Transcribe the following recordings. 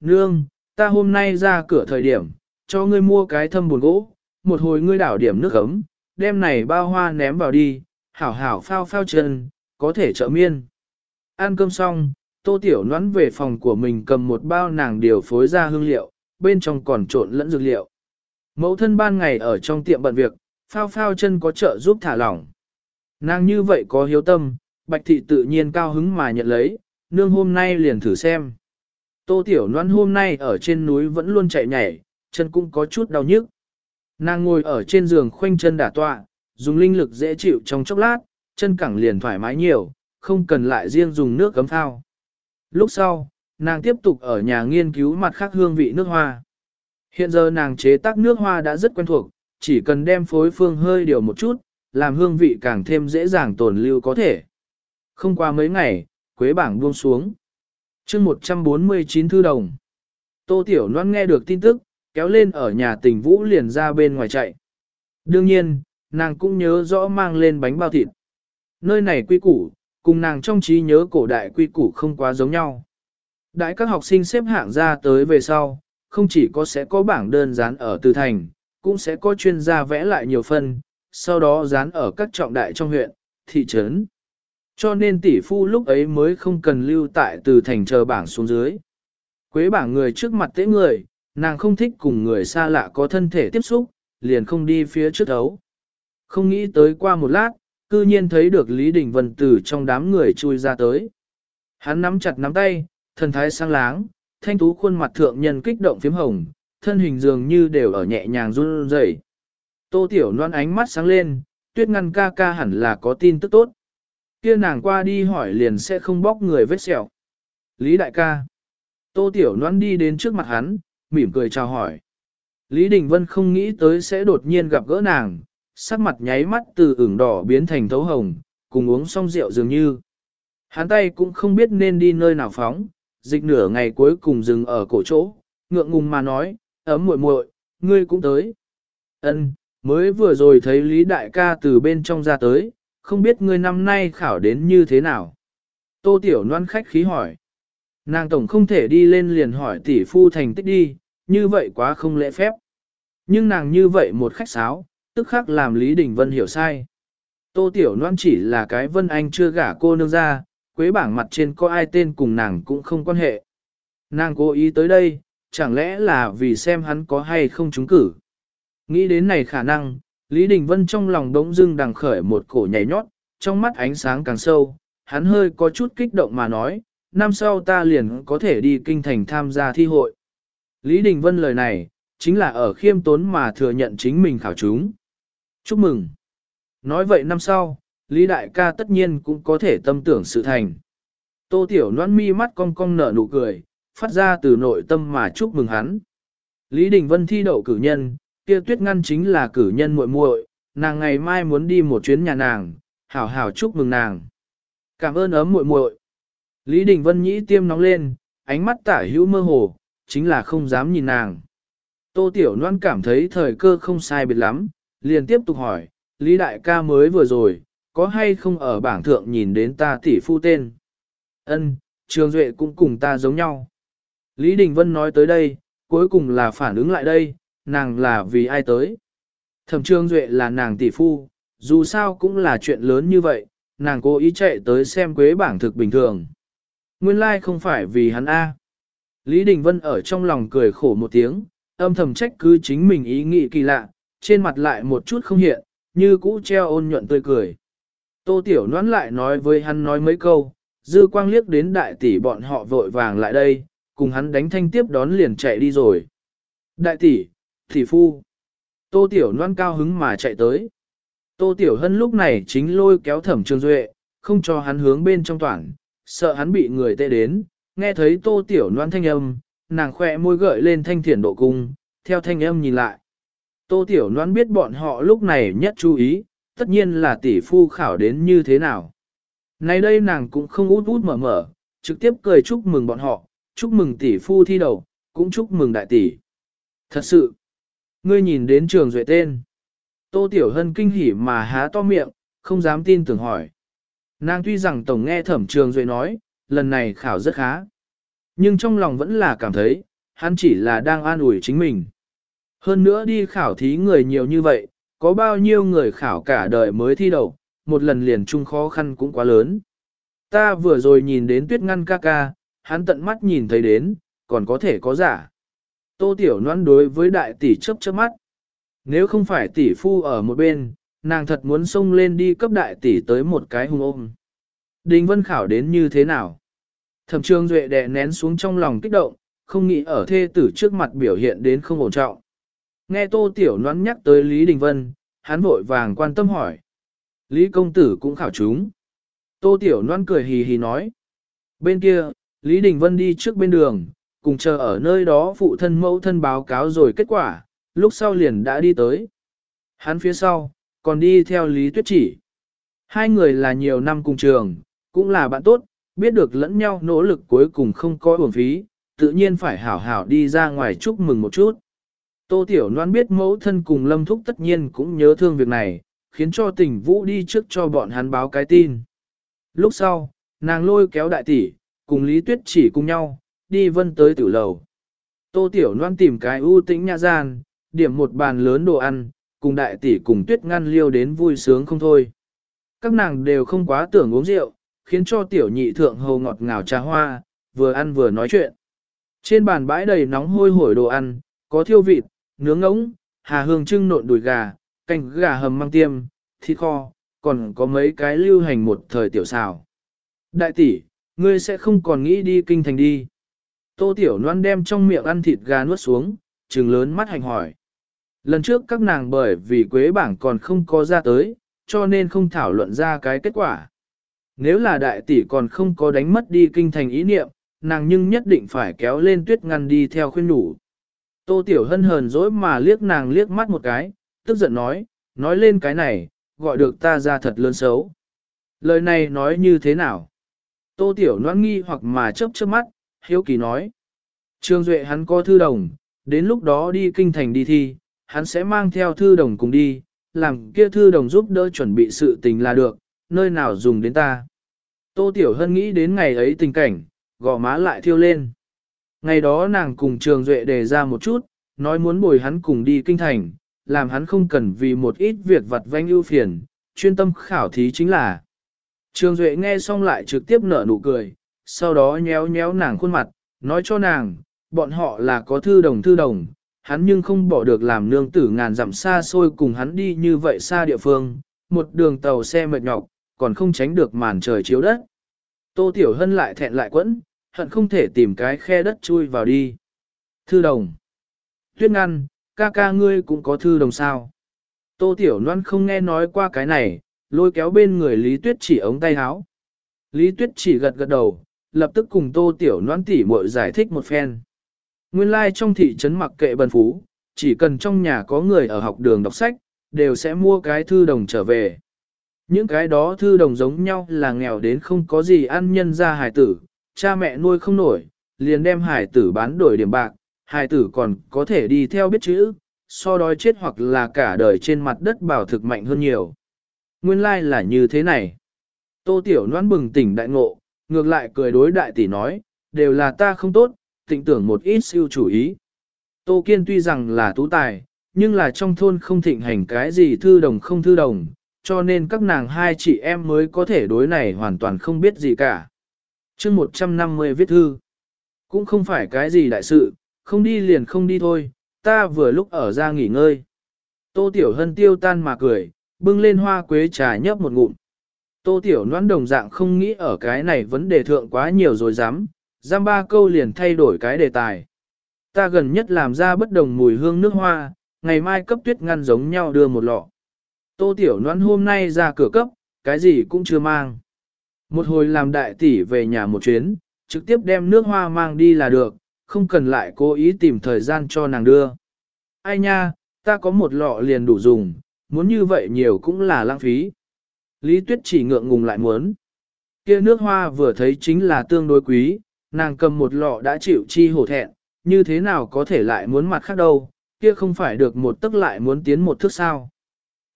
nương, ta hôm nay ra cửa thời điểm, cho ngươi mua cái thâm buồn gỗ, một hồi ngươi đảo điểm nước ấm, đem này bao hoa ném vào đi, hảo hảo phao phao chân, có thể trợ miên. Ăn cơm xong, tô tiểu noãn về phòng của mình cầm một bao nàng điều phối ra hương liệu, bên trong còn trộn lẫn dược liệu. Mẫu thân ban ngày ở trong tiệm bận việc, phao phao chân có trợ giúp thả lỏng. Nàng như vậy có hiếu tâm, bạch thị tự nhiên cao hứng mà nhận lấy, nương hôm nay liền thử xem. Tô tiểu Loan hôm nay ở trên núi vẫn luôn chạy nhảy, chân cũng có chút đau nhức. Nàng ngồi ở trên giường khoanh chân đả tọa, dùng linh lực dễ chịu trong chốc lát, chân cẳng liền thoải mái nhiều, không cần lại riêng dùng nước cấm phao. Lúc sau, nàng tiếp tục ở nhà nghiên cứu mặt khác hương vị nước hoa. Hiện giờ nàng chế tác nước hoa đã rất quen thuộc, chỉ cần đem phối phương hơi điều một chút, làm hương vị càng thêm dễ dàng tồn lưu có thể. Không qua mấy ngày, quế bảng buông xuống chương 149 thư đồng. Tô Tiểu Loan nghe được tin tức, kéo lên ở nhà tình vũ liền ra bên ngoài chạy. Đương nhiên, nàng cũng nhớ rõ mang lên bánh bao thịt. Nơi này quy củ, cùng nàng trong trí nhớ cổ đại quy củ không quá giống nhau. Đại các học sinh xếp hạng ra tới về sau, không chỉ có sẽ có bảng đơn dán ở từ thành, cũng sẽ có chuyên gia vẽ lại nhiều phân, sau đó dán ở các trọng đại trong huyện, thị trấn. Cho nên tỷ phu lúc ấy mới không cần lưu tại từ thành chờ bảng xuống dưới. Quế bảng người trước mặt tế người, nàng không thích cùng người xa lạ có thân thể tiếp xúc, liền không đi phía trước đấu. Không nghĩ tới qua một lát, cư nhiên thấy được Lý Đình Vân từ trong đám người chui ra tới. Hắn nắm chặt nắm tay, thần thái sang láng, thanh tú khuôn mặt thượng nhân kích động phím hồng, thân hình dường như đều ở nhẹ nhàng run rẩy. Tô Tiểu Loan ánh mắt sáng lên, tuyết ngăn ca ca hẳn là có tin tức tốt. Kia nàng qua đi hỏi liền sẽ không bóc người vết sẹo. Lý đại ca. Tô Tiểu Loan đi đến trước mặt hắn, mỉm cười chào hỏi. Lý Đình Vân không nghĩ tới sẽ đột nhiên gặp gỡ nàng, sắc mặt nháy mắt từ ửng đỏ biến thành thấu hồng, cùng uống xong rượu dường như. Hắn tay cũng không biết nên đi nơi nào phóng, dịch nửa ngày cuối cùng dừng ở cổ chỗ, ngượng ngùng mà nói, ấm muội muội, ngươi cũng tới. Ân, mới vừa rồi thấy Lý Đại ca từ bên trong ra tới, không biết ngươi năm nay khảo đến như thế nào. Tô Tiểu Loan khách khí hỏi. Nàng tổng không thể đi lên liền hỏi tỷ phu thành tích đi, như vậy quá không lễ phép. Nhưng nàng như vậy một khách sáo, tức khắc làm Lý Đình Vân hiểu sai. Tô Tiểu Loan chỉ là cái Vân Anh chưa gả cô nương ra, quế bảng mặt trên có ai tên cùng nàng cũng không quan hệ. Nàng cố ý tới đây, chẳng lẽ là vì xem hắn có hay không trúng cử. Nghĩ đến này khả năng, Lý Đình Vân trong lòng đống dưng đằng khởi một cổ nhảy nhót, trong mắt ánh sáng càng sâu, hắn hơi có chút kích động mà nói, năm sau ta liền có thể đi kinh thành tham gia thi hội. Lý Đình Vân lời này, chính là ở khiêm tốn mà thừa nhận chính mình khảo chúng. Chúc mừng! Nói vậy năm sau, Lý Đại ca tất nhiên cũng có thể tâm tưởng sự thành. Tô Tiểu Loan mi mắt cong cong nở nụ cười, phát ra từ nội tâm mà chúc mừng hắn. Lý Đình Vân thi đậu cử nhân, kia tuyết ngăn chính là cử nhân muội muội, nàng ngày mai muốn đi một chuyến nhà nàng, hảo hảo chúc mừng nàng. Cảm ơn ấm muội muội. Lý Đình Vân nhĩ tiêm nóng lên, ánh mắt tả hữu mơ hồ, chính là không dám nhìn nàng. Tô Tiểu Loan cảm thấy thời cơ không sai biệt lắm, liền tiếp tục hỏi, Lý Đại ca mới vừa rồi, có hay không ở bảng thượng nhìn đến ta tỷ phu tên? Ân, Trường Duệ cũng cùng ta giống nhau. Lý Đình Vân nói tới đây, cuối cùng là phản ứng lại đây, nàng là vì ai tới? Thẩm Trường Duệ là nàng tỷ phu, dù sao cũng là chuyện lớn như vậy, nàng cố ý chạy tới xem quế bảng thực bình thường. Nguyên lai like không phải vì hắn A. Lý Đình Vân ở trong lòng cười khổ một tiếng, âm thầm trách cứ chính mình ý nghĩ kỳ lạ, trên mặt lại một chút không hiện, như cũ treo ôn nhuận tươi cười. Tô Tiểu Noãn lại nói với hắn nói mấy câu, dư quang liếc đến đại tỷ bọn họ vội vàng lại đây, cùng hắn đánh thanh tiếp đón liền chạy đi rồi. Đại tỷ, thị phu. Tô Tiểu Loan cao hứng mà chạy tới. Tô Tiểu Hân lúc này chính lôi kéo thẩm trường duệ, không cho hắn hướng bên trong toàn, sợ hắn bị người tệ đến, nghe thấy Tô Tiểu Loan thanh âm, nàng khỏe môi gợi lên thanh thiển độ cung, theo thanh âm nhìn lại. Tô Tiểu Loan biết bọn họ lúc này nhất chú ý, tất nhiên là tỷ phu khảo đến như thế nào. Nay đây nàng cũng không út út mở mở, trực tiếp cười chúc mừng bọn họ, chúc mừng tỷ phu thi đầu, cũng chúc mừng đại tỷ. Thật sự, ngươi nhìn đến trường duệ tên. Tô Tiểu Hân kinh hỉ mà há to miệng, không dám tin tưởng hỏi. Nàng tuy rằng tổng nghe thẩm trường duệ nói, lần này khảo rất khá. Nhưng trong lòng vẫn là cảm thấy, hắn chỉ là đang an ủi chính mình. Hơn nữa đi khảo thí người nhiều như vậy, có bao nhiêu người khảo cả đời mới thi đậu, một lần liền chung khó khăn cũng quá lớn. Ta vừa rồi nhìn đến tuyết ngăn ca ca, hắn tận mắt nhìn thấy đến, còn có thể có giả. Tô Tiểu Loan đối với đại tỷ chớp chớp mắt. Nếu không phải tỷ phu ở một bên, nàng thật muốn xông lên đi cấp đại tỷ tới một cái hung ôm. Đình Vân khảo đến như thế nào? Thẩm Trương Duệ đè nén xuống trong lòng kích động, không nghĩ ở thê tử trước mặt biểu hiện đến không ổn trọng. Nghe Tô Tiểu Loan nhắc tới Lý Đình Vân, hắn vội vàng quan tâm hỏi. Lý công tử cũng khảo chúng. Tô Tiểu Loan cười hì hì nói. Bên kia, Lý Đình Vân đi trước bên đường, cùng chờ ở nơi đó phụ thân mẫu thân báo cáo rồi kết quả, lúc sau liền đã đi tới. Hắn phía sau, còn đi theo Lý Tuyết Chỉ. Hai người là nhiều năm cùng trường, cũng là bạn tốt, biết được lẫn nhau nỗ lực cuối cùng không có uổng phí, tự nhiên phải hảo hảo đi ra ngoài chúc mừng một chút. Tô Tiểu Loan biết mẫu thân cùng Lâm Thúc tất nhiên cũng nhớ thương việc này, khiến cho tình vũ đi trước cho bọn hắn báo cái tin. Lúc sau, nàng lôi kéo đại tỷ, cùng Lý Tuyết chỉ cùng nhau, đi vân tới tử lầu. Tô Tiểu Loan tìm cái ưu tĩnh nhà gian, điểm một bàn lớn đồ ăn, cùng đại tỷ cùng tuyết ngăn liêu đến vui sướng không thôi. Các nàng đều không quá tưởng uống rượu, khiến cho tiểu nhị thượng hầu ngọt ngào trà hoa, vừa ăn vừa nói chuyện. Trên bàn bãi đầy nóng hôi hổi đồ ăn, có thiêu vịt, nướng ngỗng, hà hương trưng nộn đùi gà, canh gà hầm măng tiêm, thịt kho, còn có mấy cái lưu hành một thời tiểu xào. Đại tỷ, ngươi sẽ không còn nghĩ đi kinh thành đi. Tô tiểu Loan đem trong miệng ăn thịt gà nuốt xuống, trừng lớn mắt hành hỏi. Lần trước các nàng bởi vì quế bảng còn không có ra tới, cho nên không thảo luận ra cái kết quả. Nếu là đại tỷ còn không có đánh mất đi kinh thành ý niệm, nàng nhưng nhất định phải kéo lên tuyết ngăn đi theo khuyên nhủ. Tô Tiểu Hân hờn dỗi mà liếc nàng liếc mắt một cái, tức giận nói, nói lên cái này, gọi được ta ra thật lớn xấu. Lời này nói như thế nào? Tô Tiểu noan nghi hoặc mà chớp chớp mắt, hiếu kỳ nói. Trương Duệ hắn có thư đồng, đến lúc đó đi kinh thành đi thi, hắn sẽ mang theo thư đồng cùng đi, làm kia thư đồng giúp đỡ chuẩn bị sự tình là được, nơi nào dùng đến ta. Tô Tiểu Hân nghĩ đến ngày ấy tình cảnh, gò má lại thiêu lên. Ngày đó nàng cùng Trường Duệ đề ra một chút, nói muốn bồi hắn cùng đi kinh thành, làm hắn không cần vì một ít việc vặt vanh ưu phiền, chuyên tâm khảo thí chính là. Trường Duệ nghe xong lại trực tiếp nở nụ cười, sau đó nhéo nhéo nàng khuôn mặt, nói cho nàng, bọn họ là có thư đồng thư đồng, hắn nhưng không bỏ được làm nương tử ngàn dặm xa xôi cùng hắn đi như vậy xa địa phương, một đường tàu xe mệt nhọc, còn không tránh được màn trời chiếu đất. Tô Tiểu Hân lại thẹn lại quẫn, hận không thể tìm cái khe đất chui vào đi. Thư đồng. Tuyết ngăn, ca ca ngươi cũng có thư đồng sao. Tô Tiểu Loan không nghe nói qua cái này, lôi kéo bên người Lý Tuyết chỉ ống tay áo. Lý Tuyết chỉ gật gật đầu, lập tức cùng Tô Tiểu Loan tỉ muội giải thích một phen. Nguyên lai like trong thị trấn mặc kệ bần phú, chỉ cần trong nhà có người ở học đường đọc sách, đều sẽ mua cái thư đồng trở về. Những cái đó thư đồng giống nhau là nghèo đến không có gì ăn nhân ra hải tử, cha mẹ nuôi không nổi, liền đem hải tử bán đổi điểm bạc, hải tử còn có thể đi theo biết chữ, so đói chết hoặc là cả đời trên mặt đất bảo thực mạnh hơn nhiều. Nguyên lai like là như thế này. Tô Tiểu Loan bừng tỉnh đại ngộ, ngược lại cười đối đại tỷ nói, đều là ta không tốt, tịnh tưởng một ít siêu chủ ý. Tô Kiên tuy rằng là tú tài, nhưng là trong thôn không thịnh hành cái gì thư đồng không thư đồng, cho nên các nàng hai chị em mới có thể đối này hoàn toàn không biết gì cả. chương 150 viết thư, cũng không phải cái gì đại sự, không đi liền không đi thôi, ta vừa lúc ở ra nghỉ ngơi. Tô Tiểu Hân tiêu tan mà cười, bưng lên hoa quế trà nhấp một ngụm. Tô Tiểu Noãn đồng dạng không nghĩ ở cái này vấn đề thượng quá nhiều rồi dám, giam ba câu liền thay đổi cái đề tài. Ta gần nhất làm ra bất đồng mùi hương nước hoa, ngày mai cấp tuyết ngăn giống nhau đưa một lọ. Tô Tiểu Noãn hôm nay ra cửa cấp, cái gì cũng chưa mang. Một hồi làm đại tỷ về nhà một chuyến, trực tiếp đem nước hoa mang đi là được, không cần lại cố ý tìm thời gian cho nàng đưa. Ai nha, ta có một lọ liền đủ dùng, muốn như vậy nhiều cũng là lãng phí. Lý Tuyết chỉ ngượng ngùng lại muốn. Kia nước hoa vừa thấy chính là tương đối quý, nàng cầm một lọ đã chịu chi hổ thẹn, như thế nào có thể lại muốn mặt khác đâu, kia không phải được một tức lại muốn tiến một thước sao.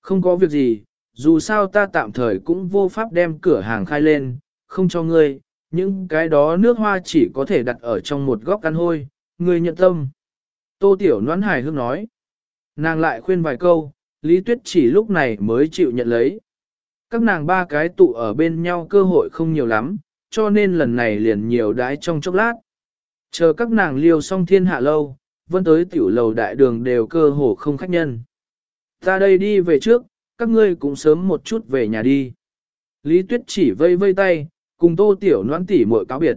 Không có việc gì, dù sao ta tạm thời cũng vô pháp đem cửa hàng khai lên, không cho ngươi, những cái đó nước hoa chỉ có thể đặt ở trong một góc căn hôi, ngươi nhận tâm. Tô Tiểu Noãn Hải Hương nói. Nàng lại khuyên vài câu, Lý Tuyết chỉ lúc này mới chịu nhận lấy. Các nàng ba cái tụ ở bên nhau cơ hội không nhiều lắm, cho nên lần này liền nhiều đái trong chốc lát. Chờ các nàng liêu xong thiên hạ lâu, vân tới tiểu lầu đại đường đều cơ hồ không khách nhân. Ta đây đi về trước, các ngươi cũng sớm một chút về nhà đi. Lý Tuyết chỉ vây vây tay, cùng tô tiểu noan tỉ muội cáo biệt.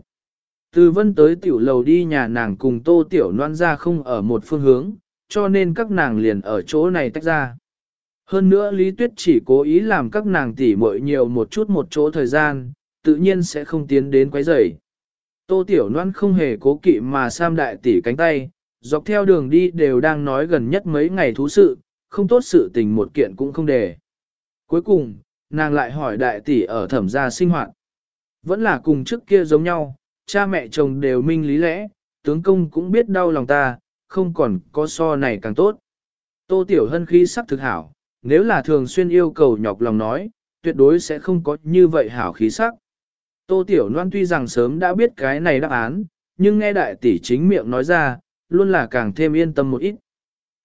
Từ vân tới tiểu lầu đi nhà nàng cùng tô tiểu noan ra không ở một phương hướng, cho nên các nàng liền ở chỗ này tách ra. Hơn nữa Lý Tuyết chỉ cố ý làm các nàng tỉ muội nhiều một chút một chỗ thời gian, tự nhiên sẽ không tiến đến quấy rầy. Tô Tiểu Loan không hề cố kỵ mà Sam đại tỷ cánh tay, dọc theo đường đi đều đang nói gần nhất mấy ngày thú sự, không tốt sự tình một kiện cũng không để. Cuối cùng, nàng lại hỏi đại tỷ ở thẩm gia sinh hoạt. Vẫn là cùng trước kia giống nhau, cha mẹ chồng đều minh lý lẽ, tướng công cũng biết đau lòng ta, không còn có so này càng tốt. Tô Tiểu Hân khí sắc thực hảo, nếu là thường xuyên yêu cầu nhọc lòng nói, tuyệt đối sẽ không có như vậy hảo khí sắc. Tô Tiểu Loan tuy rằng sớm đã biết cái này đáp án, nhưng nghe đại tỷ chính miệng nói ra, luôn là càng thêm yên tâm một ít.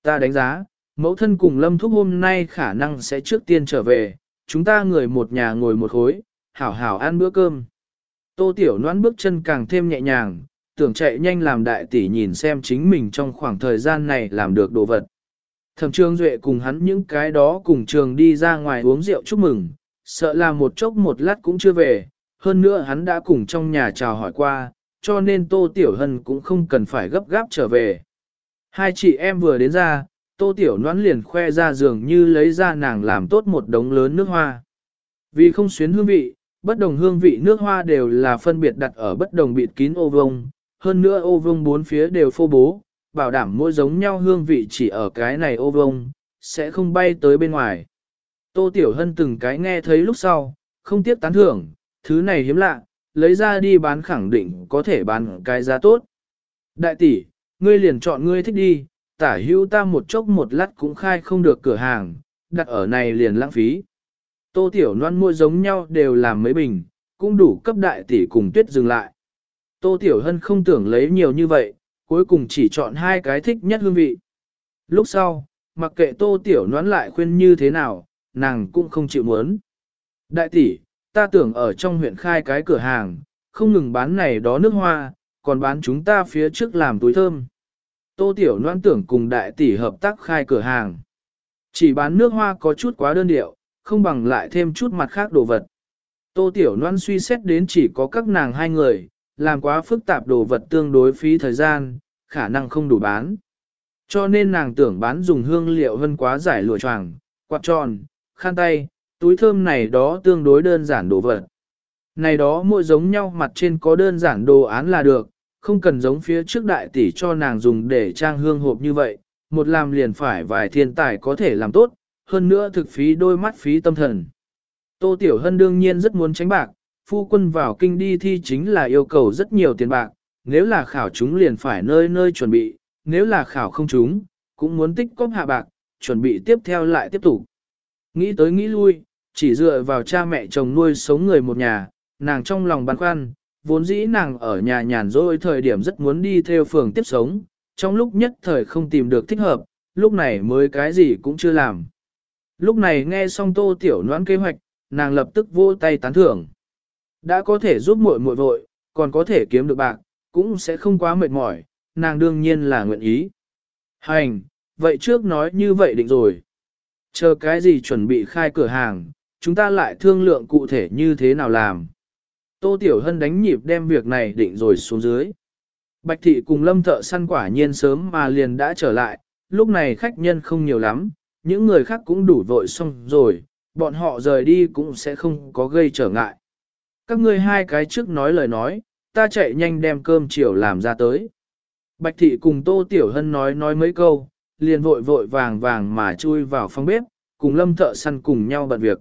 Ta đánh giá, mẫu thân cùng Lâm Thúc hôm nay khả năng sẽ trước tiên trở về, chúng ta người một nhà ngồi một khối, hảo hảo ăn bữa cơm. Tô Tiểu Loan bước chân càng thêm nhẹ nhàng, tưởng chạy nhanh làm đại tỷ nhìn xem chính mình trong khoảng thời gian này làm được đồ vật. Thẩm Trương Duệ cùng hắn những cái đó cùng trường đi ra ngoài uống rượu chúc mừng, sợ là một chốc một lát cũng chưa về, hơn nữa hắn đã cùng trong nhà chào hỏi qua, cho nên Tô Tiểu Hân cũng không cần phải gấp gáp trở về. Hai chị em vừa đến ra, Tô Tiểu Noãn liền khoe ra giường như lấy ra nàng làm tốt một đống lớn nước hoa. Vì không xuyến hương vị, bất đồng hương vị nước hoa đều là phân biệt đặt ở bất đồng bịt kín ô vông, hơn nữa ô vông bốn phía đều phô bố, bảo đảm mỗi giống nhau hương vị chỉ ở cái này ô vông, sẽ không bay tới bên ngoài. Tô Tiểu Hân từng cái nghe thấy lúc sau, không tiếc tán thưởng, thứ này hiếm lạ, lấy ra đi bán khẳng định có thể bán cái giá tốt. Đại tỷ, ngươi liền chọn ngươi thích đi, tả hữu ta một chốc một lát cũng khai không được cửa hàng, đặt ở này liền lãng phí. Tô tiểu Loan mua giống nhau đều làm mấy bình, cũng đủ cấp đại tỷ cùng tuyết dừng lại. Tô tiểu hân không tưởng lấy nhiều như vậy, cuối cùng chỉ chọn hai cái thích nhất hương vị. Lúc sau, mặc kệ tô tiểu noán lại khuyên như thế nào, nàng cũng không chịu muốn. Đại tỷ, ta tưởng ở trong huyện khai cái cửa hàng, không ngừng bán này đó nước hoa, còn bán chúng ta phía trước làm túi thơm. Tô Tiểu Loan tưởng cùng đại tỷ hợp tác khai cửa hàng. Chỉ bán nước hoa có chút quá đơn điệu, không bằng lại thêm chút mặt khác đồ vật. Tô Tiểu Loan suy xét đến chỉ có các nàng hai người, làm quá phức tạp đồ vật tương đối phí thời gian, khả năng không đủ bán. Cho nên nàng tưởng bán dùng hương liệu hơn quá giải lụa choàng, quạt tròn, khăn tay, túi thơm này đó tương đối đơn giản đồ vật. Này đó mỗi giống nhau mặt trên có đơn giản đồ án là được, không cần giống phía trước đại tỷ cho nàng dùng để trang hương hộp như vậy, một làm liền phải vài thiên tài có thể làm tốt, hơn nữa thực phí đôi mắt phí tâm thần. Tô Tiểu Hân đương nhiên rất muốn tránh bạc, phu quân vào kinh đi thi chính là yêu cầu rất nhiều tiền bạc, nếu là khảo chúng liền phải nơi nơi chuẩn bị, nếu là khảo không chúng, cũng muốn tích cóp hạ bạc, chuẩn bị tiếp theo lại tiếp tục. Nghĩ tới nghĩ lui, chỉ dựa vào cha mẹ chồng nuôi sống người một nhà, nàng trong lòng băn khoăn, vốn dĩ nàng ở nhà nhàn rỗi thời điểm rất muốn đi theo phường tiếp sống, trong lúc nhất thời không tìm được thích hợp, lúc này mới cái gì cũng chưa làm. Lúc này nghe xong tô tiểu noãn kế hoạch, nàng lập tức vô tay tán thưởng. Đã có thể giúp muội muội vội, còn có thể kiếm được bạc, cũng sẽ không quá mệt mỏi, nàng đương nhiên là nguyện ý. Hành, vậy trước nói như vậy định rồi. Chờ cái gì chuẩn bị khai cửa hàng, chúng ta lại thương lượng cụ thể như thế nào làm. Tô Tiểu Hân đánh nhịp đem việc này định rồi xuống dưới. Bạch thị cùng lâm thợ săn quả nhiên sớm mà liền đã trở lại, lúc này khách nhân không nhiều lắm, những người khác cũng đủ vội xong rồi, bọn họ rời đi cũng sẽ không có gây trở ngại. Các ngươi hai cái trước nói lời nói, ta chạy nhanh đem cơm chiều làm ra tới. Bạch thị cùng Tô Tiểu Hân nói nói mấy câu, liền vội vội vàng vàng mà chui vào phòng bếp, cùng lâm thợ săn cùng nhau bận việc.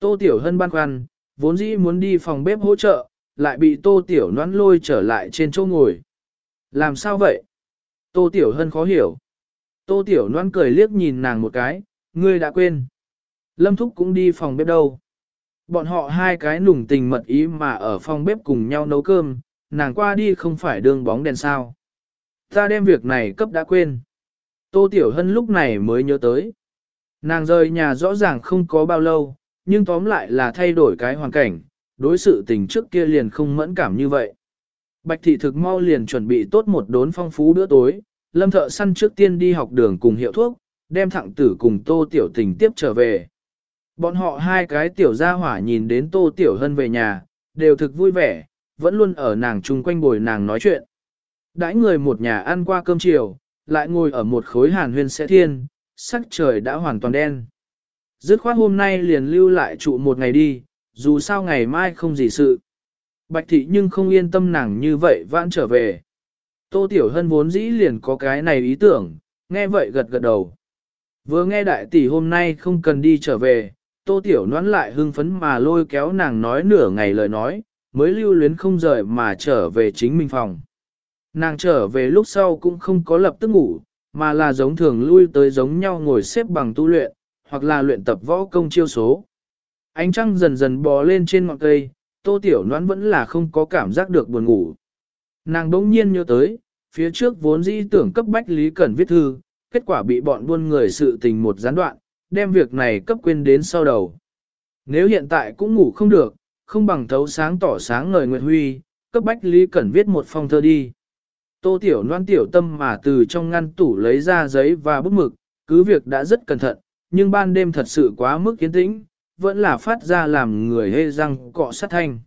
Tô Tiểu Hân băn khoăn, vốn dĩ muốn đi phòng bếp hỗ trợ, lại bị Tô Tiểu Noãn lôi trở lại trên chỗ ngồi. Làm sao vậy? Tô Tiểu Hân khó hiểu. Tô Tiểu Noãn cười liếc nhìn nàng một cái, ngươi đã quên. Lâm Thúc cũng đi phòng bếp đâu. Bọn họ hai cái nùng tình mật ý mà ở phòng bếp cùng nhau nấu cơm, nàng qua đi không phải đương bóng đèn sao. Ta đem việc này cấp đã quên. Tô Tiểu Hân lúc này mới nhớ tới. Nàng rời nhà rõ ràng không có bao lâu, nhưng tóm lại là thay đổi cái hoàn cảnh, đối sự tình trước kia liền không mẫn cảm như vậy. Bạch thị thực mau liền chuẩn bị tốt một đốn phong phú bữa tối, lâm thợ săn trước tiên đi học đường cùng hiệu thuốc, đem thẳng tử cùng tô tiểu tình tiếp trở về. Bọn họ hai cái tiểu gia hỏa nhìn đến tô tiểu hân về nhà, đều thực vui vẻ, vẫn luôn ở nàng chung quanh bồi nàng nói chuyện. Đãi người một nhà ăn qua cơm chiều, lại ngồi ở một khối hàn huyên sẽ thiên, sắc trời đã hoàn toàn đen. Dứt khoát hôm nay liền lưu lại trụ một ngày đi, dù sao ngày mai không gì sự. Bạch thị nhưng không yên tâm nàng như vậy vãn trở về. Tô Tiểu Hân vốn dĩ liền có cái này ý tưởng, nghe vậy gật gật đầu. Vừa nghe đại tỷ hôm nay không cần đi trở về, Tô Tiểu noãn lại hưng phấn mà lôi kéo nàng nói nửa ngày lời nói, mới lưu luyến không rời mà trở về chính mình phòng. Nàng trở về lúc sau cũng không có lập tức ngủ, mà là giống thường lui tới giống nhau ngồi xếp bằng tu luyện, hoặc là luyện tập võ công chiêu số. Ánh trăng dần dần bò lên trên ngọn cây, tô tiểu noãn vẫn là không có cảm giác được buồn ngủ. Nàng đỗng nhiên nhớ tới, phía trước vốn dĩ tưởng cấp bách Lý Cẩn viết thư, kết quả bị bọn buôn người sự tình một gián đoạn, đem việc này cấp quên đến sau đầu. Nếu hiện tại cũng ngủ không được, không bằng thấu sáng tỏ sáng ngời Nguyệt Huy, cấp bách Lý Cẩn viết một phong thơ đi. Tô Tiểu Loan tiểu tâm mà từ trong ngăn tủ lấy ra giấy và bút mực, cứ việc đã rất cẩn thận, nhưng ban đêm thật sự quá mức kiến tĩnh, vẫn là phát ra làm người hê răng cọ sát thanh.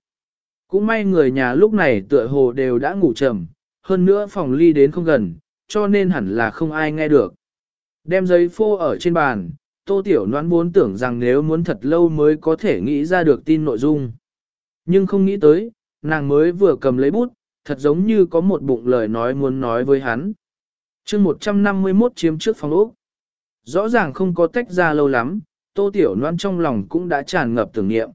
Cũng may người nhà lúc này tựa hồ đều đã ngủ trầm, hơn nữa phòng ly đến không gần, cho nên hẳn là không ai nghe được. Đem giấy phô ở trên bàn, Tô Tiểu Loan muốn tưởng rằng nếu muốn thật lâu mới có thể nghĩ ra được tin nội dung. Nhưng không nghĩ tới, nàng mới vừa cầm lấy bút, thật giống như có một bụng lời nói muốn nói với hắn. chương 151 chiếm trước phòng ốc. Rõ ràng không có tách ra lâu lắm, tô tiểu noan trong lòng cũng đã tràn ngập tưởng niệm.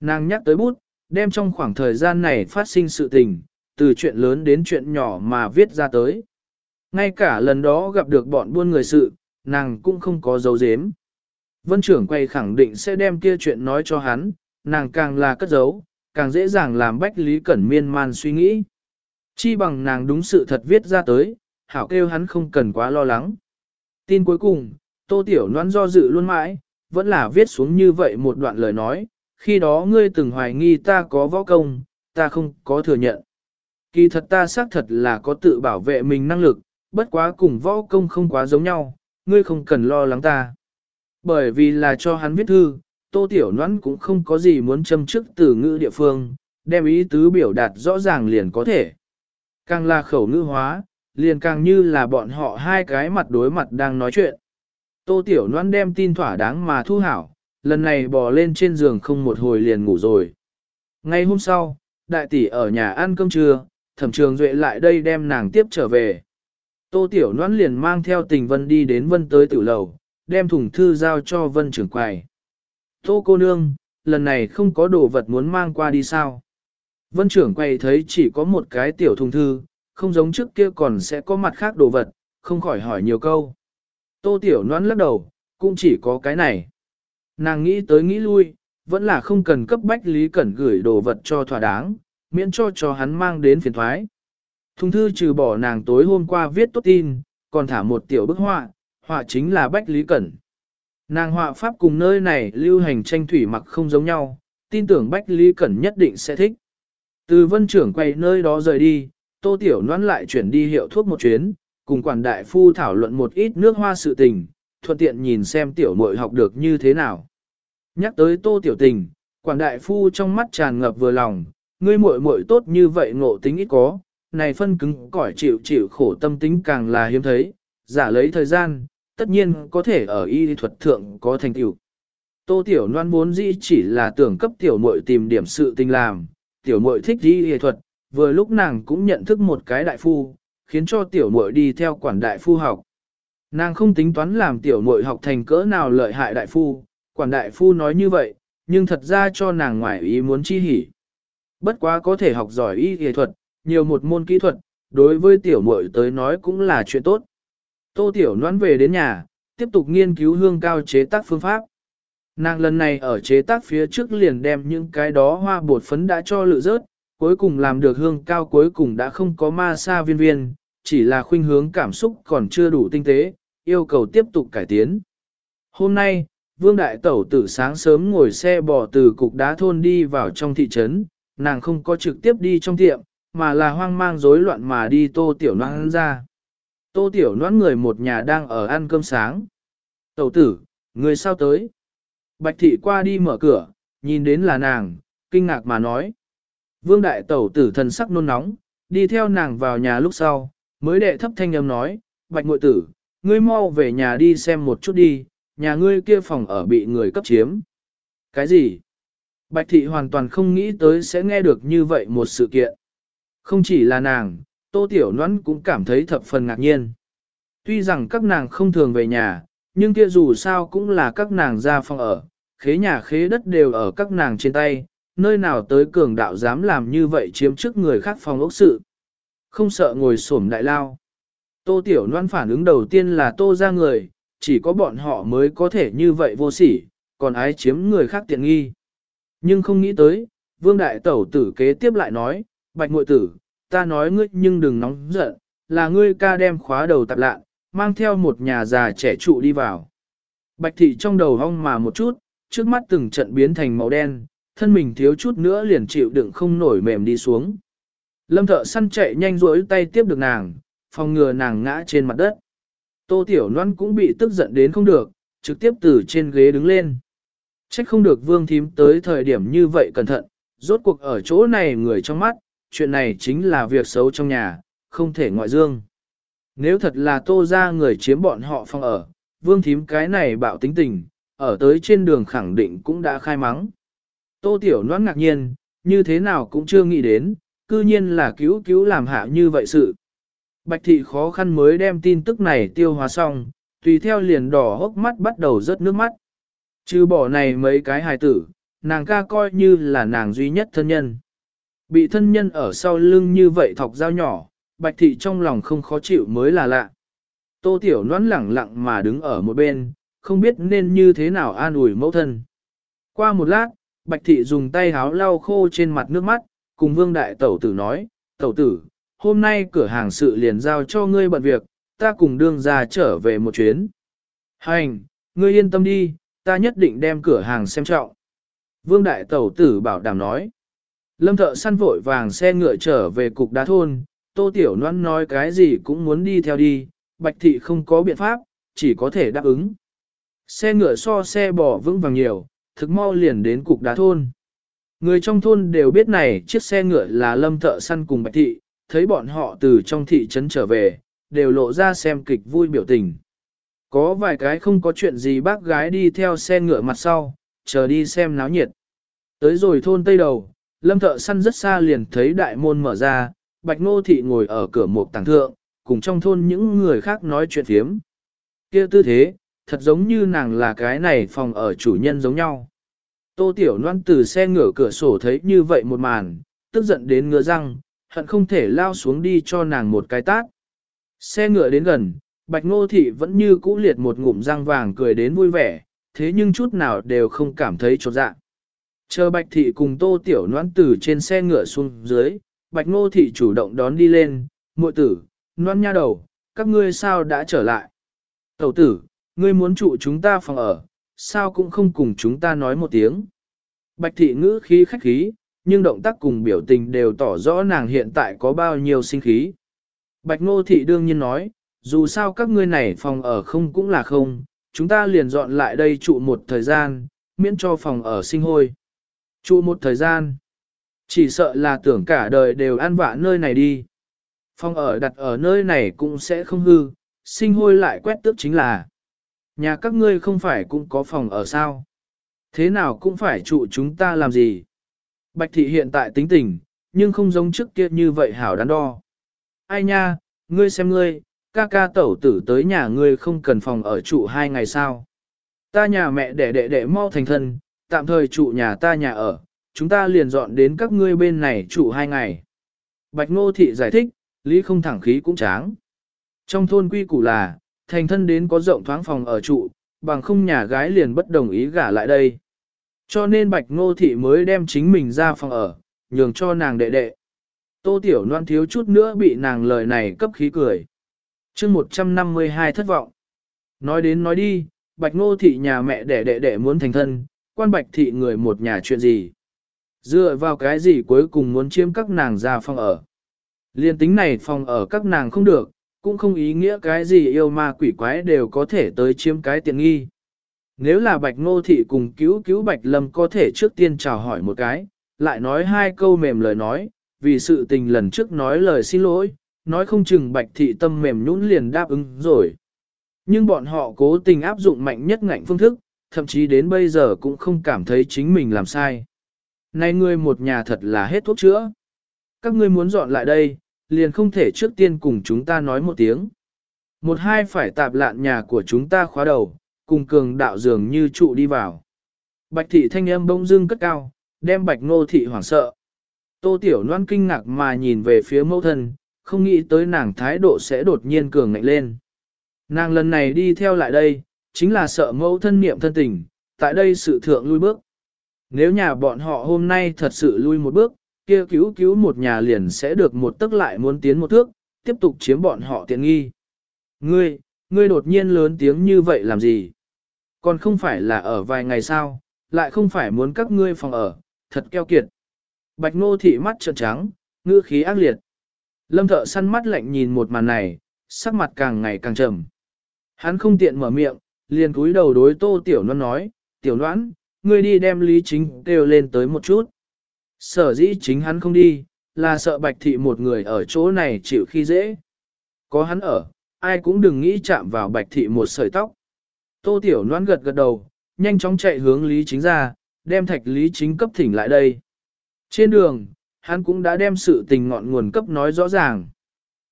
Nàng nhắc tới bút, đem trong khoảng thời gian này phát sinh sự tình, từ chuyện lớn đến chuyện nhỏ mà viết ra tới. Ngay cả lần đó gặp được bọn buôn người sự, nàng cũng không có dấu dếm. Vân trưởng quay khẳng định sẽ đem kia chuyện nói cho hắn, nàng càng là cất giấu, càng dễ dàng làm Bách Lý Cẩn miên man suy nghĩ. Chi bằng nàng đúng sự thật viết ra tới, hảo kêu hắn không cần quá lo lắng. Tin cuối cùng, Tô Tiểu Loan do dự luôn mãi, vẫn là viết xuống như vậy một đoạn lời nói, khi đó ngươi từng hoài nghi ta có võ công, ta không có thừa nhận. Kỳ thật ta xác thật là có tự bảo vệ mình năng lực, bất quá cùng võ công không quá giống nhau, ngươi không cần lo lắng ta. Bởi vì là cho hắn viết thư, Tô Tiểu Noãn cũng không có gì muốn châm chức từ ngữ địa phương, đem ý tứ biểu đạt rõ ràng liền có thể. Càng là khẩu ngữ hóa, liền càng như là bọn họ hai cái mặt đối mặt đang nói chuyện. Tô Tiểu Loan đem tin thỏa đáng mà thu hảo, lần này bò lên trên giường không một hồi liền ngủ rồi. Ngay hôm sau, đại tỷ ở nhà ăn cơm trưa, thẩm trường duệ lại đây đem nàng tiếp trở về. Tô Tiểu Loan liền mang theo tình vân đi đến vân tới tử lầu, đem thùng thư giao cho vân trưởng quầy. Tô cô nương, lần này không có đồ vật muốn mang qua đi sao? Vân trưởng quay thấy chỉ có một cái tiểu thùng thư, không giống trước kia còn sẽ có mặt khác đồ vật, không khỏi hỏi nhiều câu. Tô tiểu noan lắc đầu, cũng chỉ có cái này. Nàng nghĩ tới nghĩ lui, vẫn là không cần cấp bách Lý Cẩn gửi đồ vật cho thỏa đáng, miễn cho cho hắn mang đến phiền thoái. Thùng thư trừ bỏ nàng tối hôm qua viết tốt tin, còn thả một tiểu bức họa, họa chính là Bách Lý Cẩn. Nàng họa pháp cùng nơi này lưu hành tranh thủy mặc không giống nhau, tin tưởng Bách Lý Cẩn nhất định sẽ thích. Từ vân trưởng quay nơi đó rời đi, tô tiểu noan lại chuyển đi hiệu thuốc một chuyến, cùng quản đại phu thảo luận một ít nước hoa sự tình, thuận tiện nhìn xem tiểu muội học được như thế nào. Nhắc tới tô tiểu tình, quản đại phu trong mắt tràn ngập vừa lòng, ngươi muội muội tốt như vậy ngộ tính ít có, này phân cứng cỏi chịu chịu khổ tâm tính càng là hiếm thấy, giả lấy thời gian, tất nhiên có thể ở y thuật thượng có thành tựu. Tô tiểu Loan vốn dĩ chỉ là tưởng cấp tiểu muội tìm điểm sự tình làm, tiểu muội thích y y thuật, vừa lúc nàng cũng nhận thức một cái đại phu, khiến cho tiểu muội đi theo quản đại phu học. Nàng không tính toán làm tiểu muội học thành cỡ nào lợi hại đại phu, quản đại phu nói như vậy, nhưng thật ra cho nàng ngoài ý muốn chi hỉ. Bất quá có thể học giỏi y y thuật, nhiều một môn kỹ thuật, đối với tiểu muội tới nói cũng là chuyện tốt. Tô tiểu noãn về đến nhà, tiếp tục nghiên cứu hương cao chế tác phương pháp. Nàng lần này ở chế tác phía trước liền đem những cái đó hoa bột phấn đã cho lự rớt, cuối cùng làm được hương cao cuối cùng đã không có ma sa viên viên, chỉ là khuynh hướng cảm xúc còn chưa đủ tinh tế, yêu cầu tiếp tục cải tiến. Hôm nay, Vương Đại Tẩu tử sáng sớm ngồi xe bò từ cục đá thôn đi vào trong thị trấn, nàng không có trực tiếp đi trong tiệm, mà là hoang mang rối loạn mà đi tô tiểu năng ra. Tô tiểu noan người một nhà đang ở ăn cơm sáng. Tẩu tử, người sao tới? Bạch thị qua đi mở cửa, nhìn đến là nàng, kinh ngạc mà nói. Vương đại tẩu tử thần sắc nôn nóng, đi theo nàng vào nhà lúc sau, mới đệ thấp thanh âm nói, bạch ngội tử, ngươi mau về nhà đi xem một chút đi, nhà ngươi kia phòng ở bị người cấp chiếm. Cái gì? Bạch thị hoàn toàn không nghĩ tới sẽ nghe được như vậy một sự kiện. Không chỉ là nàng, tô tiểu noãn cũng cảm thấy thập phần ngạc nhiên. Tuy rằng các nàng không thường về nhà, nhưng kia dù sao cũng là các nàng ra phòng ở, khế nhà khế đất đều ở các nàng trên tay, nơi nào tới cường đạo dám làm như vậy chiếm trước người khác phòng ốc sự. Không sợ ngồi xổm đại lao. Tô Tiểu Loan phản ứng đầu tiên là tô ra người, chỉ có bọn họ mới có thể như vậy vô sỉ, còn ái chiếm người khác tiện nghi. Nhưng không nghĩ tới, Vương Đại Tẩu tử kế tiếp lại nói, Bạch Ngội Tử, ta nói ngươi nhưng đừng nóng giận, là ngươi ca đem khóa đầu tạp lạ, mang theo một nhà già trẻ trụ đi vào. Bạch Thị trong đầu hong mà một chút, trước mắt từng trận biến thành màu đen, thân mình thiếu chút nữa liền chịu đựng không nổi mềm đi xuống. Lâm thợ săn chạy nhanh rỗi tay tiếp được nàng, phòng ngừa nàng ngã trên mặt đất. Tô Tiểu Loan cũng bị tức giận đến không được, trực tiếp từ trên ghế đứng lên. Trách không được vương thím tới thời điểm như vậy cẩn thận, rốt cuộc ở chỗ này người trong mắt, chuyện này chính là việc xấu trong nhà, không thể ngoại dương. Nếu thật là tô ra người chiếm bọn họ phòng ở, vương thím cái này bạo tính tình, ở tới trên đường khẳng định cũng đã khai mắng. Tô Tiểu noan ngạc nhiên, như thế nào cũng chưa nghĩ đến, cư nhiên là cứu cứu làm hạ như vậy sự. Bạch thị khó khăn mới đem tin tức này tiêu hóa xong, tùy theo liền đỏ hốc mắt bắt đầu rớt nước mắt. Trừ bỏ này mấy cái hài tử, nàng ca coi như là nàng duy nhất thân nhân. Bị thân nhân ở sau lưng như vậy thọc dao nhỏ, bạch thị trong lòng không khó chịu mới là lạ. Tô tiểu noãn lẳng lặng mà đứng ở một bên, không biết nên như thế nào an ủi mẫu thân. Qua một lát, bạch thị dùng tay háo lau khô trên mặt nước mắt, cùng vương đại tẩu tử nói, tẩu tử, hôm nay cửa hàng sự liền giao cho ngươi bận việc, ta cùng đương ra trở về một chuyến. Hành, ngươi yên tâm đi, ta nhất định đem cửa hàng xem trọng. Vương đại tẩu tử bảo đảm nói. Lâm thợ săn vội vàng xe ngựa trở về cục đá thôn, tô tiểu noan nói cái gì cũng muốn đi theo đi, bạch thị không có biện pháp, chỉ có thể đáp ứng. Xe ngựa so xe bò vững vàng nhiều, thực mau liền đến cục đá thôn. Người trong thôn đều biết này chiếc xe ngựa là lâm thợ săn cùng bạch thị, thấy bọn họ từ trong thị trấn trở về, đều lộ ra xem kịch vui biểu tình. Có vài cái không có chuyện gì bác gái đi theo xe ngựa mặt sau, chờ đi xem náo nhiệt. Tới rồi thôn Tây Đầu, lâm thợ săn rất xa liền thấy đại môn mở ra, bạch ngô thị ngồi ở cửa một tàng thượng, cùng trong thôn những người khác nói chuyện phiếm. kia tư thế, thật giống như nàng là cái này phòng ở chủ nhân giống nhau. Tô Tiểu Loan từ xe ngựa cửa sổ thấy như vậy một màn, tức giận đến ngựa răng, hận không thể lao xuống đi cho nàng một cái tát. Xe ngựa đến gần, Bạch Ngô Thị vẫn như cũ liệt một ngụm răng vàng cười đến vui vẻ, thế nhưng chút nào đều không cảm thấy trột dạ. Chờ Bạch Thị cùng Tô Tiểu Noãn Tử trên xe ngựa xuống dưới, Bạch Ngô Thị chủ động đón đi lên, muội tử, Noãn nha đầu, các ngươi sao đã trở lại? Tẩu tử, ngươi muốn trụ chúng ta phòng ở, sao cũng không cùng chúng ta nói một tiếng. Bạch Thị ngữ khí khách khí, nhưng động tác cùng biểu tình đều tỏ rõ nàng hiện tại có bao nhiêu sinh khí. Bạch Ngô Thị đương nhiên nói, dù sao các ngươi này phòng ở không cũng là không, chúng ta liền dọn lại đây trụ một thời gian, miễn cho phòng ở sinh hôi. Trụ một thời gian, chỉ sợ là tưởng cả đời đều ăn vạ nơi này đi. Phòng ở đặt ở nơi này cũng sẽ không hư, sinh hôi lại quét tước chính là. Nhà các ngươi không phải cũng có phòng ở sao? Thế nào cũng phải trụ chúng ta làm gì? Bạch thị hiện tại tính tình, nhưng không giống trước kia như vậy hảo đắn đo. Ai nha, ngươi xem ngươi, ca ca tẩu tử tới nhà ngươi không cần phòng ở trụ hai ngày sao. Ta nhà mẹ để đệ đệ mau thành thân, tạm thời trụ nhà ta nhà ở, chúng ta liền dọn đến các ngươi bên này trụ hai ngày. Bạch ngô thị giải thích, lý không thẳng khí cũng tráng. Trong thôn quy củ là, thành thân đến có rộng thoáng phòng ở trụ, bằng không nhà gái liền bất đồng ý gả lại đây. Cho nên bạch ngô thị mới đem chính mình ra phòng ở, nhường cho nàng đệ đệ. Tô Tiểu Loan thiếu chút nữa bị nàng lời này cấp khí cười. chương 152 thất vọng. Nói đến nói đi, Bạch Ngô Thị nhà mẹ đẻ đệ đệ muốn thành thân, quan Bạch Thị người một nhà chuyện gì. Dựa vào cái gì cuối cùng muốn chiếm các nàng ra phòng ở. Liên tính này phòng ở các nàng không được, cũng không ý nghĩa cái gì yêu ma quỷ quái đều có thể tới chiếm cái tiện nghi. Nếu là Bạch Ngô Thị cùng cứu cứu Bạch Lâm có thể trước tiên chào hỏi một cái, lại nói hai câu mềm lời nói, vì sự tình lần trước nói lời xin lỗi, nói không chừng Bạch Thị tâm mềm nhũn liền đáp ứng rồi. Nhưng bọn họ cố tình áp dụng mạnh nhất ngạnh phương thức, thậm chí đến bây giờ cũng không cảm thấy chính mình làm sai. Này ngươi một nhà thật là hết thuốc chữa. Các ngươi muốn dọn lại đây, liền không thể trước tiên cùng chúng ta nói một tiếng. Một hai phải tạp lạn nhà của chúng ta khóa đầu, cùng cường đạo dường như trụ đi vào. Bạch thị thanh âm bông dưng cất cao, đem bạch ngô thị hoảng sợ. Tô tiểu loan kinh ngạc mà nhìn về phía mẫu thân, không nghĩ tới nàng thái độ sẽ đột nhiên cường ngạnh lên. Nàng lần này đi theo lại đây, chính là sợ mẫu thân niệm thân tình, tại đây sự thượng lui bước. Nếu nhà bọn họ hôm nay thật sự lui một bước, kia cứu cứu một nhà liền sẽ được một tức lại muốn tiến một thước, tiếp tục chiếm bọn họ tiện nghi. Ngươi, ngươi đột nhiên lớn tiếng như vậy làm gì? Còn không phải là ở vài ngày sau, lại không phải muốn các ngươi phòng ở, thật keo kiệt. Bạch nô thị mắt trợn trắng, ngữ khí ác liệt. Lâm thợ săn mắt lạnh nhìn một màn này, sắc mặt càng ngày càng trầm. Hắn không tiện mở miệng, liền cúi đầu đối tô tiểu noan nói, tiểu noãn, ngươi đi đem lý chính kêu lên tới một chút. Sở dĩ chính hắn không đi, là sợ bạch thị một người ở chỗ này chịu khi dễ. Có hắn ở, ai cũng đừng nghĩ chạm vào bạch thị một sợi tóc. Tô tiểu noan gật gật đầu, nhanh chóng chạy hướng lý chính ra, đem thạch lý chính cấp thỉnh lại đây. Trên đường, hắn cũng đã đem sự tình ngọn nguồn cấp nói rõ ràng.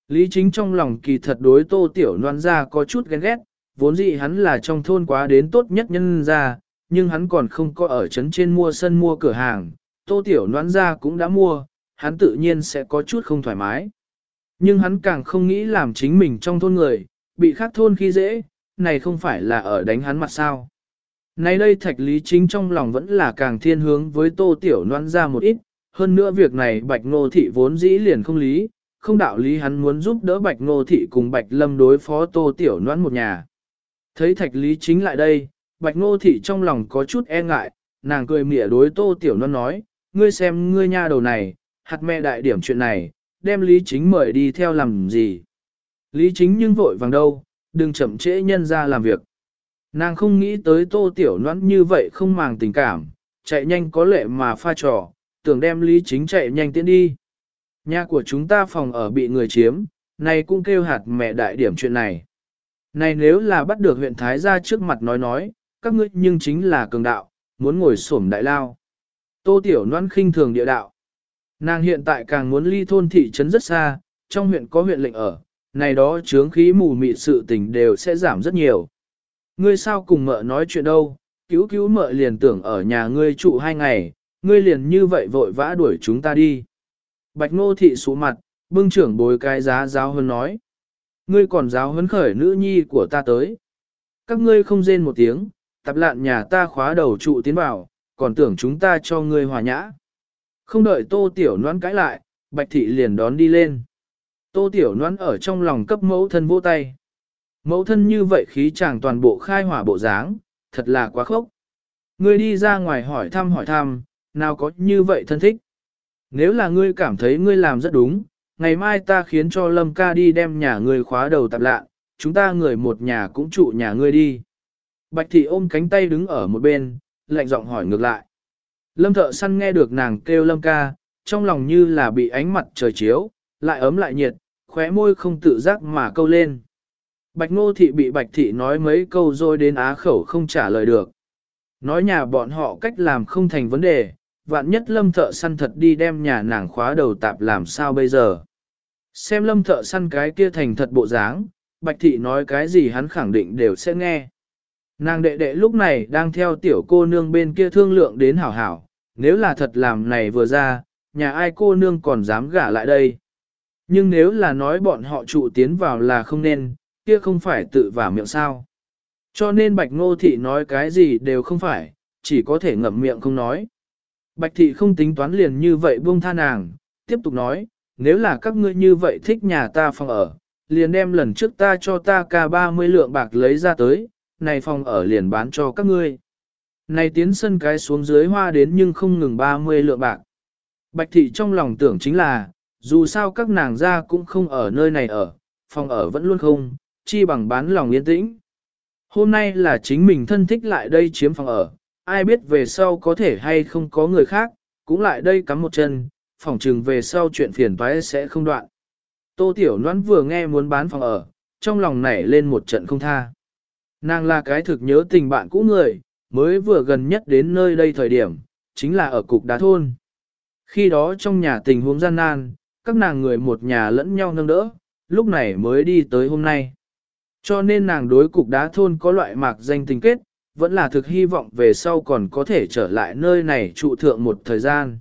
Lý chính trong lòng kỳ thật đối tô tiểu noan ra có chút ghen ghét, vốn dĩ hắn là trong thôn quá đến tốt nhất nhân ra, nhưng hắn còn không có ở trấn trên mua sân mua cửa hàng, tô tiểu noan ra cũng đã mua, hắn tự nhiên sẽ có chút không thoải mái. Nhưng hắn càng không nghĩ làm chính mình trong thôn người, bị khác thôn khi dễ, này không phải là ở đánh hắn mặt sao. Nay đây thạch lý chính trong lòng vẫn là càng thiên hướng với tô tiểu noan ra một ít, hơn nữa việc này bạch ngô thị vốn dĩ liền không lý, không đạo lý hắn muốn giúp đỡ bạch ngô thị cùng bạch lâm đối phó tô tiểu noãn một nhà. Thấy thạch lý chính lại đây, bạch ngô thị trong lòng có chút e ngại, nàng cười mỉa đối tô tiểu non nói, ngươi xem ngươi nha đầu này, hạt mẹ đại điểm chuyện này, đem lý chính mời đi theo làm gì. Lý chính nhưng vội vàng đâu, đừng chậm trễ nhân ra làm việc. Nàng không nghĩ tới tô tiểu noãn như vậy không màng tình cảm, chạy nhanh có lệ mà pha trò, tưởng đem lý chính chạy nhanh tiến đi. Nhà của chúng ta phòng ở bị người chiếm, này cũng kêu hạt mẹ đại điểm chuyện này. Này nếu là bắt được huyện Thái gia trước mặt nói nói, các ngươi nhưng chính là cường đạo, muốn ngồi xổm đại lao. Tô Tiểu Loan khinh thường địa đạo. Nàng hiện tại càng muốn ly thôn thị trấn rất xa, trong huyện có huyện lệnh ở, này đó chướng khí mù mịt sự tình đều sẽ giảm rất nhiều. Ngươi sao cùng mợ nói chuyện đâu, cứu cứu mợ liền tưởng ở nhà ngươi trụ hai ngày, ngươi liền như vậy vội vã đuổi chúng ta đi. Bạch ngô thị xuống mặt, bưng trưởng bồi cái giá giáo hơn nói. Ngươi còn giáo huấn khởi nữ nhi của ta tới. Các ngươi không rên một tiếng, tập lạn nhà ta khóa đầu trụ tiến vào, còn tưởng chúng ta cho ngươi hòa nhã. Không đợi tô tiểu noan cãi lại, bạch thị liền đón đi lên. Tô tiểu noan ở trong lòng cấp mẫu thân vô tay. Mẫu thân như vậy khí chàng toàn bộ khai hỏa bộ dáng, thật là quá khốc. Ngươi đi ra ngoài hỏi thăm hỏi thăm, nào có như vậy thân thích. Nếu là ngươi cảm thấy ngươi làm rất đúng, ngày mai ta khiến cho Lâm ca đi đem nhà ngươi khóa đầu tạp lạ, chúng ta người một nhà cũng trụ nhà ngươi đi. Bạch thị ôm cánh tay đứng ở một bên, lạnh giọng hỏi ngược lại. Lâm thợ săn nghe được nàng kêu Lâm ca, trong lòng như là bị ánh mặt trời chiếu, lại ấm lại nhiệt, khóe môi không tự giác mà câu lên. Bạch Ngô Thị bị Bạch Thị nói mấy câu rồi đến á khẩu không trả lời được. Nói nhà bọn họ cách làm không thành vấn đề, vạn nhất lâm thợ săn thật đi đem nhà nàng khóa đầu tạp làm sao bây giờ. Xem lâm thợ săn cái kia thành thật bộ dáng, Bạch Thị nói cái gì hắn khẳng định đều sẽ nghe. Nàng đệ đệ lúc này đang theo tiểu cô nương bên kia thương lượng đến hảo hảo, nếu là thật làm này vừa ra, nhà ai cô nương còn dám gả lại đây. Nhưng nếu là nói bọn họ trụ tiến vào là không nên, kia không phải tự vào miệng sao. Cho nên Bạch Ngô Thị nói cái gì đều không phải, chỉ có thể ngậm miệng không nói. Bạch Thị không tính toán liền như vậy buông tha nàng, tiếp tục nói, nếu là các ngươi như vậy thích nhà ta phòng ở, liền đem lần trước ta cho ta ca 30 lượng bạc lấy ra tới, này phòng ở liền bán cho các ngươi. Này tiến sân cái xuống dưới hoa đến nhưng không ngừng 30 lượng bạc. Bạch thị trong lòng tưởng chính là, dù sao các nàng ra cũng không ở nơi này ở, phòng ở vẫn luôn không, chi bằng bán lòng yên tĩnh. Hôm nay là chính mình thân thích lại đây chiếm phòng ở, ai biết về sau có thể hay không có người khác, cũng lại đây cắm một chân, phòng trừng về sau chuyện phiền toái sẽ không đoạn. Tô Tiểu Loan vừa nghe muốn bán phòng ở, trong lòng nảy lên một trận không tha. Nàng là cái thực nhớ tình bạn cũ người, mới vừa gần nhất đến nơi đây thời điểm, chính là ở cục đá thôn. Khi đó trong nhà tình huống gian nan, các nàng người một nhà lẫn nhau nâng đỡ, lúc này mới đi tới hôm nay. Cho nên nàng đối cục đá thôn có loại mạc danh tình kết, vẫn là thực hy vọng về sau còn có thể trở lại nơi này trụ thượng một thời gian.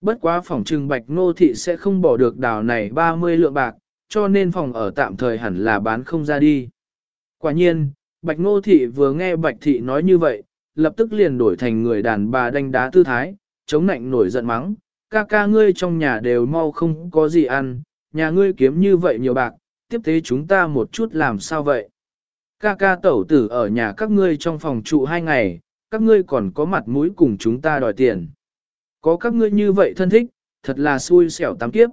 Bất quá phòng trừng bạch nô thị sẽ không bỏ được đào này 30 lượng bạc, cho nên phòng ở tạm thời hẳn là bán không ra đi. Quả nhiên, bạch nô thị vừa nghe bạch thị nói như vậy, lập tức liền đổi thành người đàn bà đánh đá tư thái, chống nạnh nổi giận mắng, ca ca ngươi trong nhà đều mau không có gì ăn, nhà ngươi kiếm như vậy nhiều bạc, tiếp tế chúng ta một chút làm sao vậy? Ca ca tẩu tử ở nhà các ngươi trong phòng trụ hai ngày, các ngươi còn có mặt mũi cùng chúng ta đòi tiền. Có các ngươi như vậy thân thích, thật là xui xẻo tám kiếp.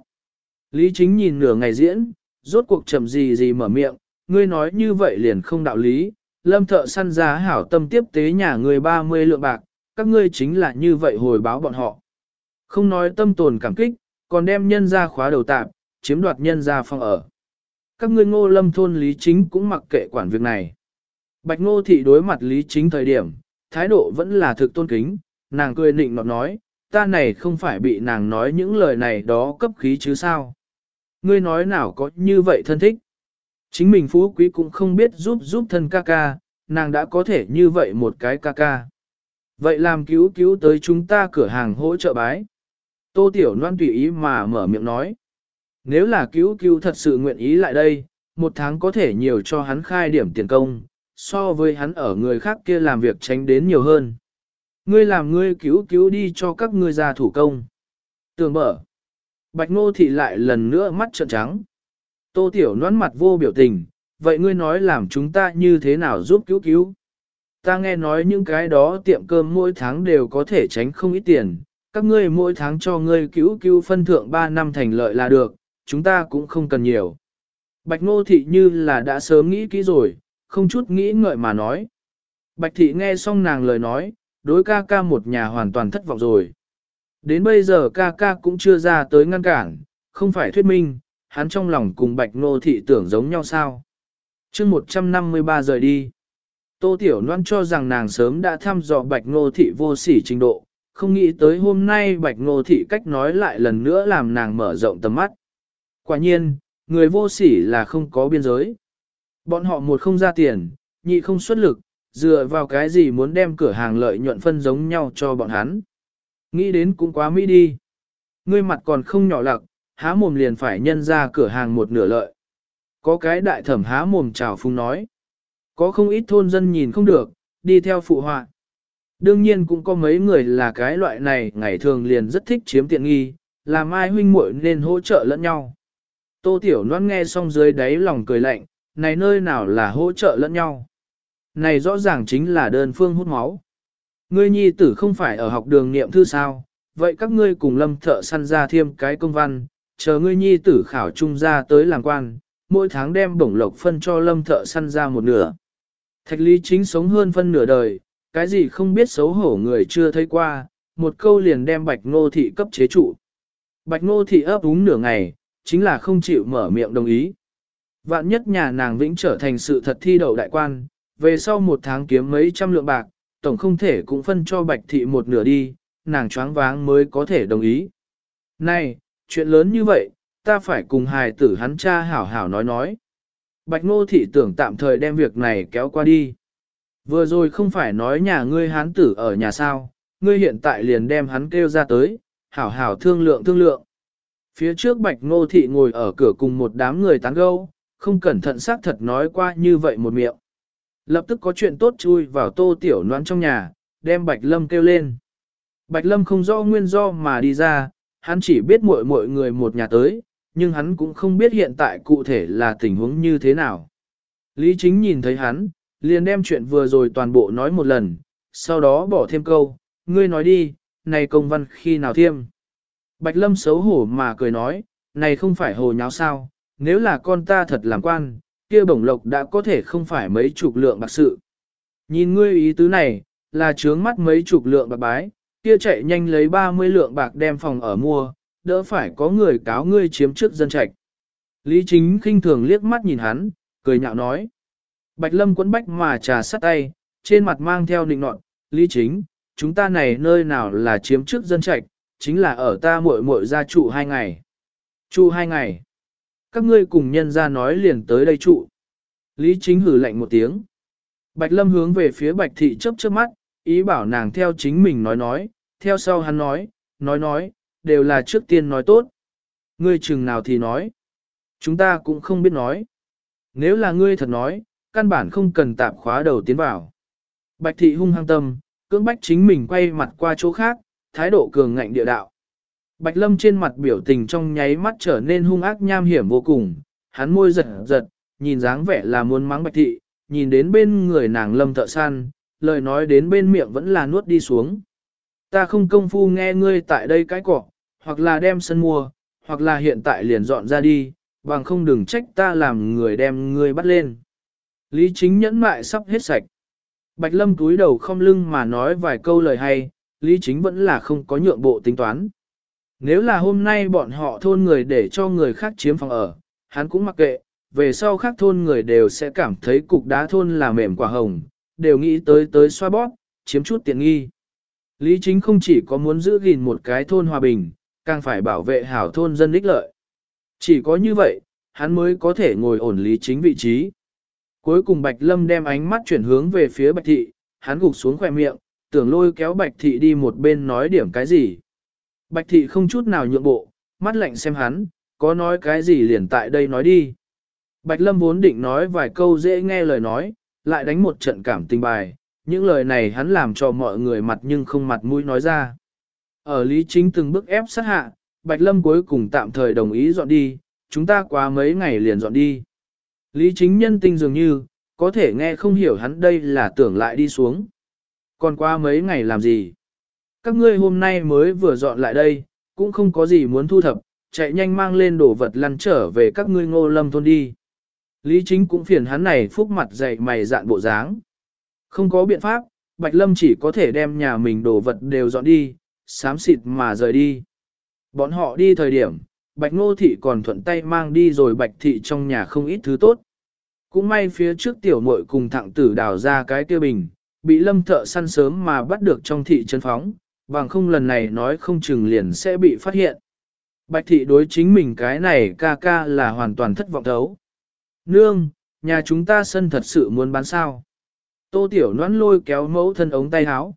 Lý chính nhìn nửa ngày diễn, rốt cuộc chậm gì gì mở miệng, ngươi nói như vậy liền không đạo lý, lâm thợ săn giá hảo tâm tiếp tế nhà người 30 lượng bạc, các ngươi chính là như vậy hồi báo bọn họ. Không nói tâm tồn cảm kích, còn đem nhân ra khóa đầu tạp, chiếm đoạt nhân ra phòng ở. Các ngươi ngô lâm thôn lý chính cũng mặc kệ quản việc này. Bạch ngô thị đối mặt lý chính thời điểm, thái độ vẫn là thực tôn kính, nàng cười nịnh nọt nói, ta này không phải bị nàng nói những lời này đó cấp khí chứ sao. Ngươi nói nào có như vậy thân thích. Chính mình phú quý cũng không biết giúp giúp thân ca ca, nàng đã có thể như vậy một cái ca ca. Vậy làm cứu cứu tới chúng ta cửa hàng hỗ trợ bái. Tô Tiểu Loan tùy ý mà mở miệng nói. Nếu là cứu cứu thật sự nguyện ý lại đây, một tháng có thể nhiều cho hắn khai điểm tiền công, so với hắn ở người khác kia làm việc tránh đến nhiều hơn. Ngươi làm ngươi cứu cứu đi cho các ngươi ra thủ công. Tường mở. Bạch Ngô Thị lại lần nữa mắt trợn trắng. Tô Tiểu nón mặt vô biểu tình, vậy ngươi nói làm chúng ta như thế nào giúp cứu cứu? Ta nghe nói những cái đó tiệm cơm mỗi tháng đều có thể tránh không ít tiền, các ngươi mỗi tháng cho ngươi cứu cứu phân thượng 3 năm thành lợi là được, chúng ta cũng không cần nhiều. Bạch Ngô Thị như là đã sớm nghĩ kỹ rồi, không chút nghĩ ngợi mà nói. Bạch Thị nghe xong nàng lời nói, đối ca ca một nhà hoàn toàn thất vọng rồi. Đến bây giờ ca ca cũng chưa ra tới ngăn cản, không phải thuyết minh, hắn trong lòng cùng Bạch Nô Thị tưởng giống nhau sao. chương 153 rời đi. Tô Tiểu Loan cho rằng nàng sớm đã thăm dò Bạch Ngô Thị vô sỉ trình độ, không nghĩ tới hôm nay Bạch Ngô Thị cách nói lại lần nữa làm nàng mở rộng tầm mắt. Quả nhiên, người vô sỉ là không có biên giới. Bọn họ một không ra tiền, nhị không xuất lực, dựa vào cái gì muốn đem cửa hàng lợi nhuận phân giống nhau cho bọn hắn. Nghĩ đến cũng quá mỹ đi. Ngươi mặt còn không nhỏ lặc, há mồm liền phải nhân ra cửa hàng một nửa lợi. Có cái đại thẩm há mồm chào phung nói. Có không ít thôn dân nhìn không được, đi theo phụ họa. Đương nhiên cũng có mấy người là cái loại này ngày thường liền rất thích chiếm tiện nghi, làm ai huynh muội nên hỗ trợ lẫn nhau. Tô Tiểu Loan nghe xong dưới đáy lòng cười lạnh, này nơi nào là hỗ trợ lẫn nhau. Này rõ ràng chính là đơn phương hút máu. Ngươi nhi tử không phải ở học đường niệm thư sao, vậy các ngươi cùng lâm thợ săn ra thêm cái công văn, chờ ngươi nhi tử khảo trung ra tới làng quan, mỗi tháng đem bổng lộc phân cho lâm thợ săn ra một nửa. Thạch lý chính sống hơn phân nửa đời, cái gì không biết xấu hổ người chưa thấy qua, một câu liền đem bạch ngô thị cấp chế trụ. Bạch ngô thị ấp úng nửa ngày, chính là không chịu mở miệng đồng ý. Vạn nhất nhà nàng vĩnh trở thành sự thật thi đậu đại quan, về sau một tháng kiếm mấy trăm lượng bạc, tổng không thể cũng phân cho bạch thị một nửa đi, nàng choáng váng mới có thể đồng ý. Này, chuyện lớn như vậy, ta phải cùng hài tử hắn cha hảo hảo nói nói. Bạch ngô thị tưởng tạm thời đem việc này kéo qua đi. Vừa rồi không phải nói nhà ngươi hán tử ở nhà sao, ngươi hiện tại liền đem hắn kêu ra tới, hảo hảo thương lượng thương lượng. Phía trước bạch ngô thị ngồi ở cửa cùng một đám người tán gâu, không cẩn thận xác thật nói qua như vậy một miệng. Lập tức có chuyện tốt chui vào tô tiểu noan trong nhà, đem bạch lâm kêu lên. Bạch lâm không rõ nguyên do mà đi ra, hắn chỉ biết muội muội người một nhà tới, nhưng hắn cũng không biết hiện tại cụ thể là tình huống như thế nào. Lý chính nhìn thấy hắn, liền đem chuyện vừa rồi toàn bộ nói một lần, sau đó bỏ thêm câu, ngươi nói đi, này công văn khi nào thiêm. Bạch Lâm xấu hổ mà cười nói, này không phải hồ nháo sao, nếu là con ta thật làm quan, kia bổng lộc đã có thể không phải mấy chục lượng bạc sự. Nhìn ngươi ý tứ này, là trướng mắt mấy chục lượng bạc bái, kia chạy nhanh lấy 30 lượng bạc đem phòng ở mua, đỡ phải có người cáo ngươi chiếm trước dân trạch. Lý chính khinh thường liếc mắt nhìn hắn, cười nhạo nói. Bạch lâm quấn bách mà trà sắt tay, trên mặt mang theo nịnh nọt, Lý chính, chúng ta này nơi nào là chiếm trước dân trạch, chính là ở ta muội muội gia trụ hai ngày. Trụ hai ngày. Các ngươi cùng nhân ra nói liền tới đây trụ. Lý chính hử lạnh một tiếng. Bạch lâm hướng về phía bạch thị chớp chớp mắt, ý bảo nàng theo chính mình nói nói, theo sau hắn nói, nói nói, đều là trước tiên nói tốt. Ngươi chừng nào thì nói. Chúng ta cũng không biết nói. Nếu là ngươi thật nói, căn bản không cần tạp khóa đầu tiến vào. Bạch thị hung hăng tâm, cưỡng bách chính mình quay mặt qua chỗ khác, thái độ cường ngạnh địa đạo. Bạch lâm trên mặt biểu tình trong nháy mắt trở nên hung ác nham hiểm vô cùng, hắn môi giật giật, nhìn dáng vẻ là muốn mắng bạch thị, nhìn đến bên người nàng lâm thợ săn, lời nói đến bên miệng vẫn là nuốt đi xuống. Ta không công phu nghe ngươi tại đây cái cỏ, hoặc là đem sân mua, hoặc là hiện tại liền dọn ra đi, bằng không đừng trách ta làm người đem ngươi bắt lên. Lý chính nhẫn mại sắp hết sạch. Bạch lâm túi đầu không lưng mà nói vài câu lời hay, Lý chính vẫn là không có nhượng bộ tính toán. Nếu là hôm nay bọn họ thôn người để cho người khác chiếm phòng ở, hắn cũng mặc kệ, về sau khác thôn người đều sẽ cảm thấy cục đá thôn là mềm quả hồng, đều nghĩ tới tới xoa bóp, chiếm chút tiện nghi. Lý chính không chỉ có muốn giữ gìn một cái thôn hòa bình, càng phải bảo vệ hảo thôn dân ích lợi. Chỉ có như vậy, hắn mới có thể ngồi ổn lý chính vị trí. Cuối cùng Bạch Lâm đem ánh mắt chuyển hướng về phía Bạch Thị, hắn gục xuống khỏe miệng, tưởng lôi kéo Bạch Thị đi một bên nói điểm cái gì. Bạch Thị không chút nào nhượng bộ, mắt lạnh xem hắn, có nói cái gì liền tại đây nói đi. Bạch Lâm vốn định nói vài câu dễ nghe lời nói, lại đánh một trận cảm tình bài, những lời này hắn làm cho mọi người mặt nhưng không mặt mũi nói ra. Ở Lý Chính từng bước ép sát hạ, Bạch Lâm cuối cùng tạm thời đồng ý dọn đi, chúng ta qua mấy ngày liền dọn đi. Lý Chính nhân tinh dường như, có thể nghe không hiểu hắn đây là tưởng lại đi xuống. Còn qua mấy ngày làm gì? Các ngươi hôm nay mới vừa dọn lại đây, cũng không có gì muốn thu thập, chạy nhanh mang lên đồ vật lăn trở về các ngươi ngô lâm thôn đi. Lý chính cũng phiền hắn này phúc mặt dày mày dạn bộ dáng. Không có biện pháp, Bạch Lâm chỉ có thể đem nhà mình đồ vật đều dọn đi, sám xịt mà rời đi. Bọn họ đi thời điểm, Bạch Ngô Thị còn thuận tay mang đi rồi Bạch Thị trong nhà không ít thứ tốt. Cũng may phía trước tiểu muội cùng thẳng tử đào ra cái kia bình, bị lâm thợ săn sớm mà bắt được trong thị trấn phóng, bằng không lần này nói không chừng liền sẽ bị phát hiện. Bạch Thị đối chính mình cái này ca ca là hoàn toàn thất vọng thấu. Nương, nhà chúng ta sân thật sự muốn bán sao. Tô Tiểu noan lôi kéo mẫu thân ống tay áo.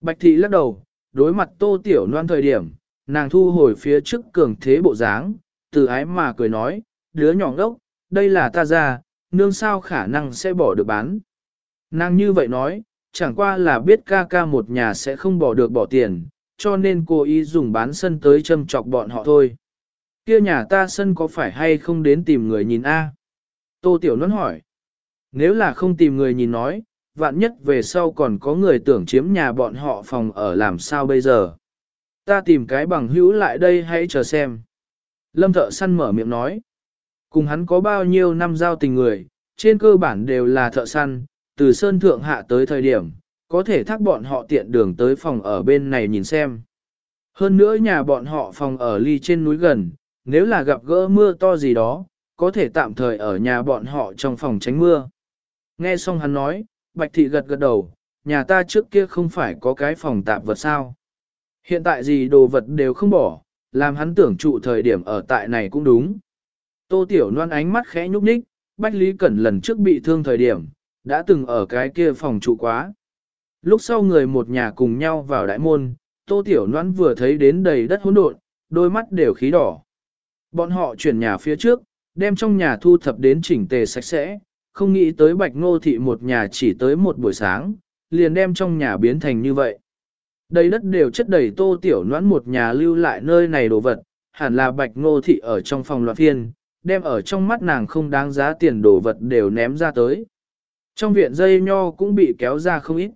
Bạch Thị lắc đầu, đối mặt Tô Tiểu noan thời điểm, nàng thu hồi phía trước cường thế bộ dáng, từ ái mà cười nói, đứa nhỏ ngốc, đây là ta ra, nương sao khả năng sẽ bỏ được bán. Nàng như vậy nói, chẳng qua là biết ca ca một nhà sẽ không bỏ được bỏ tiền, cho nên cô ý dùng bán sân tới châm chọc bọn họ thôi. Kia nhà ta sân có phải hay không đến tìm người nhìn a? Tô Tiểu Nôn hỏi. Nếu là không tìm người nhìn nói, vạn nhất về sau còn có người tưởng chiếm nhà bọn họ phòng ở làm sao bây giờ. Ta tìm cái bằng hữu lại đây hãy chờ xem. Lâm thợ săn mở miệng nói. Cùng hắn có bao nhiêu năm giao tình người, trên cơ bản đều là thợ săn, từ sơn thượng hạ tới thời điểm, có thể thác bọn họ tiện đường tới phòng ở bên này nhìn xem. Hơn nữa nhà bọn họ phòng ở ly trên núi gần, nếu là gặp gỡ mưa to gì đó, có thể tạm thời ở nhà bọn họ trong phòng tránh mưa. Nghe xong hắn nói, Bạch Thị gật gật đầu, nhà ta trước kia không phải có cái phòng tạm vật sao. Hiện tại gì đồ vật đều không bỏ, làm hắn tưởng trụ thời điểm ở tại này cũng đúng. Tô Tiểu Loan ánh mắt khẽ nhúc nhích, Bách Lý Cẩn lần trước bị thương thời điểm, đã từng ở cái kia phòng trụ quá. Lúc sau người một nhà cùng nhau vào đại môn, Tô Tiểu Noãn vừa thấy đến đầy đất hỗn độn, đôi mắt đều khí đỏ. Bọn họ chuyển nhà phía trước, đem trong nhà thu thập đến chỉnh tề sạch sẽ, không nghĩ tới Bạch Ngô Thị một nhà chỉ tới một buổi sáng, liền đem trong nhà biến thành như vậy. Đầy đất đều chất đầy tô tiểu noãn một nhà lưu lại nơi này đồ vật, hẳn là bạch ngô thị ở trong phòng loạn phiên, đem ở trong mắt nàng không đáng giá tiền đồ vật đều ném ra tới. Trong viện dây nho cũng bị kéo ra không ít.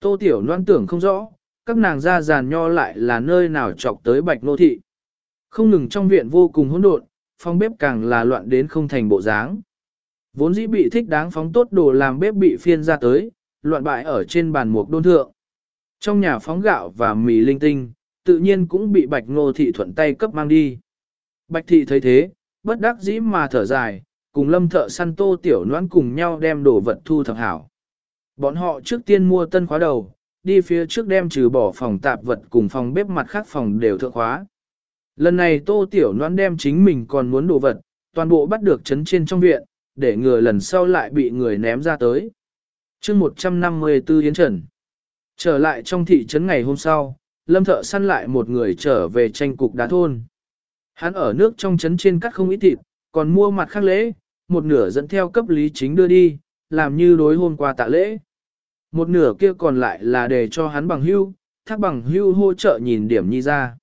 Tô Tiểu Loan tưởng không rõ, các nàng ra giàn nho lại là nơi nào chọc tới bạch nô thị. Không ngừng trong viện vô cùng hỗn độn, phòng bếp càng là loạn đến không thành bộ dáng. Vốn dĩ bị thích đáng phóng tốt đồ làm bếp bị phiên ra tới, loạn bại ở trên bàn mục đôn thượng. Trong nhà phóng gạo và mì linh tinh, tự nhiên cũng bị bạch ngô thị thuận tay cấp mang đi. Bạch thị thấy thế, bất đắc dĩ mà thở dài, cùng lâm thợ săn tô tiểu noãn cùng nhau đem đồ vật thu thập hảo. Bọn họ trước tiên mua tân khóa đầu, đi phía trước đem trừ bỏ phòng tạp vật cùng phòng bếp mặt khác phòng đều thượng khóa. Lần này tô tiểu noãn đem chính mình còn muốn đồ vật, toàn bộ bắt được chấn trên trong viện, để ngừa lần sau lại bị người ném ra tới. chương 154 Yến Trần Trở lại trong thị trấn ngày hôm sau, lâm thợ săn lại một người trở về tranh cục đá thôn. Hắn ở nước trong trấn trên cắt không ít thịt, còn mua mặt khác lễ, một nửa dẫn theo cấp lý chính đưa đi, làm như đối hôm qua tạ lễ. Một nửa kia còn lại là để cho hắn bằng hưu, thác bằng hưu hỗ trợ nhìn điểm nhi ra.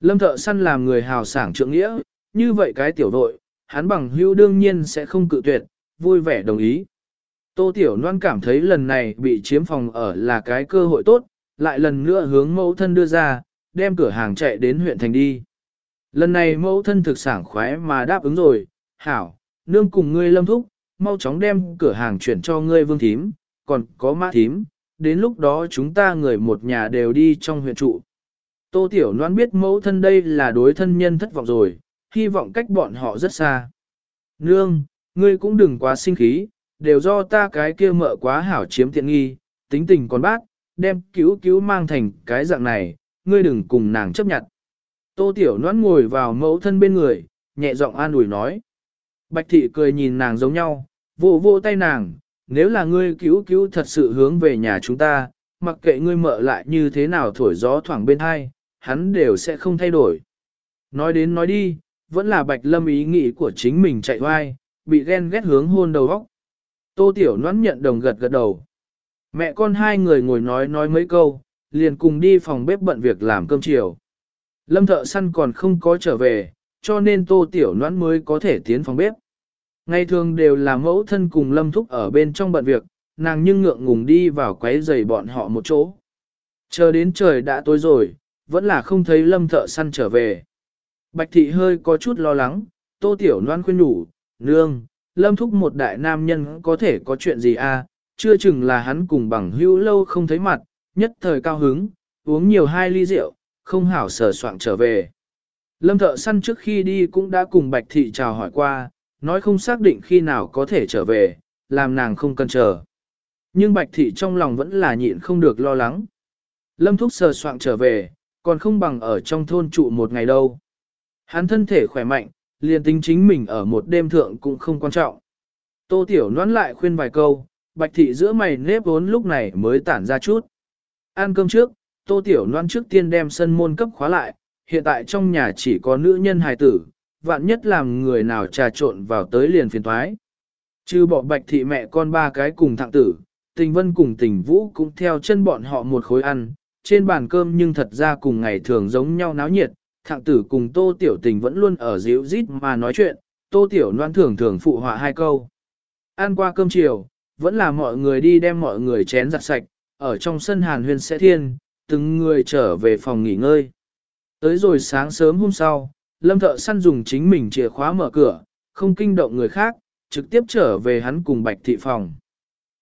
Lâm thợ săn làm người hào sảng trượng nghĩa, như vậy cái tiểu đội, hắn bằng hưu đương nhiên sẽ không cự tuyệt, vui vẻ đồng ý. Tô Tiểu Loan cảm thấy lần này bị chiếm phòng ở là cái cơ hội tốt, lại lần nữa hướng mẫu thân đưa ra, đem cửa hàng chạy đến huyện thành đi. Lần này mẫu thân thực sảng khoái mà đáp ứng rồi, hảo, nương cùng ngươi lâm thúc, mau chóng đem cửa hàng chuyển cho ngươi vương thím, còn có mã thím, đến lúc đó chúng ta người một nhà đều đi trong huyện trụ. Tô Tiểu Loan biết mẫu thân đây là đối thân nhân thất vọng rồi, hy vọng cách bọn họ rất xa. Nương, ngươi cũng đừng quá sinh khí, đều do ta cái kia mợ quá hảo chiếm tiện nghi, tính tình còn bác, đem cứu cứu mang thành cái dạng này, ngươi đừng cùng nàng chấp nhận. Tô Tiểu Loan ngồi vào mẫu thân bên người, nhẹ giọng an ủi nói. Bạch thị cười nhìn nàng giống nhau, vô vô tay nàng, nếu là ngươi cứu cứu thật sự hướng về nhà chúng ta, mặc kệ ngươi mợ lại như thế nào thổi gió thoảng bên hai, hắn đều sẽ không thay đổi. Nói đến nói đi, vẫn là bạch lâm ý nghĩ của chính mình chạy hoai, bị ghen ghét hướng hôn đầu góc. Tô Tiểu Noãn nhận đồng gật gật đầu. Mẹ con hai người ngồi nói nói mấy câu, liền cùng đi phòng bếp bận việc làm cơm chiều. Lâm thợ săn còn không có trở về, cho nên Tô Tiểu Noãn mới có thể tiến phòng bếp. Ngày thường đều là mẫu thân cùng Lâm Thúc ở bên trong bận việc, nàng nhưng ngượng ngùng đi vào quấy giày bọn họ một chỗ. Chờ đến trời đã tối rồi, vẫn là không thấy Lâm thợ săn trở về. Bạch thị hơi có chút lo lắng, Tô Tiểu Loan khuyên nhủ, nương, Lâm Thúc một đại nam nhân có thể có chuyện gì à, chưa chừng là hắn cùng bằng hữu lâu không thấy mặt, nhất thời cao hứng, uống nhiều hai ly rượu, không hảo sở soạn trở về. Lâm thợ săn trước khi đi cũng đã cùng Bạch Thị chào hỏi qua, nói không xác định khi nào có thể trở về, làm nàng không cần chờ. Nhưng Bạch Thị trong lòng vẫn là nhịn không được lo lắng. Lâm Thúc sờ soạn trở về, còn không bằng ở trong thôn trụ một ngày đâu. Hắn thân thể khỏe mạnh, liền tính chính mình ở một đêm thượng cũng không quan trọng. Tô Tiểu noán lại khuyên vài câu, Bạch Thị giữa mày nếp vốn lúc này mới tản ra chút. Ăn cơm trước, Tô Tiểu Loan trước tiên đem sân môn cấp khóa lại, hiện tại trong nhà chỉ có nữ nhân hài tử, vạn nhất làm người nào trà trộn vào tới liền phiền thoái. Chứ bỏ bạch thị mẹ con ba cái cùng thạng tử, tình vân cùng tình vũ cũng theo chân bọn họ một khối ăn, trên bàn cơm nhưng thật ra cùng ngày thường giống nhau náo nhiệt, thạng tử cùng tô tiểu tình vẫn luôn ở dịu rít mà nói chuyện, tô tiểu loan thường thường phụ họa hai câu. Ăn qua cơm chiều, vẫn là mọi người đi đem mọi người chén giặt sạch, ở trong sân hàn huyên sẽ thiên, từng người trở về phòng nghỉ ngơi. Tới rồi sáng sớm hôm sau, lâm thợ săn dùng chính mình chìa khóa mở cửa, không kinh động người khác, trực tiếp trở về hắn cùng bạch thị phòng.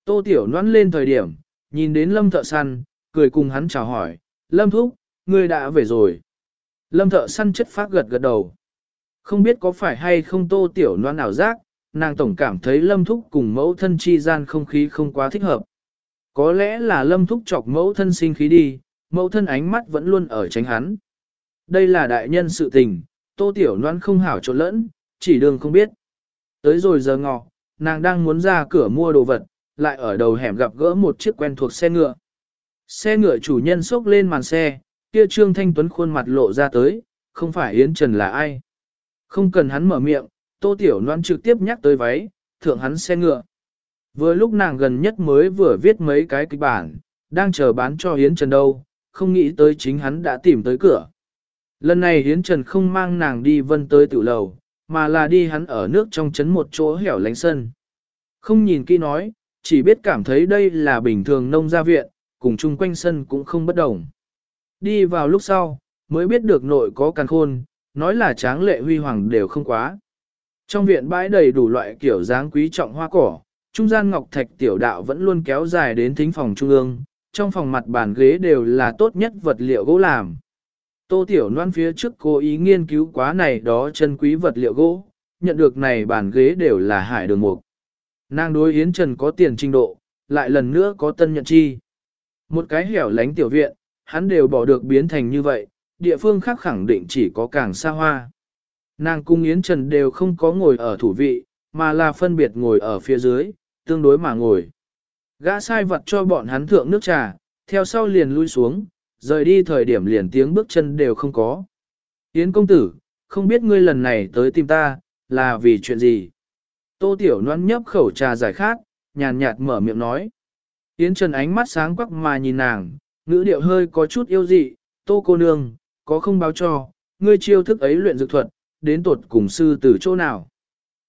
Tô Tiểu noan lên thời điểm, nhìn đến lâm thợ săn, cười cùng hắn chào hỏi, lâm thúc, ngươi đã về rồi. Lâm thợ săn chất phát gật gật đầu. Không biết có phải hay không tô tiểu noan ảo giác, nàng tổng cảm thấy lâm thúc cùng mẫu thân chi gian không khí không quá thích hợp. Có lẽ là lâm thúc chọc mẫu thân sinh khí đi, mẫu thân ánh mắt vẫn luôn ở tránh hắn. Đây là đại nhân sự tình, tô tiểu noan không hảo trộn lẫn, chỉ đường không biết. Tới rồi giờ ngọ, nàng đang muốn ra cửa mua đồ vật, lại ở đầu hẻm gặp gỡ một chiếc quen thuộc xe ngựa. Xe ngựa chủ nhân xốc lên màn xe, kia Trương Thanh Tuấn khuôn mặt lộ ra tới, không phải Yến Trần là ai. Không cần hắn mở miệng, Tô Tiểu Loan trực tiếp nhắc tới váy, thượng hắn xe ngựa. Vừa lúc nàng gần nhất mới vừa viết mấy cái kịch bản, đang chờ bán cho Yến Trần đâu, không nghĩ tới chính hắn đã tìm tới cửa. Lần này Yến Trần không mang nàng đi vân tới tự lầu, mà là đi hắn ở nước trong chấn một chỗ hẻo lánh sân. Không nhìn kỹ nói, chỉ biết cảm thấy đây là bình thường nông gia viện, cùng chung quanh sân cũng không bất đồng. Đi vào lúc sau, mới biết được nội có càn khôn, nói là tráng lệ huy hoàng đều không quá. Trong viện bãi đầy đủ loại kiểu dáng quý trọng hoa cỏ, trung gian ngọc thạch tiểu đạo vẫn luôn kéo dài đến thính phòng trung ương, trong phòng mặt bàn ghế đều là tốt nhất vật liệu gỗ làm. Tô Tiểu Loan phía trước cố ý nghiên cứu quá này đó chân quý vật liệu gỗ, nhận được này bàn ghế đều là hải đường mục. Nàng đối Yến Trần có tiền trình độ, lại lần nữa có tân nhận chi. Một cái hẻo lánh tiểu viện, hắn đều bỏ được biến thành như vậy, địa phương khác khẳng định chỉ có càng xa hoa. Nàng cung Yến Trần đều không có ngồi ở thủ vị, mà là phân biệt ngồi ở phía dưới, tương đối mà ngồi. Gã sai vật cho bọn hắn thượng nước trà, theo sau liền lui xuống, rời đi thời điểm liền tiếng bước chân đều không có. Yến công tử, không biết ngươi lần này tới tìm ta, là vì chuyện gì? Tô Tiểu Loan nhấp khẩu trà giải khát, nhàn nhạt mở miệng nói. Yến Trần ánh mắt sáng quắc mà nhìn nàng, ngữ điệu hơi có chút yêu dị, Tô cô nương, có không báo cho, ngươi chiêu thức ấy luyện dược thuật, đến tột cùng sư từ chỗ nào?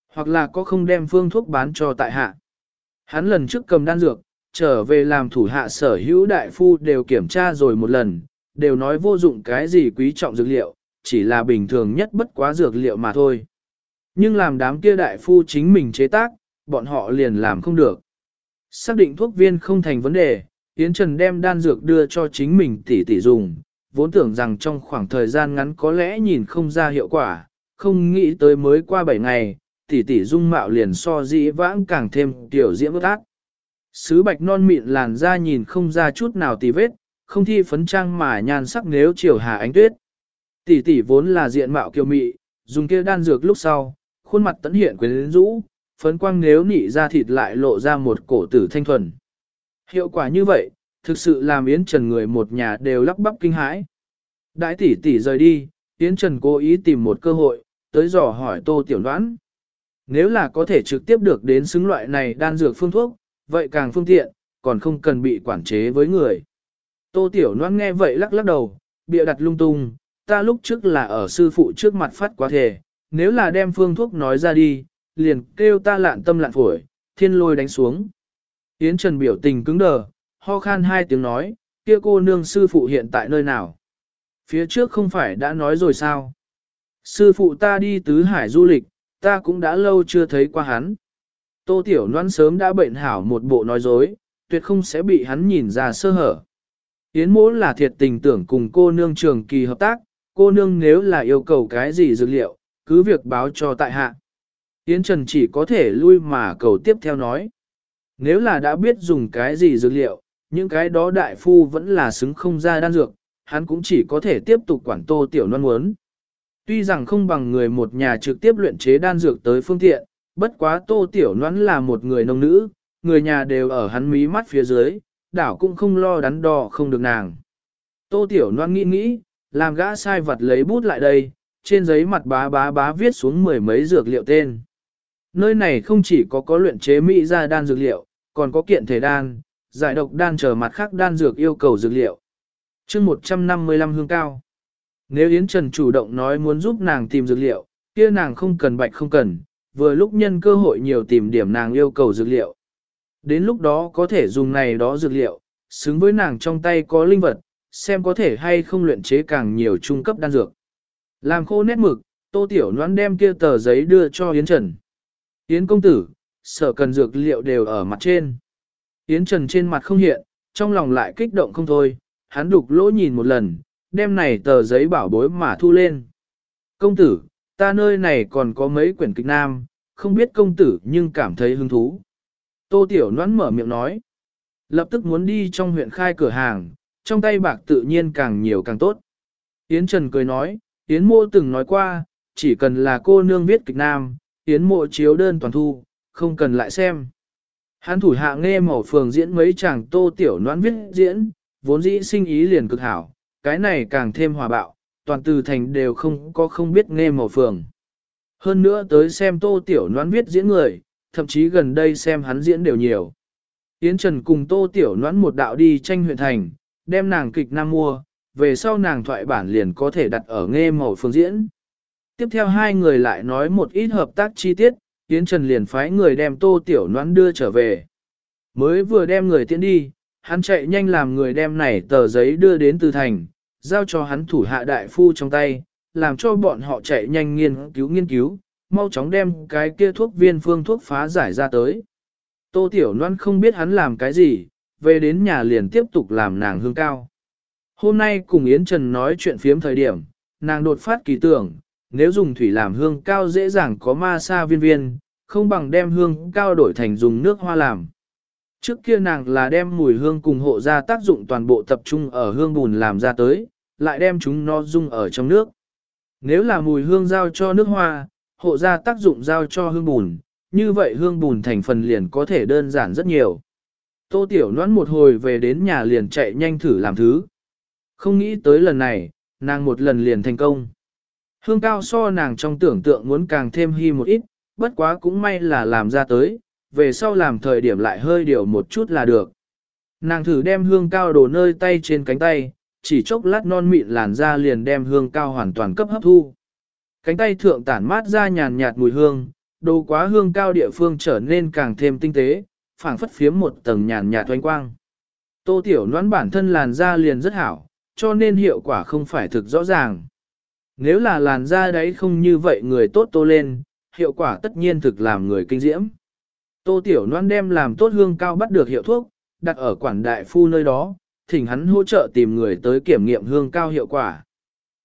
Hoặc là có không đem phương thuốc bán cho tại hạ? Hắn lần trước cầm đan dược, trở về làm thủ hạ sở hữu đại phu đều kiểm tra rồi một lần, đều nói vô dụng cái gì quý trọng dược liệu, chỉ là bình thường nhất bất quá dược liệu mà thôi. Nhưng làm đám kia đại phu chính mình chế tác, bọn họ liền làm không được. Xác định thuốc viên không thành vấn đề, Yến Trần đem đan dược đưa cho chính mình tỷ tỷ dùng, vốn tưởng rằng trong khoảng thời gian ngắn có lẽ nhìn không ra hiệu quả, không nghĩ tới mới qua 7 ngày, tỷ tỷ dung mạo liền so dĩ vãng càng thêm tiểu diễm ước ác. Sứ bạch non mịn làn da nhìn không ra chút nào tì vết, không thi phấn trang mà nhan sắc nếu chiều hà ánh tuyết. Tỷ tỷ vốn là diện mạo kiều mị, dùng kia đan dược lúc sau, khuôn mặt tấn hiện quyến rũ, phấn quang nếu nị ra thịt lại lộ ra một cổ tử thanh thuần. Hiệu quả như vậy, thực sự làm Yến Trần người một nhà đều lắp bắp kinh hãi. Đại tỷ tỷ rời đi, Yến Trần cố ý tìm một cơ hội, tới dò hỏi Tô Tiểu Đoán. Nếu là có thể trực tiếp được đến xứng loại này đan dược phương thuốc, vậy càng phương tiện, còn không cần bị quản chế với người. Tô Tiểu Loan nghe vậy lắc lắc đầu, bịa đặt lung tung, ta lúc trước là ở sư phụ trước mặt phát quá thể, nếu là đem phương thuốc nói ra đi, liền kêu ta lạn tâm lạn phổi, thiên lôi đánh xuống. Yến Trần biểu tình cứng đờ, ho khan hai tiếng nói, kia cô nương sư phụ hiện tại nơi nào? Phía trước không phải đã nói rồi sao? Sư phụ ta đi tứ hải du lịch, ta cũng đã lâu chưa thấy qua hắn. Tô Tiểu Loan sớm đã bệnh hảo một bộ nói dối, tuyệt không sẽ bị hắn nhìn ra sơ hở. Yến mỗ là thiệt tình tưởng cùng cô nương trường kỳ hợp tác, cô nương nếu là yêu cầu cái gì dược liệu, cứ việc báo cho tại hạ. Yến Trần chỉ có thể lui mà cầu tiếp theo nói. Nếu là đã biết dùng cái gì dược liệu, những cái đó đại phu vẫn là xứng không ra đan dược, hắn cũng chỉ có thể tiếp tục quản tô tiểu non muốn. Tuy rằng không bằng người một nhà trực tiếp luyện chế đan dược tới phương tiện, bất quá tô tiểu noãn là một người nông nữ, người nhà đều ở hắn mí mắt phía dưới, đảo cũng không lo đắn đo không được nàng. Tô tiểu noãn nghĩ nghĩ, làm gã sai vật lấy bút lại đây, trên giấy mặt bá bá bá viết xuống mười mấy dược liệu tên. Nơi này không chỉ có có luyện chế mỹ ra đan dược liệu, còn có kiện thể đan, giải độc đan chờ mặt khác đan dược yêu cầu dược liệu. chương 155 hương cao. Nếu Yến Trần chủ động nói muốn giúp nàng tìm dược liệu, kia nàng không cần bạch không cần, vừa lúc nhân cơ hội nhiều tìm điểm nàng yêu cầu dược liệu. Đến lúc đó có thể dùng này đó dược liệu, xứng với nàng trong tay có linh vật, xem có thể hay không luyện chế càng nhiều trung cấp đan dược. Làm khô nét mực, tô tiểu noan đem kia tờ giấy đưa cho Yến Trần. Yến công tử, sở cần dược liệu đều ở mặt trên. Yến Trần trên mặt không hiện, trong lòng lại kích động không thôi, hắn đục lỗ nhìn một lần, đem này tờ giấy bảo bối mà thu lên. Công tử, ta nơi này còn có mấy quyển kịch nam, không biết công tử nhưng cảm thấy hứng thú. Tô Tiểu Noãn mở miệng nói. Lập tức muốn đi trong huyện khai cửa hàng, trong tay bạc tự nhiên càng nhiều càng tốt. Yến Trần cười nói, Yến Mô từng nói qua, chỉ cần là cô nương viết kịch nam, Yến mộ chiếu đơn toàn thu, không cần lại xem. Hán thủ hạ nghe màu phường diễn mấy chàng tô tiểu noãn viết diễn, vốn dĩ sinh ý liền cực hảo, cái này càng thêm hòa bạo, toàn từ thành đều không có không biết nghe màu phường. Hơn nữa tới xem tô tiểu noãn viết diễn người, thậm chí gần đây xem hắn diễn đều nhiều. Yến Trần cùng tô tiểu noãn một đạo đi tranh huyện thành, đem nàng kịch nam mua, về sau nàng thoại bản liền có thể đặt ở nghe màu phường diễn. Tiếp theo hai người lại nói một ít hợp tác chi tiết, Yến Trần liền phái người đem tô tiểu noãn đưa trở về. Mới vừa đem người tiễn đi, hắn chạy nhanh làm người đem này tờ giấy đưa đến từ thành, giao cho hắn thủ hạ đại phu trong tay, làm cho bọn họ chạy nhanh nghiên cứu nghiên cứu, mau chóng đem cái kia thuốc viên phương thuốc phá giải ra tới. Tô Tiểu Loan không biết hắn làm cái gì, về đến nhà liền tiếp tục làm nàng hương cao. Hôm nay cùng Yến Trần nói chuyện phiếm thời điểm, nàng đột phát kỳ tưởng, nếu dùng thủy làm hương cao dễ dàng có ma sa viên viên, không bằng đem hương cao đổi thành dùng nước hoa làm. Trước kia nàng là đem mùi hương cùng hộ ra tác dụng toàn bộ tập trung ở hương bùn làm ra tới, lại đem chúng nó dung ở trong nước. Nếu là mùi hương giao cho nước hoa, hộ ra tác dụng giao cho hương bùn, như vậy hương bùn thành phần liền có thể đơn giản rất nhiều. Tô Tiểu Loan một hồi về đến nhà liền chạy nhanh thử làm thứ. Không nghĩ tới lần này, nàng một lần liền thành công. Hương cao so nàng trong tưởng tượng muốn càng thêm hy một ít, bất quá cũng may là làm ra tới, về sau làm thời điểm lại hơi điều một chút là được. Nàng thử đem hương cao đổ nơi tay trên cánh tay, chỉ chốc lát non mịn làn da liền đem hương cao hoàn toàn cấp hấp thu. Cánh tay thượng tản mát ra nhàn nhạt mùi hương, đồ quá hương cao địa phương trở nên càng thêm tinh tế, phảng phất phiếm một tầng nhàn nhạt oanh quang. Tô tiểu noãn bản thân làn da liền rất hảo, cho nên hiệu quả không phải thực rõ ràng. Nếu là làn da đấy không như vậy người tốt tô lên, hiệu quả tất nhiên thực làm người kinh diễm. Tô tiểu loan đem làm tốt hương cao bắt được hiệu thuốc, đặt ở quản đại phu nơi đó, thỉnh hắn hỗ trợ tìm người tới kiểm nghiệm hương cao hiệu quả.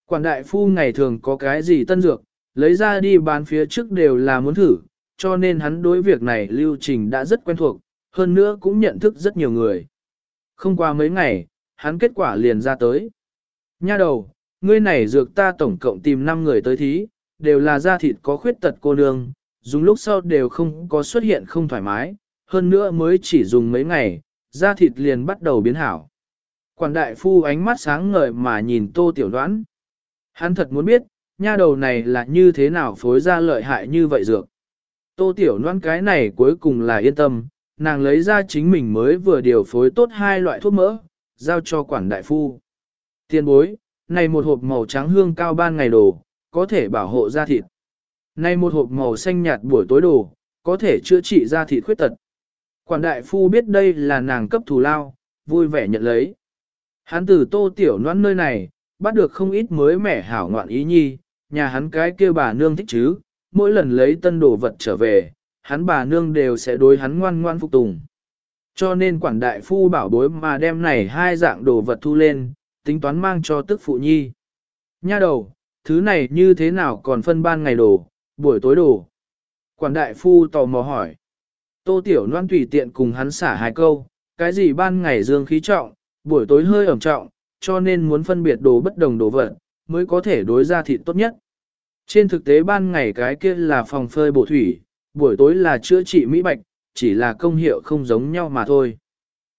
Quản đại phu ngày thường có cái gì tân dược, lấy ra đi bán phía trước đều là muốn thử, cho nên hắn đối việc này lưu trình đã rất quen thuộc, hơn nữa cũng nhận thức rất nhiều người. Không qua mấy ngày, hắn kết quả liền ra tới. Nha đầu, ngươi này dược ta tổng cộng tìm 5 người tới thí, đều là da thịt có khuyết tật cô nương, dùng lúc sau đều không có xuất hiện không thoải mái, hơn nữa mới chỉ dùng mấy ngày, da thịt liền bắt đầu biến hảo. Quản đại phu ánh mắt sáng ngời mà nhìn tô tiểu đoán. Hắn thật muốn biết, nha đầu này là như thế nào phối ra lợi hại như vậy dược. Tô tiểu đoán cái này cuối cùng là yên tâm, nàng lấy ra chính mình mới vừa điều phối tốt hai loại thuốc mỡ, giao cho quản đại phu. Tiên bối, này một hộp màu trắng hương cao ban ngày đồ, có thể bảo hộ da thịt nay một hộp màu xanh nhạt buổi tối đồ, có thể chữa trị da thịt khuyết tật. Quản đại phu biết đây là nàng cấp thù lao, vui vẻ nhận lấy. Hắn từ tô tiểu noan nơi này, bắt được không ít mới mẻ hảo ngoạn ý nhi, nhà hắn cái kia bà nương thích chứ, mỗi lần lấy tân đồ vật trở về, hắn bà nương đều sẽ đối hắn ngoan ngoan phục tùng. Cho nên quản đại phu bảo bối mà đem này hai dạng đồ vật thu lên, tính toán mang cho tức phụ nhi. Nha đầu, thứ này như thế nào còn phân ban ngày đồ, buổi tối đồ. Quản đại phu tò mò hỏi. Tô tiểu Loan tùy tiện cùng hắn xả hai câu, cái gì ban ngày dương khí trọng, buổi tối hơi ẩm trọng, cho nên muốn phân biệt đồ bất đồng đồ vật, mới có thể đối ra thịt tốt nhất. Trên thực tế ban ngày cái kia là phòng phơi bổ thủy, buổi tối là chữa trị mỹ bạch, chỉ là công hiệu không giống nhau mà thôi.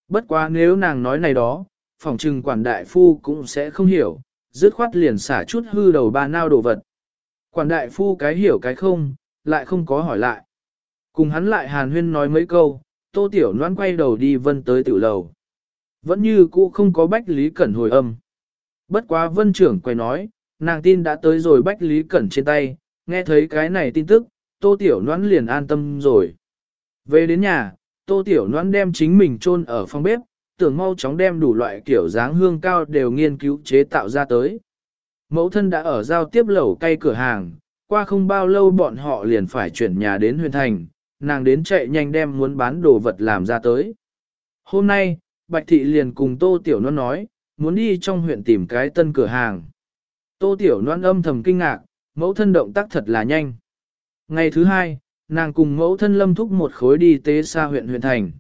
Bất quá nếu nàng nói này đó, phòng trừng quản đại phu cũng sẽ không hiểu, dứt khoát liền xả chút hư đầu ba nao đồ vật. Quản đại phu cái hiểu cái không, lại không có hỏi lại. Cùng hắn lại hàn huyên nói mấy câu, tô tiểu noan quay đầu đi vân tới tiểu lầu. Vẫn như cũ không có Bách Lý Cẩn hồi âm. Bất quá vân trưởng quay nói, nàng tin đã tới rồi Bách Lý Cẩn trên tay, nghe thấy cái này tin tức, tô tiểu noan liền an tâm rồi. Về đến nhà, tô tiểu noan đem chính mình chôn ở phòng bếp, tưởng mau chóng đem đủ loại kiểu dáng hương cao đều nghiên cứu chế tạo ra tới. Mẫu thân đã ở giao tiếp lẩu cây cửa hàng, qua không bao lâu bọn họ liền phải chuyển nhà đến huyền thành, nàng đến chạy nhanh đem muốn bán đồ vật làm ra tới. Hôm nay, Bạch Thị liền cùng Tô Tiểu Loan nói, muốn đi trong huyện tìm cái tân cửa hàng. Tô Tiểu Loan âm thầm kinh ngạc, mẫu thân động tác thật là nhanh. Ngày thứ hai, nàng cùng mẫu thân lâm thúc một khối đi tế xa huyện huyện thành.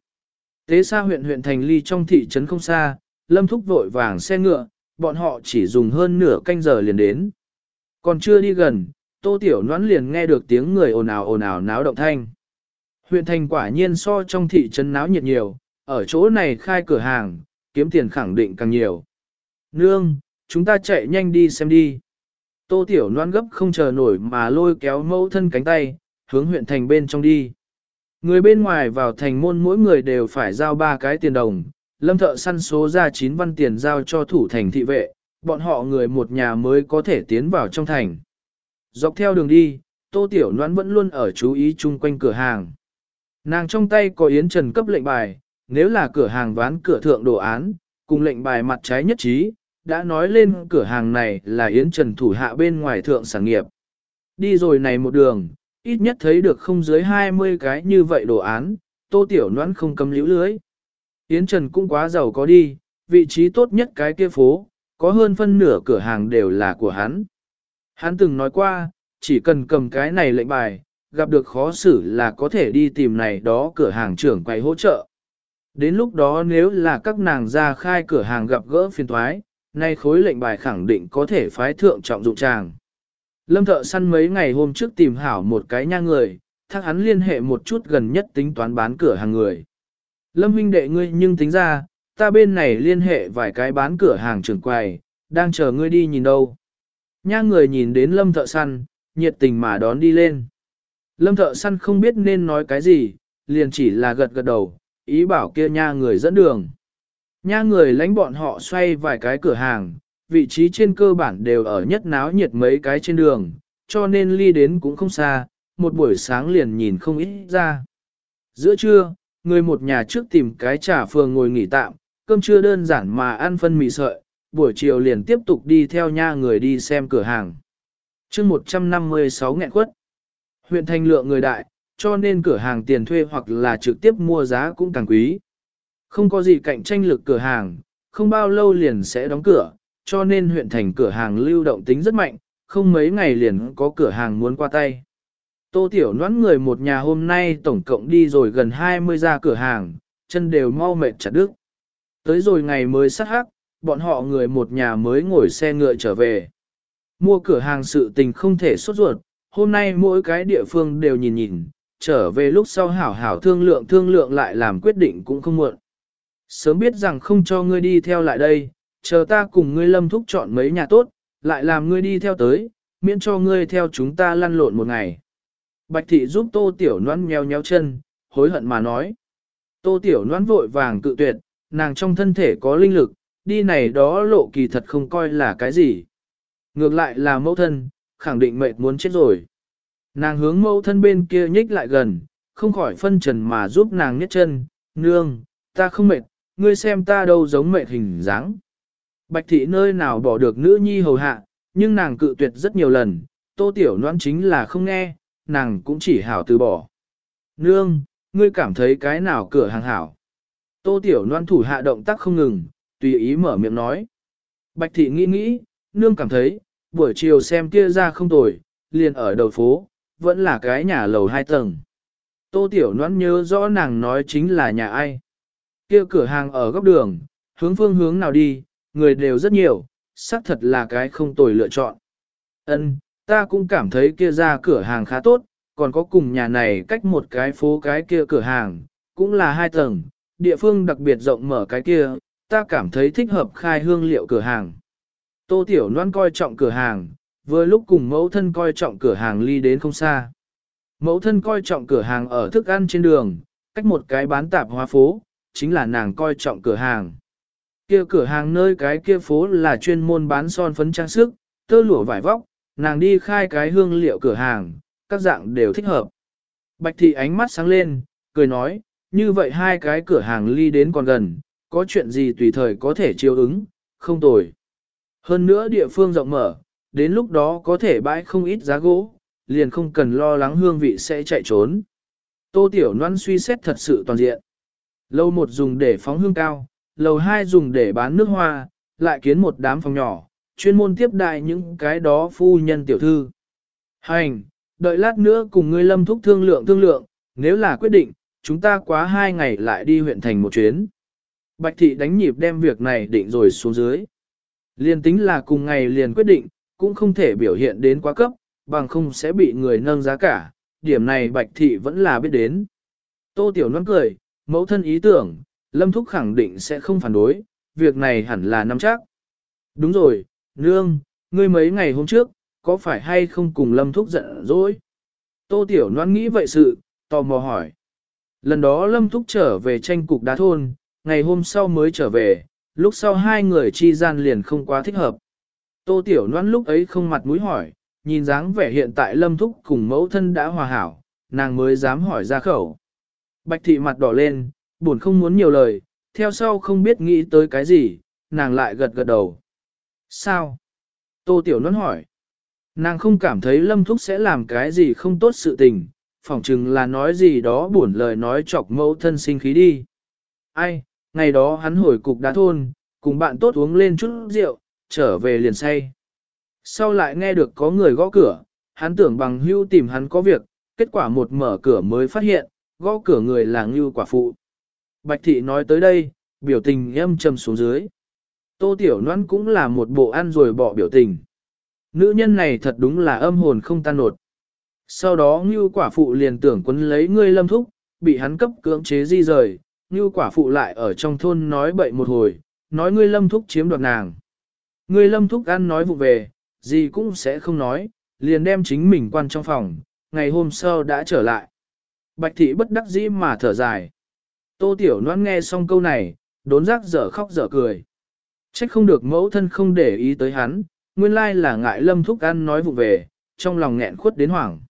Tế xa huyện huyện thành ly trong thị trấn không xa, lâm thúc vội vàng xe ngựa, bọn họ chỉ dùng hơn nửa canh giờ liền đến. Còn chưa đi gần, tô tiểu noãn liền nghe được tiếng người ồn ào ồn ào náo động thanh. Huyện thành quả nhiên so trong thị trấn náo nhiệt nhiều, ở chỗ này khai cửa hàng, kiếm tiền khẳng định càng nhiều. Nương, chúng ta chạy nhanh đi xem đi. Tô Tiểu Loan gấp không chờ nổi mà lôi kéo mẫu thân cánh tay, hướng huyện thành bên trong đi. Người bên ngoài vào thành môn mỗi người đều phải giao ba cái tiền đồng, lâm thợ săn số ra 9 văn tiền giao cho thủ thành thị vệ, bọn họ người một nhà mới có thể tiến vào trong thành. Dọc theo đường đi, Tô Tiểu Noãn vẫn luôn ở chú ý chung quanh cửa hàng. Nàng trong tay có yến trần cấp lệnh bài, nếu là cửa hàng ván cửa thượng đồ án, cùng lệnh bài mặt trái nhất trí, đã nói lên cửa hàng này là yến trần thủ hạ bên ngoài thượng sản nghiệp. Đi rồi này một đường, ít nhất thấy được không dưới 20 cái như vậy đồ án, tô tiểu noãn không cầm liễu lưới. Yến Trần cũng quá giàu có đi, vị trí tốt nhất cái kia phố, có hơn phân nửa cửa hàng đều là của hắn. Hắn từng nói qua, chỉ cần cầm cái này lệnh bài, gặp được khó xử là có thể đi tìm này đó cửa hàng trưởng quay hỗ trợ. Đến lúc đó nếu là các nàng ra khai cửa hàng gặp gỡ phiền thoái, nay khối lệnh bài khẳng định có thể phái thượng trọng dụng tràng. Lâm thợ săn mấy ngày hôm trước tìm hảo một cái nha người, thác hắn liên hệ một chút gần nhất tính toán bán cửa hàng người. Lâm huynh đệ ngươi nhưng tính ra, ta bên này liên hệ vài cái bán cửa hàng trưởng quầy, đang chờ ngươi đi nhìn đâu. Nha người nhìn đến lâm thợ săn, nhiệt tình mà đón đi lên. Lâm thợ săn không biết nên nói cái gì, liền chỉ là gật gật đầu, ý bảo kia nha người dẫn đường. Nha người lánh bọn họ xoay vài cái cửa hàng, vị trí trên cơ bản đều ở nhất náo nhiệt mấy cái trên đường, cho nên ly đến cũng không xa, một buổi sáng liền nhìn không ít ra. Giữa trưa, người một nhà trước tìm cái trà phường ngồi nghỉ tạm, cơm trưa đơn giản mà ăn phân mì sợi, buổi chiều liền tiếp tục đi theo nha người đi xem cửa hàng. chương 156 nghẹn quất. Huyện thành lượng người đại, cho nên cửa hàng tiền thuê hoặc là trực tiếp mua giá cũng càng quý. Không có gì cạnh tranh lực cửa hàng, không bao lâu liền sẽ đóng cửa, cho nên huyện thành cửa hàng lưu động tính rất mạnh, không mấy ngày liền có cửa hàng muốn qua tay. Tô Tiểu noãn người một nhà hôm nay tổng cộng đi rồi gần 20 ra cửa hàng, chân đều mau mệt chặt đứt. Tới rồi ngày mới sát hắc, bọn họ người một nhà mới ngồi xe ngựa trở về. Mua cửa hàng sự tình không thể sốt ruột, hôm nay mỗi cái địa phương đều nhìn nhìn, trở về lúc sau hảo hảo thương lượng thương lượng lại làm quyết định cũng không muộn. Sớm biết rằng không cho ngươi đi theo lại đây, chờ ta cùng ngươi lâm thúc chọn mấy nhà tốt, lại làm ngươi đi theo tới, miễn cho ngươi theo chúng ta lăn lộn một ngày. Bạch thị giúp tô tiểu noan nheo nhéo chân, hối hận mà nói. Tô tiểu noan vội vàng cự tuyệt, nàng trong thân thể có linh lực, đi này đó lộ kỳ thật không coi là cái gì. Ngược lại là mẫu thân, khẳng định mệt muốn chết rồi. Nàng hướng mẫu thân bên kia nhích lại gần, không khỏi phân trần mà giúp nàng nhét chân, nương, ta không mệt, ngươi xem ta đâu giống mệt hình dáng. Bạch thị nơi nào bỏ được nữ nhi hầu hạ, nhưng nàng cự tuyệt rất nhiều lần, tô tiểu noan chính là không nghe, nàng cũng chỉ hảo từ bỏ. Nương, ngươi cảm thấy cái nào cửa hàng hảo. Tô tiểu Loan thủ hạ động tác không ngừng, tùy ý mở miệng nói. Bạch thị nghĩ nghĩ, nương cảm thấy, buổi chiều xem kia ra không tồi, liền ở đầu phố, vẫn là cái nhà lầu hai tầng. Tô tiểu Loan nhớ rõ nàng nói chính là nhà ai. Kia cửa hàng ở góc đường, hướng phương hướng nào đi, người đều rất nhiều, xác thật là cái không tồi lựa chọn. Ân, ta cũng cảm thấy kia ra cửa hàng khá tốt, còn có cùng nhà này cách một cái phố cái kia cửa hàng, cũng là hai tầng, địa phương đặc biệt rộng mở cái kia, ta cảm thấy thích hợp khai hương liệu cửa hàng. Tô Tiểu Loan coi trọng cửa hàng, vừa lúc cùng mẫu thân coi trọng cửa hàng ly đến không xa. Mẫu thân coi trọng cửa hàng ở thức ăn trên đường, cách một cái bán tạp hóa phố, chính là nàng coi trọng cửa hàng. Kia cửa hàng nơi cái kia phố là chuyên môn bán son phấn trang sức, tơ lụa vải vóc, nàng đi khai cái hương liệu cửa hàng, các dạng đều thích hợp. Bạch thị ánh mắt sáng lên, cười nói, như vậy hai cái cửa hàng ly đến còn gần, có chuyện gì tùy thời có thể chiêu ứng, không tồi. Hơn nữa địa phương rộng mở, đến lúc đó có thể bãi không ít giá gỗ, liền không cần lo lắng hương vị sẽ chạy trốn. Tô Tiểu Loan suy xét thật sự toàn diện. Lầu một dùng để phóng hương cao, lầu hai dùng để bán nước hoa, lại kiến một đám phòng nhỏ, chuyên môn tiếp đại những cái đó phu nhân tiểu thư. Hành, đợi lát nữa cùng ngươi lâm thúc thương lượng thương lượng, nếu là quyết định, chúng ta quá hai ngày lại đi huyện thành một chuyến. Bạch thị đánh nhịp đem việc này định rồi xuống dưới. Liên tính là cùng ngày liền quyết định, cũng không thể biểu hiện đến quá cấp, bằng không sẽ bị người nâng giá cả, điểm này bạch thị vẫn là biết đến. Tô Tiểu Loan cười, mẫu thân ý tưởng, Lâm Thúc khẳng định sẽ không phản đối, việc này hẳn là nắm chắc. Đúng rồi, nương, ngươi mấy ngày hôm trước, có phải hay không cùng Lâm Thúc giận dỗi? Tô Tiểu Loan nghĩ vậy sự, tò mò hỏi. Lần đó Lâm Thúc trở về tranh cục đá thôn, ngày hôm sau mới trở về, lúc sau hai người chi gian liền không quá thích hợp. Tô Tiểu Loan lúc ấy không mặt mũi hỏi, nhìn dáng vẻ hiện tại lâm thúc cùng mẫu thân đã hòa hảo, nàng mới dám hỏi ra khẩu. Bạch thị mặt đỏ lên, buồn không muốn nhiều lời, theo sau không biết nghĩ tới cái gì, nàng lại gật gật đầu. Sao? Tô Tiểu Luân hỏi. Nàng không cảm thấy lâm thúc sẽ làm cái gì không tốt sự tình, phỏng chừng là nói gì đó buồn lời nói chọc mẫu thân sinh khí đi. Ai, ngày đó hắn hồi cục đá thôn, cùng bạn tốt uống lên chút rượu, trở về liền say. Sau lại nghe được có người gõ cửa, hắn tưởng bằng hưu tìm hắn có việc, kết quả một mở cửa mới phát hiện, gõ cửa người là ngưu quả phụ. Bạch thị nói tới đây, biểu tình âm trầm xuống dưới. Tô Tiểu Loan cũng là một bộ ăn rồi bỏ biểu tình. Nữ nhân này thật đúng là âm hồn không tan nột. Sau đó ngưu quả phụ liền tưởng quấn lấy ngươi lâm thúc, bị hắn cấp cưỡng chế di rời, ngưu quả phụ lại ở trong thôn nói bậy một hồi, nói ngươi lâm thúc chiếm đoạt nàng. Ngươi lâm thúc ăn nói vụ về, gì cũng sẽ không nói, liền đem chính mình quan trong phòng, ngày hôm sau đã trở lại. Bạch thị bất đắc dĩ mà thở dài. Tô Tiểu Loan nghe xong câu này, đốn giác dở khóc dở cười. Trách không được mẫu thân không để ý tới hắn, nguyên lai là ngại lâm thúc ăn nói vụ về, trong lòng nghẹn khuất đến hoảng.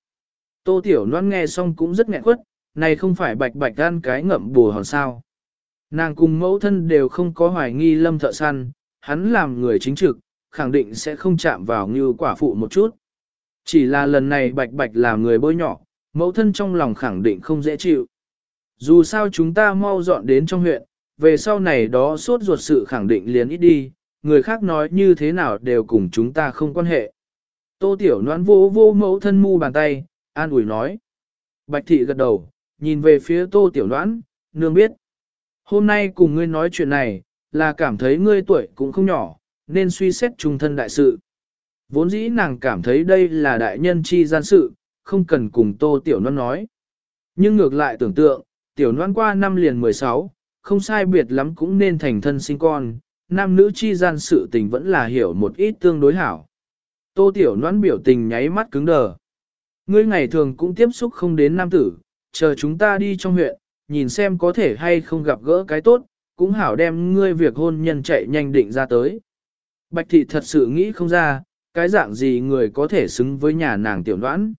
Tô Tiểu Loan nghe xong cũng rất nghẹn khuất, này không phải bạch bạch ăn cái ngậm bù hòn sao. Nàng cùng mẫu thân đều không có hoài nghi lâm thợ săn, hắn làm người chính trực, khẳng định sẽ không chạm vào như quả phụ một chút. Chỉ là lần này bạch bạch làm người bôi nhỏ, mẫu thân trong lòng khẳng định không dễ chịu. Dù sao chúng ta mau dọn đến trong huyện, về sau này đó suốt ruột sự khẳng định liền ít đi, người khác nói như thế nào đều cùng chúng ta không quan hệ. Tô Tiểu Noãn vô vô mẫu thân mu bàn tay, an ủi nói. Bạch thị gật đầu, nhìn về phía Tô Tiểu Noãn, nương biết. Hôm nay cùng ngươi nói chuyện này, là cảm thấy ngươi tuổi cũng không nhỏ, nên suy xét trung thân đại sự. Vốn dĩ nàng cảm thấy đây là đại nhân chi gian sự, không cần cùng Tô Tiểu Noãn nói. Nhưng ngược lại tưởng tượng, Tiểu Noãn qua năm liền 16, không sai biệt lắm cũng nên thành thân sinh con, nam nữ chi gian sự tình vẫn là hiểu một ít tương đối hảo. Tô Tiểu Noãn biểu tình nháy mắt cứng đờ. Ngươi ngày thường cũng tiếp xúc không đến nam tử, chờ chúng ta đi trong huyện, nhìn xem có thể hay không gặp gỡ cái tốt, cũng hảo đem ngươi việc hôn nhân chạy nhanh định ra tới. Bạch thị thật sự nghĩ không ra, cái dạng gì người có thể xứng với nhà nàng tiểu noãn.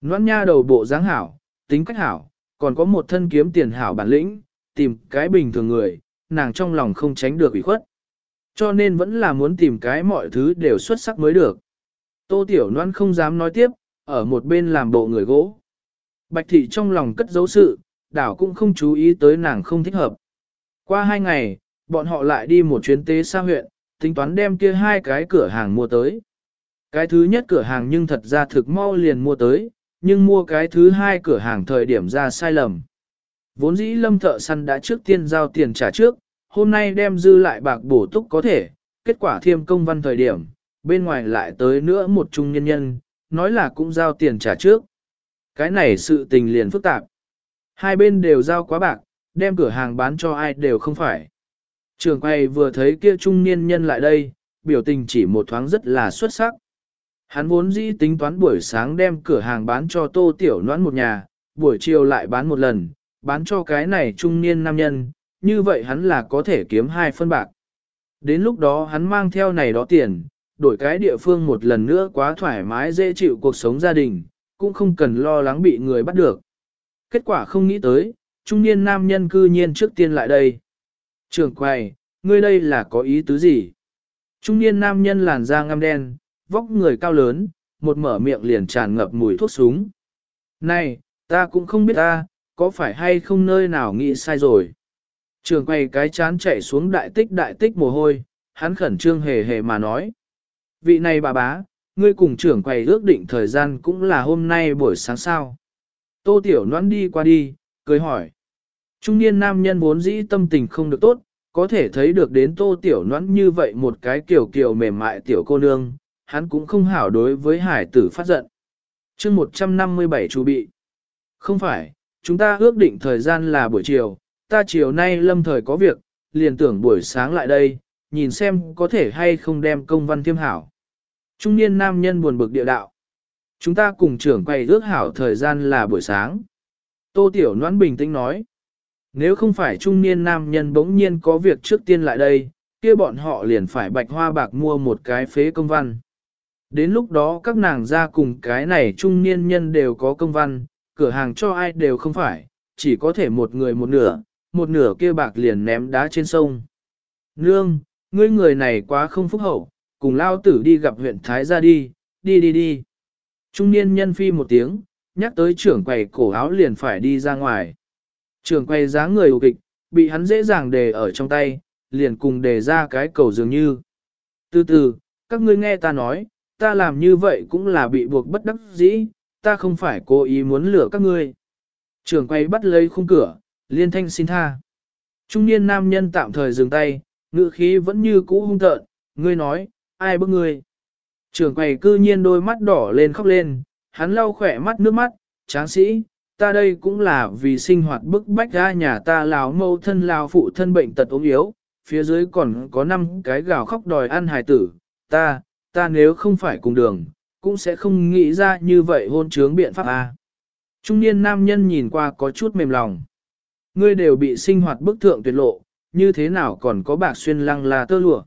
Noãn nha đầu bộ dáng hảo, tính cách hảo, còn có một thân kiếm tiền hảo bản lĩnh, tìm cái bình thường người, nàng trong lòng không tránh được ủy khuất. Cho nên vẫn là muốn tìm cái mọi thứ đều xuất sắc mới được. Tô Tiểu Loan không dám nói tiếp, ở một bên làm bộ người gỗ. Bạch thị trong lòng cất dấu sự, đảo cũng không chú ý tới nàng không thích hợp. Qua hai ngày, bọn họ lại đi một chuyến tế xa huyện, tính toán đem kia hai cái cửa hàng mua tới. Cái thứ nhất cửa hàng nhưng thật ra thực mau liền mua tới, nhưng mua cái thứ hai cửa hàng thời điểm ra sai lầm. Vốn dĩ lâm thợ săn đã trước tiên giao tiền trả trước, hôm nay đem dư lại bạc bổ túc có thể, kết quả thiêm công văn thời điểm, bên ngoài lại tới nữa một trung nhân nhân, nói là cũng giao tiền trả trước. Cái này sự tình liền phức tạp. Hai bên đều giao quá bạc, đem cửa hàng bán cho ai đều không phải. Trường quay vừa thấy kia trung niên nhân lại đây, biểu tình chỉ một thoáng rất là xuất sắc. Hắn vốn dĩ tính toán buổi sáng đem cửa hàng bán cho tô tiểu noãn một nhà, buổi chiều lại bán một lần, bán cho cái này trung niên nam nhân, như vậy hắn là có thể kiếm hai phân bạc. Đến lúc đó hắn mang theo này đó tiền, đổi cái địa phương một lần nữa quá thoải mái dễ chịu cuộc sống gia đình, cũng không cần lo lắng bị người bắt được. Kết quả không nghĩ tới, trung niên nam nhân cư nhiên trước tiên lại đây. Trường quầy ngươi đây là có ý tứ gì? Trung niên nam nhân làn da ngăm đen, vóc người cao lớn, một mở miệng liền tràn ngập mùi thuốc súng. Này, ta cũng không biết ta, có phải hay không nơi nào nghĩ sai rồi. Trường quay cái chán chạy xuống đại tích đại tích mồ hôi, hắn khẩn trương hề hề mà nói. Vị này bà bá, ngươi cùng trưởng quầy ước định thời gian cũng là hôm nay buổi sáng sao. Tô Tiểu Noãn đi qua đi, cười hỏi. Trung niên nam nhân vốn dĩ tâm tình không được tốt, có thể thấy được đến Tô Tiểu Noãn như vậy một cái kiểu kiểu mềm mại tiểu cô nương, hắn cũng không hảo đối với hải tử phát giận. chương 157 chú bị. Không phải, chúng ta ước định thời gian là buổi chiều, ta chiều nay lâm thời có việc, liền tưởng buổi sáng lại đây, nhìn xem có thể hay không đem công văn thiêm hảo. Trung niên nam nhân buồn bực địa đạo. Chúng ta cùng trưởng quay ước hảo thời gian là buổi sáng. Tô Tiểu Noãn bình tĩnh nói. Nếu không phải trung niên nam nhân bỗng nhiên có việc trước tiên lại đây, kia bọn họ liền phải bạch hoa bạc mua một cái phế công văn. Đến lúc đó các nàng ra cùng cái này trung niên nhân đều có công văn, cửa hàng cho ai đều không phải, chỉ có thể một người một nửa, một nửa kia bạc liền ném đá trên sông. Nương, ngươi người này quá không phúc hậu, cùng lao tử đi gặp huyện Thái gia đi, đi đi đi. Trung niên nhân phi một tiếng, nhắc tới trưởng quầy cổ áo liền phải đi ra ngoài. Trưởng quầy giá người ủ kịch, bị hắn dễ dàng đề ở trong tay, liền cùng đề ra cái cầu dường như. Từ từ, các ngươi nghe ta nói, ta làm như vậy cũng là bị buộc bất đắc dĩ, ta không phải cố ý muốn lừa các ngươi. Trường quay bắt lấy khung cửa, liên thanh xin tha. Trung niên nam nhân tạm thời dừng tay, ngữ khí vẫn như cũ hung tợn, ngươi nói, ai bức ngươi. Trường quầy cư nhiên đôi mắt đỏ lên khóc lên, hắn lau khỏe mắt nước mắt, tráng sĩ, ta đây cũng là vì sinh hoạt bức bách ra nhà ta lào mâu thân lào phụ thân bệnh tật ốm yếu, phía dưới còn có năm cái gào khóc đòi ăn hài tử, ta, ta nếu không phải cùng đường, cũng sẽ không nghĩ ra như vậy hôn trướng biện pháp A. Trung niên nam nhân nhìn qua có chút mềm lòng. Ngươi đều bị sinh hoạt bức thượng tuyệt lộ, như thế nào còn có bạc xuyên lăng là tơ lụa.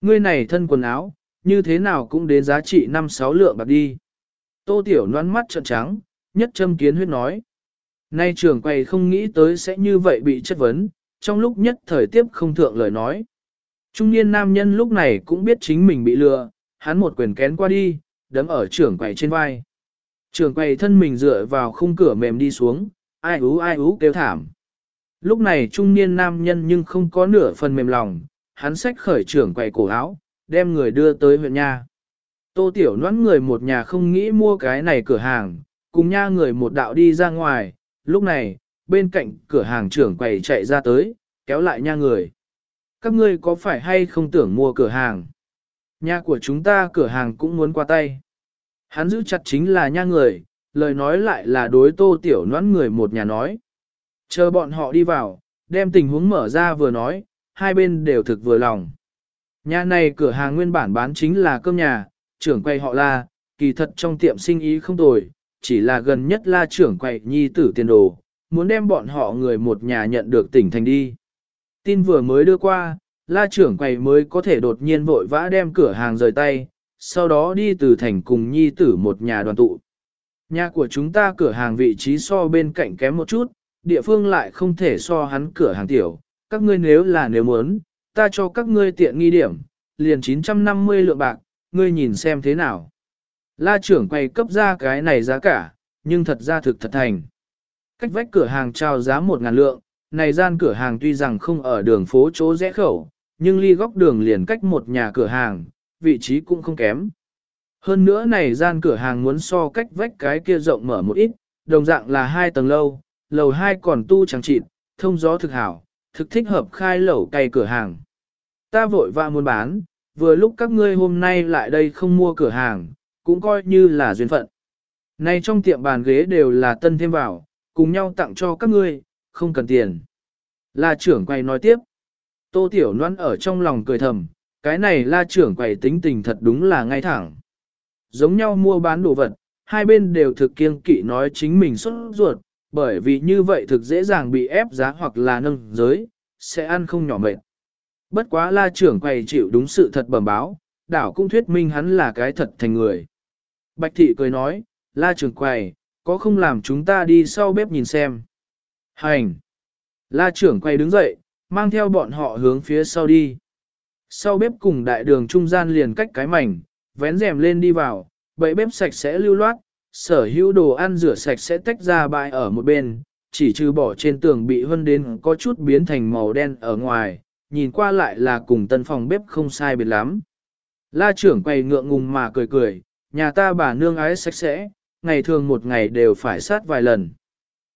Ngươi này thân quần áo, như thế nào cũng đến giá trị 5-6 lượng bạc đi. Tô Tiểu noan mắt trợn trắng, nhất châm kiến huyết nói. Nay trưởng quầy không nghĩ tới sẽ như vậy bị chất vấn, trong lúc nhất thời tiếp không thượng lời nói. Trung niên nam nhân lúc này cũng biết chính mình bị lừa, hắn một quyền kén qua đi, đấm ở trưởng quầy trên vai. Trưởng quầy thân mình dựa vào khung cửa mềm đi xuống, ai ú ai ú kêu thảm. Lúc này trung niên nam nhân nhưng không có nửa phần mềm lòng, hắn xách khởi trưởng quầy cổ áo, đem người đưa tới huyện nha. Tô Tiểu noãn người một nhà không nghĩ mua cái này cửa hàng, cùng nha người một đạo đi ra ngoài, lúc này, bên cạnh cửa hàng trưởng quầy chạy ra tới, kéo lại nha người. Các ngươi có phải hay không tưởng mua cửa hàng? Nhà của chúng ta cửa hàng cũng muốn qua tay. Hắn giữ chặt chính là nha người, lời nói lại là đối tô tiểu noãn người một nhà nói. Chờ bọn họ đi vào, đem tình huống mở ra vừa nói, hai bên đều thực vừa lòng. Nhà này cửa hàng nguyên bản bán chính là cơm nhà, trưởng quay họ la, kỳ thật trong tiệm sinh ý không tồi, chỉ là gần nhất la trưởng quay nhi tử tiền đồ, muốn đem bọn họ người một nhà nhận được tỉnh thành đi. Tin vừa mới đưa qua, la trưởng quầy mới có thể đột nhiên vội vã đem cửa hàng rời tay, sau đó đi từ thành cùng nhi tử một nhà đoàn tụ. Nhà của chúng ta cửa hàng vị trí so bên cạnh kém một chút, địa phương lại không thể so hắn cửa hàng tiểu, các ngươi nếu là nếu muốn, ta cho các ngươi tiện nghi điểm, liền 950 lượng bạc, ngươi nhìn xem thế nào. La trưởng quầy cấp ra cái này giá cả, nhưng thật ra thực thật thành. Cách vách cửa hàng trao giá 1.000 lượng, này gian cửa hàng tuy rằng không ở đường phố chỗ rẽ khẩu, nhưng ly góc đường liền cách một nhà cửa hàng, vị trí cũng không kém. Hơn nữa này gian cửa hàng muốn so cách vách cái kia rộng mở một ít, đồng dạng là hai tầng lâu, lầu hai còn tu trang trịt, thông gió thực hảo, thực thích hợp khai lẩu cày cửa hàng. Ta vội vã muốn bán, vừa lúc các ngươi hôm nay lại đây không mua cửa hàng, cũng coi như là duyên phận. Này trong tiệm bàn ghế đều là tân thêm vào, cùng nhau tặng cho các ngươi, không cần tiền. là trưởng quay nói tiếp. Tô Tiểu Loan ở trong lòng cười thầm, cái này la trưởng quầy tính tình thật đúng là ngay thẳng. Giống nhau mua bán đồ vật, hai bên đều thực kiêng kỵ nói chính mình xuất ruột, bởi vì như vậy thực dễ dàng bị ép giá hoặc là nâng giới, sẽ ăn không nhỏ mệt. Bất quá la trưởng quầy chịu đúng sự thật bẩm báo, đảo cũng thuyết minh hắn là cái thật thành người. Bạch thị cười nói, la trưởng quầy, có không làm chúng ta đi sau bếp nhìn xem. Hành! La trưởng quầy đứng dậy, mang theo bọn họ hướng phía sau đi. Sau bếp cùng đại đường trung gian liền cách cái mảnh, vén rèm lên đi vào, bậy bếp sạch sẽ lưu loát, sở hữu đồ ăn rửa sạch sẽ tách ra bãi ở một bên, chỉ trừ bỏ trên tường bị hân đến có chút biến thành màu đen ở ngoài, nhìn qua lại là cùng tân phòng bếp không sai biệt lắm. La trưởng quay ngượng ngùng mà cười cười, nhà ta bà nương ái sạch sẽ, ngày thường một ngày đều phải sát vài lần.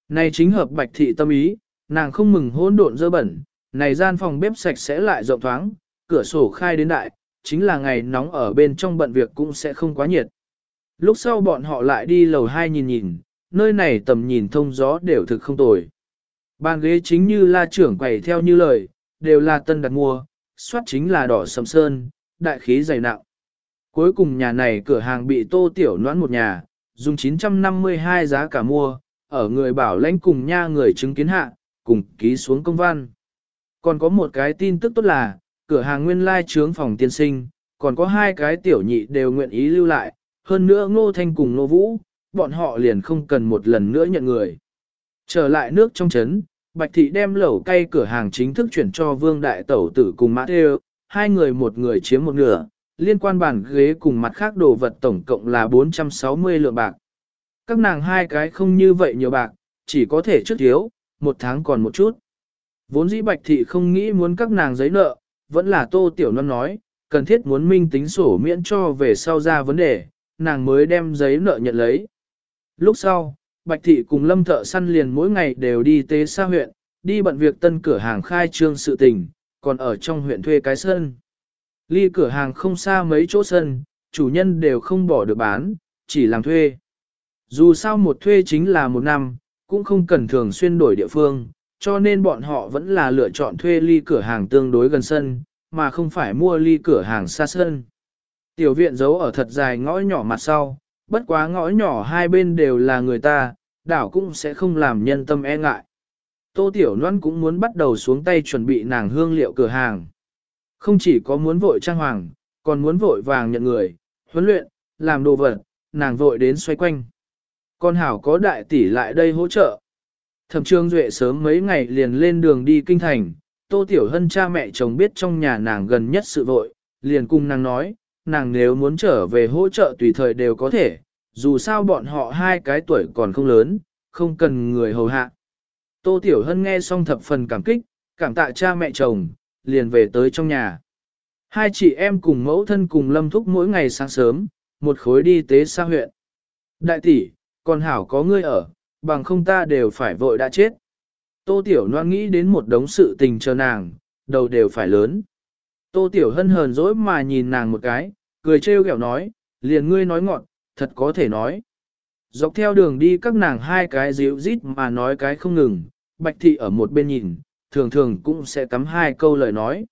Này chính hợp bạch thị tâm ý, nàng không mừng hỗn độn dơ bẩn, này gian phòng bếp sạch sẽ lại rộng thoáng, cửa sổ khai đến đại, chính là ngày nóng ở bên trong bận việc cũng sẽ không quá nhiệt. Lúc sau bọn họ lại đi lầu hai nhìn nhìn, nơi này tầm nhìn thông gió đều thực không tồi. Bàn ghế chính như la trưởng quầy theo như lời, đều là tân đặt mua, soát chính là đỏ sầm sơn, đại khí dày nặng. Cuối cùng nhà này cửa hàng bị tô tiểu noãn một nhà, dùng 952 giá cả mua, ở người bảo lãnh cùng nha người chứng kiến hạ, cùng ký xuống công văn. Còn có một cái tin tức tốt là, cửa hàng nguyên lai trướng phòng tiên sinh, còn có hai cái tiểu nhị đều nguyện ý lưu lại, hơn nữa ngô thanh cùng ngô vũ, bọn họ liền không cần một lần nữa nhận người. Trở lại nước trong chấn, Bạch Thị đem lẩu cay cửa hàng chính thức chuyển cho Vương Đại Tẩu Tử cùng Mã Thêu, hai người một người chiếm một nửa, liên quan bàn ghế cùng mặt khác đồ vật tổng cộng là 460 lượng bạc. Các nàng hai cái không như vậy nhiều bạc, chỉ có thể trước thiếu, một tháng còn một chút. Vốn dĩ Bạch Thị không nghĩ muốn các nàng giấy nợ, vẫn là Tô Tiểu Non nói, cần thiết muốn minh tính sổ miễn cho về sau ra vấn đề, nàng mới đem giấy nợ nhận lấy. Lúc sau, Bạch Thị cùng Lâm Thợ Săn liền mỗi ngày đều đi tế xa huyện, đi bận việc tân cửa hàng khai trương sự tình, còn ở trong huyện thuê cái sân. Ly cửa hàng không xa mấy chỗ sân, chủ nhân đều không bỏ được bán, chỉ làm thuê. Dù sao một thuê chính là một năm, cũng không cần thường xuyên đổi địa phương, cho nên bọn họ vẫn là lựa chọn thuê ly cửa hàng tương đối gần sân, mà không phải mua ly cửa hàng xa sân. Tiểu viện giấu ở thật dài ngõ nhỏ mặt sau, bất quá ngõ nhỏ hai bên đều là người ta, đảo cũng sẽ không làm nhân tâm e ngại. Tô Tiểu Loan cũng muốn bắt đầu xuống tay chuẩn bị nàng hương liệu cửa hàng. Không chỉ có muốn vội trang hoàng, còn muốn vội vàng nhận người, huấn luyện, làm đồ vật, nàng vội đến xoay quanh. Con Hảo có đại tỷ lại đây hỗ trợ. Thẩm Trương Duệ sớm mấy ngày liền lên đường đi kinh thành, Tô Tiểu Hân cha mẹ chồng biết trong nhà nàng gần nhất sự vội, liền cùng nàng nói, nàng nếu muốn trở về hỗ trợ tùy thời đều có thể, dù sao bọn họ hai cái tuổi còn không lớn, không cần người hầu hạ. Tô Tiểu Hân nghe xong thập phần cảm kích, cảm tạ cha mẹ chồng, liền về tới trong nhà. Hai chị em cùng mẫu thân cùng lâm thúc mỗi ngày sáng sớm, một khối đi tế xa huyện. Đại tỷ, con hảo có ngươi ở, bằng không ta đều phải vội đã chết. Tô Tiểu Loan nghĩ đến một đống sự tình chờ nàng, đầu đều phải lớn. Tô Tiểu Hân hờn dỗi mà nhìn nàng một cái, cười trêu ghẹo nói, liền ngươi nói ngọn, thật có thể nói. Dọc theo đường đi các nàng hai cái díu rít mà nói cái không ngừng, Bạch Thị ở một bên nhìn, thường thường cũng sẽ cắm hai câu lời nói.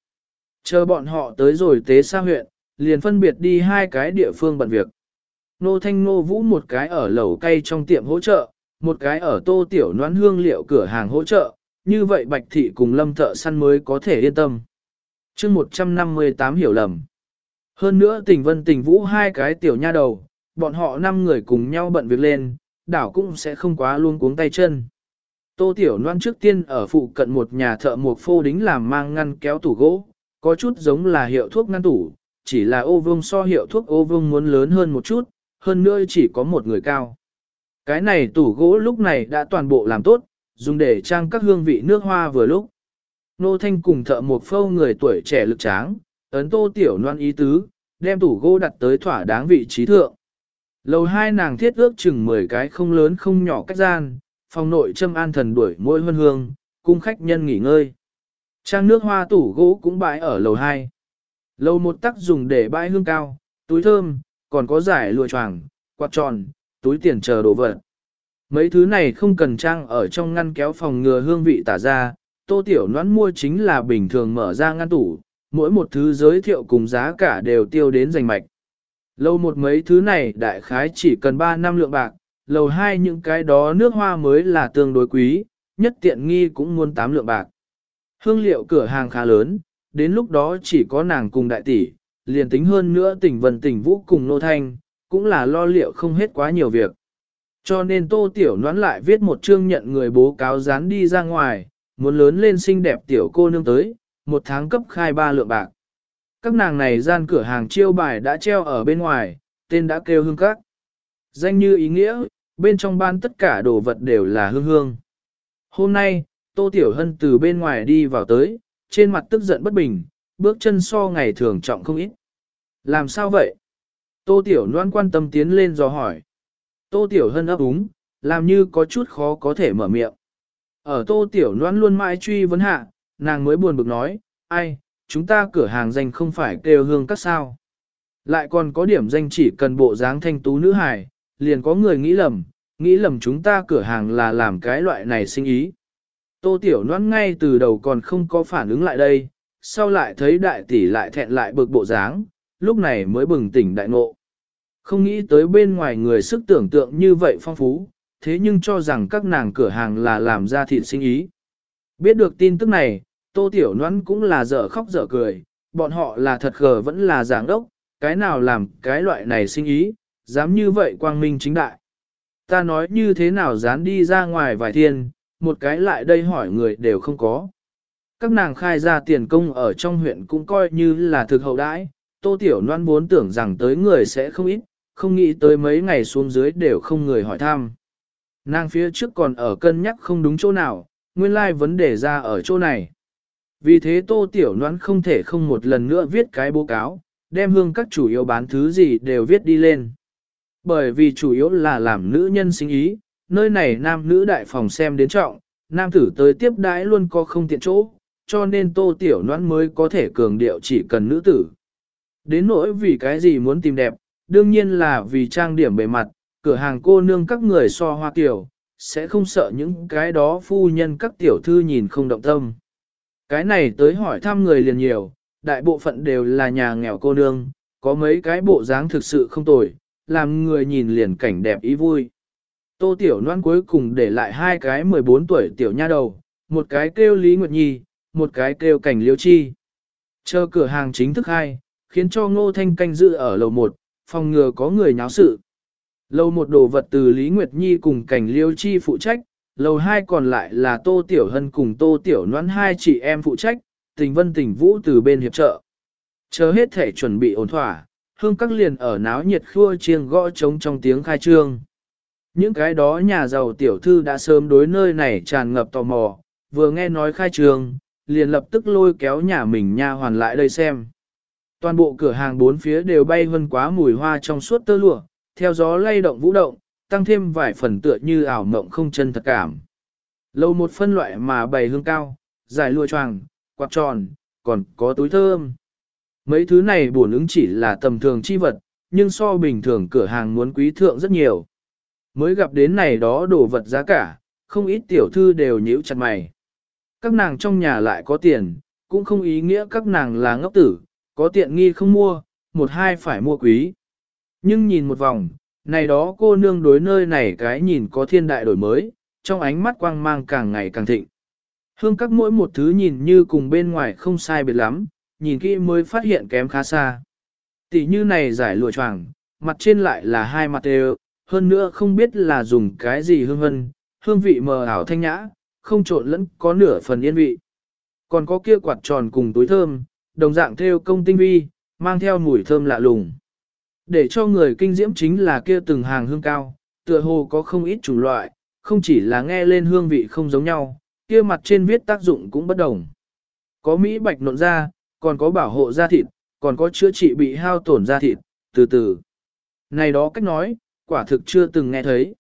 Chờ bọn họ tới rồi tế xa huyện, liền phân biệt đi hai cái địa phương bận việc. Nô Thanh Nô Vũ một cái ở lẩu cây trong tiệm hỗ trợ, một cái ở tô tiểu noãn hương liệu cửa hàng hỗ trợ, như vậy Bạch Thị cùng Lâm Thợ Săn mới có thể yên tâm. chương 158 hiểu lầm. Hơn nữa tình vân tình vũ hai cái tiểu nha đầu, bọn họ năm người cùng nhau bận việc lên, đảo cũng sẽ không quá luôn cuống tay chân. Tô Tiểu Loan trước tiên ở phụ cận một nhà thợ một phô đính làm mang ngăn kéo tủ gỗ, có chút giống là hiệu thuốc ngăn tủ, chỉ là ô vương so hiệu thuốc ô vương muốn lớn hơn một chút, hơn nữa chỉ có một người cao. Cái này tủ gỗ lúc này đã toàn bộ làm tốt, dùng để trang các hương vị nước hoa vừa lúc. Nô Thanh cùng thợ một phâu người tuổi trẻ lực tráng, ấn Tô Tiểu Loan ý tứ, đem tủ gỗ đặt tới thỏa đáng vị trí thượng. Lầu hai nàng thiết ước chừng 10 cái không lớn không nhỏ cách gian, phòng nội châm an thần đuổi môi hương hương, cung khách nhân nghỉ ngơi. Trang nước hoa tủ gỗ cũng bãi ở lầu 2. Lầu một tắc dùng để bãi hương cao, túi thơm, còn có giải lụa choàng, quạt tròn, túi tiền chờ đồ vật. Mấy thứ này không cần trang ở trong ngăn kéo phòng ngừa hương vị tả ra, tô tiểu noãn mua chính là bình thường mở ra ngăn tủ, mỗi một thứ giới thiệu cùng giá cả đều tiêu đến rành mạch. Lâu một mấy thứ này đại khái chỉ cần 3 năm lượng bạc, lầu hai những cái đó nước hoa mới là tương đối quý, nhất tiện nghi cũng muốn 8 lượng bạc. Hương liệu cửa hàng khá lớn, đến lúc đó chỉ có nàng cùng đại tỷ, liền tính hơn nữa tỉnh vần tỉnh vũ cùng nô thanh, cũng là lo liệu không hết quá nhiều việc. Cho nên tô tiểu nón lại viết một chương nhận người bố cáo dán đi ra ngoài, muốn lớn lên xinh đẹp tiểu cô nương tới, một tháng cấp khai ba lượng bạc. Các nàng này gian cửa hàng chiêu bài đã treo ở bên ngoài, tên đã kêu hương các. Danh như ý nghĩa, bên trong ban tất cả đồ vật đều là hương hương. Hôm nay, Tô Tiểu Hân từ bên ngoài đi vào tới, trên mặt tức giận bất bình, bước chân so ngày thường trọng không ít. Làm sao vậy? Tô Tiểu Loan quan tâm tiến lên dò hỏi. Tô Tiểu Hân ấp úng, làm như có chút khó có thể mở miệng. Ở Tô Tiểu Loan luôn mãi truy vấn hạ, nàng mới buồn bực nói, ai, chúng ta cửa hàng danh không phải kêu hương các sao. Lại còn có điểm danh chỉ cần bộ dáng thanh tú nữ hài, liền có người nghĩ lầm, nghĩ lầm chúng ta cửa hàng là làm cái loại này sinh ý. Tô Tiểu Loan ngay từ đầu còn không có phản ứng lại đây, sau lại thấy đại tỷ lại thẹn lại bực bộ dáng, lúc này mới bừng tỉnh đại ngộ. Không nghĩ tới bên ngoài người sức tưởng tượng như vậy phong phú, thế nhưng cho rằng các nàng cửa hàng là làm ra thịt sinh ý. Biết được tin tức này, Tô Tiểu Loan cũng là dở khóc dở cười, bọn họ là thật gờ vẫn là giảng đốc, cái nào làm cái loại này sinh ý, dám như vậy quang minh chính đại. Ta nói như thế nào dán đi ra ngoài vài thiên, một cái lại đây hỏi người đều không có. Các nàng khai ra tiền công ở trong huyện cũng coi như là thực hậu đãi, tô tiểu Loan vốn tưởng rằng tới người sẽ không ít, không nghĩ tới mấy ngày xuống dưới đều không người hỏi thăm. Nàng phía trước còn ở cân nhắc không đúng chỗ nào, nguyên lai vấn đề ra ở chỗ này. Vì thế tô tiểu noãn không thể không một lần nữa viết cái báo cáo, đem hương các chủ yếu bán thứ gì đều viết đi lên. Bởi vì chủ yếu là làm nữ nhân sinh ý, nơi này nam nữ đại phòng xem đến trọng, nam tử tới tiếp đãi luôn có không tiện chỗ, cho nên tô tiểu noãn mới có thể cường điệu chỉ cần nữ tử. Đến nỗi vì cái gì muốn tìm đẹp, đương nhiên là vì trang điểm bề mặt, cửa hàng cô nương các người so hoa tiểu sẽ không sợ những cái đó phu nhân các tiểu thư nhìn không động tâm. Cái này tới hỏi thăm người liền nhiều, đại bộ phận đều là nhà nghèo cô nương, có mấy cái bộ dáng thực sự không tồi, làm người nhìn liền cảnh đẹp ý vui. Tô Tiểu Loan cuối cùng để lại hai cái 14 tuổi tiểu nha đầu, một cái kêu Lý Nguyệt Nhi, một cái kêu Cảnh Liêu Chi. Chờ cửa hàng chính thức hai, khiến cho Ngô Thanh canh giữ ở lầu 1, phòng ngừa có người nháo sự. Lầu một đồ vật từ Lý Nguyệt Nhi cùng Cảnh Liêu Chi phụ trách, lầu hai còn lại là Tô Tiểu Hân cùng Tô Tiểu Noãn hai chị em phụ trách, tình vân tình vũ từ bên hiệp trợ. Chờ hết thể chuẩn bị ổn thỏa, hương các liền ở náo nhiệt khua chiêng gõ trống trong tiếng khai trương. Những cái đó nhà giàu tiểu thư đã sớm đối nơi này tràn ngập tò mò, vừa nghe nói khai trương, liền lập tức lôi kéo nhà mình nha hoàn lại đây xem. Toàn bộ cửa hàng bốn phía đều bay vân quá mùi hoa trong suốt tơ lụa, theo gió lay động vũ động, tăng thêm vài phần tựa như ảo mộng không chân thật cảm. Lâu một phân loại mà bày hương cao, dài lụa choàng, quạt tròn, còn có túi thơm. Mấy thứ này bổn ứng chỉ là tầm thường chi vật, nhưng so bình thường cửa hàng muốn quý thượng rất nhiều. Mới gặp đến này đó đồ vật giá cả, không ít tiểu thư đều nhíu chặt mày. Các nàng trong nhà lại có tiền, cũng không ý nghĩa các nàng là ngốc tử, có tiện nghi không mua, một hai phải mua quý. Nhưng nhìn một vòng, này đó cô nương đối nơi này cái nhìn có thiên đại đổi mới, trong ánh mắt quang mang càng ngày càng thịnh. Hương các mỗi một thứ nhìn như cùng bên ngoài không sai biệt lắm, nhìn kỹ mới phát hiện kém khá xa. Tỷ như này giải lụa choàng, mặt trên lại là hai mặt đều, hơn nữa không biết là dùng cái gì hương hân, hương vị mờ ảo thanh nhã, không trộn lẫn có nửa phần yên vị. Còn có kia quạt tròn cùng túi thơm, đồng dạng theo công tinh vi, mang theo mùi thơm lạ lùng. Để cho người kinh diễm chính là kia từng hàng hương cao, tựa hồ có không ít chủng loại, không chỉ là nghe lên hương vị không giống nhau, kia mặt trên viết tác dụng cũng bất đồng. Có Mỹ bạch nộn da, còn có bảo hộ da thịt, còn có chữa trị bị hao tổn da thịt, từ từ. Này đó cách nói, quả thực chưa từng nghe thấy.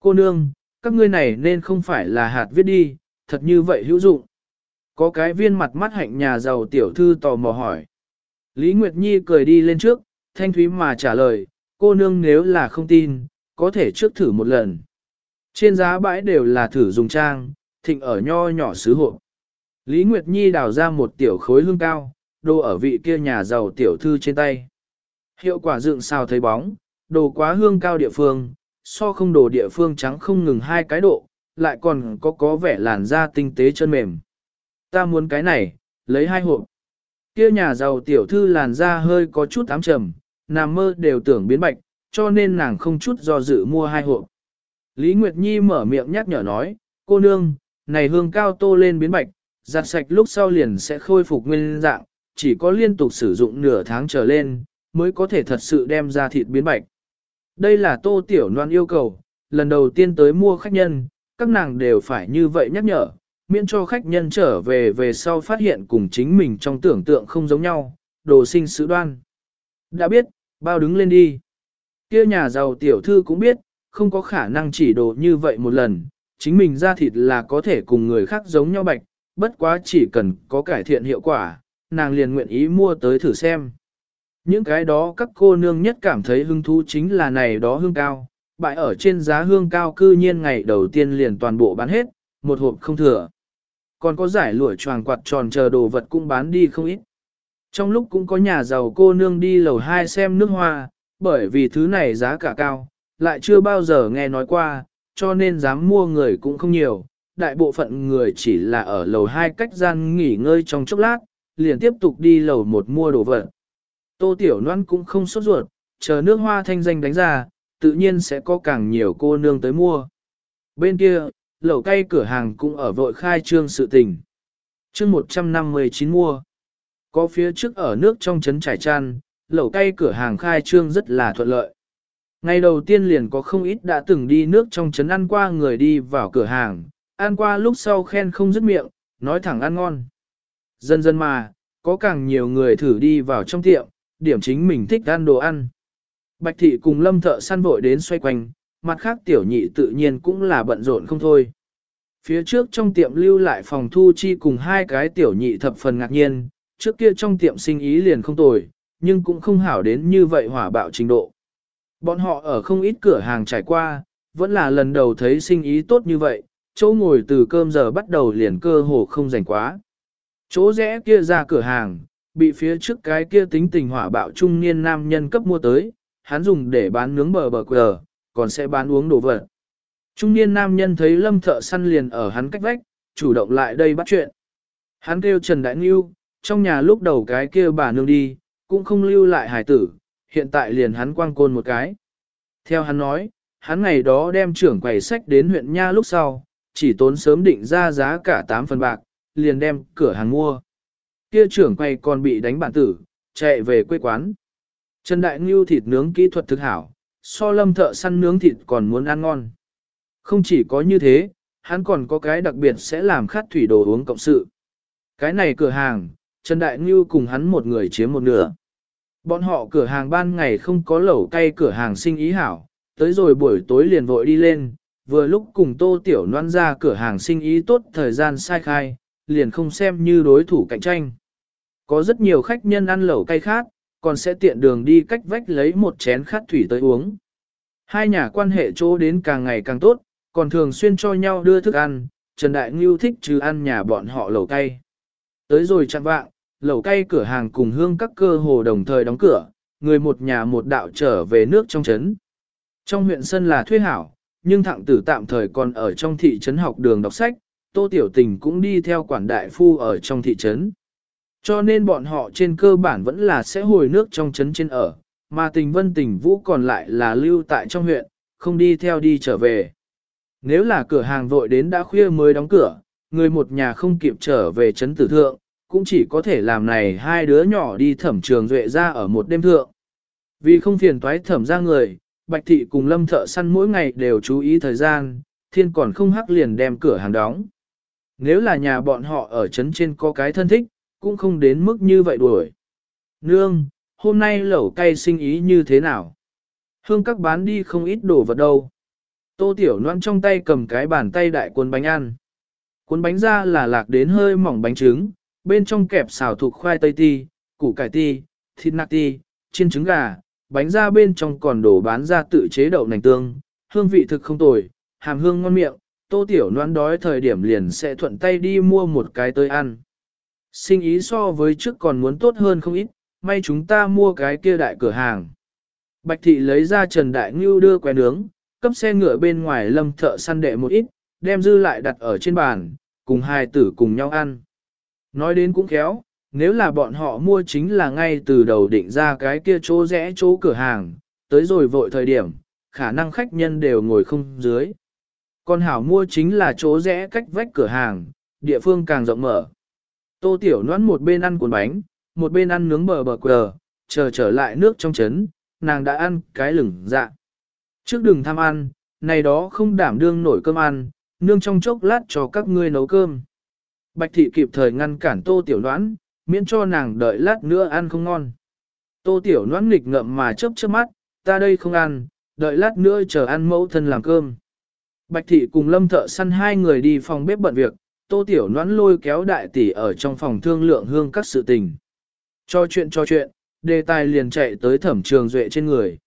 Cô nương, các ngươi này nên không phải là hạt viết đi, thật như vậy hữu dụng. Có cái viên mặt mắt hạnh nhà giàu tiểu thư tò mò hỏi. Lý Nguyệt Nhi cười đi lên trước, thanh thúy mà trả lời, cô nương nếu là không tin, có thể trước thử một lần. Trên giá bãi đều là thử dùng trang, thịnh ở nho nhỏ sứ hộ. Lý Nguyệt Nhi đào ra một tiểu khối hương cao, đồ ở vị kia nhà giàu tiểu thư trên tay. Hiệu quả dựng sao thấy bóng, đồ quá hương cao địa phương, so không đồ địa phương trắng không ngừng hai cái độ, lại còn có có vẻ làn da tinh tế chân mềm. Ta muốn cái này, lấy hai hộp. Kia nhà giàu tiểu thư làn da hơi có chút ám trầm, nằm mơ đều tưởng biến bạch, cho nên nàng không chút do dự mua hai hộp. Lý Nguyệt Nhi mở miệng nhắc nhở nói, cô nương, này hương cao tô lên biến bạch, giặt sạch lúc sau liền sẽ khôi phục nguyên dạng, chỉ có liên tục sử dụng nửa tháng trở lên, mới có thể thật sự đem ra thịt biến bạch. Đây là tô tiểu noan yêu cầu, lần đầu tiên tới mua khách nhân, các nàng đều phải như vậy nhắc nhở, miễn cho khách nhân trở về về sau phát hiện cùng chính mình trong tưởng tượng không giống nhau, đồ sinh sự đoan. Đã biết, bao đứng lên đi. Kia nhà giàu tiểu thư cũng biết, không có khả năng chỉ đồ như vậy một lần, chính mình ra thịt là có thể cùng người khác giống nhau bạch, bất quá chỉ cần có cải thiện hiệu quả, nàng liền nguyện ý mua tới thử xem. Những cái đó các cô nương nhất cảm thấy hứng thú chính là này đó hương cao, bại ở trên giá hương cao cư nhiên ngày đầu tiên liền toàn bộ bán hết, một hộp không thừa. Còn có giải lụa choàng quạt tròn chờ đồ vật cũng bán đi không ít. Trong lúc cũng có nhà giàu cô nương đi lầu 2 xem nước hoa, bởi vì thứ này giá cả cao, lại chưa bao giờ nghe nói qua, cho nên dám mua người cũng không nhiều. Đại bộ phận người chỉ là ở lầu 2 cách gian nghỉ ngơi trong chốc lát, liền tiếp tục đi lầu một mua đồ vật. Tô Tiểu Loan cũng không sốt ruột, chờ nước hoa thanh danh đánh ra, tự nhiên sẽ có càng nhiều cô nương tới mua. Bên kia, lẩu cay cửa hàng cũng ở vội khai trương sự tình. chương 159 mua. Có phía trước ở nước trong trấn trải tràn lẩu cay cửa hàng khai trương rất là thuận lợi. Ngày đầu tiên liền có không ít đã từng đi nước trong trấn ăn qua người đi vào cửa hàng, ăn qua lúc sau khen không dứt miệng, nói thẳng ăn ngon. Dần dần mà, có càng nhiều người thử đi vào trong tiệm, điểm chính mình thích ăn đồ ăn. Bạch thị cùng lâm thợ săn vội đến xoay quanh, mặt khác tiểu nhị tự nhiên cũng là bận rộn không thôi. Phía trước trong tiệm lưu lại phòng thu chi cùng hai cái tiểu nhị thập phần ngạc nhiên, trước kia trong tiệm sinh ý liền không tồi, nhưng cũng không hảo đến như vậy hỏa bạo trình độ. Bọn họ ở không ít cửa hàng trải qua, vẫn là lần đầu thấy sinh ý tốt như vậy, chỗ ngồi từ cơm giờ bắt đầu liền cơ hồ không rảnh quá. Chỗ rẽ kia ra cửa hàng, bị phía trước cái kia tính tình hỏa bạo trung niên nam nhân cấp mua tới, hắn dùng để bán nướng bờ bờ quờ, còn sẽ bán uống đồ vật. Trung niên nam nhân thấy lâm thợ săn liền ở hắn cách vách, chủ động lại đây bắt chuyện. Hắn kêu Trần Đại Ngưu, trong nhà lúc đầu cái kia bà nương đi, cũng không lưu lại hải tử, hiện tại liền hắn quang côn một cái. Theo hắn nói, hắn ngày đó đem trưởng quầy sách đến huyện Nha lúc sau, chỉ tốn sớm định ra giá cả 8 phần bạc, liền đem cửa hàng mua. Kia trưởng quầy còn bị đánh bản tử, chạy về quê quán. Trần Đại Ngưu thịt nướng kỹ thuật thực hảo, so lâm thợ săn nướng thịt còn muốn ăn ngon. Không chỉ có như thế, hắn còn có cái đặc biệt sẽ làm khát thủy đồ uống cộng sự. Cái này cửa hàng, Trần Đại Ngưu cùng hắn một người chiếm một nửa. Bọn họ cửa hàng ban ngày không có lẩu cay cửa hàng sinh ý hảo, tới rồi buổi tối liền vội đi lên, vừa lúc cùng tô tiểu noan ra cửa hàng sinh ý tốt thời gian sai khai, liền không xem như đối thủ cạnh tranh. Có rất nhiều khách nhân ăn lẩu cay khác, còn sẽ tiện đường đi cách vách lấy một chén khát thủy tới uống. Hai nhà quan hệ chỗ đến càng ngày càng tốt, còn thường xuyên cho nhau đưa thức ăn, Trần Đại Ngưu thích trừ ăn nhà bọn họ lẩu cay. Tới rồi chặn vạng, lẩu cay cửa hàng cùng hương các cơ hồ đồng thời đóng cửa, người một nhà một đạo trở về nước trong trấn. Trong huyện Sân là thuê hảo, nhưng thạng tử tạm thời còn ở trong thị trấn học đường đọc sách, Tô Tiểu Tình cũng đi theo quản đại phu ở trong thị trấn. Cho nên bọn họ trên cơ bản vẫn là sẽ hồi nước trong trấn trên ở, mà tình vân tình vũ còn lại là lưu tại trong huyện, không đi theo đi trở về. Nếu là cửa hàng vội đến đã khuya mới đóng cửa, người một nhà không kịp trở về trấn tử thượng, cũng chỉ có thể làm này hai đứa nhỏ đi thẩm trường duệ ra ở một đêm thượng. Vì không phiền toái thẩm ra người, Bạch Thị cùng Lâm thợ săn mỗi ngày đều chú ý thời gian, thiên còn không hắc liền đem cửa hàng đóng. Nếu là nhà bọn họ ở trấn trên có cái thân thích, cũng không đến mức như vậy đuổi. Nương, hôm nay lẩu cay sinh ý như thế nào? Hương các bán đi không ít đồ vật đâu. Tô Tiểu Loan trong tay cầm cái bàn tay đại cuốn bánh ăn. Cuốn bánh ra là lạc đến hơi mỏng bánh trứng, bên trong kẹp xào thuộc khoai tây ti, củ cải ti, thịt nạc ti, chiên trứng gà, bánh ra bên trong còn đổ bán ra tự chế đậu nành tương, hương vị thực không tồi, hàm hương ngon miệng, tô tiểu Loan đói thời điểm liền sẽ thuận tay đi mua một cái tới ăn. Sinh ý so với trước còn muốn tốt hơn không ít, may chúng ta mua cái kia đại cửa hàng. Bạch thị lấy ra Trần Đại Ngưu đưa que nướng, cấp xe ngựa bên ngoài lâm thợ săn đệ một ít, đem dư lại đặt ở trên bàn, cùng hai tử cùng nhau ăn. Nói đến cũng khéo, nếu là bọn họ mua chính là ngay từ đầu định ra cái kia chỗ rẽ chỗ cửa hàng, tới rồi vội thời điểm, khả năng khách nhân đều ngồi không dưới. Còn hảo mua chính là chỗ rẽ cách vách cửa hàng, địa phương càng rộng mở. Tô Tiểu Noãn một bên ăn cuốn bánh, một bên ăn nướng bờ bờ quờ, chờ trở lại nước trong chấn, nàng đã ăn cái lửng dạ. Trước đừng tham ăn, này đó không đảm đương nổi cơm ăn, nương trong chốc lát cho các ngươi nấu cơm. Bạch thị kịp thời ngăn cản tô tiểu noãn, miễn cho nàng đợi lát nữa ăn không ngon. Tô tiểu noãn nghịch ngậm mà chớp chớp mắt, ta đây không ăn, đợi lát nữa chờ ăn mẫu thân làm cơm. Bạch thị cùng lâm thợ săn hai người đi phòng bếp bận việc, tô tiểu noãn lôi kéo đại tỷ ở trong phòng thương lượng hương các sự tình. Cho chuyện cho chuyện, đề tài liền chạy tới thẩm trường duệ trên người.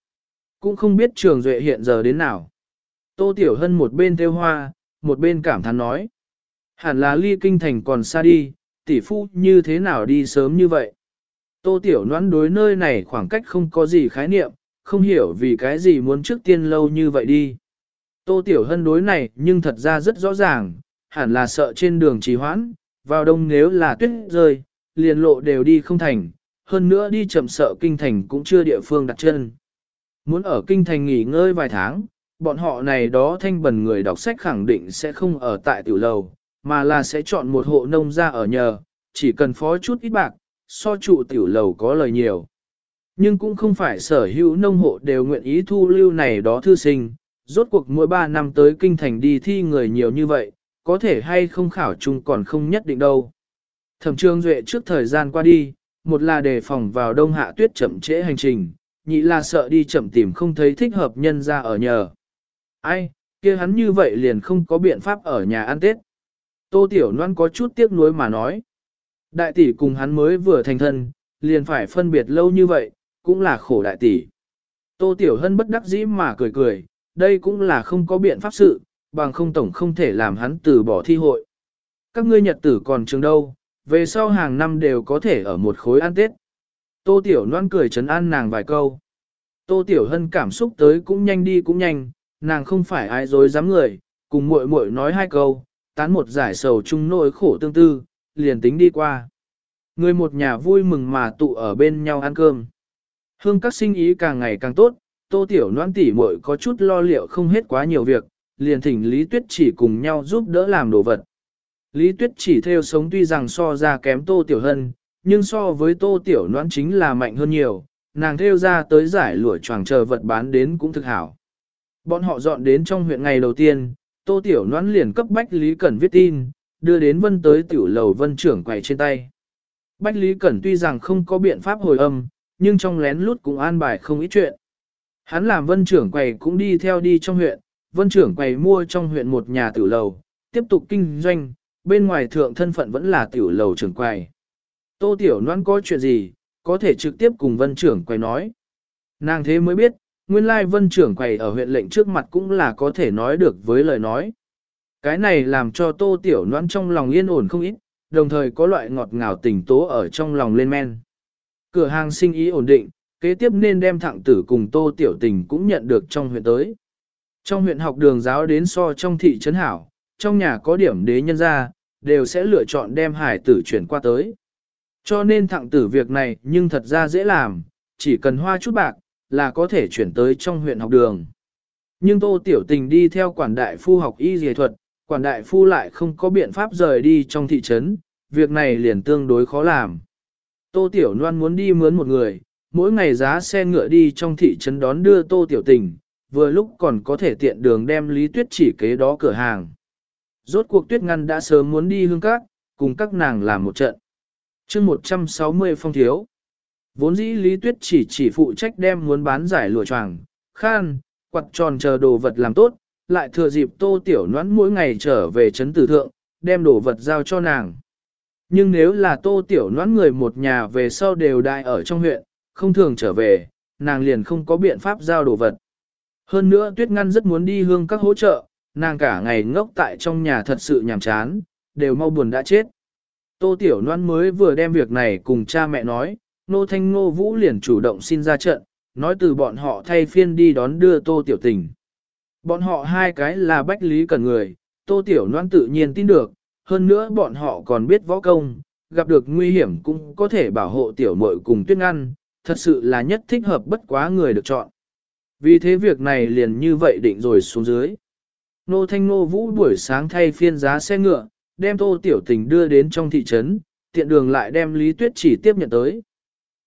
Cũng không biết trường duệ hiện giờ đến nào. Tô tiểu hân một bên theo hoa, một bên cảm thán nói. Hẳn là ly kinh thành còn xa đi, tỷ phu như thế nào đi sớm như vậy. Tô Tiểu Noãn đối nơi này khoảng cách không có gì khái niệm, không hiểu vì cái gì muốn trước tiên lâu như vậy đi. Tô Tiểu Hân đối này nhưng thật ra rất rõ ràng, hẳn là sợ trên đường trì hoãn, vào đông nếu là tuyết rơi, liền lộ đều đi không thành, hơn nữa đi chậm sợ kinh thành cũng chưa địa phương đặt chân. Muốn ở kinh thành nghỉ ngơi vài tháng, bọn họ này đó thanh bần người đọc sách khẳng định sẽ không ở tại tiểu lầu, mà là sẽ chọn một hộ nông gia ở nhờ, chỉ cần phó chút ít bạc, so trụ tiểu lầu có lời nhiều. Nhưng cũng không phải sở hữu nông hộ đều nguyện ý thu lưu này đó thư sinh, rốt cuộc mỗi 3 năm tới kinh thành đi thi người nhiều như vậy, có thể hay không khảo chung còn không nhất định đâu. Thẩm trương duệ trước thời gian qua đi, một là đề phòng vào đông hạ tuyết chậm trễ hành trình, nhị là sợ đi chậm tìm không thấy thích hợp nhân ra ở nhờ. Ai, kia hắn như vậy liền không có biện pháp ở nhà ăn Tết. Tô Tiểu Loan có chút tiếc nuối mà nói. Đại tỷ cùng hắn mới vừa thành thân, liền phải phân biệt lâu như vậy, cũng là khổ đại tỷ. Tô Tiểu Hân bất đắc dĩ mà cười cười, đây cũng là không có biện pháp sự, bằng không tổng không thể làm hắn từ bỏ thi hội. Các ngươi nhật tử còn trường đâu, về sau hàng năm đều có thể ở một khối ăn Tết. Tô Tiểu Loan cười chấn an nàng vài câu. Tô Tiểu Hân cảm xúc tới cũng nhanh đi cũng nhanh, nàng không phải ai dối dám người, cùng muội muội nói hai câu, tán một giải sầu chung nỗi khổ tương tư, liền tính đi qua. Người một nhà vui mừng mà tụ ở bên nhau ăn cơm. Hương các sinh ý càng ngày càng tốt, tô tiểu loan tỉ muội có chút lo liệu không hết quá nhiều việc, liền thỉnh Lý Tuyết chỉ cùng nhau giúp đỡ làm đồ vật. Lý Tuyết chỉ theo sống tuy rằng so ra kém tô tiểu hân, nhưng so với tô tiểu Noãn chính là mạnh hơn nhiều, nàng theo ra tới giải lụa choàng chờ vật bán đến cũng thực hảo. Bọn họ dọn đến trong huyện ngày đầu tiên, tô tiểu Noãn liền cấp bách Lý Cẩn viết tin, đưa đến vân tới tiểu lầu vân trưởng quầy trên tay. Bách Lý Cẩn tuy rằng không có biện pháp hồi âm, nhưng trong lén lút cũng an bài không ít chuyện. Hắn làm vân trưởng quầy cũng đi theo đi trong huyện, vân trưởng quầy mua trong huyện một nhà tiểu lầu, tiếp tục kinh doanh, bên ngoài thượng thân phận vẫn là tiểu lầu trưởng quầy. Tô tiểu noan có chuyện gì, có thể trực tiếp cùng vân trưởng quầy nói. Nàng thế mới biết, nguyên lai vân trưởng quầy ở huyện lệnh trước mặt cũng là có thể nói được với lời nói. Cái này làm cho tô tiểu noan trong lòng yên ổn không ít, đồng thời có loại ngọt ngào tình tố ở trong lòng lên men. Cửa hàng sinh ý ổn định, kế tiếp nên đem thẳng tử cùng tô tiểu tình cũng nhận được trong huyện tới. Trong huyện học đường giáo đến so trong thị trấn hảo, trong nhà có điểm đế nhân ra, đều sẽ lựa chọn đem hải tử chuyển qua tới. Cho nên thẳng tử việc này nhưng thật ra dễ làm, chỉ cần hoa chút bạc, là có thể chuyển tới trong huyện học đường. Nhưng tô tiểu tình đi theo quản đại phu học y dề thuật, quản đại phu lại không có biện pháp rời đi trong thị trấn, việc này liền tương đối khó làm. Tô Tiểu Loan muốn đi mướn một người, mỗi ngày giá xe ngựa đi trong thị trấn đón đưa Tô Tiểu Tình, vừa lúc còn có thể tiện đường đem Lý Tuyết chỉ kế đó cửa hàng. Rốt cuộc Tuyết Ngăn đã sớm muốn đi hương các, cùng các nàng làm một trận. chương 160 phong thiếu. Vốn dĩ Lý Tuyết chỉ chỉ phụ trách đem muốn bán giải lụa choàng, khan, quặt tròn chờ đồ vật làm tốt, lại thừa dịp tô tiểu noãn mỗi ngày trở về trấn tử thượng, đem đồ vật giao cho nàng. Nhưng nếu là tô tiểu noãn người một nhà về sau đều đại ở trong huyện, không thường trở về, nàng liền không có biện pháp giao đồ vật. Hơn nữa tuyết ngăn rất muốn đi hương các hỗ trợ, nàng cả ngày ngốc tại trong nhà thật sự nhàm chán, đều mau buồn đã chết. Tô tiểu Loan mới vừa đem việc này cùng cha mẹ nói, nô thanh nô vũ liền chủ động xin ra trận, nói từ bọn họ thay phiên đi đón đưa tô tiểu tình. Bọn họ hai cái là bách lý cần người, tô tiểu Loan tự nhiên tin được, hơn nữa bọn họ còn biết võ công, gặp được nguy hiểm cũng có thể bảo hộ tiểu muội cùng tuyết ngăn, thật sự là nhất thích hợp bất quá người được chọn. Vì thế việc này liền như vậy định rồi xuống dưới. Nô Thanh Nô Vũ buổi sáng thay phiên giá xe ngựa, đem tô tiểu tình đưa đến trong thị trấn, tiện đường lại đem Lý Tuyết chỉ tiếp nhận tới.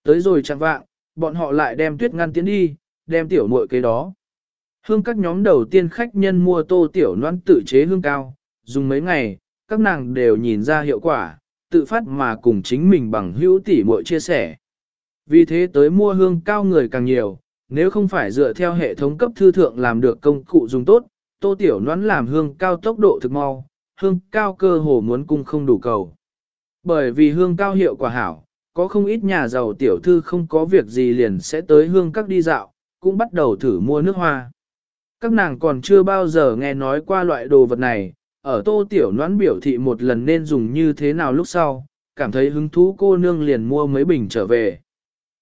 Tới rồi chẳng vạng, bọn họ lại đem Tuyết ngăn tiến đi, đem tiểu muội cái đó. Hương các nhóm đầu tiên khách nhân mua tô tiểu Loan tự chế hương cao, dùng mấy ngày, các nàng đều nhìn ra hiệu quả, tự phát mà cùng chính mình bằng hữu tỷ muội chia sẻ. Vì thế tới mua hương cao người càng nhiều, nếu không phải dựa theo hệ thống cấp thư thượng làm được công cụ dùng tốt, tô tiểu nón làm hương cao tốc độ thực mau, hương cao cơ hồ muốn cung không đủ cầu. Bởi vì hương cao hiệu quả hảo, có không ít nhà giàu tiểu thư không có việc gì liền sẽ tới hương các đi dạo, cũng bắt đầu thử mua nước hoa. Các nàng còn chưa bao giờ nghe nói qua loại đồ vật này, ở tô tiểu noãn biểu thị một lần nên dùng như thế nào lúc sau, cảm thấy hứng thú cô nương liền mua mấy bình trở về.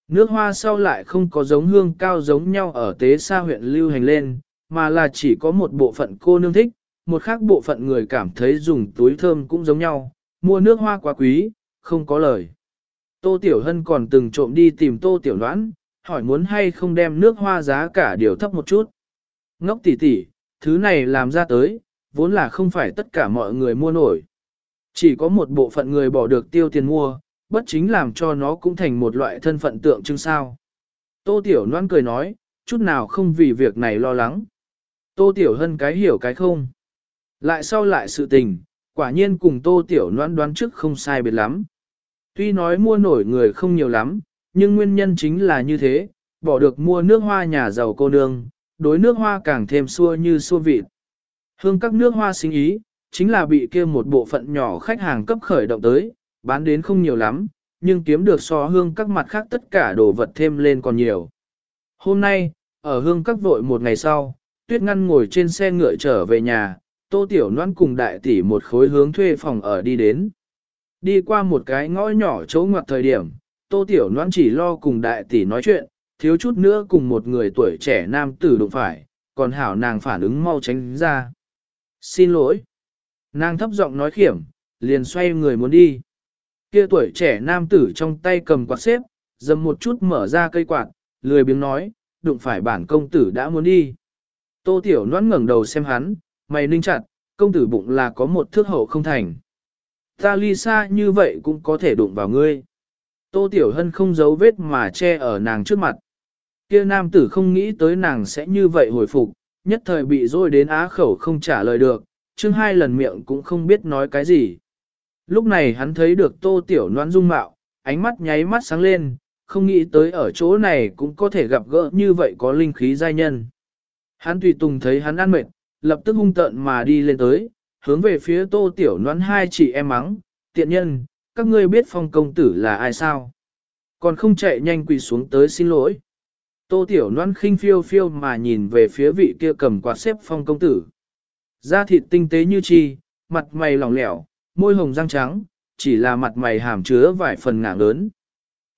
Nước hoa sau lại không có giống hương cao giống nhau ở tế xa huyện lưu hành lên, mà là chỉ có một bộ phận cô nương thích, một khác bộ phận người cảm thấy dùng túi thơm cũng giống nhau, mua nước hoa quá quý, không có lời. Tô Tiểu Hân còn từng trộm đi tìm Tô Tiểu Noãn, hỏi muốn hay không đem nước hoa giá cả điều thấp một chút. Ngốc tỷ tỷ, thứ này làm ra tới, vốn là không phải tất cả mọi người mua nổi. Chỉ có một bộ phận người bỏ được tiêu tiền mua, bất chính làm cho nó cũng thành một loại thân phận tượng trưng sao. Tô Tiểu Loan cười nói, chút nào không vì việc này lo lắng. Tô Tiểu Hân cái hiểu cái không. Lại sau lại sự tình, quả nhiên cùng Tô Tiểu Loan đoán trước không sai biệt lắm. Tuy nói mua nổi người không nhiều lắm, nhưng nguyên nhân chính là như thế, bỏ được mua nước hoa nhà giàu cô nương, đối nước hoa càng thêm xua như xua vịt. Hương các nước hoa sinh ý, chính là bị kia một bộ phận nhỏ khách hàng cấp khởi động tới, bán đến không nhiều lắm, nhưng kiếm được so hương các mặt khác tất cả đồ vật thêm lên còn nhiều. Hôm nay, ở hương các vội một ngày sau, tuyết ngăn ngồi trên xe ngựa trở về nhà, tô tiểu noan cùng đại tỷ một khối hướng thuê phòng ở đi đến. Đi qua một cái ngõ nhỏ chỗ ngoặt thời điểm, tô tiểu noan chỉ lo cùng đại tỷ nói chuyện, thiếu chút nữa cùng một người tuổi trẻ nam tử đụng phải, còn hảo nàng phản ứng mau tránh ra. Xin lỗi. Nàng thấp giọng nói khiểm, liền xoay người muốn đi. Kia tuổi trẻ nam tử trong tay cầm quạt xếp, dầm một chút mở ra cây quạt, lười biếng nói, đụng phải bản công tử đã muốn đi. Tô Tiểu Loan ngẩng đầu xem hắn, mày ninh chặt, công tử bụng là có một thước hậu không thành. Ta ly xa như vậy cũng có thể đụng vào ngươi. Tô Tiểu Hân không giấu vết mà che ở nàng trước mặt. Kia nam tử không nghĩ tới nàng sẽ như vậy hồi phục, nhất thời bị dôi đến á khẩu không trả lời được, chương hai lần miệng cũng không biết nói cái gì. Lúc này hắn thấy được tô tiểu noan dung mạo, ánh mắt nháy mắt sáng lên, không nghĩ tới ở chỗ này cũng có thể gặp gỡ như vậy có linh khí giai nhân. Hắn tùy tùng thấy hắn ăn mệt, lập tức hung tợn mà đi lên tới, hướng về phía tô tiểu noan hai chị em mắng, tiện nhân, các ngươi biết phong công tử là ai sao? Còn không chạy nhanh quỳ xuống tới xin lỗi. Tô tiểu noan khinh phiêu phiêu mà nhìn về phía vị kia cầm quạt xếp phong công tử. Da thịt tinh tế như chi, mặt mày lỏng lẻo, môi hồng răng trắng, chỉ là mặt mày hàm chứa vài phần ngả lớn.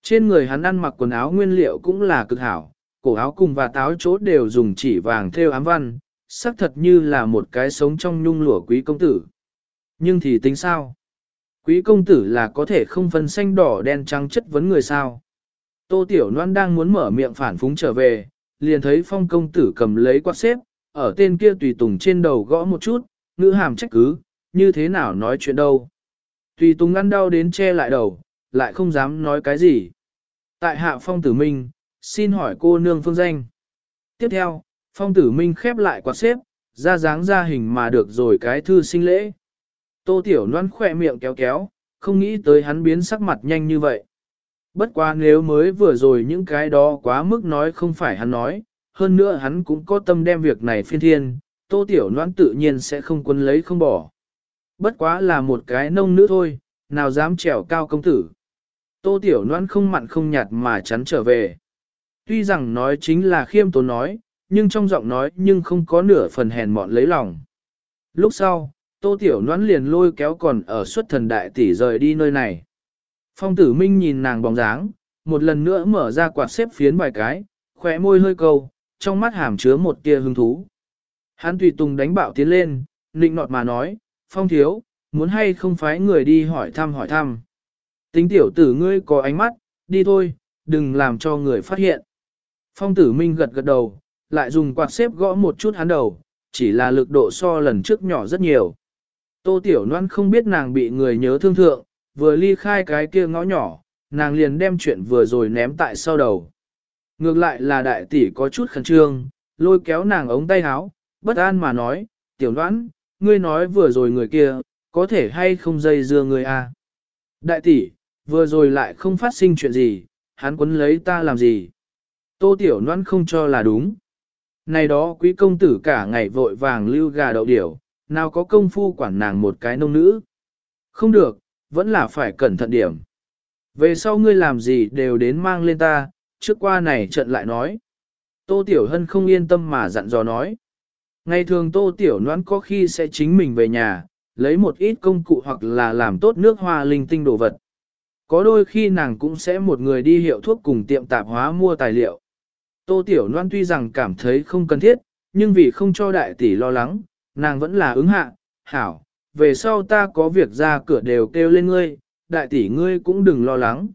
Trên người hắn ăn mặc quần áo nguyên liệu cũng là cực hảo, cổ áo cùng và táo chốt đều dùng chỉ vàng theo ám văn, sắc thật như là một cái sống trong nhung lụa quý công tử. Nhưng thì tính sao? Quý công tử là có thể không phân xanh đỏ đen trắng chất vấn người sao? Tô Tiểu Loan đang muốn mở miệng phản phúng trở về, liền thấy phong công tử cầm lấy quạt xếp, ở tên kia tùy tùng trên đầu gõ một chút, ngữ hàm trách cứ, như thế nào nói chuyện đâu. Tùy tùng ăn đau đến che lại đầu, lại không dám nói cái gì. Tại hạ phong tử minh, xin hỏi cô nương phương danh. Tiếp theo, phong tử minh khép lại quạt xếp, ra dáng ra hình mà được rồi cái thư sinh lễ. Tô tiểu Loan khỏe miệng kéo kéo, không nghĩ tới hắn biến sắc mặt nhanh như vậy. Bất quá nếu mới vừa rồi những cái đó quá mức nói không phải hắn nói, hơn nữa hắn cũng có tâm đem việc này phiên thiên, tô tiểu Loan tự nhiên sẽ không quân lấy không bỏ. Bất quá là một cái nông nữ thôi, nào dám trèo cao công tử. Tô tiểu Loan không mặn không nhạt mà chắn trở về. Tuy rằng nói chính là khiêm tốn nói, nhưng trong giọng nói nhưng không có nửa phần hèn mọn lấy lòng. Lúc sau, tô tiểu Loan liền lôi kéo còn ở xuất thần đại tỷ rời đi nơi này. Phong tử minh nhìn nàng bóng dáng, một lần nữa mở ra quạt xếp phiến vài cái, khỏe môi hơi câu, trong mắt hàm chứa một tia hứng thú. Hắn tùy tùng đánh bạo tiến lên, nịnh nọt mà nói, phong thiếu, muốn hay không phái người đi hỏi thăm hỏi thăm. Tính tiểu tử ngươi có ánh mắt, đi thôi, đừng làm cho người phát hiện. Phong tử minh gật gật đầu, lại dùng quạt xếp gõ một chút hắn đầu, chỉ là lực độ so lần trước nhỏ rất nhiều. Tô tiểu loan không biết nàng bị người nhớ thương thượng, vừa ly khai cái kia ngõ nhỏ, nàng liền đem chuyện vừa rồi ném tại sau đầu. Ngược lại là đại tỷ có chút khẩn trương, lôi kéo nàng ống tay áo, bất an mà nói, tiểu Loan, ngươi nói vừa rồi người kia, có thể hay không dây dưa người a? À? Đại tỷ, vừa rồi lại không phát sinh chuyện gì, hắn quấn lấy ta làm gì? Tô tiểu đoán không cho là đúng. Này đó quý công tử cả ngày vội vàng lưu gà đậu điểu, nào có công phu quản nàng một cái nông nữ. Không được, vẫn là phải cẩn thận điểm. Về sau ngươi làm gì đều đến mang lên ta, trước qua này trận lại nói. Tô Tiểu Hân không yên tâm mà dặn dò nói. Ngày thường Tô Tiểu Noãn có khi sẽ chính mình về nhà, lấy một ít công cụ hoặc là làm tốt nước hoa linh tinh đồ vật. Có đôi khi nàng cũng sẽ một người đi hiệu thuốc cùng tiệm tạp hóa mua tài liệu. Tô Tiểu Loan tuy rằng cảm thấy không cần thiết, nhưng vì không cho đại tỷ lo lắng, nàng vẫn là ứng hạ, hảo, về sau ta có việc ra cửa đều kêu lên ngươi, đại tỷ ngươi cũng đừng lo lắng.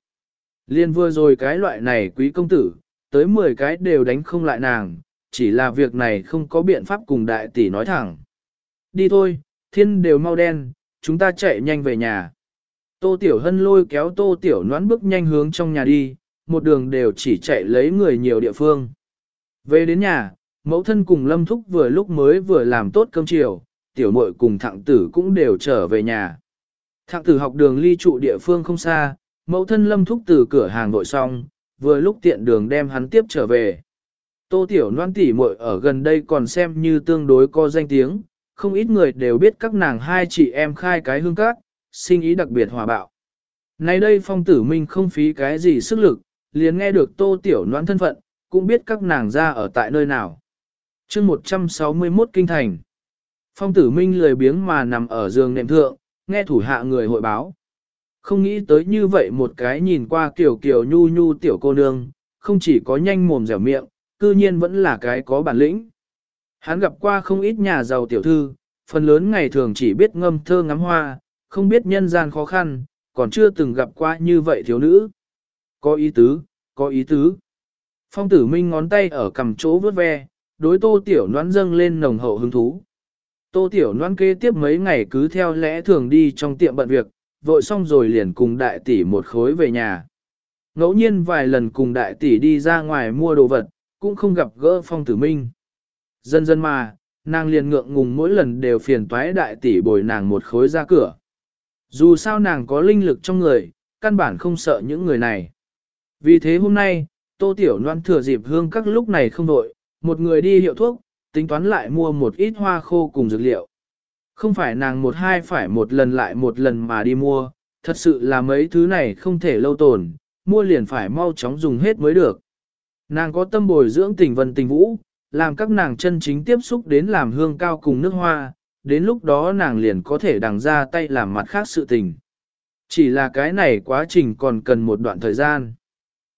Liên vừa rồi cái loại này quý công tử, tới 10 cái đều đánh không lại nàng, chỉ là việc này không có biện pháp cùng đại tỷ nói thẳng. Đi thôi, thiên đều mau đen, chúng ta chạy nhanh về nhà. Tô Tiểu Hân lôi kéo Tô Tiểu Noãn bước nhanh hướng trong nhà đi, một đường đều chỉ chạy lấy người nhiều địa phương. Về đến nhà, mẫu thân cùng Lâm Thúc vừa lúc mới vừa làm tốt cơm chiều, tiểu muội cùng thạng tử cũng đều trở về nhà. Thạng tử học đường ly trụ địa phương không xa, mẫu thân Lâm Thúc từ cửa hàng vội xong, vừa lúc tiện đường đem hắn tiếp trở về. Tô Tiểu Loan tỷ muội ở gần đây còn xem như tương đối có danh tiếng, không ít người đều biết các nàng hai chị em khai cái hương cát, sinh ý đặc biệt hòa bạo. Nay đây phong tử minh không phí cái gì sức lực, liền nghe được Tô Tiểu Loan thân phận, cũng biết các nàng ra ở tại nơi nào. chương 161 Kinh Thành Phong tử minh lười biếng mà nằm ở giường nệm thượng, nghe thủ hạ người hội báo. Không nghĩ tới như vậy một cái nhìn qua kiểu kiểu nhu nhu tiểu cô nương, không chỉ có nhanh mồm dẻo miệng, cư nhiên vẫn là cái có bản lĩnh. Hắn gặp qua không ít nhà giàu tiểu thư, phần lớn ngày thường chỉ biết ngâm thơ ngắm hoa, không biết nhân gian khó khăn, còn chưa từng gặp qua như vậy thiếu nữ. Có ý tứ, có ý tứ. Phong tử minh ngón tay ở cầm chỗ vớt ve, đối tô tiểu noan dâng lên nồng hậu hứng thú. Tô tiểu noan kế tiếp mấy ngày cứ theo lẽ thường đi trong tiệm bận việc, vội xong rồi liền cùng đại tỷ một khối về nhà. Ngẫu nhiên vài lần cùng đại tỷ đi ra ngoài mua đồ vật, cũng không gặp gỡ phong tử minh. Dần dần mà, nàng liền ngượng ngùng mỗi lần đều phiền toái đại tỷ bồi nàng một khối ra cửa. Dù sao nàng có linh lực trong người, căn bản không sợ những người này. Vì thế hôm nay, tô tiểu loan thừa dịp hương các lúc này không đội, một người đi hiệu thuốc, tính toán lại mua một ít hoa khô cùng dược liệu. Không phải nàng một hai phải một lần lại một lần mà đi mua, thật sự là mấy thứ này không thể lâu tồn, mua liền phải mau chóng dùng hết mới được. Nàng có tâm bồi dưỡng tình vân tình vũ, làm các nàng chân chính tiếp xúc đến làm hương cao cùng nước hoa, đến lúc đó nàng liền có thể đằng ra tay làm mặt khác sự tình. Chỉ là cái này quá trình còn cần một đoạn thời gian.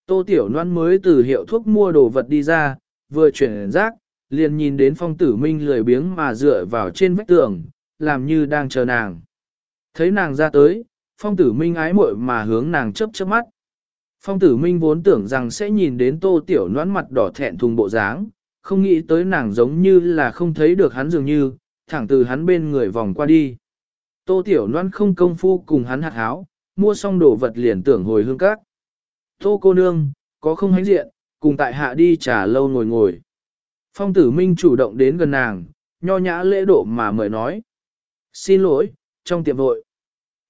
Tô Tiểu Loan mới từ hiệu thuốc mua đồ vật đi ra, vừa chuyển rác, liền nhìn đến phong tử minh lười biếng mà dựa vào trên vách tường, làm như đang chờ nàng. Thấy nàng ra tới, phong tử minh ái muội mà hướng nàng chớp chớp mắt. Phong tử minh vốn tưởng rằng sẽ nhìn đến tô tiểu noãn mặt đỏ thẹn thùng bộ dáng, không nghĩ tới nàng giống như là không thấy được hắn dường như, thẳng từ hắn bên người vòng qua đi. Tô tiểu noãn không công phu cùng hắn hạt háo, mua xong đồ vật liền tưởng hồi hương các. Tô cô nương, có không hánh diện, cùng tại hạ đi trà lâu ngồi ngồi. Phong tử minh chủ động đến gần nàng, nho nhã lễ độ mà mời nói. Xin lỗi, trong tiệm vội.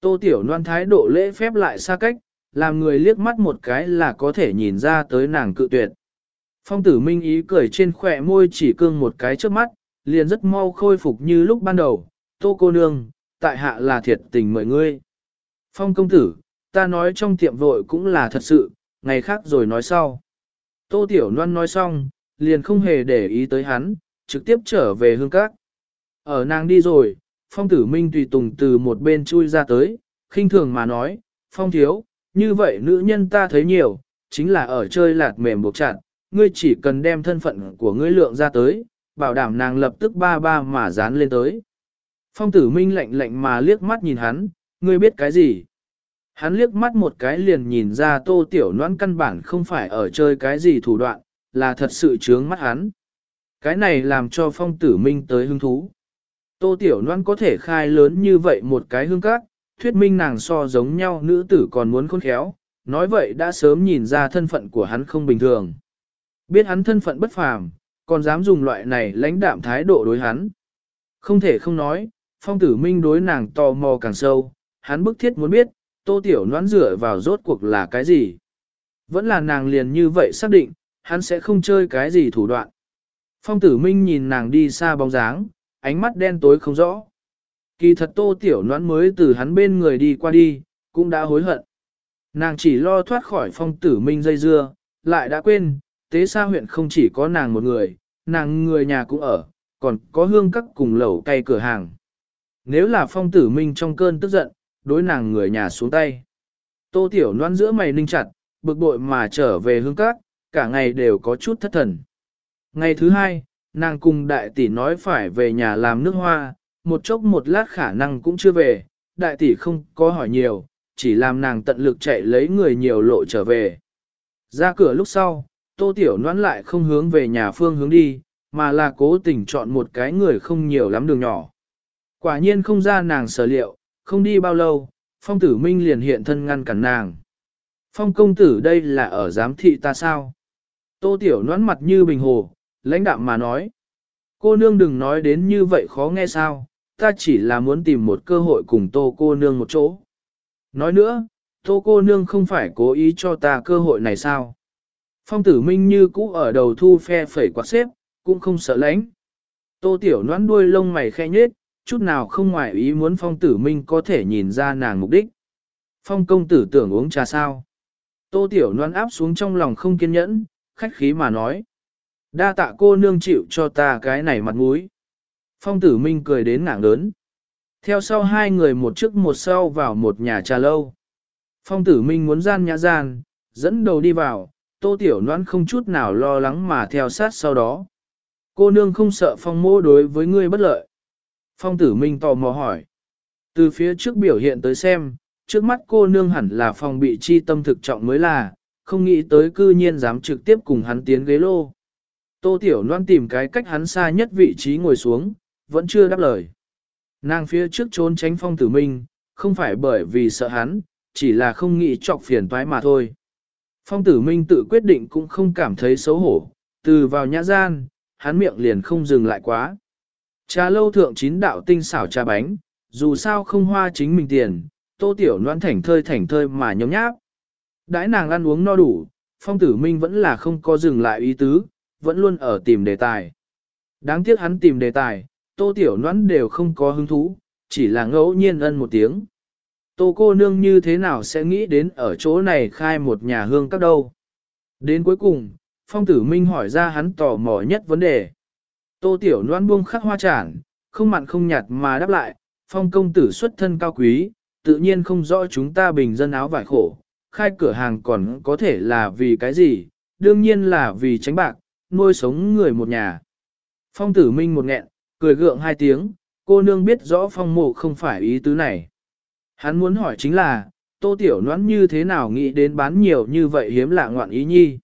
Tô tiểu noan thái độ lễ phép lại xa cách, làm người liếc mắt một cái là có thể nhìn ra tới nàng cự tuyệt. Phong tử minh ý cười trên khỏe môi chỉ cương một cái trước mắt, liền rất mau khôi phục như lúc ban đầu. Tô cô nương, tại hạ là thiệt tình mời ngươi. Phong công tử, ta nói trong tiệm vội cũng là thật sự, ngày khác rồi nói sau. Tô Tiểu Loan nói xong, liền không hề để ý tới hắn, trực tiếp trở về hương các. Ở nàng đi rồi, phong tử minh tùy tùng từ một bên chui ra tới, khinh thường mà nói, phong thiếu, như vậy nữ nhân ta thấy nhiều, chính là ở chơi lạt mềm buộc chặt, ngươi chỉ cần đem thân phận của ngươi lượng ra tới, bảo đảm nàng lập tức ba ba mà dán lên tới. Phong tử minh lạnh lạnh mà liếc mắt nhìn hắn, ngươi biết cái gì? Hắn liếc mắt một cái liền nhìn ra tô tiểu noãn căn bản không phải ở chơi cái gì thủ đoạn, là thật sự chướng mắt hắn. Cái này làm cho phong tử minh tới hứng thú. Tô tiểu noãn có thể khai lớn như vậy một cái hương cát, thuyết minh nàng so giống nhau nữ tử còn muốn khôn khéo, nói vậy đã sớm nhìn ra thân phận của hắn không bình thường. Biết hắn thân phận bất phàm, còn dám dùng loại này lãnh đạm thái độ đối hắn. Không thể không nói, phong tử minh đối nàng tò mò càng sâu, hắn bức thiết muốn biết, tô tiểu noãn rửa vào rốt cuộc là cái gì. Vẫn là nàng liền như vậy xác định, hắn sẽ không chơi cái gì thủ đoạn. Phong tử minh nhìn nàng đi xa bóng dáng, ánh mắt đen tối không rõ. Kỳ thật tô tiểu noãn mới từ hắn bên người đi qua đi, cũng đã hối hận. Nàng chỉ lo thoát khỏi phong tử minh dây dưa, lại đã quên, tế xa huyện không chỉ có nàng một người, nàng người nhà cũng ở, còn có hương các cùng lẩu cay cửa hàng. Nếu là phong tử minh trong cơn tức giận, đối nàng người nhà xuống tay. Tô tiểu noan giữa mày ninh chặt, bực bội mà trở về hương các, cả ngày đều có chút thất thần. Ngày thứ hai, nàng cùng đại tỷ nói phải về nhà làm nước hoa, một chốc một lát khả năng cũng chưa về, đại tỷ không có hỏi nhiều, chỉ làm nàng tận lực chạy lấy người nhiều lộ trở về. Ra cửa lúc sau, tô tiểu noãn lại không hướng về nhà phương hướng đi, mà là cố tình chọn một cái người không nhiều lắm đường nhỏ. Quả nhiên không ra nàng sở liệu, không đi bao lâu, phong tử minh liền hiện thân ngăn cản nàng. Phong công tử đây là ở giám thị ta sao? Tô tiểu noãn mặt như bình hồ, lãnh đạm mà nói. Cô nương đừng nói đến như vậy khó nghe sao, ta chỉ là muốn tìm một cơ hội cùng tô cô nương một chỗ. Nói nữa, tô cô nương không phải cố ý cho ta cơ hội này sao? Phong tử minh như cũ ở đầu thu phe phẩy quạt xếp, cũng không sợ lánh. Tô tiểu noãn đuôi lông mày khe nhết, chút nào không ngoài ý muốn phong tử minh có thể nhìn ra nàng mục đích. Phong công tử tưởng uống trà sao? Tô tiểu noãn áp xuống trong lòng không kiên nhẫn, khách khí mà nói. Đa tạ cô nương chịu cho ta cái này mặt mũi. Phong tử minh cười đến ngảng lớn. Theo sau hai người một trước một sau vào một nhà trà lâu. Phong tử minh muốn gian nhã gian, dẫn đầu đi vào, tô tiểu Loan không chút nào lo lắng mà theo sát sau đó. Cô nương không sợ phong mô đối với ngươi bất lợi. Phong tử minh tò mò hỏi. Từ phía trước biểu hiện tới xem, trước mắt cô nương hẳn là phong bị chi tâm thực trọng mới là, không nghĩ tới cư nhiên dám trực tiếp cùng hắn tiến ghế lô. Tô Tiểu Loan tìm cái cách hắn xa nhất vị trí ngồi xuống, vẫn chưa đáp lời. Nàng phía trước trốn tránh phong tử minh, không phải bởi vì sợ hắn, chỉ là không nghĩ trọc phiền toái mà thôi. Phong tử minh tự quyết định cũng không cảm thấy xấu hổ, từ vào nhã gian, hắn miệng liền không dừng lại quá. Trà lâu thượng chín đạo tinh xảo trà bánh, dù sao không hoa chính mình tiền, tô tiểu noan thảnh thơi thảnh thơi mà nhóm nháp. Đãi nàng ăn uống no đủ, phong tử minh vẫn là không có dừng lại ý tứ, vẫn luôn ở tìm đề tài. Đáng tiếc hắn tìm đề tài, tô tiểu noãn đều không có hứng thú, chỉ là ngẫu nhiên ân một tiếng. Tô cô nương như thế nào sẽ nghĩ đến ở chỗ này khai một nhà hương các đâu. Đến cuối cùng, phong tử minh hỏi ra hắn tò mò nhất vấn đề. Tô tiểu noãn buông khắc hoa tràn, không mặn không nhạt mà đáp lại, phong công tử xuất thân cao quý, tự nhiên không rõ chúng ta bình dân áo vải khổ, khai cửa hàng còn có thể là vì cái gì, đương nhiên là vì tránh bạc, nuôi sống người một nhà. Phong tử minh một nghẹn, cười gượng hai tiếng, cô nương biết rõ phong mộ không phải ý tứ này. Hắn muốn hỏi chính là, tô tiểu noãn như thế nào nghĩ đến bán nhiều như vậy hiếm lạ ngoạn ý nhi.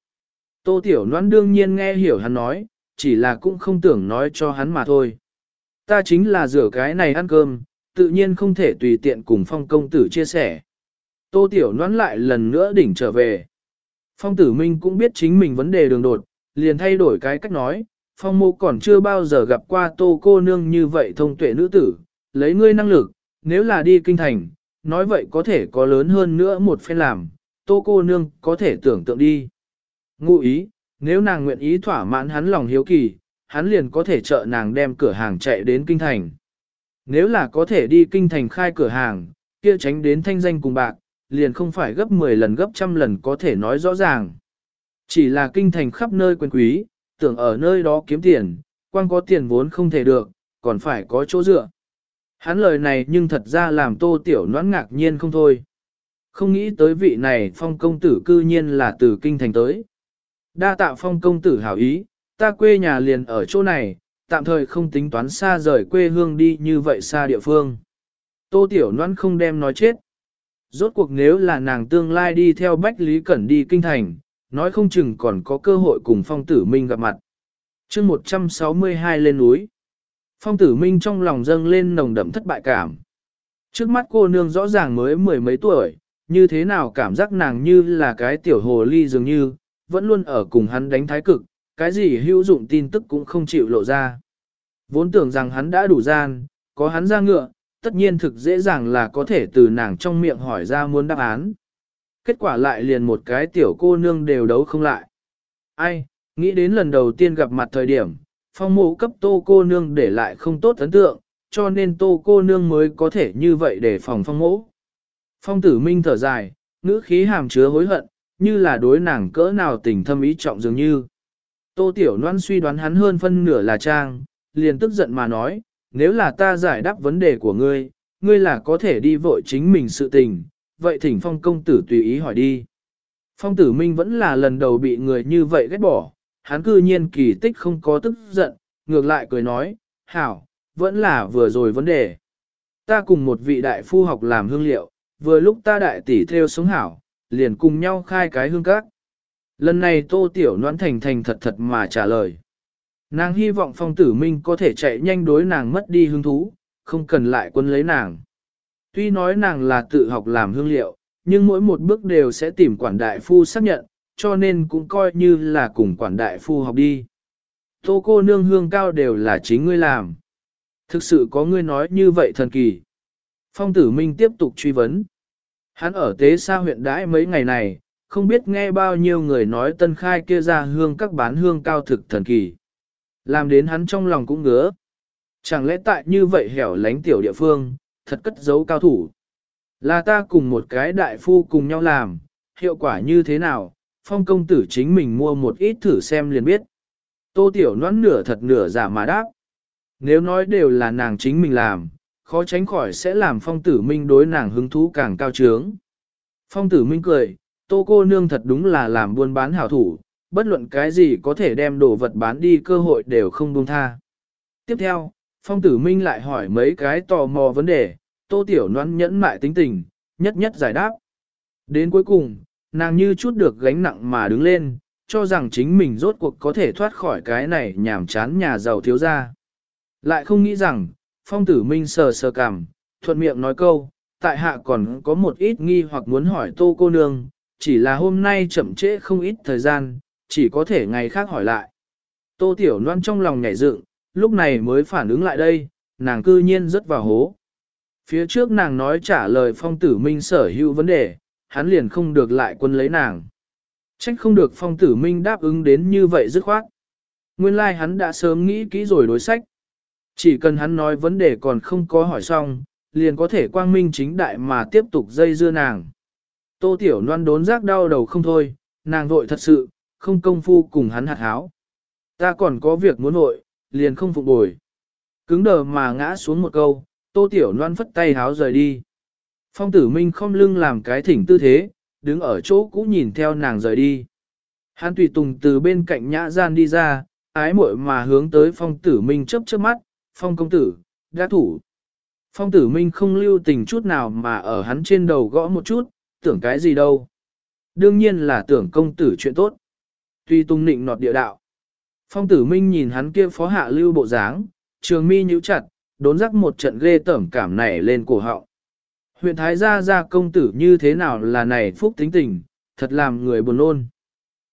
Tô tiểu noãn đương nhiên nghe hiểu hắn nói, chỉ là cũng không tưởng nói cho hắn mà thôi. Ta chính là rửa cái này ăn cơm, tự nhiên không thể tùy tiện cùng phong công tử chia sẻ. Tô tiểu noãn lại lần nữa đỉnh trở về. Phong tử minh cũng biết chính mình vấn đề đường đột, liền thay đổi cái cách nói, phong mô còn chưa bao giờ gặp qua tô cô nương như vậy thông tuệ nữ tử, lấy ngươi năng lực, nếu là đi kinh thành, nói vậy có thể có lớn hơn nữa một phen làm, tô cô nương có thể tưởng tượng đi. Ngụ ý, nếu nàng nguyện ý thỏa mãn hắn lòng hiếu kỳ, hắn liền có thể trợ nàng đem cửa hàng chạy đến kinh thành. Nếu là có thể đi kinh thành khai cửa hàng, kia tránh đến thanh danh cùng bạc, liền không phải gấp 10 lần gấp trăm lần có thể nói rõ ràng. Chỉ là kinh thành khắp nơi quyền quý, tưởng ở nơi đó kiếm tiền, quan có tiền vốn không thể được, còn phải có chỗ dựa. Hắn lời này nhưng thật ra làm tô tiểu noãn ngạc nhiên không thôi. Không nghĩ tới vị này phong công tử cư nhiên là từ kinh thành tới. Đa tạ phong công tử hảo ý, ta quê nhà liền ở chỗ này, tạm thời không tính toán xa rời quê hương đi như vậy xa địa phương. Tô tiểu noãn không đem nói chết. Rốt cuộc nếu là nàng tương lai đi theo Bách Lý Cẩn đi kinh thành, nói không chừng còn có cơ hội cùng phong tử minh gặp mặt. chương 162 lên núi. Phong tử minh trong lòng dâng lên nồng đậm thất bại cảm. Trước mắt cô nương rõ ràng mới mười mấy tuổi, như thế nào cảm giác nàng như là cái tiểu hồ ly dường như, vẫn luôn ở cùng hắn đánh thái cực, cái gì hữu dụng tin tức cũng không chịu lộ ra. Vốn tưởng rằng hắn đã đủ gian, có hắn ra ngựa, tất nhiên thực dễ dàng là có thể từ nàng trong miệng hỏi ra muốn đáp án kết quả lại liền một cái tiểu cô nương đều đấu không lại. Ai, nghĩ đến lần đầu tiên gặp mặt thời điểm, phong mộ cấp tô cô nương để lại không tốt ấn tượng, cho nên tô cô nương mới có thể như vậy để phòng phong mộ. Phong tử minh thở dài, ngữ khí hàm chứa hối hận, như là đối nàng cỡ nào tình thâm ý trọng dường như. Tô tiểu loan suy đoán hắn hơn phân nửa là trang, liền tức giận mà nói, nếu là ta giải đáp vấn đề của ngươi, ngươi là có thể đi vội chính mình sự tình, vậy thỉnh phong công tử tùy ý hỏi đi. Phong tử minh vẫn là lần đầu bị người như vậy ghét bỏ, hắn cư nhiên kỳ tích không có tức giận, ngược lại cười nói, hảo, vẫn là vừa rồi vấn đề. Ta cùng một vị đại phu học làm hương liệu, vừa lúc ta đại tỷ theo sống hảo, liền cùng nhau khai cái hương các. Lần này tô tiểu noãn thành thành thật thật mà trả lời. Nàng hy vọng phong tử minh có thể chạy nhanh đối nàng mất đi hứng thú, không cần lại quân lấy nàng. Tuy nói nàng là tự học làm hương liệu, nhưng mỗi một bước đều sẽ tìm quản đại phu xác nhận, cho nên cũng coi như là cùng quản đại phu học đi. Tô cô nương hương cao đều là chính ngươi làm. Thực sự có ngươi nói như vậy thần kỳ. Phong tử minh tiếp tục truy vấn. Hắn ở tế xa huyện đãi mấy ngày này, không biết nghe bao nhiêu người nói tân khai kia ra hương các bán hương cao thực thần kỳ. Làm đến hắn trong lòng cũng ngứa. Chẳng lẽ tại như vậy hẻo lánh tiểu địa phương, thật cất giấu cao thủ. Là ta cùng một cái đại phu cùng nhau làm, hiệu quả như thế nào, phong công tử chính mình mua một ít thử xem liền biết. Tô tiểu noãn nửa thật nửa giả mà đáp. Nếu nói đều là nàng chính mình làm, khó tránh khỏi sẽ làm phong tử minh đối nàng hứng thú càng cao trướng. Phong tử minh cười, tô cô nương thật đúng là làm buôn bán hảo thủ, bất luận cái gì có thể đem đồ vật bán đi cơ hội đều không buông tha. Tiếp theo, phong tử minh lại hỏi mấy cái tò mò vấn đề, tô tiểu noan nhẫn mại tính tình, nhất nhất giải đáp. Đến cuối cùng, nàng như chút được gánh nặng mà đứng lên, cho rằng chính mình rốt cuộc có thể thoát khỏi cái này nhảm chán nhà giàu thiếu gia. Lại không nghĩ rằng, phong tử minh sờ sờ cảm, thuận miệng nói câu, tại hạ còn có một ít nghi hoặc muốn hỏi tô cô nương, chỉ là hôm nay chậm trễ không ít thời gian, chỉ có thể ngày khác hỏi lại. Tô tiểu loan trong lòng nhảy dựng, lúc này mới phản ứng lại đây, nàng cư nhiên rất vào hố. Phía trước nàng nói trả lời phong tử minh sở hữu vấn đề, hắn liền không được lại quân lấy nàng. Trách không được phong tử minh đáp ứng đến như vậy dứt khoát. Nguyên lai like hắn đã sớm nghĩ kỹ rồi đối sách. Chỉ cần hắn nói vấn đề còn không có hỏi xong, liền có thể quang minh chính đại mà tiếp tục dây dưa nàng. Tô Tiểu Loan đốn rác đau đầu không thôi, nàng vội thật sự, không công phu cùng hắn hạt háo. Ta còn có việc muốn vội, liền không phục bồi. Cứng đờ mà ngã xuống một câu, Tô Tiểu Loan phất tay háo rời đi. Phong tử minh không lưng làm cái thỉnh tư thế, đứng ở chỗ cũ nhìn theo nàng rời đi. Hắn tùy tùng từ bên cạnh nhã gian đi ra, ái muội mà hướng tới phong tử minh chớp chớp mắt, phong công tử, đã thủ. Phong tử minh không lưu tình chút nào mà ở hắn trên đầu gõ một chút, tưởng cái gì đâu. Đương nhiên là tưởng công tử chuyện tốt. Tuy tung nịnh nọt địa đạo. Phong tử minh nhìn hắn kia phó hạ lưu bộ dáng, trường mi nhíu chặt, đốn rắc một trận ghê tởm cảm nảy lên cổ họng. Huyện Thái gia gia công tử như thế nào là này phúc tính tình, thật làm người buồn nôn.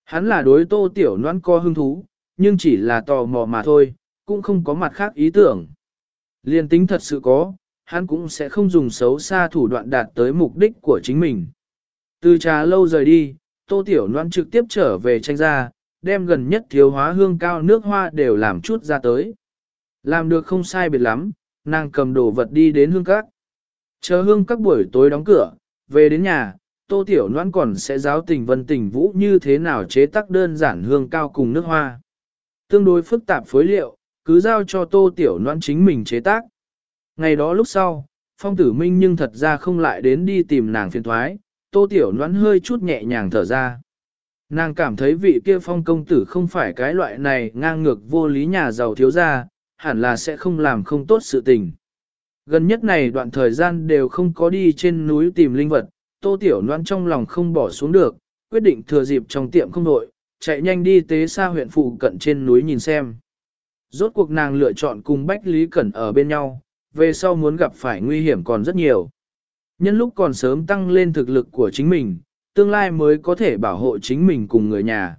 Hắn là đối tô tiểu noan co hứng thú, nhưng chỉ là tò mò mà thôi, cũng không có mặt khác ý tưởng. Liên tính thật sự có, hắn cũng sẽ không dùng xấu xa thủ đoạn đạt tới mục đích của chính mình. Từ trà lâu rời đi, tô tiểu noan trực tiếp trở về tranh gia đem gần nhất thiếu hóa hương cao nước hoa đều làm chút ra tới. Làm được không sai biệt lắm, nàng cầm đồ vật đi đến hương các. Chờ hương các buổi tối đóng cửa, về đến nhà, tô tiểu noan còn sẽ giáo tình vân tình vũ như thế nào chế tác đơn giản hương cao cùng nước hoa. Tương đối phức tạp phối liệu, cứ giao cho tô tiểu noan chính mình chế tác. Ngày đó lúc sau, phong tử minh nhưng thật ra không lại đến đi tìm nàng phiền thoái, tô tiểu noan hơi chút nhẹ nhàng thở ra. Nàng cảm thấy vị kia phong công tử không phải cái loại này ngang ngược vô lý nhà giàu thiếu gia, hẳn là sẽ không làm không tốt sự tình. Gần nhất này đoạn thời gian đều không có đi trên núi tìm linh vật, tô tiểu noan trong lòng không bỏ xuống được, quyết định thừa dịp trong tiệm không đội, chạy nhanh đi tế xa huyện phụ cận trên núi nhìn xem. Rốt cuộc nàng lựa chọn cùng Bách Lý Cẩn ở bên nhau, về sau muốn gặp phải nguy hiểm còn rất nhiều. Nhân lúc còn sớm tăng lên thực lực của chính mình, tương lai mới có thể bảo hộ chính mình cùng người nhà.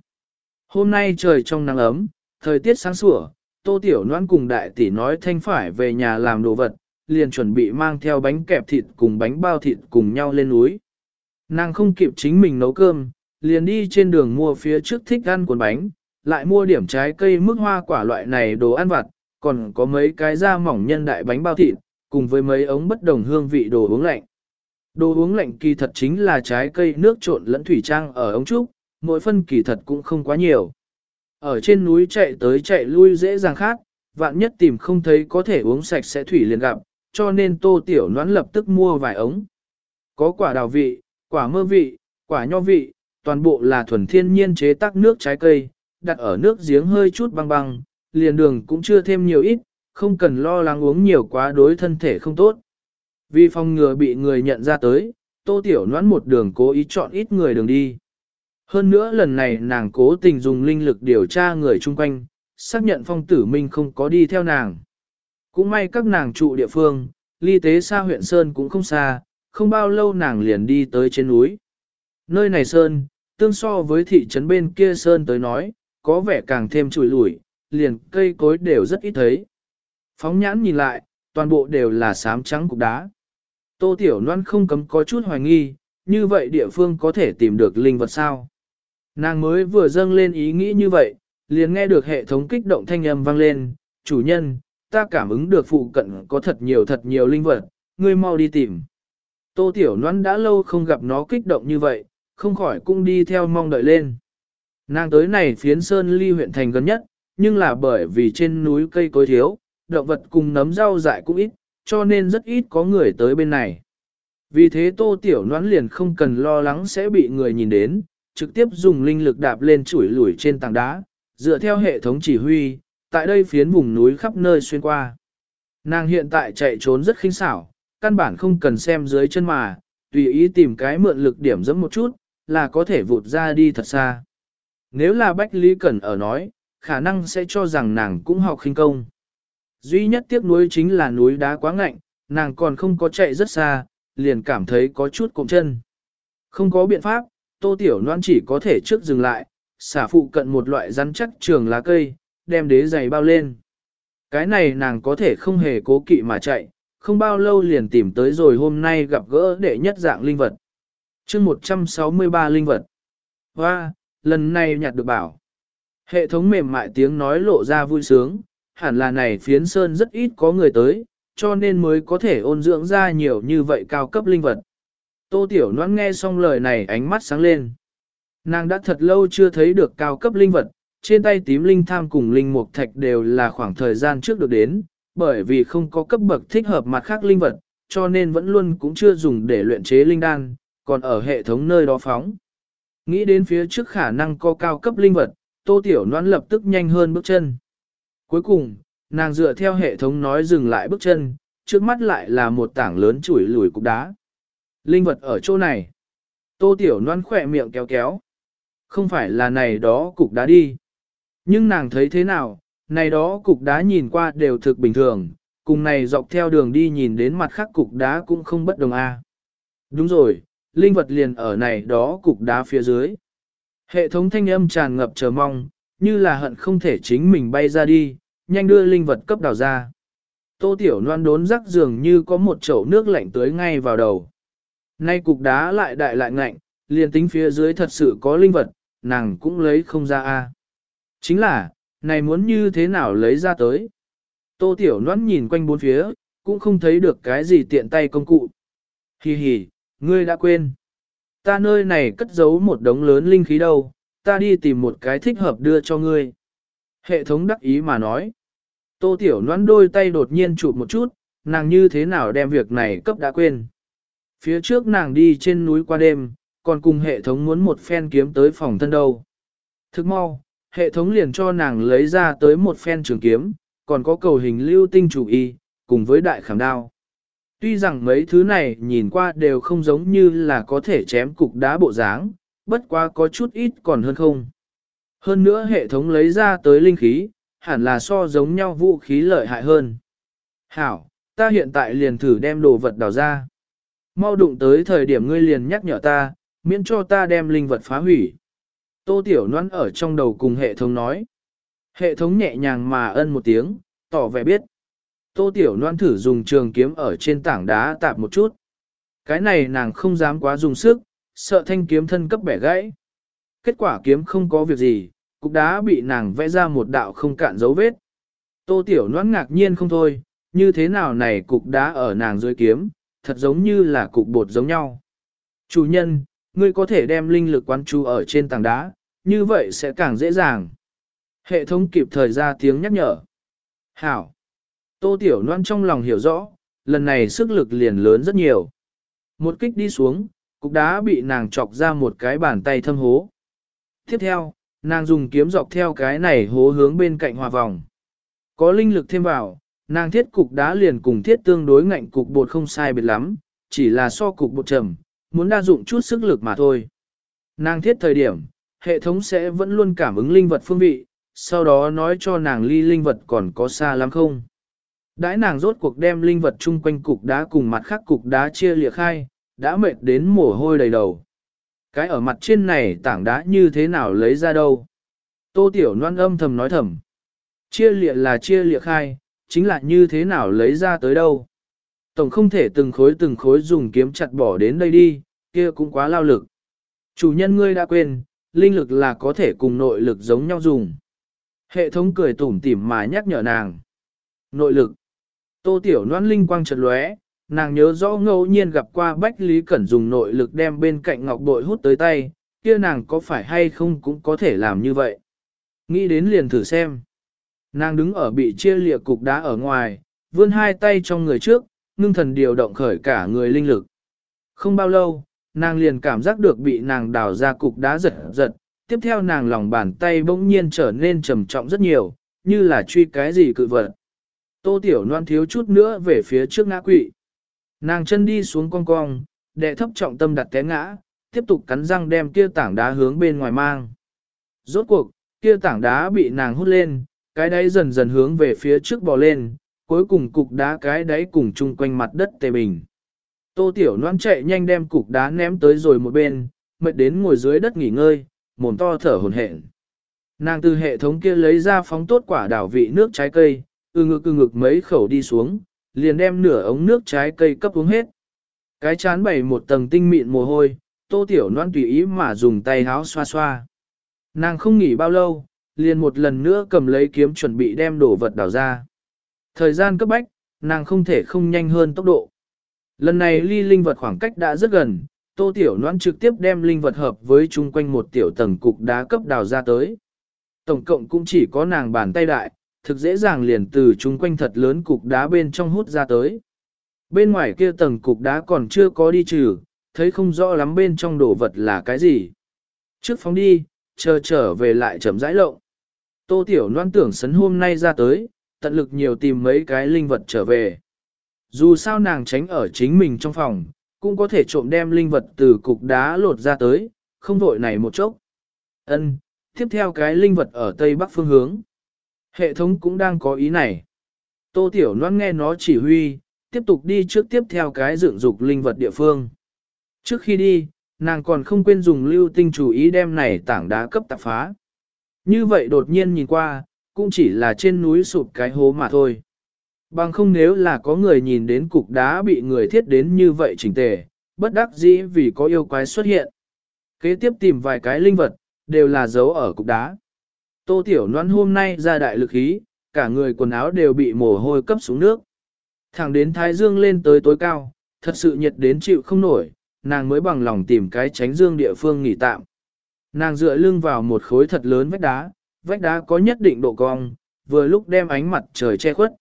Hôm nay trời trong nắng ấm, thời tiết sáng sủa, tô tiểu noan cùng đại tỷ nói thanh phải về nhà làm đồ vật, liền chuẩn bị mang theo bánh kẹp thịt cùng bánh bao thịt cùng nhau lên núi. Nàng không kịp chính mình nấu cơm, liền đi trên đường mua phía trước thích ăn cuốn bánh, lại mua điểm trái cây mức hoa quả loại này đồ ăn vặt, còn có mấy cái da mỏng nhân đại bánh bao thịt, cùng với mấy ống bất đồng hương vị đồ uống lạnh. Đồ uống lạnh kỳ thật chính là trái cây nước trộn lẫn thủy trang ở ống trúc, mỗi phân kỳ thật cũng không quá nhiều. Ở trên núi chạy tới chạy lui dễ dàng khác, vạn nhất tìm không thấy có thể uống sạch sẽ thủy liền gặp, cho nên tô tiểu noãn lập tức mua vài ống. Có quả đào vị, quả mơ vị, quả nho vị, toàn bộ là thuần thiên nhiên chế tác nước trái cây, đặt ở nước giếng hơi chút băng băng, liền đường cũng chưa thêm nhiều ít, không cần lo lắng uống nhiều quá đối thân thể không tốt. Vì phòng ngừa bị người nhận ra tới, tô Tiểu Noãn một đường cố ý chọn ít người đường đi. Hơn nữa lần này nàng cố tình dùng linh lực điều tra người chung quanh, xác nhận phong tử minh không có đi theo nàng. Cũng may các nàng trụ địa phương, ly tế xa huyện Sơn cũng không xa, không bao lâu nàng liền đi tới trên núi. Nơi này Sơn, tương so với thị trấn bên kia Sơn tới nói, có vẻ càng thêm trùi lủi, liền cây cối đều rất ít thấy. Phóng nhãn nhìn lại, toàn bộ đều là sám trắng cục đá. Tô Tiểu Loan không cấm có chút hoài nghi, như vậy địa phương có thể tìm được linh vật sao? Nàng mới vừa dâng lên ý nghĩ như vậy, liền nghe được hệ thống kích động thanh âm vang lên, chủ nhân, ta cảm ứng được phụ cận có thật nhiều thật nhiều linh vật, ngươi mau đi tìm. Tô Tiểu Loan đã lâu không gặp nó kích động như vậy, không khỏi cũng đi theo mong đợi lên. Nàng tới này phiến sơn ly huyện thành gần nhất, nhưng là bởi vì trên núi cây cối thiếu, động vật cùng nấm rau dại cũng ít, cho nên rất ít có người tới bên này. Vì thế tô tiểu noãn liền không cần lo lắng sẽ bị người nhìn đến, trực tiếp dùng linh lực đạp lên chuỗi lủi trên tảng đá, dựa theo hệ thống chỉ huy, tại đây phiến vùng núi khắp nơi xuyên qua. Nàng hiện tại chạy trốn rất khinh xảo, căn bản không cần xem dưới chân mà, tùy ý tìm cái mượn lực điểm dẫm một chút, là có thể vụt ra đi thật xa. Nếu là Bách Lý Cẩn ở nói, khả năng sẽ cho rằng nàng cũng học khinh công. Duy nhất tiếc nuối chính là núi đá quá ngạnh, nàng còn không có chạy rất xa, liền cảm thấy có chút cụm chân. Không có biện pháp, tô tiểu noan chỉ có thể trước dừng lại, xả phụ cận một loại rắn chắc trường lá cây, đem đế giày bao lên. Cái này nàng có thể không hề cố kỵ mà chạy, không bao lâu liền tìm tới rồi hôm nay gặp gỡ đệ nhất dạng linh vật. chương 163 linh vật. Hoa, lần này nhặt được bảo. Hệ thống mềm mại tiếng nói lộ ra vui sướng, hẳn là này phiến sơn rất ít có người tới, cho nên mới có thể ôn dưỡng ra nhiều như vậy cao cấp linh vật. Tô Tiểu Loan nghe xong lời này ánh mắt sáng lên. Nàng đã thật lâu chưa thấy được cao cấp linh vật, trên tay tím linh tham cùng linh mục thạch đều là khoảng thời gian trước được đến, bởi vì không có cấp bậc thích hợp mặt khác linh vật, cho nên vẫn luôn cũng chưa dùng để luyện chế linh đan, còn ở hệ thống nơi đó phóng. Nghĩ đến phía trước khả năng có cao cấp linh vật, Tô Tiểu Loan lập tức nhanh hơn bước chân. Cuối cùng, nàng dựa theo hệ thống nói dừng lại bước chân, trước mắt lại là một tảng lớn chuỗi lùi cục đá. Linh vật ở chỗ này. Tô Tiểu Loan khỏe miệng kéo kéo. Không phải là này đó cục đá đi. Nhưng nàng thấy thế nào, này đó cục đá nhìn qua đều thực bình thường, cùng này dọc theo đường đi nhìn đến mặt khác cục đá cũng không bất đồng a. Đúng rồi, linh vật liền ở này đó cục đá phía dưới. Hệ thống thanh âm tràn ngập chờ mong, như là hận không thể chính mình bay ra đi, nhanh đưa linh vật cấp đào ra. Tô Tiểu Loan đốn rắc dường như có một chậu nước lạnh tới ngay vào đầu. Nay cục đá lại đại lại ngạnh, liền tính phía dưới thật sự có linh vật, nàng cũng lấy không ra a. Chính là, này muốn như thế nào lấy ra tới. Tô Tiểu Loan nhìn quanh bốn phía, cũng không thấy được cái gì tiện tay công cụ. Hì hì, ngươi đã quên. Ta nơi này cất giấu một đống lớn linh khí đâu, ta đi tìm một cái thích hợp đưa cho ngươi. Hệ thống đắc ý mà nói. Tô Tiểu Loan đôi tay đột nhiên chụp một chút, nàng như thế nào đem việc này cấp đã quên. Phía trước nàng đi trên núi qua đêm, còn cùng hệ thống muốn một phen kiếm tới phòng thân đâu. Thức mau, hệ thống liền cho nàng lấy ra tới một phen trường kiếm, còn có cầu hình lưu tinh chủ y, cùng với đại khảm đao. Tuy rằng mấy thứ này nhìn qua đều không giống như là có thể chém cục đá bộ dáng, bất quá có chút ít còn hơn không. Hơn nữa hệ thống lấy ra tới linh khí, hẳn là so giống nhau vũ khí lợi hại hơn. Hảo, ta hiện tại liền thử đem đồ vật đào ra. Mau đụng tới thời điểm ngươi liền nhắc nhở ta, miễn cho ta đem linh vật phá hủy. Tô Tiểu Loan ở trong đầu cùng hệ thống nói. Hệ thống nhẹ nhàng mà ân một tiếng, tỏ vẻ biết. Tô Tiểu Loan thử dùng trường kiếm ở trên tảng đá tạp một chút. Cái này nàng không dám quá dùng sức, sợ thanh kiếm thân cấp bẻ gãy. Kết quả kiếm không có việc gì, cục đá bị nàng vẽ ra một đạo không cạn dấu vết. Tô Tiểu Loan ngạc nhiên không thôi, như thế nào này cục đá ở nàng dưới kiếm, thật giống như là cục bột giống nhau. Chủ nhân, ngươi có thể đem linh lực quán chú ở trên tảng đá, như vậy sẽ càng dễ dàng. Hệ thống kịp thời ra tiếng nhắc nhở. Hảo. Tô Tiểu Loan trong lòng hiểu rõ, lần này sức lực liền lớn rất nhiều. Một kích đi xuống, cục đá bị nàng chọc ra một cái bàn tay thâm hố. Tiếp theo, nàng dùng kiếm dọc theo cái này hố hướng bên cạnh hòa vòng. Có linh lực thêm vào, nàng thiết cục đá liền cùng thiết tương đối ngạnh cục bột không sai biệt lắm, chỉ là so cục bột trầm, muốn đa dụng chút sức lực mà thôi. Nàng thiết thời điểm, hệ thống sẽ vẫn luôn cảm ứng linh vật phương vị, sau đó nói cho nàng ly linh vật còn có xa lắm không. Đãi nàng rốt cuộc đem linh vật chung quanh cục đá cùng mặt khác cục đá chia liệt khai, đã mệt đến mồ hôi đầy đầu. Cái ở mặt trên này tảng đá như thế nào lấy ra đâu? Tô Tiểu Loan âm thầm nói thầm. Chia liệt là chia liệt khai, chính là như thế nào lấy ra tới đâu? Tổng không thể từng khối từng khối dùng kiếm chặt bỏ đến đây đi, kia cũng quá lao lực. Chủ nhân ngươi đã quên, linh lực là có thể cùng nội lực giống nhau dùng. Hệ thống cười tủm tỉm mà nhắc nhở nàng. Nội lực. Tô Tiểu Loan linh quang chợt lóe, nàng nhớ rõ ngẫu nhiên gặp qua Bách Lý Cẩn dùng nội lực đem bên cạnh ngọc bội hút tới tay, kia nàng có phải hay không cũng có thể làm như vậy. Nghĩ đến liền thử xem. Nàng đứng ở bị chia lịa cục đá ở ngoài, vươn hai tay trong người trước, ngưng thần điều động khởi cả người linh lực. Không bao lâu, nàng liền cảm giác được bị nàng đào ra cục đá giật giật, tiếp theo nàng lòng bàn tay bỗng nhiên trở nên trầm trọng rất nhiều, như là truy cái gì cự vật. Tô Tiểu Loan thiếu chút nữa về phía trước ngã quỵ. Nàng chân đi xuống cong cong, đệ thấp trọng tâm đặt té ngã, tiếp tục cắn răng đem kia tảng đá hướng bên ngoài mang. Rốt cuộc, kia tảng đá bị nàng hút lên, cái đáy dần dần hướng về phía trước bò lên, cuối cùng cục đá cái đáy cùng chung quanh mặt đất tề bình. Tô Tiểu Loan chạy nhanh đem cục đá ném tới rồi một bên, mệt đến ngồi dưới đất nghỉ ngơi, mồm to thở hổn hển. Nàng từ hệ thống kia lấy ra phóng tốt quả đảo vị nước trái cây, ư ngực ư ngực mấy khẩu đi xuống, liền đem nửa ống nước trái cây cấp uống hết. Cái chán bày một tầng tinh mịn mồ hôi, tô tiểu noan tùy ý mà dùng tay háo xoa xoa. Nàng không nghỉ bao lâu, liền một lần nữa cầm lấy kiếm chuẩn bị đem đổ vật đào ra. Thời gian cấp bách, nàng không thể không nhanh hơn tốc độ. Lần này ly linh vật khoảng cách đã rất gần, tô tiểu noan trực tiếp đem linh vật hợp với chung quanh một tiểu tầng cục đá cấp đào ra tới. Tổng cộng cũng chỉ có nàng bàn tay đại, thực dễ dàng liền từ chung quanh thật lớn cục đá bên trong hút ra tới. Bên ngoài kia tầng cục đá còn chưa có đi trừ, thấy không rõ lắm bên trong đồ vật là cái gì. Trước phóng đi, chờ trở về lại chậm rãi lộng. Tô Tiểu Loan tưởng sấn hôm nay ra tới, tận lực nhiều tìm mấy cái linh vật trở về. Dù sao nàng tránh ở chính mình trong phòng, cũng có thể trộm đem linh vật từ cục đá lột ra tới, không vội này một chốc. Ân, tiếp theo cái linh vật ở tây bắc phương hướng. Hệ thống cũng đang có ý này. Tô Tiểu Loan nghe nó chỉ huy, tiếp tục đi trước tiếp theo cái dựng dục linh vật địa phương. Trước khi đi, nàng còn không quên dùng lưu tinh chủ ý đem này tảng đá cấp tạp phá. Như vậy đột nhiên nhìn qua, cũng chỉ là trên núi sụp cái hố mà thôi. Bằng không nếu là có người nhìn đến cục đá bị người thiết đến như vậy chỉnh tề, bất đắc dĩ vì có yêu quái xuất hiện. Kế tiếp tìm vài cái linh vật, đều là dấu ở cục đá. Tô Tiểu Loan hôm nay ra đại lực khí, cả người quần áo đều bị mồ hôi cấp xuống nước. Thẳng đến Thái Dương lên tới tối cao, thật sự nhiệt đến chịu không nổi, nàng mới bằng lòng tìm cái tránh dương địa phương nghỉ tạm. Nàng dựa lưng vào một khối thật lớn vách đá, vách đá có nhất định độ cong, vừa lúc đem ánh mặt trời che khuất.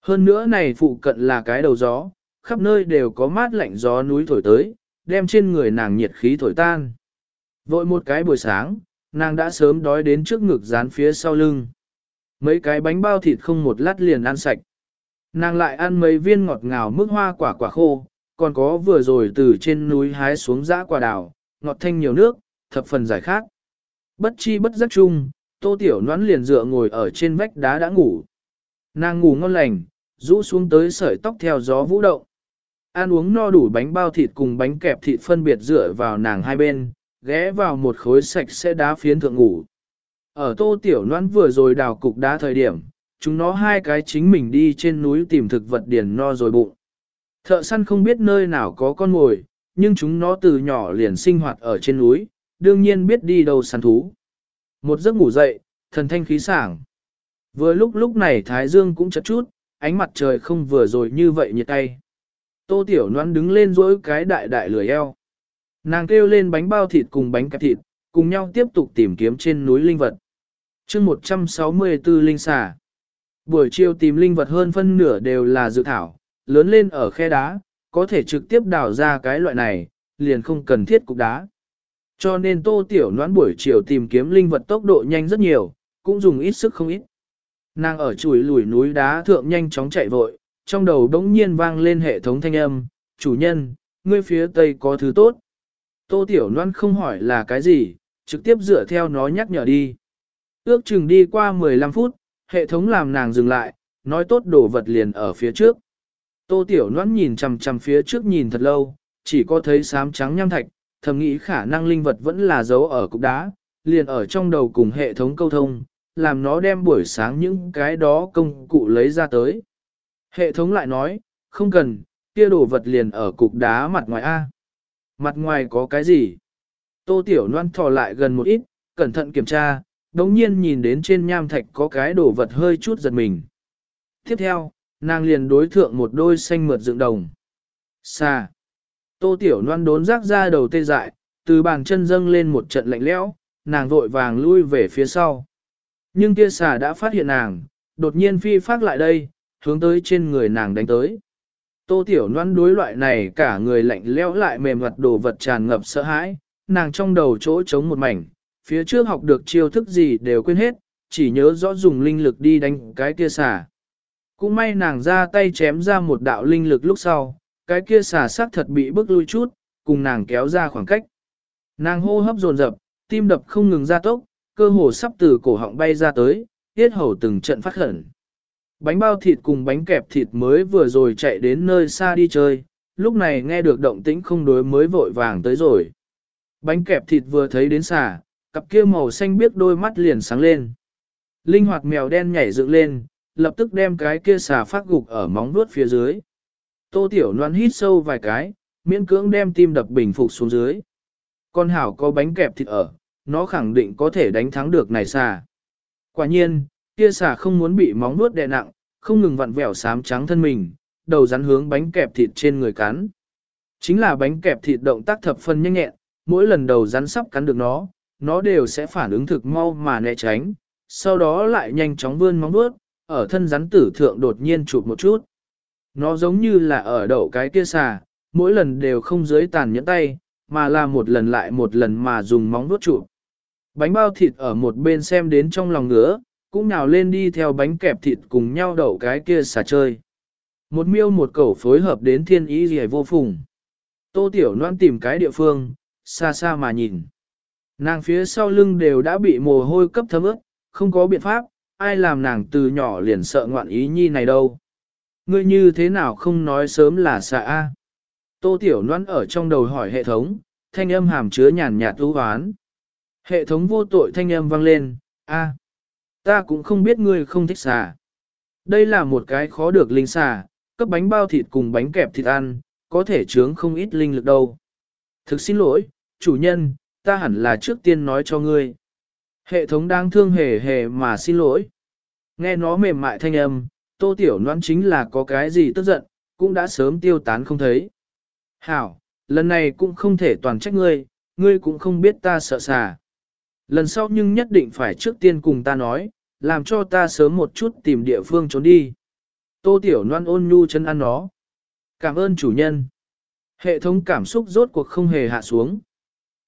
Hơn nữa này phụ cận là cái đầu gió, khắp nơi đều có mát lạnh gió núi thổi tới, đem trên người nàng nhiệt khí thổi tan. Vội một cái buổi sáng, nàng đã sớm đói đến trước ngực dán phía sau lưng. Mấy cái bánh bao thịt không một lát liền ăn sạch. Nàng lại ăn mấy viên ngọt ngào mức hoa quả quả khô, còn có vừa rồi từ trên núi hái xuống dã quả đào, ngọt thanh nhiều nước, thập phần giải khát. Bất chi bất giác chung, tô tiểu noãn liền dựa ngồi ở trên vách đá đã ngủ. Nàng ngủ ngon lành, rũ xuống tới sợi tóc theo gió vũ động. Ăn uống no đủ bánh bao thịt cùng bánh kẹp thịt phân biệt dựa vào nàng hai bên, ghé vào một khối sạch sẽ đá phiến thượng ngủ. Ở tô tiểu noan vừa rồi đào cục đá thời điểm, chúng nó hai cái chính mình đi trên núi tìm thực vật điền no rồi bụng. Thợ săn không biết nơi nào có con mồi, nhưng chúng nó từ nhỏ liền sinh hoạt ở trên núi, đương nhiên biết đi đâu săn thú. Một giấc ngủ dậy, thần thanh khí sảng. Vừa lúc lúc này Thái Dương cũng chật chút, ánh mặt trời không vừa rồi như vậy nhiệt tay. Tô Tiểu Loan đứng lên dỗi cái đại đại lười eo. Nàng kêu lên bánh bao thịt cùng bánh cạp thịt, cùng nhau tiếp tục tìm kiếm trên núi linh vật. chương 164 linh xà. Buổi chiều tìm linh vật hơn phân nửa đều là dự thảo, lớn lên ở khe đá, có thể trực tiếp đào ra cái loại này, liền không cần thiết cục đá. Cho nên tô tiểu noãn buổi chiều tìm kiếm linh vật tốc độ nhanh rất nhiều, cũng dùng ít sức không ít. Nàng ở chuỗi lùi núi đá thượng nhanh chóng chạy vội, trong đầu đống nhiên vang lên hệ thống thanh âm, chủ nhân, ngươi phía tây có thứ tốt. Tô Tiểu Loan không hỏi là cái gì, trực tiếp dựa theo nó nhắc nhở đi. Ước chừng đi qua 15 phút, hệ thống làm nàng dừng lại, nói tốt đồ vật liền ở phía trước. Tô Tiểu Loan nhìn chằm chằm phía trước nhìn thật lâu, chỉ có thấy xám trắng nham thạch, thầm nghĩ khả năng linh vật vẫn là dấu ở cục đá, liền ở trong đầu cùng hệ thống câu thông, làm nó đem buổi sáng những cái đó công cụ lấy ra tới. Hệ thống lại nói, không cần, kia đồ vật liền ở cục đá mặt ngoài A. Mặt ngoài có cái gì? Tô Tiểu Loan thò lại gần một ít, cẩn thận kiểm tra, đống nhiên nhìn đến trên nham thạch có cái đồ vật hơi chút giật mình. Tiếp theo, nàng liền đối thượng một đôi xanh mượt dựng đồng. Xa. Tô Tiểu Loan đốn rác ra đầu tê dại, từ bàn chân dâng lên một trận lạnh lẽo, nàng vội vàng lui về phía sau. Nhưng kia xà đã phát hiện nàng, đột nhiên phi phát lại đây, hướng tới trên người nàng đánh tới. Tô Tiểu Loan đối loại này cả người lạnh lẽo lại mềm mặt đồ vật tràn ngập sợ hãi, nàng trong đầu chỗ trống một mảnh, phía trước học được chiêu thức gì đều quên hết, chỉ nhớ rõ dùng linh lực đi đánh cái kia xà. Cũng may nàng ra tay chém ra một đạo linh lực lúc sau, cái kia xà xác thật bị bức lui chút, cùng nàng kéo ra khoảng cách. Nàng hô hấp dồn dập, tim đập không ngừng ra tốc, cơ hồ sắp từ cổ họng bay ra tới, tiết hầu từng trận phát khẩn. Bánh bao thịt cùng bánh kẹp thịt mới vừa rồi chạy đến nơi xa đi chơi, lúc này nghe được động tĩnh không đối mới vội vàng tới rồi. Bánh kẹp thịt vừa thấy đến xà, cặp kia màu xanh biết đôi mắt liền sáng lên. Linh hoạt mèo đen nhảy dựng lên, lập tức đem cái kia xà phát gục ở móng vuốt phía dưới. Tô Tiểu Loan hít sâu vài cái, miễn cưỡng đem tim đập bình phục xuống dưới. Con hảo có bánh kẹp thịt ở, nó khẳng định có thể đánh thắng được này xà. Quả nhiên, kia xà không muốn bị móng vuốt đè nặng, không ngừng vặn vẹo sám trắng thân mình, đầu rắn hướng bánh kẹp thịt trên người cắn. Chính là bánh kẹp thịt động tác thập phân nhanh nhẹn, mỗi lần đầu rắn sắp cắn được nó, nó đều sẽ phản ứng thực mau mà né tránh, sau đó lại nhanh chóng vươn móng vuốt, ở thân rắn tử thượng đột nhiên chụp một chút. Nó giống như là ở đậu cái kia xà, mỗi lần đều không dưới tàn nhẫn tay, mà là một lần lại một lần mà dùng móng vuốt chụp. Bánh bao thịt ở một bên xem đến trong lòng ngứa, cũng nhào lên đi theo bánh kẹp thịt cùng nhau đậu cái kia xà chơi. Một miêu một cẩu phối hợp đến thiên ý gì vô phùng. Tô Tiểu Loan tìm cái địa phương, xa xa mà nhìn. Nàng phía sau lưng đều đã bị mồ hôi cấp thấm ướt, không có biện pháp, ai làm nàng từ nhỏ liền sợ ngoạn ý nhi này đâu. Ngươi như thế nào không nói sớm là xạ A. Tô Tiểu Loan ở trong đầu hỏi hệ thống, thanh âm hàm chứa nhàn nhạt ưu hoán. Hệ thống vô tội thanh âm vang lên, A. Ta cũng không biết ngươi không thích xà. Đây là một cái khó được linh xà, cấp bánh bao thịt cùng bánh kẹp thịt ăn, có thể chướng không ít linh lực đâu. Thực xin lỗi, chủ nhân, ta hẳn là trước tiên nói cho ngươi. Hệ thống đang thương hề hề mà xin lỗi. Nghe nó mềm mại thanh âm, tô tiểu noan chính là có cái gì tức giận, cũng đã sớm tiêu tán không thấy. Hảo, lần này cũng không thể toàn trách ngươi, ngươi cũng không biết ta sợ xà. Lần sau nhưng nhất định phải trước tiên cùng ta nói, làm cho ta sớm một chút tìm địa phương trốn đi. Tô Tiểu Loan ôn nhu chân ăn nó. Cảm ơn chủ nhân. Hệ thống cảm xúc rốt cuộc không hề hạ xuống.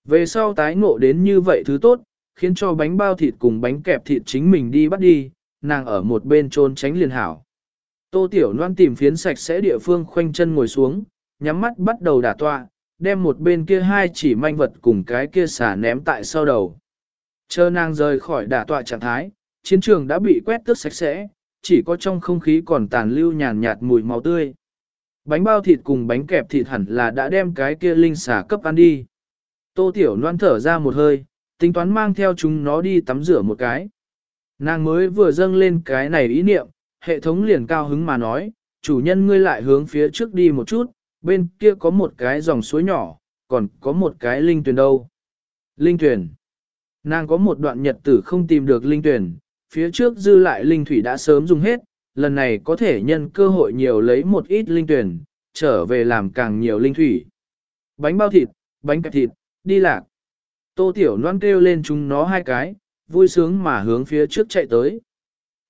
Về sau tái ngộ đến như vậy thứ tốt, khiến cho bánh bao thịt cùng bánh kẹp thịt chính mình đi bắt đi, nàng ở một bên trốn tránh liền hảo. Tô Tiểu Loan tìm phiến sạch sẽ địa phương khoanh chân ngồi xuống, nhắm mắt bắt đầu đả tọa, đem một bên kia hai chỉ manh vật cùng cái kia xả ném tại sau đầu. Chờ nàng rời khỏi đả tọa trạng thái, chiến trường đã bị quét tước sạch sẽ, chỉ có trong không khí còn tàn lưu nhàn nhạt mùi máu tươi. Bánh bao thịt cùng bánh kẹp thịt hẳn là đã đem cái kia linh xả cấp ăn đi. Tô Tiểu Loan thở ra một hơi, tính toán mang theo chúng nó đi tắm rửa một cái. Nàng mới vừa dâng lên cái này ý niệm, hệ thống liền cao hứng mà nói, chủ nhân ngươi lại hướng phía trước đi một chút, bên kia có một cái dòng suối nhỏ, còn có một cái linh tuyển đâu. Linh tuyển. Nàng có một đoạn nhật tử không tìm được linh tuyển, phía trước dư lại linh thủy đã sớm dùng hết, lần này có thể nhân cơ hội nhiều lấy một ít linh tuyển, trở về làm càng nhiều linh thủy. Bánh bao thịt, bánh cạp thịt, đi lạc. Tô Tiểu Loan kêu lên chúng nó hai cái, vui sướng mà hướng phía trước chạy tới.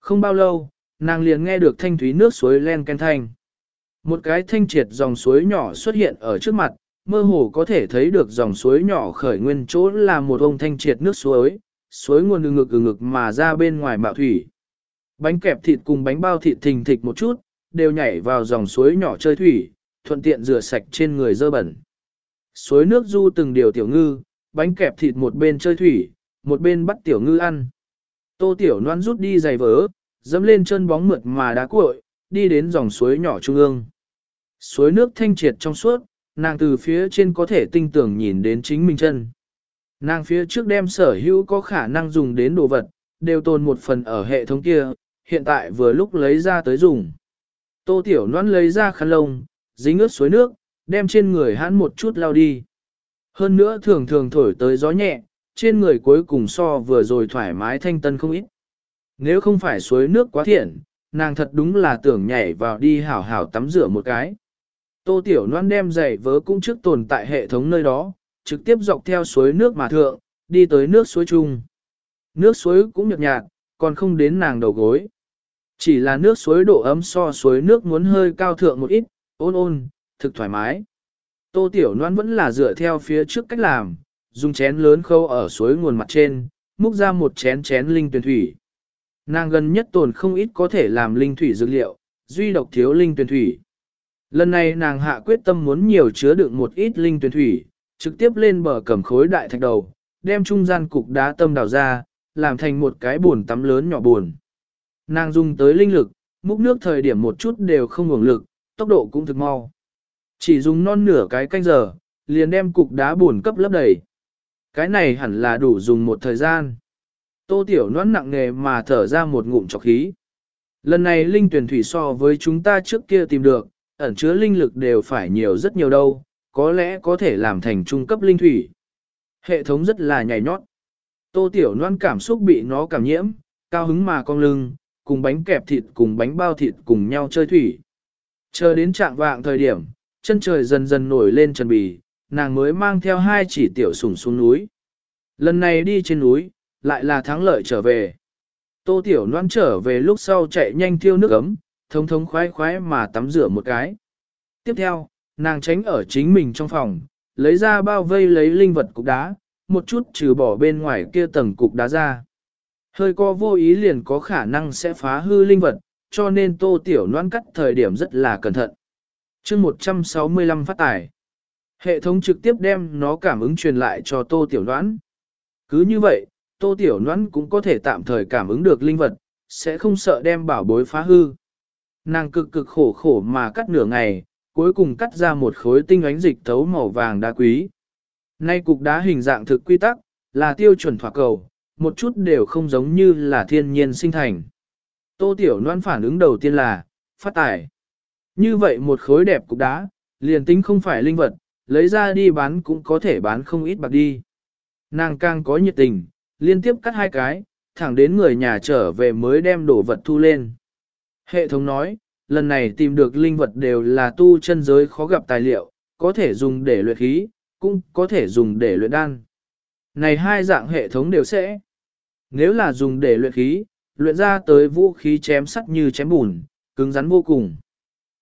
Không bao lâu, nàng liền nghe được thanh thúy nước suối len ken thanh. Một cái thanh triệt dòng suối nhỏ xuất hiện ở trước mặt, mơ hồ có thể thấy được dòng suối nhỏ khởi nguyên chỗ là một ông thanh triệt nước suối, suối nguồn ngực ngực ngực mà ra bên ngoài mạo thủy. Bánh kẹp thịt cùng bánh bao thịt thình thịch một chút, đều nhảy vào dòng suối nhỏ chơi thủy, thuận tiện rửa sạch trên người dơ bẩn. Suối nước du từng điều tiểu ngư, bánh kẹp thịt một bên chơi thủy, một bên bắt tiểu ngư ăn. Tô tiểu noan rút đi giày vớ, dẫm lên chân bóng mượt mà đá cuội, đi đến dòng suối nhỏ trung ương. Suối nước thanh triệt trong suốt, nàng từ phía trên có thể tinh tưởng nhìn đến chính mình chân. Nàng phía trước đem sở hữu có khả năng dùng đến đồ vật, đều tồn một phần ở hệ thống kia, hiện tại vừa lúc lấy ra tới dùng. Tô Tiểu Loan lấy ra khăn lông, dính ướt suối nước, đem trên người hãn một chút lao đi. Hơn nữa thường thường thổi tới gió nhẹ, trên người cuối cùng so vừa rồi thoải mái thanh tân không ít. Nếu không phải suối nước quá thiện, nàng thật đúng là tưởng nhảy vào đi hảo hảo tắm rửa một cái. Tô Tiểu Loan đem giày vớ cũng trước tồn tại hệ thống nơi đó, trực tiếp dọc theo suối nước mà thượng, đi tới nước suối chung. Nước suối cũng nhợt nhạt, còn không đến nàng đầu gối. Chỉ là nước suối độ ấm so suối nước muốn hơi cao thượng một ít, ôn ôn, thực thoải mái. Tô Tiểu Loan vẫn là dựa theo phía trước cách làm, dùng chén lớn khâu ở suối nguồn mặt trên, múc ra một chén chén linh tuyển thủy. Nàng gần nhất tồn không ít có thể làm linh thủy dược liệu, duy độc thiếu linh tuyển thủy. Lần này nàng hạ quyết tâm muốn nhiều chứa đựng một ít linh tuyển thủy, trực tiếp lên bờ cầm khối đại thạch đầu, đem trung gian cục đá tâm đào ra, làm thành một cái buồn tắm lớn nhỏ buồn. Nàng dùng tới linh lực, múc nước thời điểm một chút đều không ngừng lực, tốc độ cũng thực mau. Chỉ dùng non nửa cái canh giờ, liền đem cục đá buồn cấp lấp đầy. Cái này hẳn là đủ dùng một thời gian. Tô Tiểu noãn nặng nghề mà thở ra một ngụm trọc khí. Lần này linh tuyển thủy so với chúng ta trước kia tìm được, ẩn chứa linh lực đều phải nhiều rất nhiều đâu, có lẽ có thể làm thành trung cấp linh thủy. Hệ thống rất là nhảy nhót. Tô Tiểu Loan cảm xúc bị nó cảm nhiễm, cao hứng mà cong lưng, cùng bánh kẹp thịt cùng bánh bao thịt cùng nhau chơi thủy. Chờ đến trạng vạng thời điểm, chân trời dần dần nổi lên trần bì, nàng mới mang theo hai chỉ tiểu sủng xuống núi. Lần này đi trên núi, lại là thắng lợi trở về. Tô Tiểu Loan trở về lúc sau chạy nhanh thiêu nước ấm, thống thống khoái khoái mà tắm rửa một cái. Tiếp theo, nàng tránh ở chính mình trong phòng, lấy ra bao vây lấy linh vật cục đá, một chút trừ bỏ bên ngoài kia tầng cục đá ra. Hơi co vô ý liền có khả năng sẽ phá hư linh vật, cho nên tô tiểu noan cắt thời điểm rất là cẩn thận. chương 165 phát tải. Hệ thống trực tiếp đem nó cảm ứng truyền lại cho tô tiểu noan. Cứ như vậy, tô tiểu noan cũng có thể tạm thời cảm ứng được linh vật, sẽ không sợ đem bảo bối phá hư. Nàng cực cực khổ khổ mà cắt nửa ngày, cuối cùng cắt ra một khối tinh ánh dịch thấu màu vàng đá quý. Nay cục đá hình dạng thực quy tắc, là tiêu chuẩn thỏa cầu, một chút đều không giống như là thiên nhiên sinh thành. Tô Tiểu Loan phản ứng đầu tiên là, phát tài. Như vậy một khối đẹp cục đá, liền tính không phải linh vật, lấy ra đi bán cũng có thể bán không ít bạc đi. Nàng càng có nhiệt tình, liên tiếp cắt hai cái, thẳng đến người nhà trở về mới đem đồ vật thu lên. Hệ thống nói, lần này tìm được linh vật đều là tu chân giới khó gặp tài liệu, có thể dùng để luyện khí, cũng có thể dùng để luyện đan. Này hai dạng hệ thống đều sẽ. Nếu là dùng để luyện khí, luyện ra tới vũ khí chém sắt như chém bùn, cứng rắn vô cùng.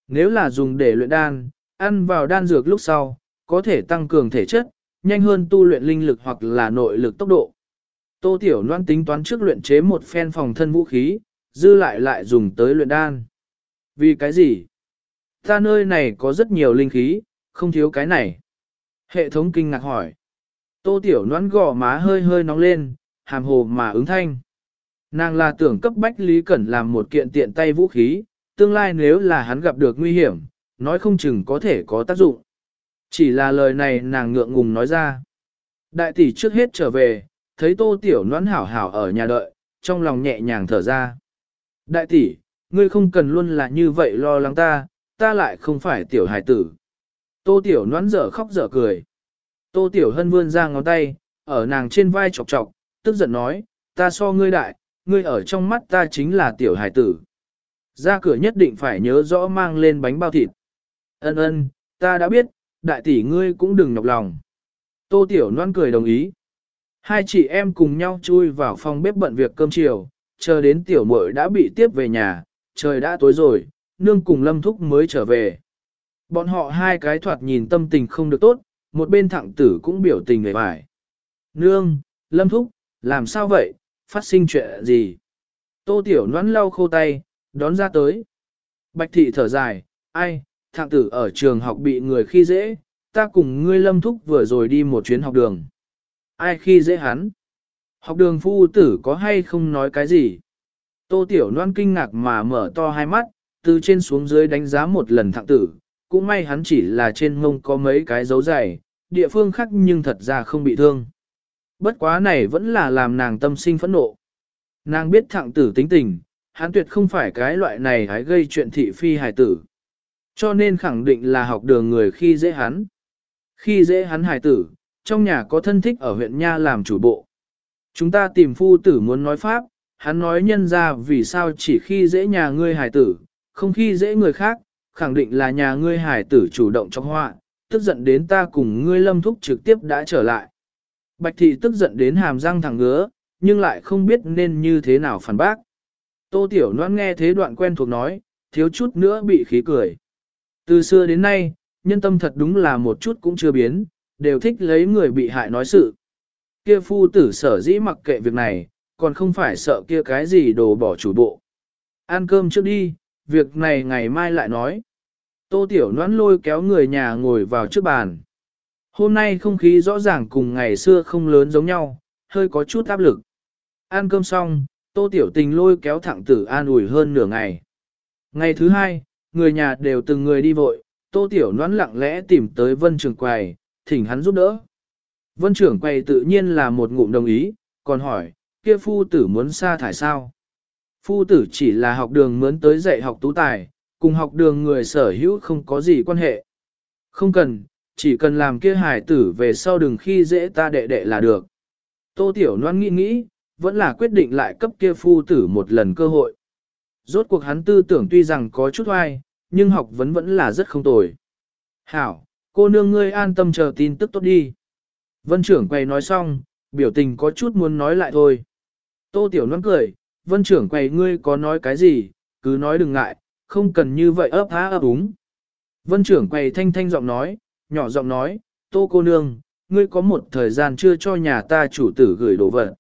Nếu là dùng để luyện đan, ăn vào đan dược lúc sau, có thể tăng cường thể chất, nhanh hơn tu luyện linh lực hoặc là nội lực tốc độ. Tô Tiểu Loan tính toán trước luyện chế một phen phòng thân vũ khí, dư lại lại dùng tới luyện đan. Vì cái gì? Ta nơi này có rất nhiều linh khí, không thiếu cái này. Hệ thống kinh ngạc hỏi. Tô Tiểu nón gò má hơi hơi nóng lên, hàm hồ mà ứng thanh. Nàng là tưởng cấp bách Lý Cẩn làm một kiện tiện tay vũ khí, tương lai nếu là hắn gặp được nguy hiểm, nói không chừng có thể có tác dụng. Chỉ là lời này nàng ngượng ngùng nói ra. Đại tỷ trước hết trở về, thấy tô tiểu noãn hảo hảo ở nhà đợi, trong lòng nhẹ nhàng thở ra. Đại tỷ, ngươi không cần luôn là như vậy lo lắng ta, ta lại không phải tiểu hải tử. Tô tiểu noãn dở khóc dở cười. Tô tiểu hân vươn ra ngón tay, ở nàng trên vai chọc chọc, tức giận nói, ta so ngươi đại, ngươi ở trong mắt ta chính là tiểu hải tử. Ra cửa nhất định phải nhớ rõ mang lên bánh bao thịt. Ân ân, ta đã biết, đại tỷ ngươi cũng đừng nhọc lòng. Tô Tiểu Loan cười đồng ý. Hai chị em cùng nhau chui vào phòng bếp bận việc cơm chiều, chờ đến tiểu muội đã bị tiếp về nhà, trời đã tối rồi, nương cùng lâm thúc mới trở về. Bọn họ hai cái thoạt nhìn tâm tình không được tốt, một bên thẳng tử cũng biểu tình người vải. Nương, lâm thúc, làm sao vậy, phát sinh chuyện gì? Tô tiểu nón lau khô tay, đón ra tới. Bạch thị thở dài, ai, thạng tử ở trường học bị người khi dễ, ta cùng ngươi lâm thúc vừa rồi đi một chuyến học đường. Ai khi dễ hắn? Học đường phu tử có hay không nói cái gì? Tô Tiểu Loan kinh ngạc mà mở to hai mắt, từ trên xuống dưới đánh giá một lần thạng tử, cũng may hắn chỉ là trên mông có mấy cái dấu dày, địa phương khác nhưng thật ra không bị thương. Bất quá này vẫn là làm nàng tâm sinh phẫn nộ. Nàng biết thạng tử tính tình, hắn tuyệt không phải cái loại này hãy gây chuyện thị phi hài tử. Cho nên khẳng định là học đường người khi dễ hắn. Khi dễ hắn hài tử, trong nhà có thân thích ở huyện Nha làm chủ bộ. Chúng ta tìm phu tử muốn nói pháp, hắn nói nhân ra vì sao chỉ khi dễ nhà ngươi hải tử, không khi dễ người khác, khẳng định là nhà ngươi hải tử chủ động trong họa, tức giận đến ta cùng ngươi lâm thúc trực tiếp đã trở lại. Bạch thị tức giận đến hàm răng thẳng ngứa, nhưng lại không biết nên như thế nào phản bác. Tô Tiểu Loan nghe thế đoạn quen thuộc nói, thiếu chút nữa bị khí cười. Từ xưa đến nay, nhân tâm thật đúng là một chút cũng chưa biến, đều thích lấy người bị hại nói sự. Kia phu tử sở dĩ mặc kệ việc này, còn không phải sợ kia cái gì đồ bỏ chủ bộ. Ăn cơm trước đi, việc này ngày mai lại nói. Tô Tiểu Noãn lôi kéo người nhà ngồi vào trước bàn. Hôm nay không khí rõ ràng cùng ngày xưa không lớn giống nhau, hơi có chút áp lực. Ăn cơm xong, Tô Tiểu Tình lôi kéo thẳng tử an ủi hơn nửa ngày. Ngày thứ hai, người nhà đều từng người đi vội, Tô Tiểu Noãn lặng lẽ tìm tới Vân Trường Quầy, thỉnh hắn giúp đỡ. Vân Trưởng Quầy tự nhiên là một ngụm đồng ý, còn hỏi, kia phu tử muốn sa thải sao? Phu tử chỉ là học đường mướn tới dạy học tú tài, cùng học đường người sở hữu không có gì quan hệ. Không cần, chỉ cần làm kia hài tử về sau đừng khi dễ ta đệ đệ là được. Tô Tiểu Loan nghĩ nghĩ, vẫn là quyết định lại cấp kia phu tử một lần cơ hội. Rốt cuộc hắn tư tưởng tuy rằng có chút oai, nhưng học vấn vẫn là rất không tồi. Hảo, cô nương ngươi an tâm chờ tin tức tốt đi. Vân trưởng quay nói xong, biểu tình có chút muốn nói lại thôi. Tô Tiểu Loan cười, vân trưởng quầy ngươi có nói cái gì, cứ nói đừng ngại, không cần như vậy ấp há ấp úng. Vân trưởng quầy thanh thanh giọng nói, nhỏ giọng nói, tô cô nương, ngươi có một thời gian chưa cho nhà ta chủ tử gửi đồ vật.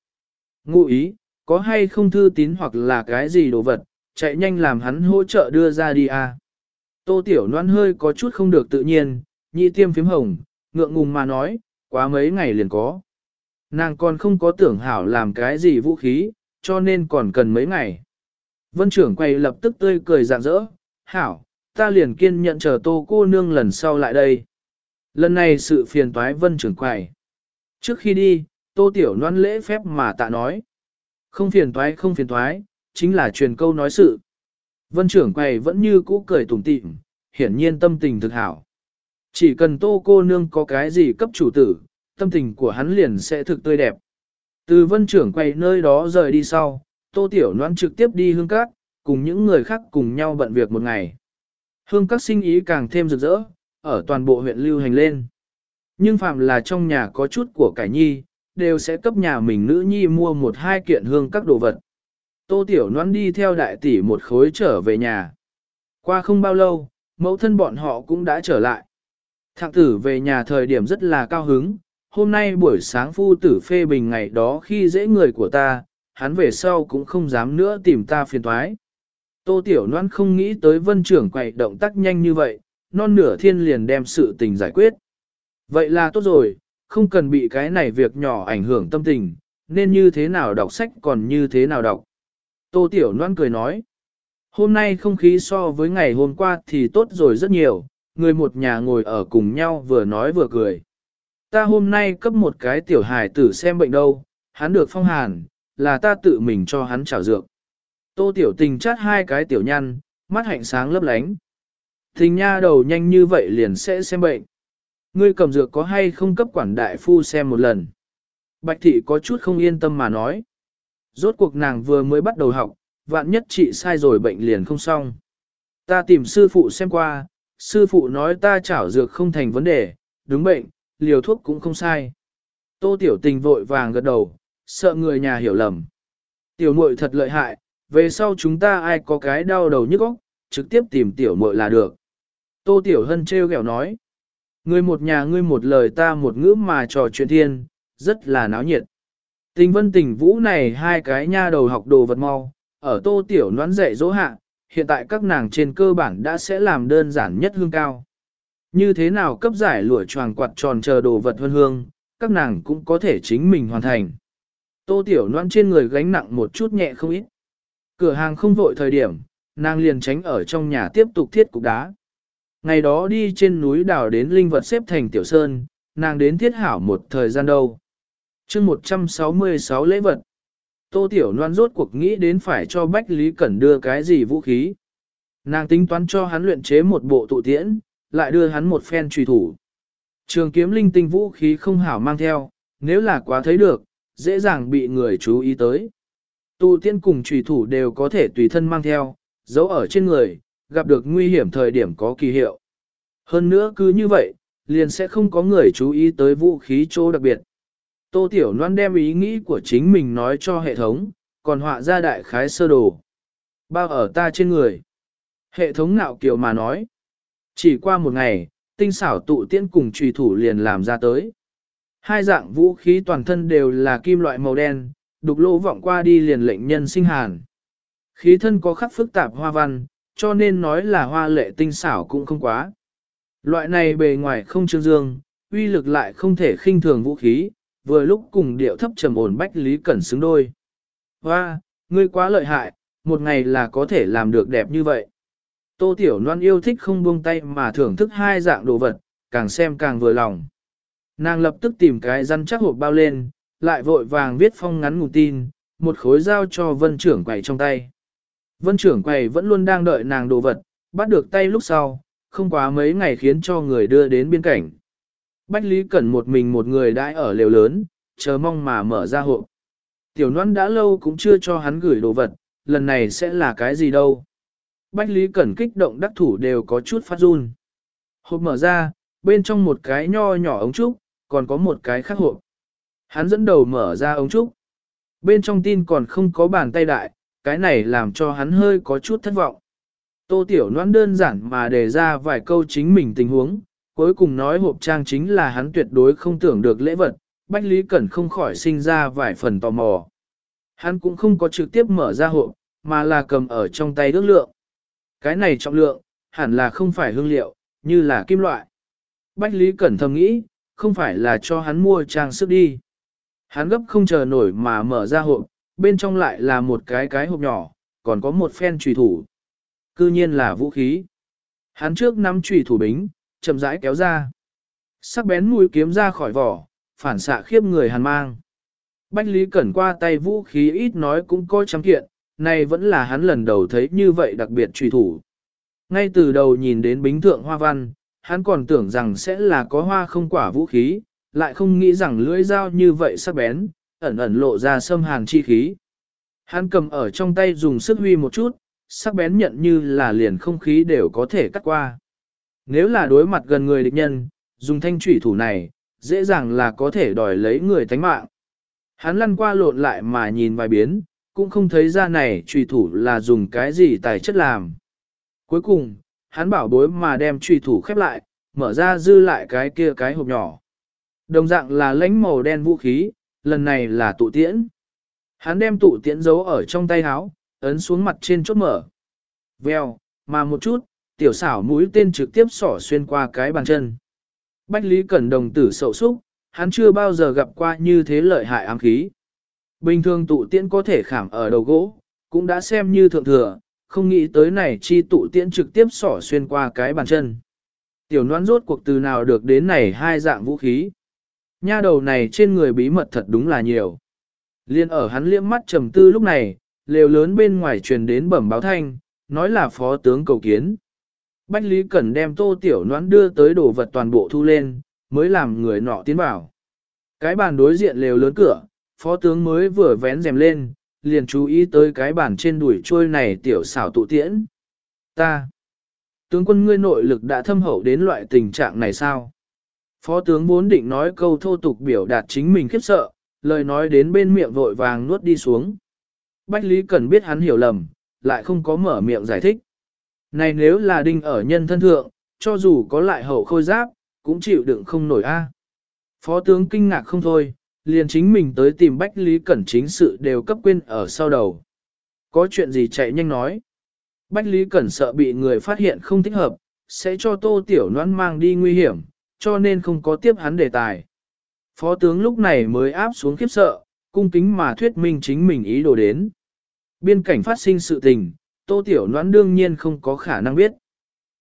Ngụ ý, có hay không thư tín hoặc là cái gì đồ vật, chạy nhanh làm hắn hỗ trợ đưa ra đi à. Tô tiểu Loan hơi có chút không được tự nhiên, nhị tiêm phím hồng, ngượng ngùng mà nói, quá mấy ngày liền có. Nàng còn không có tưởng hảo làm cái gì vũ khí, cho nên còn cần mấy ngày. Vân trưởng quay lập tức tươi cười rạng rỡ, hảo, ta liền kiên nhận chờ tô cô nương lần sau lại đây. Lần này sự phiền toái vân trưởng quầy. Trước khi đi, tô tiểu noan lễ phép mà tạ nói. Không phiền toái không phiền toái, chính là truyền câu nói sự. Vân trưởng quầy vẫn như cũ cười tủm tỉm, hiển nhiên tâm tình thực hảo. Chỉ cần tô cô nương có cái gì cấp chủ tử, tâm tình của hắn liền sẽ thực tươi đẹp. Từ vân trưởng quay nơi đó rời đi sau, tô tiểu noan trực tiếp đi hương cát, cùng những người khác cùng nhau bận việc một ngày. Hương các sinh ý càng thêm rực rỡ, ở toàn bộ huyện lưu hành lên. Nhưng phạm là trong nhà có chút của cải nhi, đều sẽ cấp nhà mình nữ nhi mua một hai kiện hương các đồ vật. Tô Tiểu Loan đi theo đại tỷ một khối trở về nhà. Qua không bao lâu, mẫu thân bọn họ cũng đã trở lại. Thạng tử về nhà thời điểm rất là cao hứng, hôm nay buổi sáng phu tử phê bình ngày đó khi dễ người của ta, hắn về sau cũng không dám nữa tìm ta phiền toái. Tô Tiểu Loan không nghĩ tới vân trưởng quậy động tác nhanh như vậy, non nửa thiên liền đem sự tình giải quyết. Vậy là tốt rồi, không cần bị cái này việc nhỏ ảnh hưởng tâm tình, nên như thế nào đọc sách còn như thế nào đọc. Tô Tiểu Loan cười nói, hôm nay không khí so với ngày hôm qua thì tốt rồi rất nhiều, người một nhà ngồi ở cùng nhau vừa nói vừa cười. Ta hôm nay cấp một cái tiểu hài tử xem bệnh đâu, hắn được phong hàn, là ta tự mình cho hắn trả dược. Tô Tiểu Tình chát hai cái tiểu nhăn, mắt hạnh sáng lấp lánh. Tình nha đầu nhanh như vậy liền sẽ xem bệnh. Ngươi cầm dược có hay không cấp quản đại phu xem một lần. Bạch thị có chút không yên tâm mà nói. Rốt cuộc nàng vừa mới bắt đầu học, vạn nhất chị sai rồi bệnh liền không xong. Ta tìm sư phụ xem qua, sư phụ nói ta chảo dược không thành vấn đề, đúng bệnh, liều thuốc cũng không sai. Tô tiểu tình vội vàng gật đầu, sợ người nhà hiểu lầm. Tiểu muội thật lợi hại, về sau chúng ta ai có cái đau đầu nhức óc, trực tiếp tìm tiểu muội là được. Tô tiểu hân treo ghẹo nói. Ngươi một nhà ngươi một lời ta một ngữ mà trò chuyện thiên, rất là náo nhiệt. Tình vân tình vũ này hai cái nha đầu học đồ vật mau, ở tô tiểu noán dạy dỗ hạ, hiện tại các nàng trên cơ bản đã sẽ làm đơn giản nhất hương cao. Như thế nào cấp giải lụa choàng quạt tròn chờ đồ vật vân hương, các nàng cũng có thể chính mình hoàn thành. Tô Tiểu Loan trên người gánh nặng một chút nhẹ không ít. Cửa hàng không vội thời điểm, nàng liền tránh ở trong nhà tiếp tục thiết cục đá. Ngày đó đi trên núi đảo đến linh vật xếp thành tiểu sơn, nàng đến thiết hảo một thời gian đâu. chương 166 lễ vật. Tô Tiểu Loan rốt cuộc nghĩ đến phải cho Bách Lý Cẩn đưa cái gì vũ khí. Nàng tính toán cho hắn luyện chế một bộ tụ tiễn, lại đưa hắn một phen trùy thủ. Trường kiếm linh tinh vũ khí không hảo mang theo, nếu là quá thấy được, dễ dàng bị người chú ý tới. Tụ tiên cùng trùy thủ đều có thể tùy thân mang theo, giấu ở trên người, gặp được nguy hiểm thời điểm có kỳ hiệu. Hơn nữa cứ như vậy, liền sẽ không có người chú ý tới vũ khí chỗ đặc biệt. Tô Tiểu Loan đem ý nghĩ của chính mình nói cho hệ thống, còn họa ra đại khái sơ đồ. Bao ở ta trên người. Hệ thống nạo kiều mà nói. Chỉ qua một ngày, tinh xảo tụ tiễn cùng trùy thủ liền làm ra tới. Hai dạng vũ khí toàn thân đều là kim loại màu đen, đục lỗ vọng qua đi liền lệnh nhân sinh hàn. Khí thân có khắc phức tạp hoa văn, cho nên nói là hoa lệ tinh xảo cũng không quá. Loại này bề ngoài không trương dương, uy lực lại không thể khinh thường vũ khí, vừa lúc cùng điệu thấp trầm ổn bách lý cẩn xứng đôi. Hoa, ngươi quá lợi hại, một ngày là có thể làm được đẹp như vậy. Tô Tiểu Loan yêu thích không buông tay mà thưởng thức hai dạng đồ vật, càng xem càng vừa lòng. Nàng lập tức tìm cái răn chắc hộp bao lên, lại vội vàng viết phong ngắn ngủ tin, một khối giao cho vân trưởng quầy trong tay. Vân trưởng quầy vẫn luôn đang đợi nàng đồ vật, bắt được tay lúc sau, không quá mấy ngày khiến cho người đưa đến biên cảnh. Bách Lý Cẩn một mình một người đãi ở lều lớn, chờ mong mà mở ra hộp. Tiểu Loan đã lâu cũng chưa cho hắn gửi đồ vật, lần này sẽ là cái gì đâu. Bách Lý Cẩn kích động đắc thủ đều có chút phát run. Hộp mở ra, bên trong một cái nho nhỏ ống trúc, còn có một cái khác hộp. Hắn dẫn đầu mở ra ống trúc. Bên trong tin còn không có bàn tay đại, cái này làm cho hắn hơi có chút thất vọng. Tô Tiểu Loan đơn giản mà đề ra vài câu chính mình tình huống, cuối cùng nói hộp trang chính là hắn tuyệt đối không tưởng được lễ vật, Bách Lý Cẩn không khỏi sinh ra vài phần tò mò. Hắn cũng không có trực tiếp mở ra hộp, mà là cầm ở trong tay ước lượng. Cái này trọng lượng, hẳn là không phải hương liệu, như là kim loại. Bách Lý Cẩn thầm nghĩ, không phải là cho hắn mua trang sức đi. Hắn gấp không chờ nổi mà mở ra hộp, bên trong lại là một cái cái hộp nhỏ, còn có một phen trùy thủ. Cư nhiên là vũ khí. Hắn trước nắm trùy thủ bính, chậm rãi kéo ra. Sắc bén mũi kiếm ra khỏi vỏ, phản xạ khiếp người hàn mang. Bách Lý Cẩn qua tay vũ khí ít nói cũng coi trắng kiện, này vẫn là hắn lần đầu thấy như vậy đặc biệt truy thủ. Ngay từ đầu nhìn đến bính thượng hoa văn, hắn còn tưởng rằng sẽ là có hoa không quả vũ khí, lại không nghĩ rằng lưỡi dao như vậy sắc bén, ẩn ẩn lộ ra sâm hàn chi khí. Hắn cầm ở trong tay dùng sức huy một chút, sắc bén nhận như là liền không khí đều có thể cắt qua. Nếu là đối mặt gần người địch nhân, dùng thanh trụy thủ này, dễ dàng là có thể đòi lấy người tánh mạng. Hắn lăn qua lộn lại mà nhìn vài biến, cũng không thấy ra này trùy thủ là dùng cái gì tài chất làm. Cuối cùng, hắn bảo bối mà đem trùy thủ khép lại, mở ra dư lại cái kia cái hộp nhỏ. Đồng dạng là lãnh màu đen vũ khí, lần này là tụ tiễn. Hắn đem tụ tiễn giấu ở trong tay áo, ấn xuống mặt trên chốt mở. Vèo, mà một chút, tiểu xảo mũi tên trực tiếp sỏ xuyên qua cái bàn chân. Bách Lý Cẩn đồng tử sậu súc, hắn chưa bao giờ gặp qua như thế lợi hại ám khí. Bình thường tụ tiễn có thể khảm ở đầu gỗ, cũng đã xem như thượng thừa, không nghĩ tới này chi tụ tiễn trực tiếp sỏ xuyên qua cái bàn chân. Tiểu noan rốt cuộc từ nào được đến này hai dạng vũ khí. Nha đầu này trên người bí mật thật đúng là nhiều. Liên ở hắn liếc mắt trầm tư lúc này, lều lớn bên ngoài truyền đến bẩm báo thanh, nói là phó tướng cầu kiến. Bách Lý Cẩn đem tô tiểu noãn đưa tới đồ vật toàn bộ thu lên, mới làm người nọ tiến vào. Cái bàn đối diện lều lớn cửa, phó tướng mới vừa vén rèm lên, liền chú ý tới cái bản trên đuổi trôi này tiểu xảo tụ tiễn. Ta! Tướng quân ngươi nội lực đã thâm hậu đến loại tình trạng này sao? Phó tướng vốn định nói câu thô tục biểu đạt chính mình khiếp sợ, lời nói đến bên miệng vội vàng nuốt đi xuống. Bách Lý Cần biết hắn hiểu lầm, lại không có mở miệng giải thích. Này nếu là đinh ở nhân thân thượng, cho dù có lại hậu khôi giáp, cũng chịu đựng không nổi a. Phó tướng kinh ngạc không thôi, liền chính mình tới tìm Bách Lý Cẩn chính sự đều cấp quên ở sau đầu. Có chuyện gì chạy nhanh nói. Bách Lý Cẩn sợ bị người phát hiện không thích hợp, sẽ cho tô tiểu noãn mang đi nguy hiểm, cho nên không có tiếp hắn đề tài. Phó tướng lúc này mới áp xuống khiếp sợ, cung kính mà thuyết minh chính mình ý đồ đến. Biên cảnh phát sinh sự tình, tô tiểu noãn đương nhiên không có khả năng biết.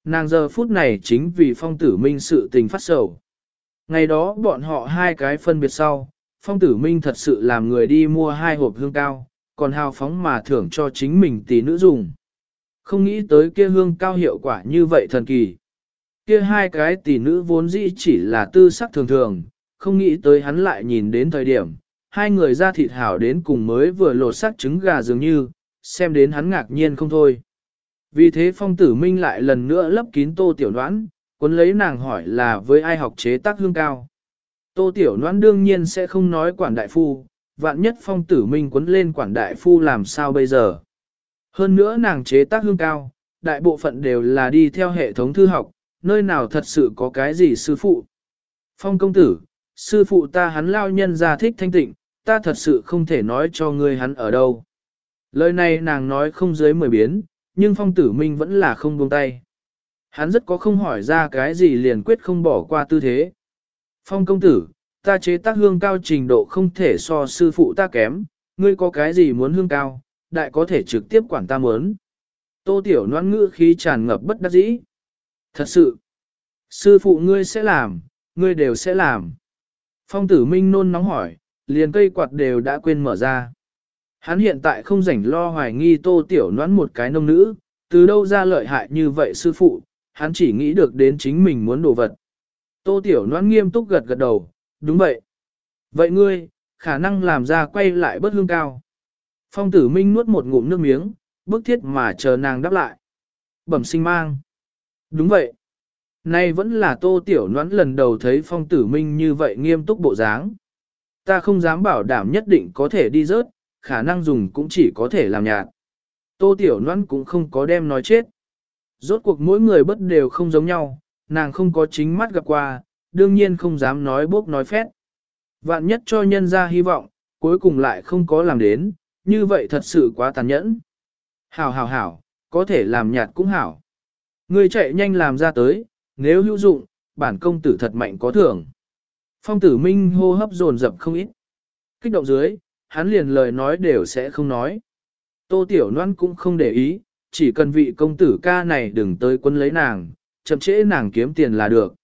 Nàng giờ phút này chính vì phong tử minh sự tình phát sầu. Ngày đó bọn họ hai cái phân biệt sau, phong tử minh thật sự làm người đi mua hai hộp hương cao, còn hào phóng mà thưởng cho chính mình tỷ nữ dùng. Không nghĩ tới kia hương cao hiệu quả như vậy thần kỳ. Kia hai cái tỷ nữ vốn dĩ chỉ là tư sắc thường thường, không nghĩ tới hắn lại nhìn đến thời điểm, hai người ra thịt hảo đến cùng mới vừa lột xác trứng gà dường như, xem đến hắn ngạc nhiên không thôi. Vì thế phong tử minh lại lần nữa lấp kín tô tiểu đoán, cuốn lấy nàng hỏi là với ai học chế tác hương cao. Tô tiểu đoán đương nhiên sẽ không nói quản đại phu, vạn nhất phong tử minh cuốn lên quản đại phu làm sao bây giờ. Hơn nữa nàng chế tác hương cao, đại bộ phận đều là đi theo hệ thống thư học, nơi nào thật sự có cái gì sư phụ. Phong công tử, sư phụ ta hắn lao nhân ra thích thanh tịnh, ta thật sự không thể nói cho ngươi hắn ở đâu. Lời này nàng nói không dưới mười biến, nhưng phong tử minh vẫn là không buông tay. Hắn rất có không hỏi ra cái gì liền quyết không bỏ qua tư thế. Phong công tử, ta chế tác hương cao trình độ không thể so sư phụ ta kém, ngươi có cái gì muốn hương cao, đại có thể trực tiếp quản ta muốn. Tô tiểu noan ngữ khí tràn ngập bất đắc dĩ. Thật sự, sư phụ ngươi sẽ làm, ngươi đều sẽ làm. Phong tử minh nôn nóng hỏi, liền cây quạt đều đã quên mở ra. Hắn hiện tại không rảnh lo hoài nghi tô tiểu noãn một cái nông nữ, từ đâu ra lợi hại như vậy sư phụ, hắn chỉ nghĩ được đến chính mình muốn đồ vật. Tô tiểu Loan nghiêm túc gật gật đầu, đúng vậy. Vậy ngươi, khả năng làm ra quay lại bất hương cao. Phong tử minh nuốt một ngụm nước miếng, bức thiết mà chờ nàng đáp lại. Bẩm sinh mang. Đúng vậy. Nay vẫn là tô tiểu noãn lần đầu thấy phong tử minh như vậy nghiêm túc bộ dáng. Ta không dám bảo đảm nhất định có thể đi rớt, khả năng dùng cũng chỉ có thể làm nhạt. Tô tiểu noãn cũng không có đem nói chết. Rốt cuộc mỗi người bất đều không giống nhau, nàng không có chính mắt gặp qua, đương nhiên không dám nói bốc nói phét. Vạn nhất cho nhân ra hy vọng, cuối cùng lại không có làm đến, như vậy thật sự quá tàn nhẫn. Hảo hảo hảo, có thể làm nhạt cũng hảo. Người chạy nhanh làm ra tới, nếu hữu dụng, bản công tử thật mạnh có thưởng. Phong tử minh hô hấp dồn dập không ít. Kích động dưới, hắn liền lời nói đều sẽ không nói. Tô Tiểu Loan cũng không để ý, chỉ cần vị công tử ca này đừng tới quân lấy nàng, chậm trễ nàng kiếm tiền là được.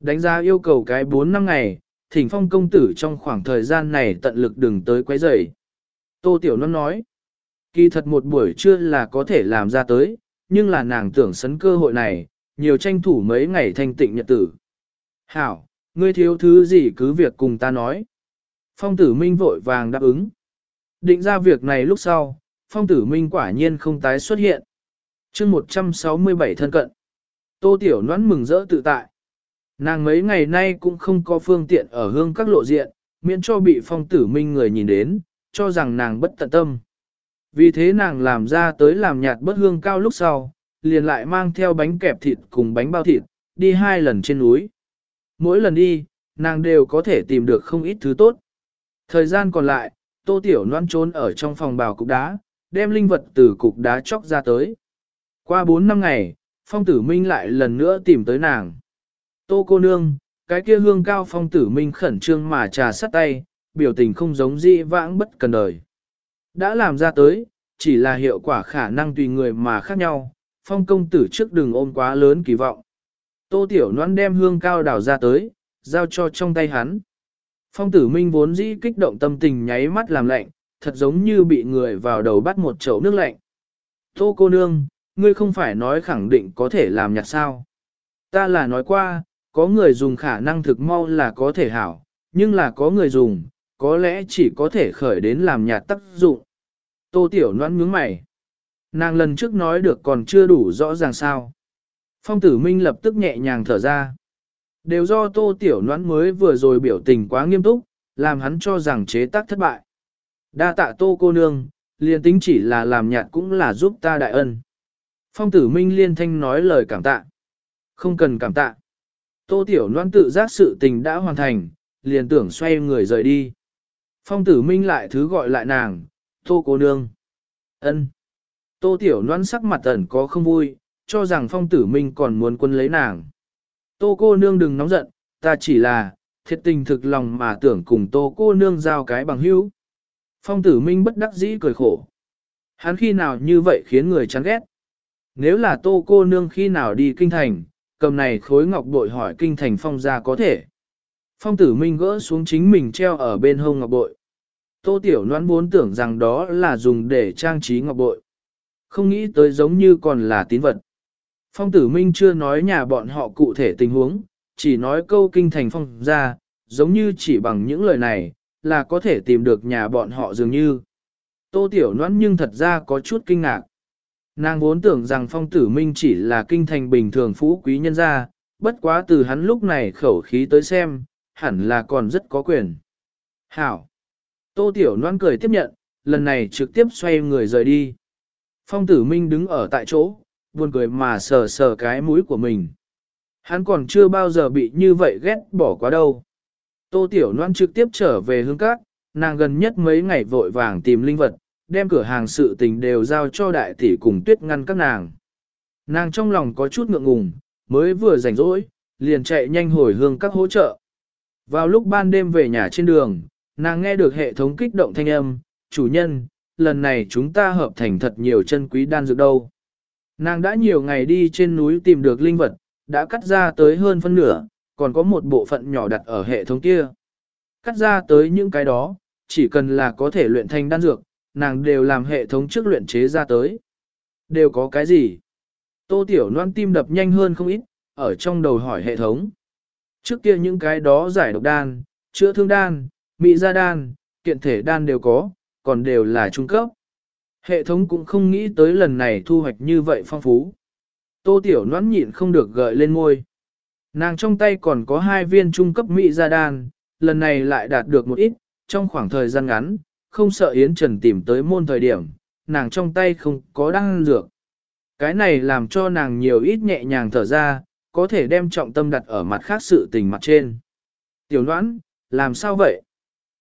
Đánh giá yêu cầu cái 4 năm ngày, thỉnh phong công tử trong khoảng thời gian này tận lực đừng tới quấy rầy. Tô Tiểu Loan nói, kỳ thật một buổi trưa là có thể làm ra tới, nhưng là nàng tưởng sấn cơ hội này, nhiều tranh thủ mấy ngày thanh tịnh nhật tử. Hảo, ngươi thiếu thứ gì cứ việc cùng ta nói. Phong tử minh vội vàng đáp ứng. Định ra việc này lúc sau, phong tử minh quả nhiên không tái xuất hiện. chương 167 thân cận. Tô tiểu noãn mừng rỡ tự tại. Nàng mấy ngày nay cũng không có phương tiện ở hương các lộ diện, miễn cho bị phong tử minh người nhìn đến, cho rằng nàng bất tận tâm. Vì thế nàng làm ra tới làm nhạt bất hương cao lúc sau, liền lại mang theo bánh kẹp thịt cùng bánh bao thịt, đi hai lần trên núi. Mỗi lần đi, nàng đều có thể tìm được không ít thứ tốt. Thời gian còn lại, tô tiểu noan trốn ở trong phòng bào cục đá, đem linh vật từ cục đá chóc ra tới. Qua 4 năm ngày, phong tử minh lại lần nữa tìm tới nàng. Tô cô nương, cái kia hương cao phong tử minh khẩn trương mà trà sắt tay, biểu tình không giống di vãng bất cần đời. Đã làm ra tới, chỉ là hiệu quả khả năng tùy người mà khác nhau, phong công tử trước đừng ôm quá lớn kỳ vọng. Tô tiểu noan đem hương cao đảo ra tới, giao cho trong tay hắn. Phong tử minh vốn dĩ kích động tâm tình nháy mắt làm lạnh, thật giống như bị người vào đầu bắt một chậu nước lạnh. Tô cô nương, ngươi không phải nói khẳng định có thể làm nhạt sao. Ta là nói qua, có người dùng khả năng thực mau là có thể hảo, nhưng là có người dùng, có lẽ chỉ có thể khởi đến làm nhạt tác dụng. Tô tiểu noan nhướng mày. Nàng lần trước nói được còn chưa đủ rõ ràng sao. Phong tử minh lập tức nhẹ nhàng thở ra. Đều do tô tiểu noãn mới vừa rồi biểu tình quá nghiêm túc, làm hắn cho rằng chế tác thất bại. Đa tạ tô cô nương, liền tính chỉ là làm nhạt cũng là giúp ta đại ân. Phong tử minh liên thanh nói lời cảm tạ. Không cần cảm tạ. Tô tiểu Loan tự giác sự tình đã hoàn thành, liền tưởng xoay người rời đi. Phong tử minh lại thứ gọi lại nàng, tô cô nương. ân. Tô Tiểu Loan sắc mặt ẩn có không vui, cho rằng phong tử minh còn muốn quân lấy nàng. Tô cô nương đừng nóng giận, ta chỉ là, thiệt tình thực lòng mà tưởng cùng tô cô nương giao cái bằng hữu. Phong tử minh bất đắc dĩ cười khổ. Hắn khi nào như vậy khiến người chán ghét. Nếu là tô cô nương khi nào đi kinh thành, cầm này khối ngọc bội hỏi kinh thành phong ra có thể. Phong tử minh gỡ xuống chính mình treo ở bên hông ngọc bội. Tô tiểu noan vốn tưởng rằng đó là dùng để trang trí ngọc bội. Không nghĩ tới giống như còn là tín vật. Phong tử minh chưa nói nhà bọn họ cụ thể tình huống, chỉ nói câu kinh thành phong ra, giống như chỉ bằng những lời này, là có thể tìm được nhà bọn họ dường như. Tô tiểu noan nhưng thật ra có chút kinh ngạc. Nàng vốn tưởng rằng phong tử minh chỉ là kinh thành bình thường phú quý nhân gia, bất quá từ hắn lúc này khẩu khí tới xem, hẳn là còn rất có quyền. Hảo! Tô tiểu Loan cười tiếp nhận, lần này trực tiếp xoay người rời đi. Phong tử minh đứng ở tại chỗ, buồn cười mà sờ sờ cái mũi của mình. Hắn còn chưa bao giờ bị như vậy ghét bỏ quá đâu. Tô Tiểu Loan trực tiếp trở về hương các, nàng gần nhất mấy ngày vội vàng tìm linh vật, đem cửa hàng sự tình đều giao cho đại tỷ cùng tuyết ngăn các nàng. Nàng trong lòng có chút ngượng ngùng, mới vừa rảnh rỗi, liền chạy nhanh hồi hương các hỗ trợ. Vào lúc ban đêm về nhà trên đường, nàng nghe được hệ thống kích động thanh âm, chủ nhân, lần này chúng ta hợp thành thật nhiều chân quý đan dược đâu. Nàng đã nhiều ngày đi trên núi tìm được linh vật, đã cắt ra tới hơn phân nửa, còn có một bộ phận nhỏ đặt ở hệ thống kia. Cắt ra tới những cái đó, chỉ cần là có thể luyện thành đan dược, nàng đều làm hệ thống trước luyện chế ra tới. Đều có cái gì? Tô Tiểu Loan tim đập nhanh hơn không ít, ở trong đầu hỏi hệ thống. Trước kia những cái đó giải độc đan, chữa thương đan, mỹ gia đan, kiện thể đan đều có, còn đều là trung cấp. Hệ thống cũng không nghĩ tới lần này thu hoạch như vậy phong phú. Tô Tiểu Loan nhịn không được gợi lên môi. Nàng trong tay còn có hai viên trung cấp mỹ gia đan, lần này lại đạt được một ít, trong khoảng thời gian ngắn, không sợ Yến Trần tìm tới môn thời điểm, nàng trong tay không có đan dược. Cái này làm cho nàng nhiều ít nhẹ nhàng thở ra, có thể đem trọng tâm đặt ở mặt khác sự tình mặt trên. Tiểu đoán, làm sao vậy?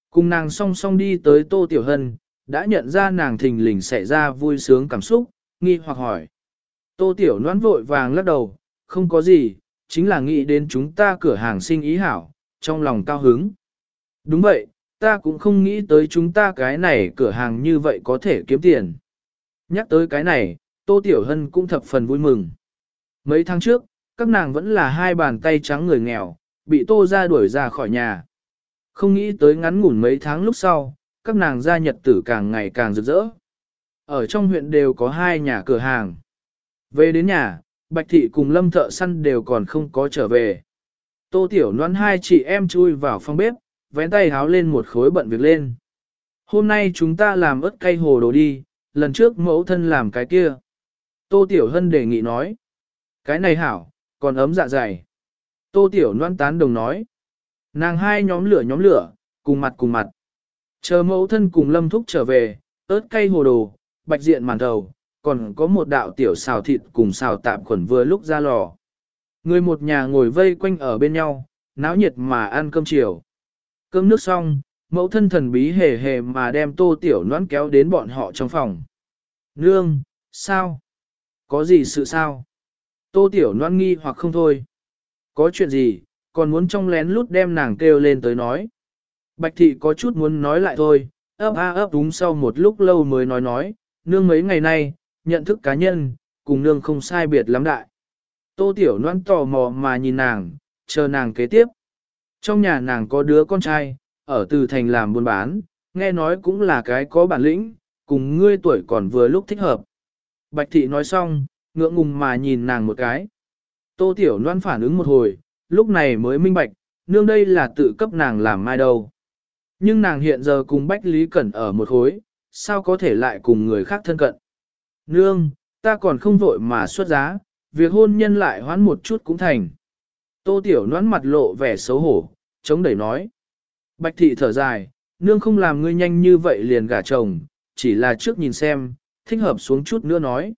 Cùng nàng song song đi tới Tô Tiểu Hân, đã nhận ra nàng thình lình xảy ra vui sướng cảm xúc, nghi hoặc hỏi. Tô Tiểu Loan vội vàng lắc đầu, không có gì, chính là nghĩ đến chúng ta cửa hàng sinh ý hảo, trong lòng cao hứng. Đúng vậy, ta cũng không nghĩ tới chúng ta cái này cửa hàng như vậy có thể kiếm tiền. Nhắc tới cái này, Tô Tiểu Hân cũng thập phần vui mừng. Mấy tháng trước, các nàng vẫn là hai bàn tay trắng người nghèo, bị Tô ra đuổi ra khỏi nhà. Không nghĩ tới ngắn ngủn mấy tháng lúc sau, các nàng gia nhật tử càng ngày càng rực rỡ. Ở trong huyện đều có hai nhà cửa hàng. Về đến nhà, Bạch Thị cùng Lâm Thợ Săn đều còn không có trở về. Tô Tiểu Loan hai chị em chui vào phòng bếp, vén tay háo lên một khối bận việc lên. Hôm nay chúng ta làm ớt cay hồ đồ đi, lần trước mẫu thân làm cái kia. Tô Tiểu Hân đề nghị nói. Cái này hảo, còn ấm dạ dày. Tô Tiểu Loan tán đồng nói. Nàng hai nhóm lửa nhóm lửa, cùng mặt cùng mặt. Chờ mẫu thân cùng lâm thúc trở về, ớt cay hồ đồ, bạch diện màn đầu, còn có một đạo tiểu xào thịt cùng xào tạm khuẩn vừa lúc ra lò. Người một nhà ngồi vây quanh ở bên nhau, náo nhiệt mà ăn cơm chiều. Cơm nước xong, mẫu thân thần bí hề hề mà đem tô tiểu noãn kéo đến bọn họ trong phòng. Nương, sao? Có gì sự sao? Tô tiểu noãn nghi hoặc không thôi. Có chuyện gì, còn muốn trong lén lút đem nàng kêu lên tới nói. Bạch thị có chút muốn nói lại thôi, ấp a ấp đúng sau một lúc lâu mới nói nói, nương mấy ngày nay, nhận thức cá nhân, cùng nương không sai biệt lắm đại. Tô tiểu noãn tò mò mà nhìn nàng, chờ nàng kế tiếp. Trong nhà nàng có đứa con trai, ở từ thành làm buôn bán, nghe nói cũng là cái có bản lĩnh, cùng ngươi tuổi còn vừa lúc thích hợp. Bạch thị nói xong, ngượng ngùng mà nhìn nàng một cái. Tô tiểu loan phản ứng một hồi, lúc này mới minh bạch, nương đây là tự cấp nàng làm mai đâu. Nhưng nàng hiện giờ cùng Bách Lý Cẩn ở một khối, sao có thể lại cùng người khác thân cận. Nương, ta còn không vội mà xuất giá, việc hôn nhân lại hoán một chút cũng thành. Tô Tiểu nón mặt lộ vẻ xấu hổ, chống đẩy nói. Bạch thị thở dài, nương không làm ngươi nhanh như vậy liền gả chồng, chỉ là trước nhìn xem, thích hợp xuống chút nữa nói.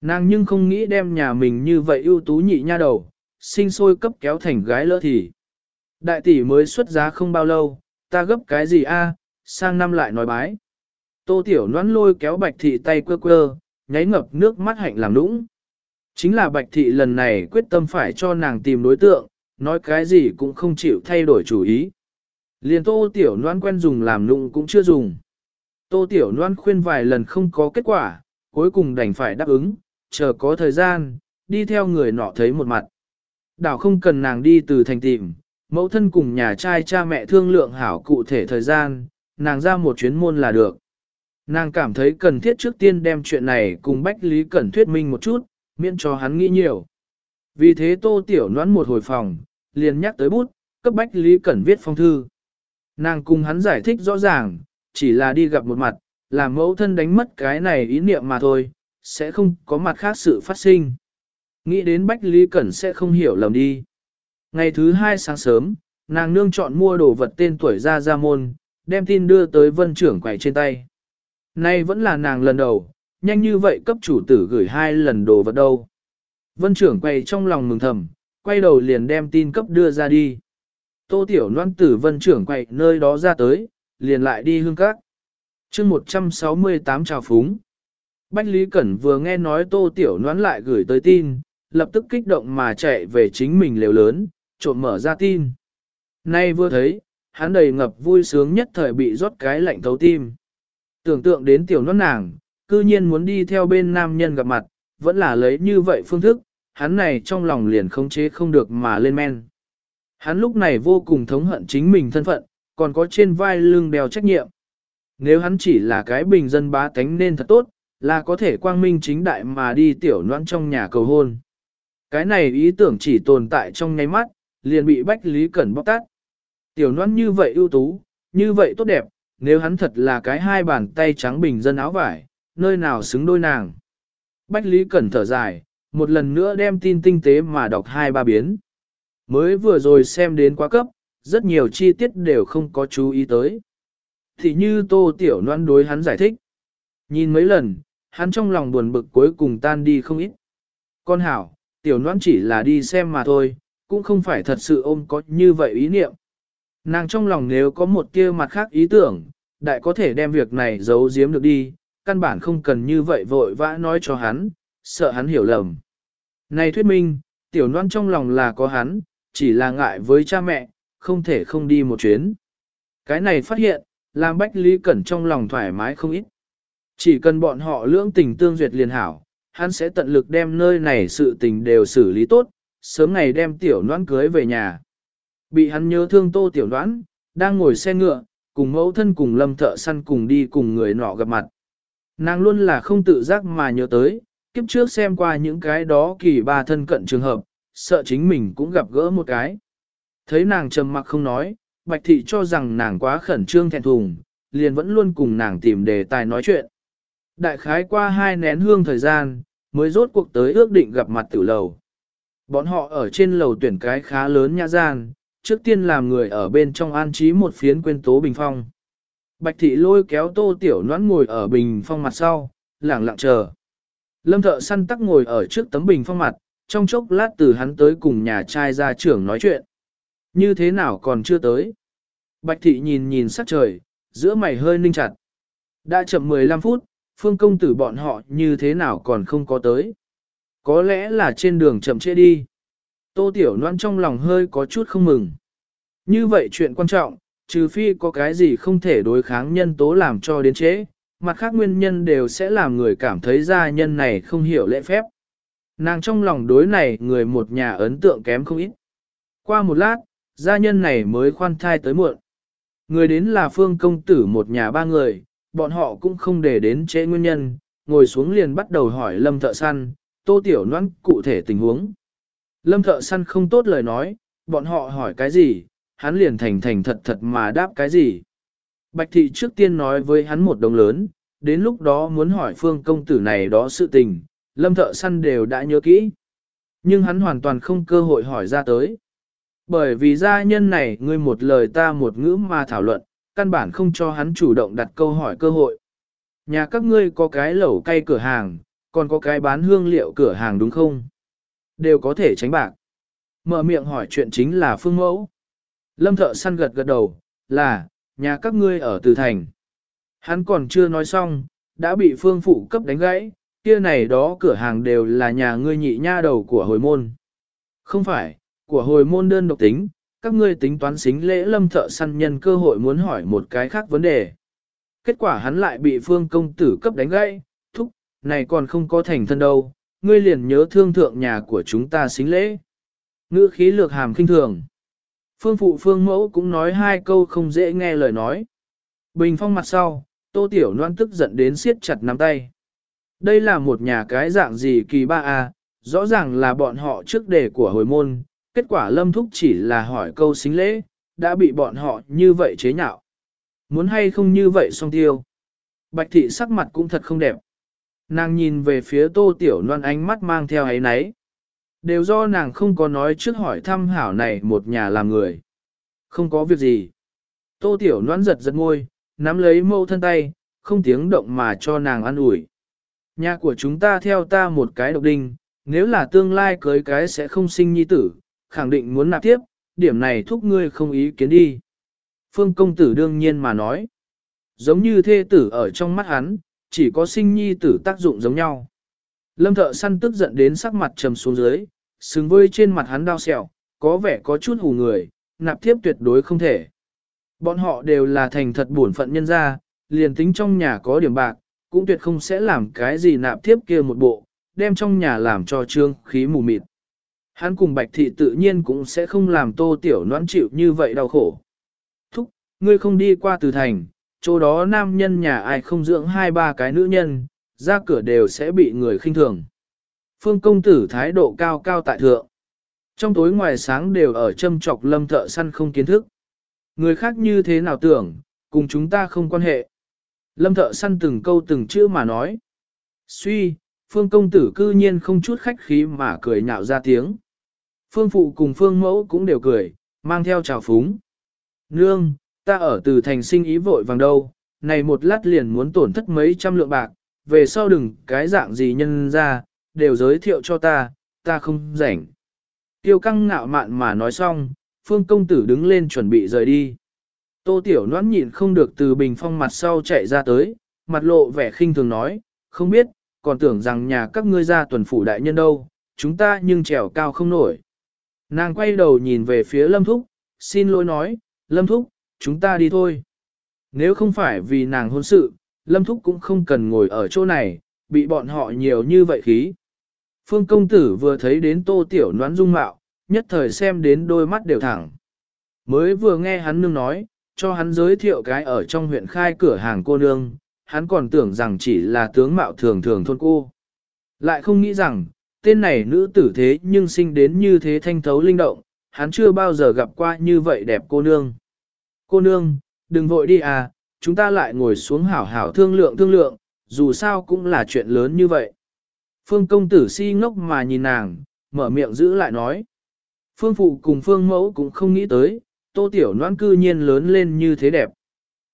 Nàng nhưng không nghĩ đem nhà mình như vậy ưu tú nhị nha đầu, sinh sôi cấp kéo thành gái lỡ thì. Đại tỷ mới xuất giá không bao lâu, ta gấp cái gì a? sang năm lại nói bái. Tô Tiểu noãn lôi kéo Bạch Thị tay quơ quơ, nháy ngập nước mắt hạnh làm nũng. Chính là bạch thị lần này quyết tâm phải cho nàng tìm đối tượng, nói cái gì cũng không chịu thay đổi chủ ý. Liền tô tiểu noan quen dùng làm nụng cũng chưa dùng. Tô tiểu noan khuyên vài lần không có kết quả, cuối cùng đành phải đáp ứng, chờ có thời gian, đi theo người nọ thấy một mặt. Đảo không cần nàng đi từ thành tìm, mẫu thân cùng nhà trai cha mẹ thương lượng hảo cụ thể thời gian, nàng ra một chuyến môn là được. Nàng cảm thấy cần thiết trước tiên đem chuyện này cùng Bách Lý Cẩn thuyết minh một chút, miễn cho hắn nghĩ nhiều. Vì thế tô tiểu noãn một hồi phòng, liền nhắc tới bút, cấp Bách Lý Cẩn viết phong thư. Nàng cùng hắn giải thích rõ ràng, chỉ là đi gặp một mặt, làm mẫu thân đánh mất cái này ý niệm mà thôi, sẽ không có mặt khác sự phát sinh. Nghĩ đến Bách Lý Cẩn sẽ không hiểu lầm đi. Ngày thứ hai sáng sớm, nàng nương chọn mua đồ vật tên tuổi ra ra môn, đem tin đưa tới vân trưởng quầy trên tay. Nay vẫn là nàng lần đầu, nhanh như vậy cấp chủ tử gửi hai lần đồ vật đâu. Vân trưởng quay trong lòng mừng thầm, quay đầu liền đem tin cấp đưa ra đi. Tô tiểu Loan tử vân trưởng quay nơi đó ra tới, liền lại đi hương các. chương 168 chào phúng. Bách Lý Cẩn vừa nghe nói tô tiểu Loan lại gửi tới tin, lập tức kích động mà chạy về chính mình lều lớn, trộm mở ra tin. Nay vừa thấy, hắn đầy ngập vui sướng nhất thời bị rót cái lạnh thấu tim. Tưởng tượng đến tiểu nón nàng, cư nhiên muốn đi theo bên nam nhân gặp mặt, vẫn là lấy như vậy phương thức, hắn này trong lòng liền khống chế không được mà lên men. Hắn lúc này vô cùng thống hận chính mình thân phận, còn có trên vai lưng đeo trách nhiệm. Nếu hắn chỉ là cái bình dân bá tánh nên thật tốt, là có thể quang minh chính đại mà đi tiểu noan trong nhà cầu hôn. Cái này ý tưởng chỉ tồn tại trong nháy mắt, liền bị Bách Lý Cẩn bóc tát. Tiểu noan như vậy ưu tú, như vậy tốt đẹp, nếu hắn thật là cái hai bàn tay trắng bình dân áo vải, nơi nào xứng đôi nàng. Bách Lý Cẩn thở dài, một lần nữa đem tin tinh tế mà đọc hai ba biến. Mới vừa rồi xem đến quá cấp, rất nhiều chi tiết đều không có chú ý tới. Thì như tô tiểu Loan đối hắn giải thích. Nhìn mấy lần, hắn trong lòng buồn bực cuối cùng tan đi không ít. Con hảo, tiểu Loan chỉ là đi xem mà thôi, cũng không phải thật sự ôm có như vậy ý niệm. Nàng trong lòng nếu có một kia mặt khác ý tưởng, đại có thể đem việc này giấu giếm được đi, căn bản không cần như vậy vội vã nói cho hắn, sợ hắn hiểu lầm. Này thuyết minh, tiểu noan trong lòng là có hắn, chỉ là ngại với cha mẹ, không thể không đi một chuyến. Cái này phát hiện, làm Bách Lý Cẩn trong lòng thoải mái không ít. Chỉ cần bọn họ lưỡng tình tương duyệt liền hảo, hắn sẽ tận lực đem nơi này sự tình đều xử lý tốt, sớm ngày đem tiểu noan cưới về nhà. Bị hắn nhớ thương tô tiểu noan, đang ngồi xe ngựa, cùng mẫu thân cùng lâm thợ săn cùng đi cùng người nọ gặp mặt. Nàng luôn là không tự giác mà nhớ tới, kiếp trước xem qua những cái đó kỳ ba thân cận trường hợp, sợ chính mình cũng gặp gỡ một cái. Thấy nàng trầm mặc không nói, bạch thị cho rằng nàng quá khẩn trương thẹn thùng, liền vẫn luôn cùng nàng tìm đề tài nói chuyện. Đại khái qua hai nén hương thời gian, mới rốt cuộc tới ước định gặp mặt tử lầu. Bọn họ ở trên lầu tuyển cái khá lớn nhã gian, trước tiên làm người ở bên trong an trí một phiến quên tố bình phong. Bạch thị lôi kéo tô tiểu noãn ngồi ở bình phong mặt sau, lẳng lặng chờ. Lâm thợ săn tắc ngồi ở trước tấm bình phong mặt, trong chốc lát từ hắn tới cùng nhà trai ra trưởng nói chuyện. Như thế nào còn chưa tới? Bạch thị nhìn nhìn sắc trời, giữa mày hơi ninh chặt. Đã chậm 15 phút, phương công tử bọn họ như thế nào còn không có tới? Có lẽ là trên đường chậm trễ đi. Tô Tiểu Loan trong lòng hơi có chút không mừng. Như vậy chuyện quan trọng, trừ phi có cái gì không thể đối kháng nhân tố làm cho đến trễ, mặt khác nguyên nhân đều sẽ làm người cảm thấy gia nhân này không hiểu lễ phép. Nàng trong lòng đối này người một nhà ấn tượng kém không ít. Qua một lát, gia nhân này mới khoan thai tới muộn. Người đến là phương công tử một nhà ba người, bọn họ cũng không để đến trễ nguyên nhân, ngồi xuống liền bắt đầu hỏi lâm thợ săn, tô tiểu noan cụ thể tình huống. Lâm thợ săn không tốt lời nói, bọn họ hỏi cái gì, hắn liền thành thành thật thật mà đáp cái gì. Bạch thị trước tiên nói với hắn một đồng lớn, đến lúc đó muốn hỏi phương công tử này đó sự tình, lâm thợ săn đều đã nhớ kỹ. Nhưng hắn hoàn toàn không cơ hội hỏi ra tới. Bởi vì gia nhân này ngươi một lời ta một ngữ mà thảo luận, căn bản không cho hắn chủ động đặt câu hỏi cơ hội. Nhà các ngươi có cái lẩu cây cửa hàng, còn có cái bán hương liệu cửa hàng đúng không? đều có thể tránh bạc. Mở miệng hỏi chuyện chính là phương mẫu. Lâm thợ săn gật gật đầu, là, nhà các ngươi ở Từ Thành. Hắn còn chưa nói xong, đã bị phương phụ cấp đánh gãy, kia này đó cửa hàng đều là nhà ngươi nhị nha đầu của hồi môn. Không phải, của hồi môn đơn độc tính, các ngươi tính toán xính lễ lâm thợ săn nhân cơ hội muốn hỏi một cái khác vấn đề. Kết quả hắn lại bị phương công tử cấp đánh gãy, thúc, này còn không có thành thân đâu, ngươi liền nhớ thương thượng nhà của chúng ta xính lễ. Ngữ khí lược hàm kinh thường. Phương phụ phương mẫu cũng nói hai câu không dễ nghe lời nói. Bình phong mặt sau, tô tiểu Loan tức giận đến siết chặt nắm tay. Đây là một nhà cái dạng gì kỳ ba a rõ ràng là bọn họ trước đề của hồi môn, kết quả lâm thúc chỉ là hỏi câu xính lễ, đã bị bọn họ như vậy chế nhạo. Muốn hay không như vậy song tiêu. Bạch thị sắc mặt cũng thật không đẹp. Nàng nhìn về phía tô tiểu loan ánh mắt mang theo ấy náy. Đều do nàng không có nói trước hỏi thăm hảo này một nhà làm người. Không có việc gì. Tô tiểu loan giật giật ngôi, nắm lấy mâu thân tay, không tiếng động mà cho nàng ăn ủi. Nhà của chúng ta theo ta một cái độc đinh, nếu là tương lai cưới cái sẽ không sinh nhi tử, khẳng định muốn nạp tiếp, điểm này thúc ngươi không ý kiến đi. Phương công tử đương nhiên mà nói. Giống như thê tử ở trong mắt hắn, chỉ có sinh nhi tử tác dụng giống nhau. Lâm thợ săn tức giận đến sắc mặt trầm xuống dưới, xứng với trên mặt hắn đau sẹo, có vẻ có chút hù người, nạp tiếp tuyệt đối không thể. Bọn họ đều là thành thật bổn phận nhân gia, liền tính trong nhà có điểm bạc, cũng tuyệt không sẽ làm cái gì nạp tiếp kia một bộ, đem trong nhà làm cho trương khí mù mịt. Hắn cùng bạch thị tự nhiên cũng sẽ không làm tô tiểu noãn chịu như vậy đau khổ. Thúc, ngươi không đi qua từ thành, chỗ đó nam nhân nhà ai không dưỡng hai ba cái nữ nhân, ra cửa đều sẽ bị người khinh thường. Phương công tử thái độ cao cao tại thượng. Trong tối ngoài sáng đều ở châm trọc lâm thợ săn không kiến thức. Người khác như thế nào tưởng, cùng chúng ta không quan hệ. Lâm thợ săn từng câu từng chữ mà nói. Suy, phương công tử cư nhiên không chút khách khí mà cười nhạo ra tiếng. Phương phụ cùng phương mẫu cũng đều cười, mang theo trào phúng. Nương, ta ở từ thành sinh ý vội vàng đâu, này một lát liền muốn tổn thất mấy trăm lượng bạc, về sau đừng cái dạng gì nhân ra, đều giới thiệu cho ta, ta không rảnh. Tiêu căng ngạo mạn mà nói xong, phương công tử đứng lên chuẩn bị rời đi. Tô tiểu noãn nhịn không được từ bình phong mặt sau chạy ra tới, mặt lộ vẻ khinh thường nói, không biết, còn tưởng rằng nhà các ngươi ra tuần phủ đại nhân đâu, chúng ta nhưng trèo cao không nổi. Nàng quay đầu nhìn về phía Lâm Thúc, xin lỗi nói, Lâm Thúc, chúng ta đi thôi. Nếu không phải vì nàng hôn sự, Lâm Thúc cũng không cần ngồi ở chỗ này, bị bọn họ nhiều như vậy khí. Phương công tử vừa thấy đến tô tiểu noán dung mạo, nhất thời xem đến đôi mắt đều thẳng. Mới vừa nghe hắn nương nói, cho hắn giới thiệu cái ở trong huyện khai cửa hàng cô nương, hắn còn tưởng rằng chỉ là tướng mạo thường thường thôn cô. Lại không nghĩ rằng, tên này nữ tử thế nhưng sinh đến như thế thanh thấu linh động, hắn chưa bao giờ gặp qua như vậy đẹp cô nương. Cô nương, đừng vội đi à, chúng ta lại ngồi xuống hảo hảo thương lượng thương lượng, dù sao cũng là chuyện lớn như vậy. Phương công tử si ngốc mà nhìn nàng, mở miệng giữ lại nói. Phương phụ cùng phương mẫu cũng không nghĩ tới, tô tiểu noan cư nhiên lớn lên như thế đẹp.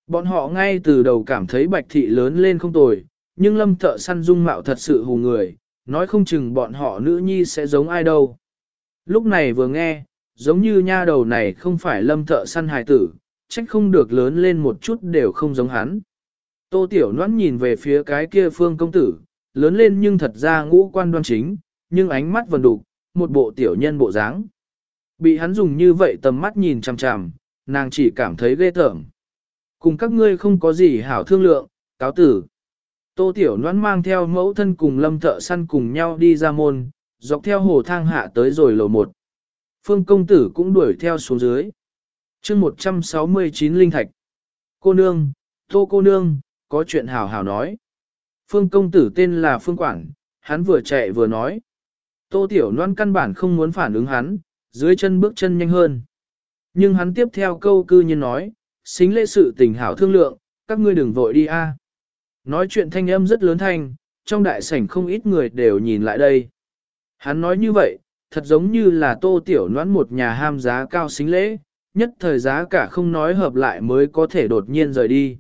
Bọn họ ngay từ đầu cảm thấy bạch thị lớn lên không tồi, nhưng lâm thợ săn dung mạo thật sự hù người, nói không chừng bọn họ nữ nhi sẽ giống ai đâu. Lúc này vừa nghe, giống như nha đầu này không phải lâm thợ săn hài tử, trách không được lớn lên một chút đều không giống hắn. Tô Tiểu Loan nhìn về phía cái kia phương công tử, lớn lên nhưng thật ra ngũ quan đoan chính, nhưng ánh mắt vần đục, một bộ tiểu nhân bộ dáng. Bị hắn dùng như vậy tầm mắt nhìn chằm chằm, nàng chỉ cảm thấy ghê tởm. Cùng các ngươi không có gì hảo thương lượng, cáo tử. Tô Tiểu Loan mang theo mẫu thân cùng lâm thợ săn cùng nhau đi ra môn, dọc theo hồ thang hạ tới rồi lầu một. Phương công tử cũng đuổi theo xuống dưới chương 169 Linh Thạch. Cô nương, tô cô nương, có chuyện hào hào nói. Phương công tử tên là Phương Quảng, hắn vừa chạy vừa nói. Tô Tiểu Loan căn bản không muốn phản ứng hắn, dưới chân bước chân nhanh hơn. Nhưng hắn tiếp theo câu cư nhiên nói, xính lễ sự tình hảo thương lượng, các ngươi đừng vội đi a. Nói chuyện thanh âm rất lớn thanh, trong đại sảnh không ít người đều nhìn lại đây. Hắn nói như vậy, thật giống như là tô tiểu noãn một nhà ham giá cao xính lễ, nhất thời giá cả không nói hợp lại mới có thể đột nhiên rời đi.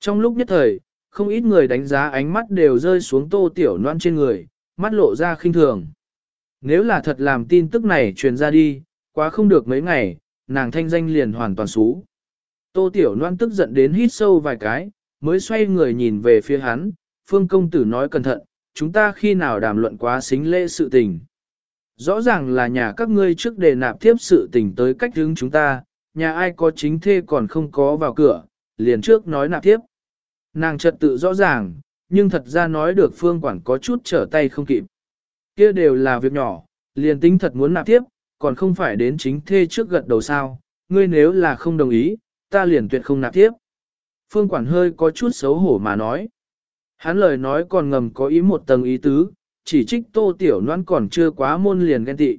Trong lúc nhất thời, không ít người đánh giá ánh mắt đều rơi xuống tô tiểu noan trên người, mắt lộ ra khinh thường. Nếu là thật làm tin tức này truyền ra đi, quá không được mấy ngày, nàng thanh danh liền hoàn toàn xú. Tô tiểu noan tức giận đến hít sâu vài cái, mới xoay người nhìn về phía hắn, phương công tử nói cẩn thận, chúng ta khi nào đàm luận quá xính lễ sự tình. Rõ ràng là nhà các ngươi trước để nạp tiếp sự tình tới cách hướng chúng ta, nhà ai có chính thê còn không có vào cửa, liền trước nói nạp tiếp. Nàng trật tự rõ ràng, nhưng thật ra nói được phương quản có chút trở tay không kịp. kia đều là việc nhỏ, liền tính thật muốn nạp tiếp, còn không phải đến chính thê trước gật đầu sao, ngươi nếu là không đồng ý, ta liền tuyệt không nạp tiếp. Phương quản hơi có chút xấu hổ mà nói. Hắn lời nói còn ngầm có ý một tầng ý tứ, chỉ trích tô tiểu noan còn chưa quá môn liền ghen tị.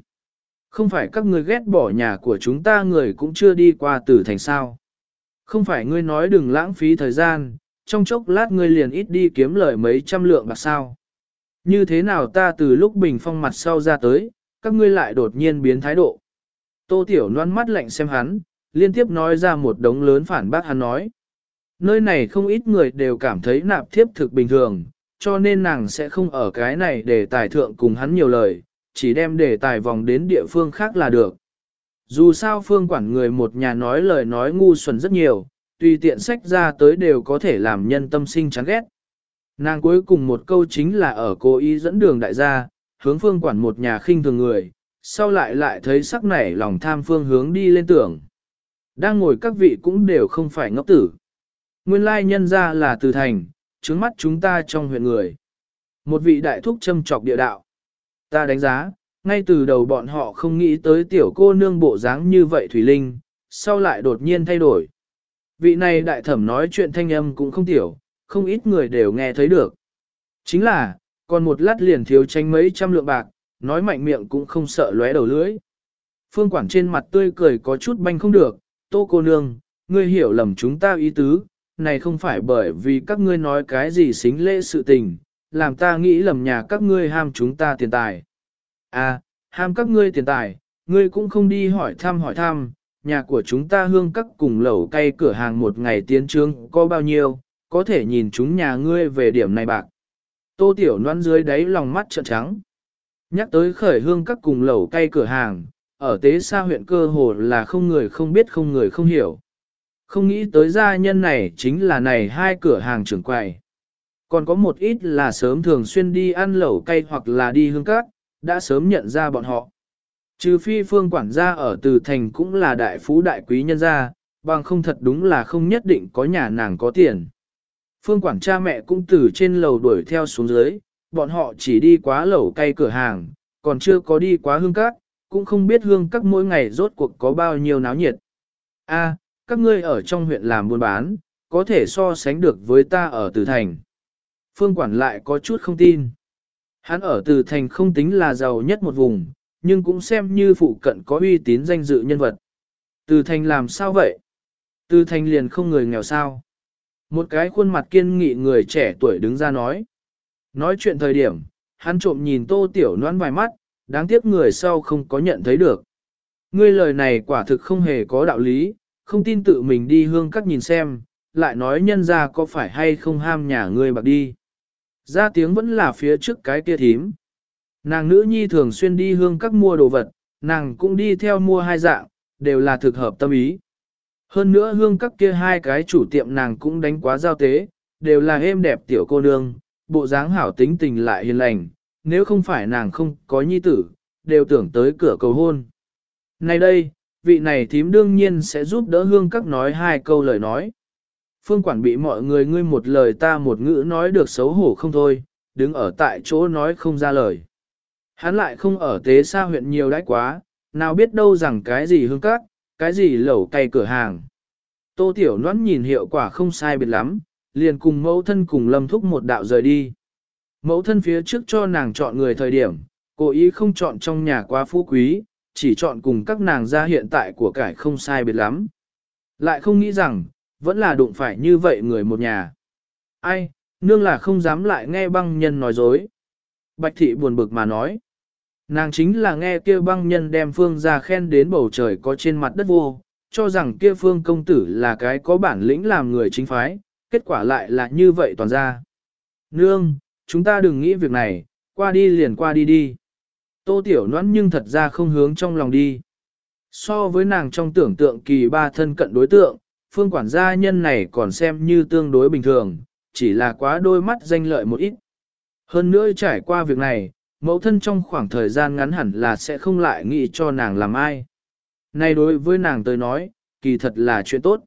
Không phải các ngươi ghét bỏ nhà của chúng ta người cũng chưa đi qua tử thành sao. Không phải ngươi nói đừng lãng phí thời gian, trong chốc lát ngươi liền ít đi kiếm lời mấy trăm lượng bạc sao. Như thế nào ta từ lúc bình phong mặt sau ra tới, các ngươi lại đột nhiên biến thái độ. Tô Tiểu Loan mắt lạnh xem hắn, liên tiếp nói ra một đống lớn phản bác hắn nói. Nơi này không ít người đều cảm thấy nạp thiếp thực bình thường, cho nên nàng sẽ không ở cái này để tài thượng cùng hắn nhiều lời, chỉ đem để tài vòng đến địa phương khác là được. Dù sao phương quản người một nhà nói lời nói ngu xuẩn rất nhiều, tùy tiện sách ra tới đều có thể làm nhân tâm sinh chán ghét. Nàng cuối cùng một câu chính là ở cố ý dẫn đường đại gia, hướng phương quản một nhà khinh thường người, sau lại lại thấy sắc nảy lòng tham phương hướng đi lên tưởng. Đang ngồi các vị cũng đều không phải ngốc tử. Nguyên lai nhân ra là từ thành, trướng mắt chúng ta trong huyện người. Một vị đại thúc châm trọc địa đạo. Ta đánh giá, ngay từ đầu bọn họ không nghĩ tới tiểu cô nương bộ dáng như vậy Thủy Linh, sau lại đột nhiên thay đổi. Vị này đại thẩm nói chuyện thanh âm cũng không tiểu, không ít người đều nghe thấy được. Chính là, còn một lát liền thiếu tranh mấy trăm lượng bạc, nói mạnh miệng cũng không sợ lóe đầu lưỡi. Phương quản trên mặt tươi cười có chút banh không được, tô cô nương, ngươi hiểu lầm chúng ta ý tứ, này không phải bởi vì các ngươi nói cái gì xính lễ sự tình, làm ta nghĩ lầm nhà các ngươi ham chúng ta tiền tài. À, ham các ngươi tiền tài, ngươi cũng không đi hỏi thăm hỏi thăm, nhà của chúng ta hương các cùng lẩu cay cửa hàng một ngày tiến trương có bao nhiêu, có thể nhìn chúng nhà ngươi về điểm này bạc. Tô Tiểu Loan dưới đáy lòng mắt trợn trắng. Nhắc tới khởi hương các cùng lẩu cay cửa hàng, ở tế xa huyện cơ hồ là không người không biết không người không hiểu. Không nghĩ tới gia nhân này chính là này hai cửa hàng trưởng quầy. Còn có một ít là sớm thường xuyên đi ăn lẩu cay hoặc là đi hương cát, đã sớm nhận ra bọn họ. Trừ phi phương quản gia ở từ thành cũng là đại phú đại quý nhân gia, bằng không thật đúng là không nhất định có nhà nàng có tiền. Phương quản cha mẹ cũng từ trên lầu đuổi theo xuống dưới, bọn họ chỉ đi quá lẩu cay cửa hàng, còn chưa có đi quá hương cát, cũng không biết hương các mỗi ngày rốt cuộc có bao nhiêu náo nhiệt. A, các ngươi ở trong huyện làm buôn bán, có thể so sánh được với ta ở Từ Thành. Phương quản lại có chút không tin. Hắn ở Từ Thành không tính là giàu nhất một vùng, nhưng cũng xem như phụ cận có uy tín danh dự nhân vật. Từ Thành làm sao vậy? Từ Thành liền không người nghèo sao? Một cái khuôn mặt kiên nghị người trẻ tuổi đứng ra nói. Nói chuyện thời điểm, hắn trộm nhìn tô tiểu noan vài mắt, đáng tiếc người sau không có nhận thấy được. Ngươi lời này quả thực không hề có đạo lý, không tin tự mình đi hương các nhìn xem, lại nói nhân ra có phải hay không ham nhà ngươi bạc đi. Ra tiếng vẫn là phía trước cái kia thím. Nàng nữ nhi thường xuyên đi hương các mua đồ vật, nàng cũng đi theo mua hai dạng, đều là thực hợp tâm ý. Hơn nữa hương các kia hai cái chủ tiệm nàng cũng đánh quá giao tế, đều là êm đẹp tiểu cô nương, bộ dáng hảo tính tình lại hiền lành, nếu không phải nàng không có nhi tử, đều tưởng tới cửa cầu hôn. Này đây, vị này thím đương nhiên sẽ giúp đỡ hương các nói hai câu lời nói. Phương quản bị mọi người ngươi một lời ta một ngữ nói được xấu hổ không thôi, đứng ở tại chỗ nói không ra lời. Hắn lại không ở tế xa huyện nhiều đãi quá, nào biết đâu rằng cái gì hương các, cái gì lẩu cày cửa hàng. Tô Tiểu Loan nhìn hiệu quả không sai biệt lắm, liền cùng mẫu thân cùng lâm thúc một đạo rời đi. Mẫu thân phía trước cho nàng chọn người thời điểm, cố ý không chọn trong nhà quá phú quý, chỉ chọn cùng các nàng gia hiện tại của cải không sai biệt lắm. Lại không nghĩ rằng, vẫn là đụng phải như vậy người một nhà. Ai, nương là không dám lại nghe băng nhân nói dối. Bạch thị buồn bực mà nói. Nàng chính là nghe kia băng nhân đem phương ra khen đến bầu trời có trên mặt đất vô, cho rằng kia phương công tử là cái có bản lĩnh làm người chính phái, kết quả lại là như vậy toàn ra. Nương, chúng ta đừng nghĩ việc này, qua đi liền qua đi đi. Tô Tiểu Noãn nhưng thật ra không hướng trong lòng đi. So với nàng trong tưởng tượng kỳ ba thân cận đối tượng, phương quản gia nhân này còn xem như tương đối bình thường, chỉ là quá đôi mắt danh lợi một ít. Hơn nữa trải qua việc này, mẫu thân trong khoảng thời gian ngắn hẳn là sẽ không lại nghĩ cho nàng làm ai. Này đối với nàng tới nói, kỳ thật là chuyện tốt.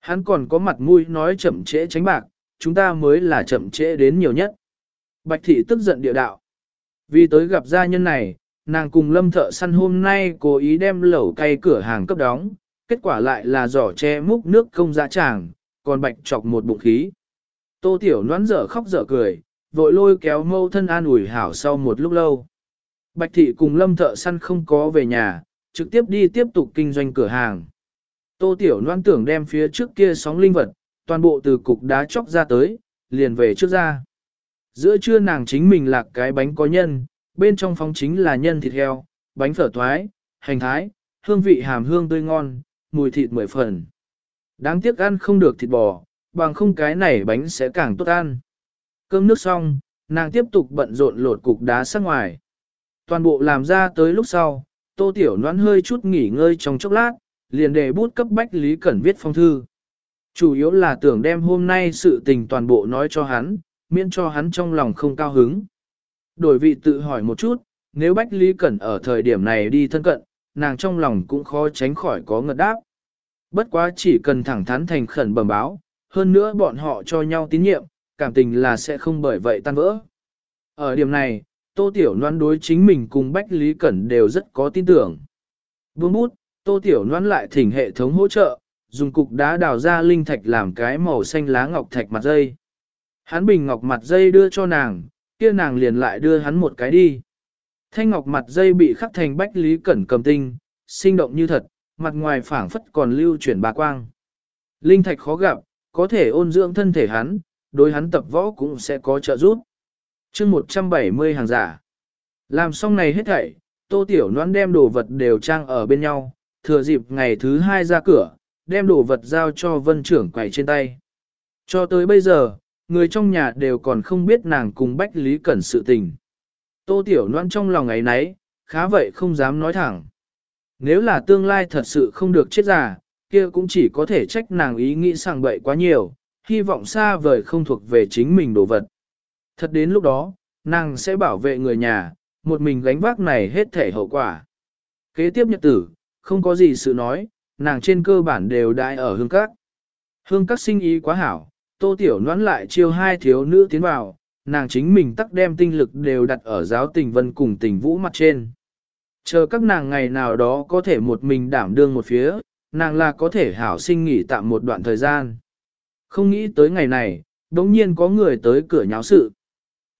Hắn còn có mặt mũi nói chậm trễ tránh bạc, chúng ta mới là chậm trễ đến nhiều nhất. Bạch thị tức giận địa đạo. Vì tới gặp gia nhân này, nàng cùng lâm thợ săn hôm nay cố ý đem lẩu cay cửa hàng cấp đóng, kết quả lại là giỏ che múc nước công dạ tràng, còn bạch chọc một bụng khí. Tô tiểu noán dở khóc dở cười, vội lôi kéo mâu thân an ủi hảo sau một lúc lâu. Bạch thị cùng lâm thợ săn không có về nhà, trực tiếp đi tiếp tục kinh doanh cửa hàng. Tô tiểu noan tưởng đem phía trước kia sóng linh vật, toàn bộ từ cục đá chóc ra tới, liền về trước ra. Giữa trưa nàng chính mình lạc cái bánh có nhân, bên trong phóng chính là nhân thịt heo, bánh phở thoái, hành thái, hương vị hàm hương tươi ngon, mùi thịt mười phần. Đáng tiếc ăn không được thịt bò, bằng không cái này bánh sẽ càng tốt ăn. Cơm nước xong, nàng tiếp tục bận rộn lột cục đá sắc ngoài. Toàn bộ làm ra tới lúc sau, tô tiểu noan hơi chút nghỉ ngơi trong chốc lát, liền để bút cấp bách Lý Cẩn viết phong thư. Chủ yếu là tưởng đem hôm nay sự tình toàn bộ nói cho hắn, miễn cho hắn trong lòng không cao hứng. Đổi vị tự hỏi một chút, nếu Bách Lý Cẩn ở thời điểm này đi thân cận, nàng trong lòng cũng khó tránh khỏi có ngật đáp. Bất quá chỉ cần thẳng thắn thành khẩn bẩm báo, hơn nữa bọn họ cho nhau tín nhiệm, cảm tình là sẽ không bởi vậy tan vỡ. Ở điểm này, Tô Tiểu Loan đối chính mình cùng Bách Lý Cẩn đều rất có tin tưởng. Vương bút, Tô Tiểu Loan lại thỉnh hệ thống hỗ trợ, dùng cục đá đào ra linh thạch làm cái màu xanh lá ngọc thạch mặt dây. Hắn bình ngọc mặt dây đưa cho nàng, kia nàng liền lại đưa hắn một cái đi. Thanh ngọc mặt dây bị khắc thành Bách Lý Cẩn cầm tinh, sinh động như thật, mặt ngoài phảng phất còn lưu chuyển bà quang. Linh thạch khó gặp, có thể ôn dưỡng thân thể hắn, đối hắn tập võ cũng sẽ có trợ giúp. chương 170 hàng giả. Làm xong này hết thảy, tô tiểu noan đem đồ vật đều trang ở bên nhau, thừa dịp ngày thứ hai ra cửa, đem đồ vật giao cho vân trưởng quầy trên tay. Cho tới bây giờ, người trong nhà đều còn không biết nàng cùng Bách Lý Cẩn sự tình. Tô tiểu Loan trong lòng ấy nấy, khá vậy không dám nói thẳng. Nếu là tương lai thật sự không được chết già, kia cũng chỉ có thể trách nàng ý nghĩ sàng bậy quá nhiều, hy vọng xa vời không thuộc về chính mình đồ vật. Thật đến lúc đó, nàng sẽ bảo vệ người nhà, một mình gánh vác này hết thể hậu quả. Kế tiếp nhật tử, không có gì sự nói, nàng trên cơ bản đều đại ở hương các. Hương các sinh ý quá hảo, tô tiểu noãn lại chiêu hai thiếu nữ tiến vào, nàng chính mình tắc đem tinh lực đều đặt ở giáo tình vân cùng tình vũ mặt trên. Chờ các nàng ngày nào đó có thể một mình đảm đương một phía, nàng là có thể hảo sinh nghỉ tạm một đoạn thời gian. Không nghĩ tới ngày này, đống nhiên có người tới cửa nháo sự.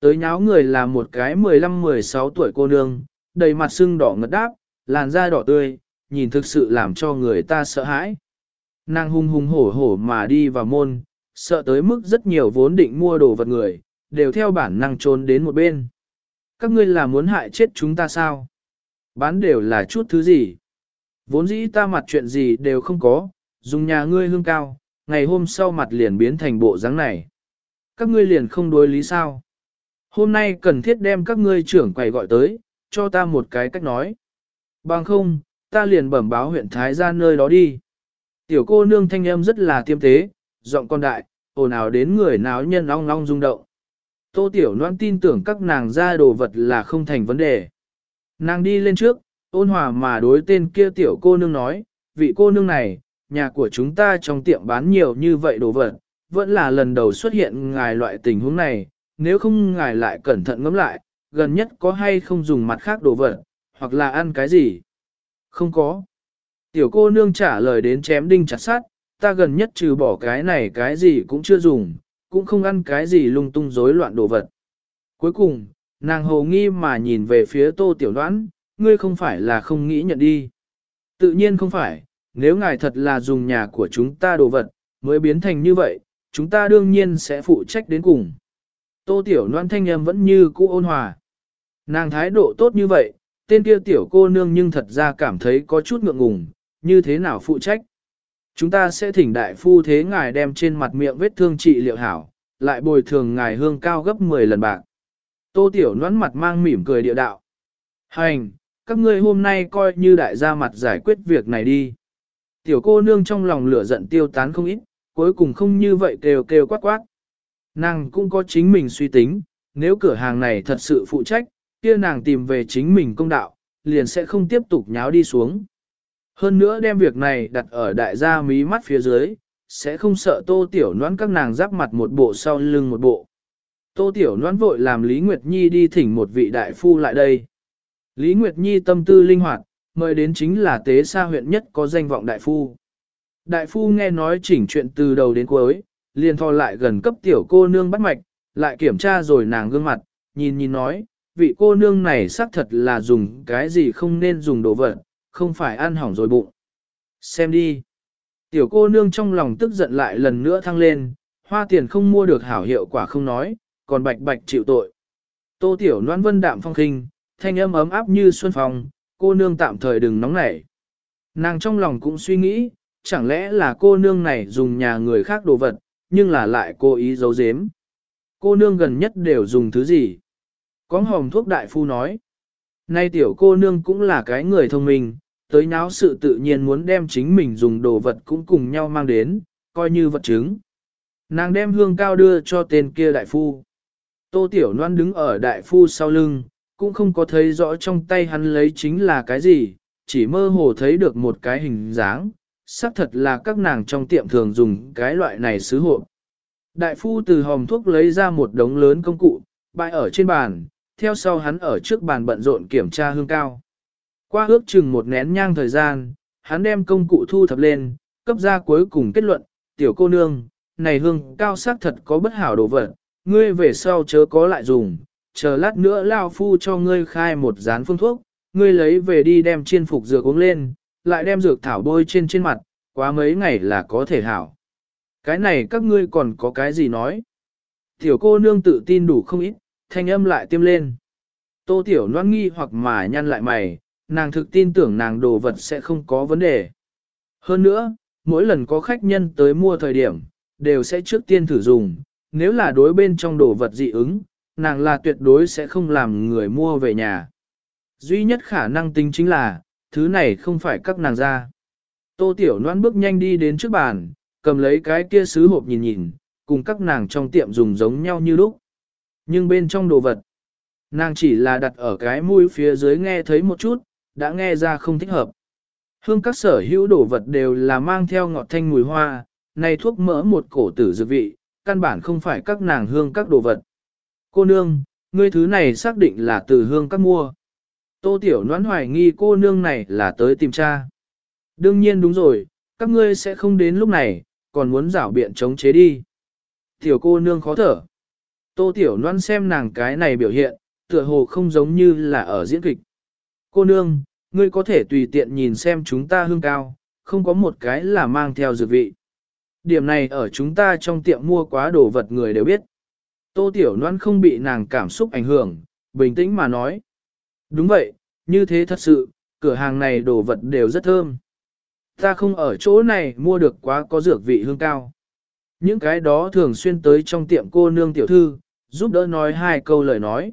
Tới nháo người là một cái 15-16 tuổi cô nương, đầy mặt sưng đỏ ngất đáp, làn da đỏ tươi, nhìn thực sự làm cho người ta sợ hãi. Nàng hung hung hổ hổ mà đi vào môn, sợ tới mức rất nhiều vốn định mua đồ vật người, đều theo bản năng trốn đến một bên. Các ngươi là muốn hại chết chúng ta sao? Bán đều là chút thứ gì? Vốn dĩ ta mặt chuyện gì đều không có, dùng nhà ngươi hương cao, ngày hôm sau mặt liền biến thành bộ dáng này. Các ngươi liền không đối lý sao. Hôm nay cần thiết đem các ngươi trưởng quầy gọi tới, cho ta một cái cách nói. Bằng không, ta liền bẩm báo huyện Thái ra nơi đó đi. Tiểu cô nương thanh âm rất là tiêm tế, giọng con đại, ồn ào đến người náo nhân long long rung động. Tô Tiểu Loan tin tưởng các nàng ra đồ vật là không thành vấn đề. Nàng đi lên trước, ôn hòa mà đối tên kia tiểu cô nương nói, vị cô nương này, nhà của chúng ta trong tiệm bán nhiều như vậy đồ vật, vẫn là lần đầu xuất hiện ngài loại tình huống này, nếu không ngài lại cẩn thận ngẫm lại, gần nhất có hay không dùng mặt khác đồ vật, hoặc là ăn cái gì? Không có. Tiểu cô nương trả lời đến chém đinh chặt sát, ta gần nhất trừ bỏ cái này cái gì cũng chưa dùng, cũng không ăn cái gì lung tung rối loạn đồ vật. Cuối cùng, nàng hồ nghi mà nhìn về phía tô tiểu đoán, ngươi không phải là không nghĩ nhận đi. Tự nhiên không phải, nếu ngài thật là dùng nhà của chúng ta đồ vật, mới biến thành như vậy, chúng ta đương nhiên sẽ phụ trách đến cùng. Tô tiểu đoán thanh em vẫn như cũ ôn hòa. Nàng thái độ tốt như vậy, tên kia tiểu cô nương nhưng thật ra cảm thấy có chút ngượng ngùng, như thế nào phụ trách. Chúng ta sẽ thỉnh đại phu thế ngài đem trên mặt miệng vết thương trị liệu hảo, lại bồi thường ngài hương cao gấp 10 lần bạc. Tô tiểu nón mặt mang mỉm cười địa đạo. Hành, các ngươi hôm nay coi như đại gia mặt giải quyết việc này đi. Tiểu cô nương trong lòng lửa giận tiêu tán không ít, cuối cùng không như vậy kêu kêu quát quát. Nàng cũng có chính mình suy tính, Nếu cửa hàng này thật sự phụ trách, kia nàng tìm về chính mình công đạo, liền sẽ không tiếp tục nháo đi xuống. Hơn nữa đem việc này đặt ở đại gia mí mắt phía dưới, sẽ không sợ tô tiểu noãn các nàng giáp mặt một bộ sau lưng một bộ. Tô tiểu noãn vội làm Lý Nguyệt Nhi đi thỉnh một vị đại phu lại đây. Lý Nguyệt Nhi tâm tư linh hoạt, mời đến chính là tế sa huyện nhất có danh vọng đại phu. Đại phu nghe nói chỉnh chuyện từ đầu đến cuối, liền thò lại gần cấp tiểu cô nương bắt mạch, lại kiểm tra rồi nàng gương mặt, nhìn nhìn nói, vị cô nương này xác thật là dùng cái gì không nên dùng đồ vật, không phải ăn hỏng rồi bụng. Xem đi. Tiểu cô nương trong lòng tức giận lại lần nữa thăng lên, hoa tiền không mua được hảo hiệu quả không nói, còn bạch bạch chịu tội. Tô tiểu noan vân đạm phong khinh, thanh âm ấm áp như xuân phòng cô nương tạm thời đừng nóng nảy. Nàng trong lòng cũng suy nghĩ, chẳng lẽ là cô nương này dùng nhà người khác đồ vật, nhưng là lại cố ý giấu giếm. Cô nương gần nhất đều dùng thứ gì? Có hồng thuốc đại phu nói. Nay tiểu cô nương cũng là cái người thông minh, tới nháo sự tự nhiên muốn đem chính mình dùng đồ vật cũng cùng nhau mang đến, coi như vật chứng. Nàng đem hương cao đưa cho tên kia đại phu. Tô Tiểu Loan đứng ở đại phu sau lưng, cũng không có thấy rõ trong tay hắn lấy chính là cái gì, chỉ mơ hồ thấy được một cái hình dáng, xác thật là các nàng trong tiệm thường dùng cái loại này sứ hộp. Đại phu từ hòm thuốc lấy ra một đống lớn công cụ, bày ở trên bàn, theo sau hắn ở trước bàn bận rộn kiểm tra hương cao. Qua ước chừng một nén nhang thời gian, hắn đem công cụ thu thập lên, cấp ra cuối cùng kết luận, tiểu cô nương, này hương cao sắc thật có bất hảo đồ vật, ngươi về sau chớ có lại dùng, chờ lát nữa lao phu cho ngươi khai một dán phương thuốc, ngươi lấy về đi đem chiên phục dược uống lên, lại đem dược thảo bôi trên trên mặt, quá mấy ngày là có thể hảo. Cái này các ngươi còn có cái gì nói? Tiểu cô nương tự tin đủ không ít, thanh âm lại tiêm lên. Tô tiểu noan nghi hoặc mà nhăn lại mày, nàng thực tin tưởng nàng đồ vật sẽ không có vấn đề. Hơn nữa, mỗi lần có khách nhân tới mua thời điểm, đều sẽ trước tiên thử dùng, nếu là đối bên trong đồ vật dị ứng, nàng là tuyệt đối sẽ không làm người mua về nhà. Duy nhất khả năng tính chính là, thứ này không phải các nàng ra. Tô Tiểu Loan bước nhanh đi đến trước bàn, cầm lấy cái kia sứ hộp nhìn nhìn, cùng các nàng trong tiệm dùng giống nhau như lúc. Nhưng bên trong đồ vật, nàng chỉ là đặt ở cái mũi phía dưới nghe thấy một chút, đã nghe ra không thích hợp. Hương các sở hữu đồ vật đều là mang theo ngọt thanh mùi hoa, này thuốc mỡ một cổ tử dược vị, căn bản không phải các nàng hương các đồ vật. Cô nương, ngươi thứ này xác định là từ hương các mua. Tô Tiểu Noãn hoài nghi cô nương này là tới tìm cha. Đương nhiên đúng rồi, các ngươi sẽ không đến lúc này, còn muốn rảo biện chống chế đi. Tiểu cô nương khó thở. Tô Tiểu Loan xem nàng cái này biểu hiện, tựa hồ không giống như là ở diễn kịch. Cô nương, ngươi có thể tùy tiện nhìn xem chúng ta hương cao, không có một cái là mang theo dược vị. Điểm này ở chúng ta trong tiệm mua quá đồ vật người đều biết. Tô Tiểu Loan không bị nàng cảm xúc ảnh hưởng, bình tĩnh mà nói. Đúng vậy, như thế thật sự, cửa hàng này đồ vật đều rất thơm. Ta không ở chỗ này mua được quá có dược vị hương cao. Những cái đó thường xuyên tới trong tiệm cô nương tiểu thư, giúp đỡ nói hai câu lời nói.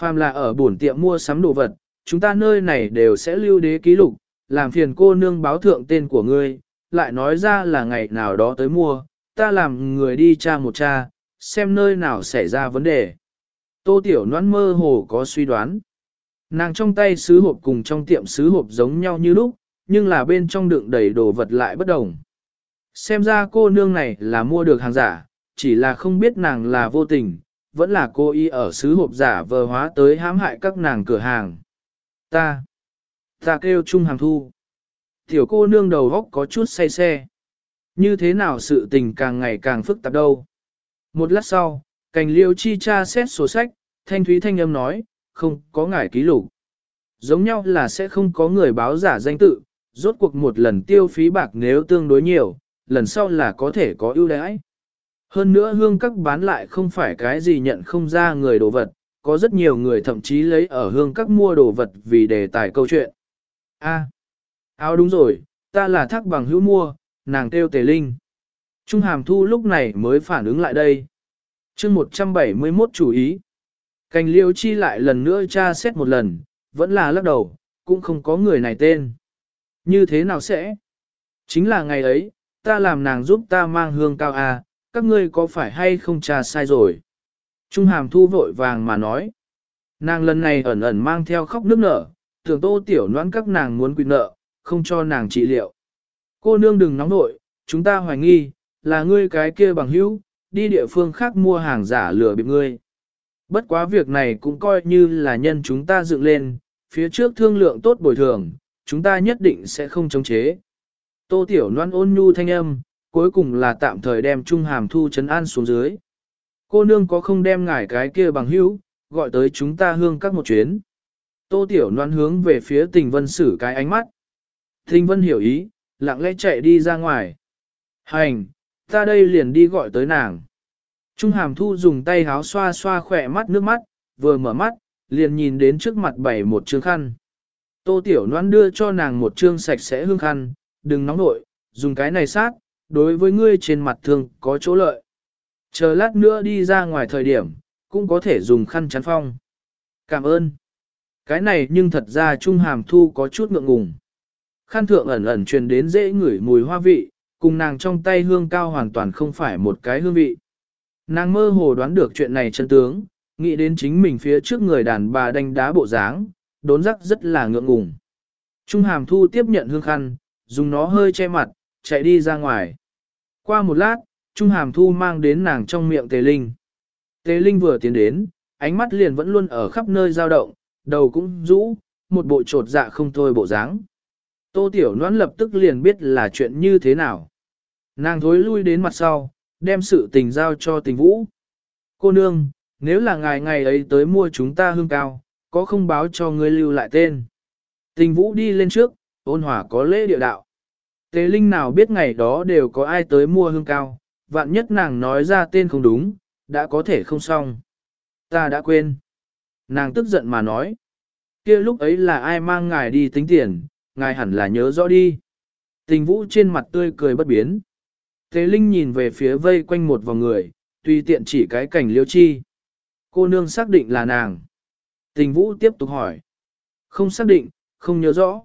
Phàm là ở bổn tiệm mua sắm đồ vật, chúng ta nơi này đều sẽ lưu đế ký lục, làm phiền cô nương báo thượng tên của ngươi, lại nói ra là ngày nào đó tới mua, ta làm người đi tra một tra, xem nơi nào xảy ra vấn đề. Tô Tiểu Noãn mơ hồ có suy đoán. Nàng trong tay sứ hộp cùng trong tiệm sứ hộp giống nhau như lúc, nhưng là bên trong đựng đầy đồ vật lại bất đồng. Xem ra cô nương này là mua được hàng giả, chỉ là không biết nàng là vô tình, vẫn là cô y ở sứ hộp giả vờ hóa tới hãm hại các nàng cửa hàng. Ta, ta kêu chung hàng thu. Tiểu cô nương đầu góc có chút say xe. Như thế nào sự tình càng ngày càng phức tạp đâu. Một lát sau, cành liêu chi cha xét sổ sách, thanh thúy thanh âm nói, không có ngải ký lục. Giống nhau là sẽ không có người báo giả danh tự, rốt cuộc một lần tiêu phí bạc nếu tương đối nhiều, lần sau là có thể có ưu đãi. Hơn nữa hương các bán lại không phải cái gì nhận không ra người đồ vật, có rất nhiều người thậm chí lấy ở hương các mua đồ vật vì đề tài câu chuyện. A, áo đúng rồi, ta là thác bằng hữu mua, nàng kêu tề linh. Trung hàm thu lúc này mới phản ứng lại đây. chương 171 chủ ý. Cành liêu chi lại lần nữa tra xét một lần, vẫn là lắc đầu, cũng không có người này tên. Như thế nào sẽ? Chính là ngày ấy, ta làm nàng giúp ta mang hương cao à, các ngươi có phải hay không tra sai rồi? Trung hàm thu vội vàng mà nói. Nàng lần này ẩn ẩn mang theo khóc nước nở, tưởng tô tiểu noãn các nàng muốn quy nợ, không cho nàng trị liệu. Cô nương đừng nóng nội, chúng ta hoài nghi, là ngươi cái kia bằng hữu, đi địa phương khác mua hàng giả lừa bịp ngươi. Bất quá việc này cũng coi như là nhân chúng ta dựng lên, phía trước thương lượng tốt bồi thường, chúng ta nhất định sẽ không chống chế. Tô Tiểu noan ôn nhu thanh âm, cuối cùng là tạm thời đem Trung Hàm Thu chấn an xuống dưới. Cô nương có không đem ngải cái kia bằng hữu, gọi tới chúng ta hương các một chuyến. Tô Tiểu Loan hướng về phía tình vân sử cái ánh mắt. Tình vân hiểu ý, lặng lẽ chạy đi ra ngoài. Hành, ta đây liền đi gọi tới nàng. Trung hàm thu dùng tay háo xoa xoa khỏe mắt nước mắt, vừa mở mắt, liền nhìn đến trước mặt bảy một trương khăn. Tô Tiểu Loan đưa cho nàng một trương sạch sẽ hương khăn, đừng nóng nội, dùng cái này sát, đối với ngươi trên mặt thương có chỗ lợi. Chờ lát nữa đi ra ngoài thời điểm, cũng có thể dùng khăn chắn phong. Cảm ơn. Cái này nhưng thật ra Trung Hàm Thu có chút ngượng ngùng. Khăn thượng ẩn ẩn truyền đến dễ ngửi mùi hoa vị, cùng nàng trong tay hương cao hoàn toàn không phải một cái hương vị. Nàng mơ hồ đoán được chuyện này chân tướng, nghĩ đến chính mình phía trước người đàn bà đánh đá bộ dáng, đốn rắc rất là ngượng ngùng. Trung hàm thu tiếp nhận hương khăn, dùng nó hơi che mặt, chạy đi ra ngoài. Qua một lát, Trung hàm thu mang đến nàng trong miệng tề linh. Tề linh vừa tiến đến, ánh mắt liền vẫn luôn ở khắp nơi dao động, đầu cũng rũ, một bộ trột dạ không thôi bộ dáng. Tô Tiểu Noãn lập tức liền biết là chuyện như thế nào. Nàng thối lui đến mặt sau, đem sự tình giao cho tình vũ. Cô nương, nếu là ngài ngày ấy tới mua chúng ta hương cao, có không báo cho ngươi lưu lại tên. Tình vũ đi lên trước, ôn hòa có lễ địa đạo. Tế linh nào biết ngày đó đều có ai tới mua hương cao, vạn nhất nàng nói ra tên không đúng, đã có thể không xong. Ta đã quên. Nàng tức giận mà nói. kia lúc ấy là ai mang ngài đi tính tiền, ngài hẳn là nhớ rõ đi. Tình vũ trên mặt tươi cười bất biến. Thế Linh nhìn về phía vây quanh một vòng người, tùy tiện chỉ cái cảnh liêu chi. Cô nương xác định là nàng. Tình vũ tiếp tục hỏi. Không xác định, không nhớ rõ.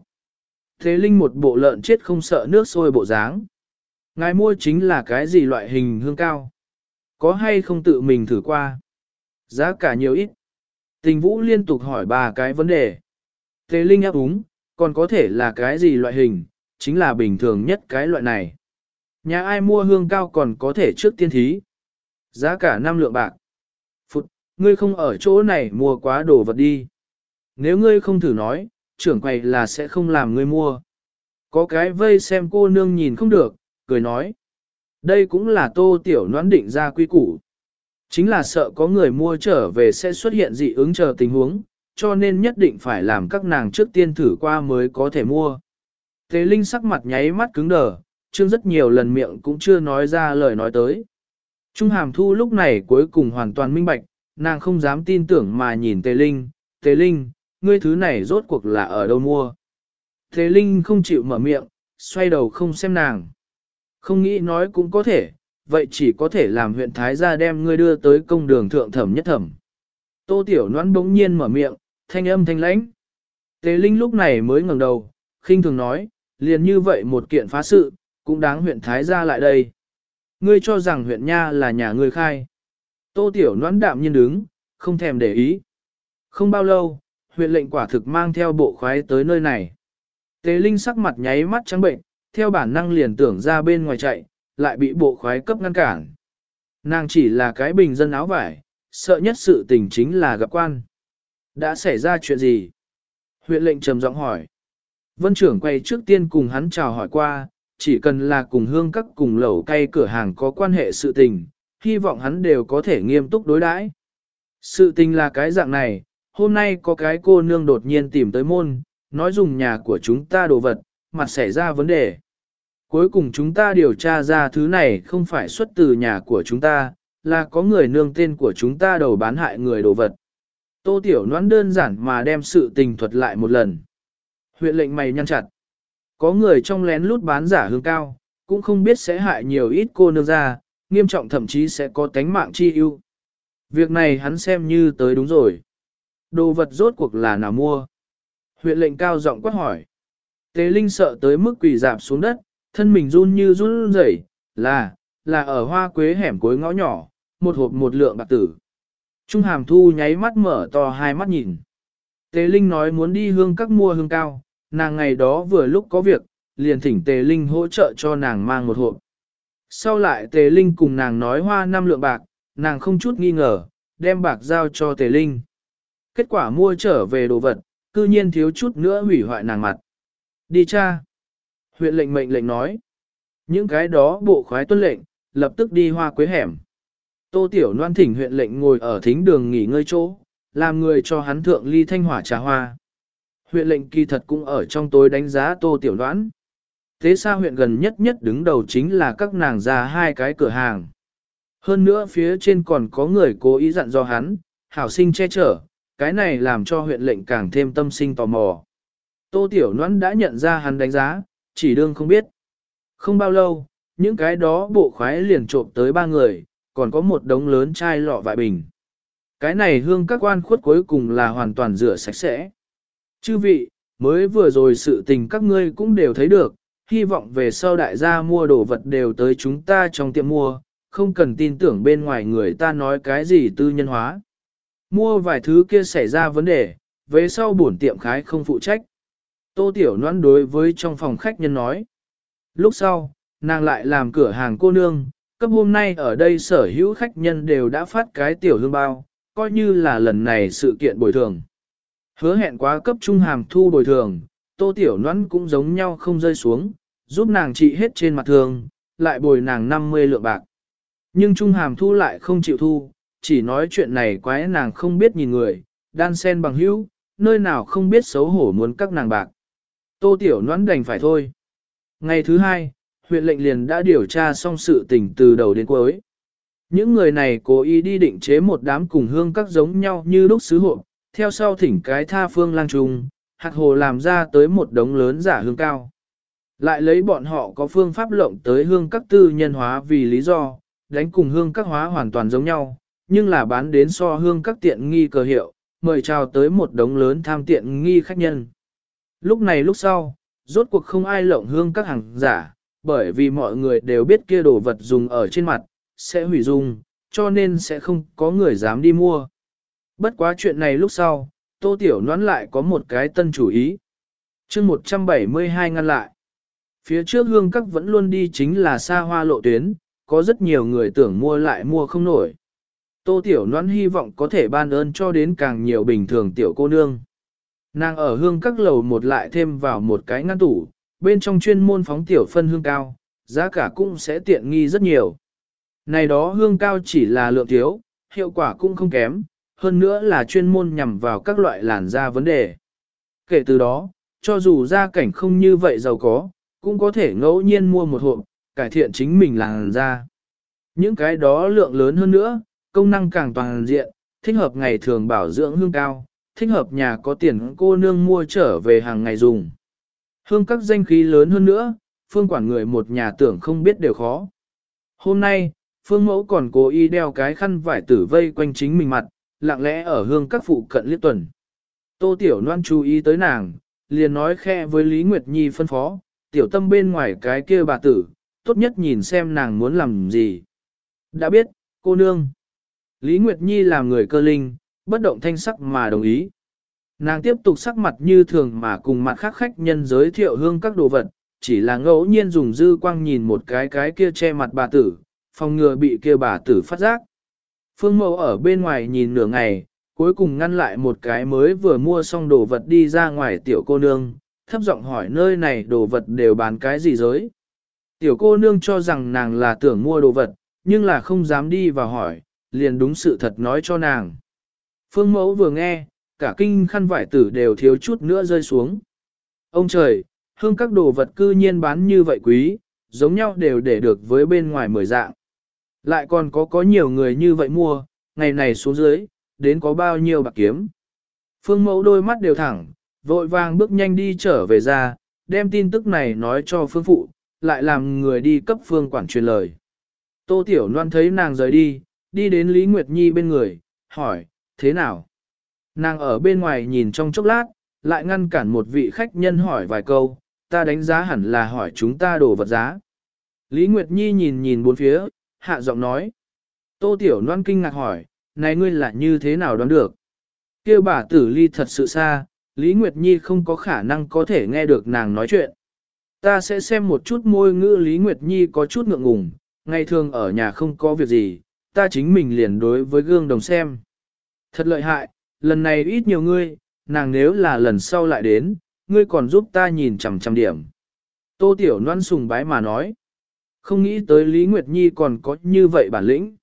Thế Linh một bộ lợn chết không sợ nước sôi bộ dáng. Ngài mua chính là cái gì loại hình hương cao? Có hay không tự mình thử qua? Giá cả nhiều ít. Tình vũ liên tục hỏi ba cái vấn đề. Thế Linh áp úng, còn có thể là cái gì loại hình, chính là bình thường nhất cái loại này. Nhà ai mua hương cao còn có thể trước tiên thí. Giá cả năm lượng bạc. Phụt, ngươi không ở chỗ này mua quá đồ vật đi. Nếu ngươi không thử nói, trưởng quầy là sẽ không làm ngươi mua. Có cái vây xem cô nương nhìn không được, cười nói. Đây cũng là tô tiểu noãn định ra quy củ. Chính là sợ có người mua trở về sẽ xuất hiện dị ứng chờ tình huống, cho nên nhất định phải làm các nàng trước tiên thử qua mới có thể mua. Tế Linh sắc mặt nháy mắt cứng đờ, chương rất nhiều lần miệng cũng chưa nói ra lời nói tới. Trung hàm thu lúc này cuối cùng hoàn toàn minh bạch, nàng không dám tin tưởng mà nhìn Tề Linh, Tề Linh, ngươi thứ này rốt cuộc là ở đâu mua. Tề Linh không chịu mở miệng, xoay đầu không xem nàng. Không nghĩ nói cũng có thể, vậy chỉ có thể làm huyện Thái gia đem ngươi đưa tới công đường thượng thẩm nhất thẩm. Tô Tiểu Noãn bỗng nhiên mở miệng, thanh âm thanh lãnh. tế Linh lúc này mới ngẩng đầu, khinh thường nói, liền như vậy một kiện phá sự, cũng đáng huyện Thái gia lại đây. Ngươi cho rằng huyện Nha là nhà ngươi khai. Tô Tiểu noãn đạm nhiên đứng, không thèm để ý. Không bao lâu, huyện lệnh quả thực mang theo bộ khoái tới nơi này. tế Linh sắc mặt nháy mắt trắng bệnh, theo bản năng liền tưởng ra bên ngoài chạy, lại bị bộ khoái cấp ngăn cản. Nàng chỉ là cái bình dân áo vải, sợ nhất sự tình chính là gặp quan. Đã xảy ra chuyện gì? Huyện lệnh trầm giọng hỏi. Vân trưởng quay trước tiên cùng hắn chào hỏi qua, chỉ cần là cùng hương các cùng lẩu cay cửa hàng có quan hệ sự tình, hy vọng hắn đều có thể nghiêm túc đối đãi. Sự tình là cái dạng này, hôm nay có cái cô nương đột nhiên tìm tới môn, nói dùng nhà của chúng ta đồ vật, mặt xảy ra vấn đề. Cuối cùng chúng ta điều tra ra thứ này không phải xuất từ nhà của chúng ta, là có người nương tên của chúng ta đầu bán hại người đồ vật. Tô Tiểu Noãn đơn giản mà đem sự tình thuật lại một lần. Huyện lệnh mày nhăn chặt. Có người trong lén lút bán giả hương cao, cũng không biết sẽ hại nhiều ít cô nương ra, nghiêm trọng thậm chí sẽ có tánh mạng chi ưu. Việc này hắn xem như tới đúng rồi. Đồ vật rốt cuộc là nào mua? Huyện lệnh cao giọng quát hỏi. Tế Linh sợ tới mức quỳ dạp xuống đất, thân mình run như run rẩy, là, là ở hoa quế hẻm cuối ngõ nhỏ, một hộp một lượng bạc tử. Trung hàm thu nháy mắt mở to hai mắt nhìn. Tề Linh nói muốn đi hương các mua hương cao, nàng ngày đó vừa lúc có việc, liền thỉnh Tề Linh hỗ trợ cho nàng mang một hộp. Sau lại Tề Linh cùng nàng nói hoa năm lượng bạc, nàng không chút nghi ngờ, đem bạc giao cho Tề Linh. Kết quả mua trở về đồ vật, cư nhiên thiếu chút nữa hủy hoại nàng mặt. Đi cha. Huyện lệnh mệnh lệnh nói. Những cái đó bộ khoái tuân lệnh, lập tức đi hoa quế hẻm. Tô Tiểu Loan thỉnh huyện lệnh ngồi ở thính đường nghỉ ngơi chỗ, làm người cho hắn thượng ly thanh hỏa trà hoa. Huyện lệnh kỳ thật cũng ở trong tối đánh giá Tô Tiểu Loan. Thế xa huyện gần nhất nhất đứng đầu chính là các nàng ra hai cái cửa hàng. Hơn nữa phía trên còn có người cố ý dặn do hắn, hảo sinh che chở, cái này làm cho huyện lệnh càng thêm tâm sinh tò mò. Tô Tiểu Loan đã nhận ra hắn đánh giá, chỉ đương không biết. Không bao lâu, những cái đó bộ khoái liền trộm tới ba người, còn có một đống lớn chai lọ vại bình. Cái này hương các quan khuất cuối cùng là hoàn toàn rửa sạch sẽ. Chư vị, mới vừa rồi sự tình các ngươi cũng đều thấy được, hy vọng về sau đại gia mua đồ vật đều tới chúng ta trong tiệm mua, không cần tin tưởng bên ngoài người ta nói cái gì tư nhân hóa. Mua vài thứ kia xảy ra vấn đề, về sau bổn tiệm khái không phụ trách. Tô Tiểu Loan đối với trong phòng khách nhân nói. Lúc sau, nàng lại làm cửa hàng cô nương, cấp hôm nay ở đây sở hữu khách nhân đều đã phát cái tiểu hương bao, coi như là lần này sự kiện bồi thường. Hứa hẹn quá cấp trung hàm thu bồi thường, Tô Tiểu Loan cũng giống nhau không rơi xuống, giúp nàng trị hết trên mặt thường, lại bồi nàng 50 lượng bạc. Nhưng trung hàm thu lại không chịu thu, chỉ nói chuyện này quái nàng không biết nhìn người, đan sen bằng hữu, nơi nào không biết xấu hổ muốn các nàng bạc. Tô Tiểu Noãn đành phải thôi. Ngày thứ hai, huyện lệnh liền đã điều tra xong sự tình từ đầu đến cuối. Những người này cố ý đi định chế một đám cùng hương các giống nhau như đúc sứ hộ, theo sau thỉnh cái tha phương lang trùng, hạt hồ làm ra tới một đống lớn giả hương cao. Lại lấy bọn họ có phương pháp lộng tới hương các tư nhân hóa vì lý do, đánh cùng hương các hóa hoàn toàn giống nhau, nhưng là bán đến so hương các tiện nghi cờ hiệu, mời chào tới một đống lớn tham tiện nghi khách nhân. Lúc này lúc sau, rốt cuộc không ai lộng hương các hàng giả, bởi vì mọi người đều biết kia đồ vật dùng ở trên mặt, sẽ hủy dung, cho nên sẽ không có người dám đi mua. Bất quá chuyện này lúc sau, Tô Tiểu Noãn lại có một cái tân chủ ý. chương 172 ngăn lại. Phía trước hương các vẫn luôn đi chính là xa hoa lộ tuyến, có rất nhiều người tưởng mua lại mua không nổi. Tô Tiểu Loan hy vọng có thể ban ơn cho đến càng nhiều bình thường tiểu cô nương. Nàng ở hương các lầu một lại thêm vào một cái ngăn tủ, bên trong chuyên môn phóng tiểu phân hương cao, giá cả cũng sẽ tiện nghi rất nhiều. Này đó hương cao chỉ là lượng thiếu, hiệu quả cũng không kém, hơn nữa là chuyên môn nhằm vào các loại làn da vấn đề. Kể từ đó, cho dù gia cảnh không như vậy giàu có, cũng có thể ngẫu nhiên mua một hộp, cải thiện chính mình làn da. Những cái đó lượng lớn hơn nữa, công năng càng toàn diện, thích hợp ngày thường bảo dưỡng hương cao, thích hợp nhà có tiền cô nương mua trở về hàng ngày dùng. Hương các danh khí lớn hơn nữa, phương quản người một nhà tưởng không biết đều khó. Hôm nay, phương mẫu còn cố ý đeo cái khăn vải tử vây quanh chính mình mặt, lặng lẽ ở hương các phụ cận liếc tuần. Tô Tiểu Loan chú ý tới nàng, liền nói khe với Lý Nguyệt Nhi phân phó, tiểu tâm bên ngoài cái kia bà tử, tốt nhất nhìn xem nàng muốn làm gì. Đã biết, cô nương. Lý Nguyệt Nhi làm người cơ linh, bất động thanh sắc mà đồng ý. Nàng tiếp tục sắc mặt như thường mà cùng mặt khác khách nhân giới thiệu hương các đồ vật, chỉ là ngẫu nhiên dùng dư quang nhìn một cái cái kia che mặt bà tử, phòng ngừa bị kia bà tử phát giác. Phương mẫu ở bên ngoài nhìn nửa ngày, cuối cùng ngăn lại một cái mới vừa mua xong đồ vật đi ra ngoài tiểu cô nương, thấp giọng hỏi nơi này đồ vật đều bán cái gì giới. Tiểu cô nương cho rằng nàng là tưởng mua đồ vật, nhưng là không dám đi và hỏi, liền đúng sự thật nói cho nàng. Phương mẫu vừa nghe, cả kinh khăn vải tử đều thiếu chút nữa rơi xuống. Ông trời, hương các đồ vật cư nhiên bán như vậy quý, giống nhau đều để được với bên ngoài mười dạng. Lại còn có có nhiều người như vậy mua, ngày này xuống dưới, đến có bao nhiêu bạc kiếm. Phương mẫu đôi mắt đều thẳng, vội vàng bước nhanh đi trở về ra, đem tin tức này nói cho phương phụ, lại làm người đi cấp phương quản truyền lời. Tô Tiểu Loan thấy nàng rời đi, đi đến Lý Nguyệt Nhi bên người, hỏi, thế nào? Nàng ở bên ngoài nhìn trong chốc lát, lại ngăn cản một vị khách nhân hỏi vài câu, ta đánh giá hẳn là hỏi chúng ta đồ vật giá. Lý Nguyệt Nhi nhìn nhìn bốn phía, hạ giọng nói. Tô Tiểu Loan kinh ngạc hỏi, này ngươi là như thế nào đoán được? Kêu bà tử ly thật sự xa, Lý Nguyệt Nhi không có khả năng có thể nghe được nàng nói chuyện. Ta sẽ xem một chút môi ngữ Lý Nguyệt Nhi có chút ngượng ngùng, ngày thường ở nhà không có việc gì, ta chính mình liền đối với gương đồng xem. Thật lợi hại, lần này ít nhiều ngươi, nàng nếu là lần sau lại đến, ngươi còn giúp ta nhìn chằm chằm điểm. Tô Tiểu Loan sùng bái mà nói. Không nghĩ tới Lý Nguyệt Nhi còn có như vậy bản lĩnh.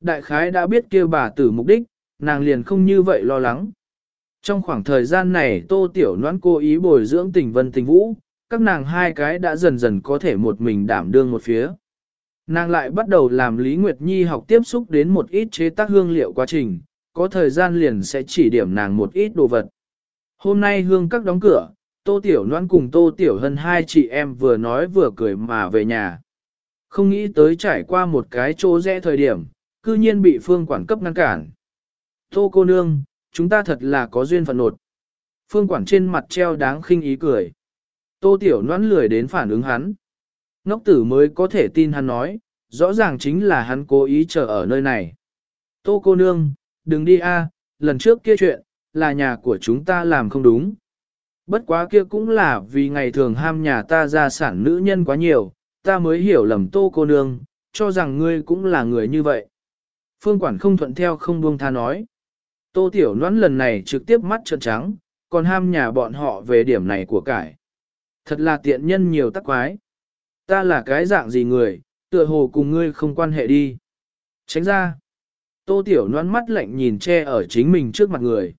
Đại khái đã biết kêu bà tử mục đích, nàng liền không như vậy lo lắng. Trong khoảng thời gian này Tô Tiểu Loan cố ý bồi dưỡng tình vân tình vũ, các nàng hai cái đã dần dần có thể một mình đảm đương một phía. Nàng lại bắt đầu làm Lý Nguyệt Nhi học tiếp xúc đến một ít chế tác hương liệu quá trình, có thời gian liền sẽ chỉ điểm nàng một ít đồ vật. Hôm nay hương các đóng cửa, Tô Tiểu Loan cùng Tô Tiểu Hân hai chị em vừa nói vừa cười mà về nhà. Không nghĩ tới trải qua một cái chỗ rẽ thời điểm, cư nhiên bị phương quản cấp ngăn cản. Tô cô nương, chúng ta thật là có duyên phận nột. Phương quản trên mặt treo đáng khinh ý cười. Tô Tiểu Loan lười đến phản ứng hắn. Ngốc tử mới có thể tin hắn nói, rõ ràng chính là hắn cố ý chờ ở nơi này. Tô cô nương, đừng đi a, lần trước kia chuyện, là nhà của chúng ta làm không đúng. Bất quá kia cũng là vì ngày thường ham nhà ta ra sản nữ nhân quá nhiều, ta mới hiểu lầm tô cô nương, cho rằng ngươi cũng là người như vậy. Phương quản không thuận theo không buông tha nói. Tô tiểu noãn lần này trực tiếp mắt trợn trắng, còn ham nhà bọn họ về điểm này của cải. Thật là tiện nhân nhiều tắc quái. Ta là cái dạng gì người, tựa hồ cùng ngươi không quan hệ đi. Tránh ra. Tô tiểu noãn mắt lạnh nhìn che ở chính mình trước mặt người.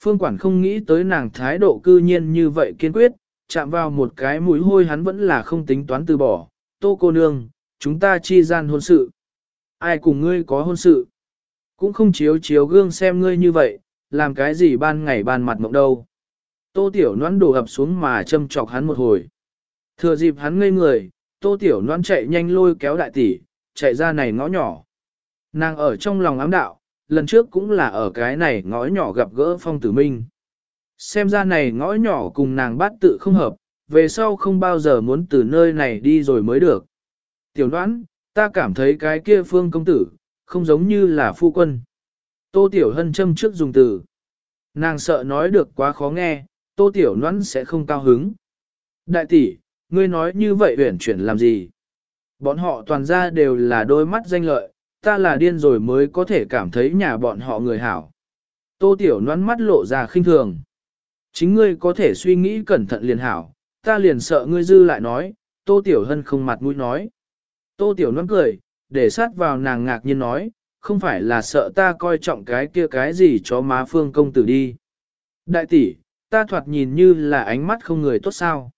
Phương quản không nghĩ tới nàng thái độ cư nhiên như vậy kiên quyết, chạm vào một cái mũi hôi hắn vẫn là không tính toán từ bỏ. Tô cô nương, chúng ta chi gian hôn sự. Ai cùng ngươi có hôn sự? Cũng không chiếu chiếu gương xem ngươi như vậy, làm cái gì ban ngày ban mặt mộng đâu. Tô tiểu noãn đổ ập xuống mà châm chọc hắn một hồi. Thừa dịp hắn ngây người, tô tiểu noãn chạy nhanh lôi kéo đại tỷ, chạy ra này ngõ nhỏ. Nàng ở trong lòng ám đạo, lần trước cũng là ở cái này ngõ nhỏ gặp gỡ phong tử minh. Xem ra này ngõ nhỏ cùng nàng bát tự không hợp, về sau không bao giờ muốn từ nơi này đi rồi mới được. Tiểu đoán, ta cảm thấy cái kia phương công tử, không giống như là phu quân. Tô Tiểu Hân châm trước dùng từ. Nàng sợ nói được quá khó nghe, Tô Tiểu Noãn sẽ không cao hứng. Đại tỷ, ngươi nói như vậy uyển chuyển làm gì? Bọn họ toàn ra đều là đôi mắt danh lợi, ta là điên rồi mới có thể cảm thấy nhà bọn họ người hảo. Tô Tiểu nón mắt lộ ra khinh thường. Chính ngươi có thể suy nghĩ cẩn thận liền hảo, ta liền sợ ngươi dư lại nói, Tô Tiểu Hân không mặt mũi nói. Tô Tiểu nón cười, để sát vào nàng ngạc nhiên nói, không phải là sợ ta coi trọng cái kia cái gì cho má phương công tử đi. Đại tỷ, ta thoạt nhìn như là ánh mắt không người tốt sao.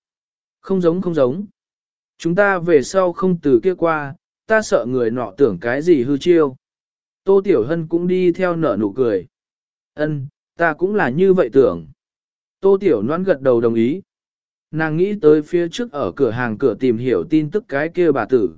Không giống không giống. Chúng ta về sau không từ kia qua, ta sợ người nọ tưởng cái gì hư chiêu. Tô Tiểu Hân cũng đi theo nở nụ cười. Ân, ta cũng là như vậy tưởng. Tô Tiểu Loan gật đầu đồng ý. Nàng nghĩ tới phía trước ở cửa hàng cửa tìm hiểu tin tức cái kia bà tử.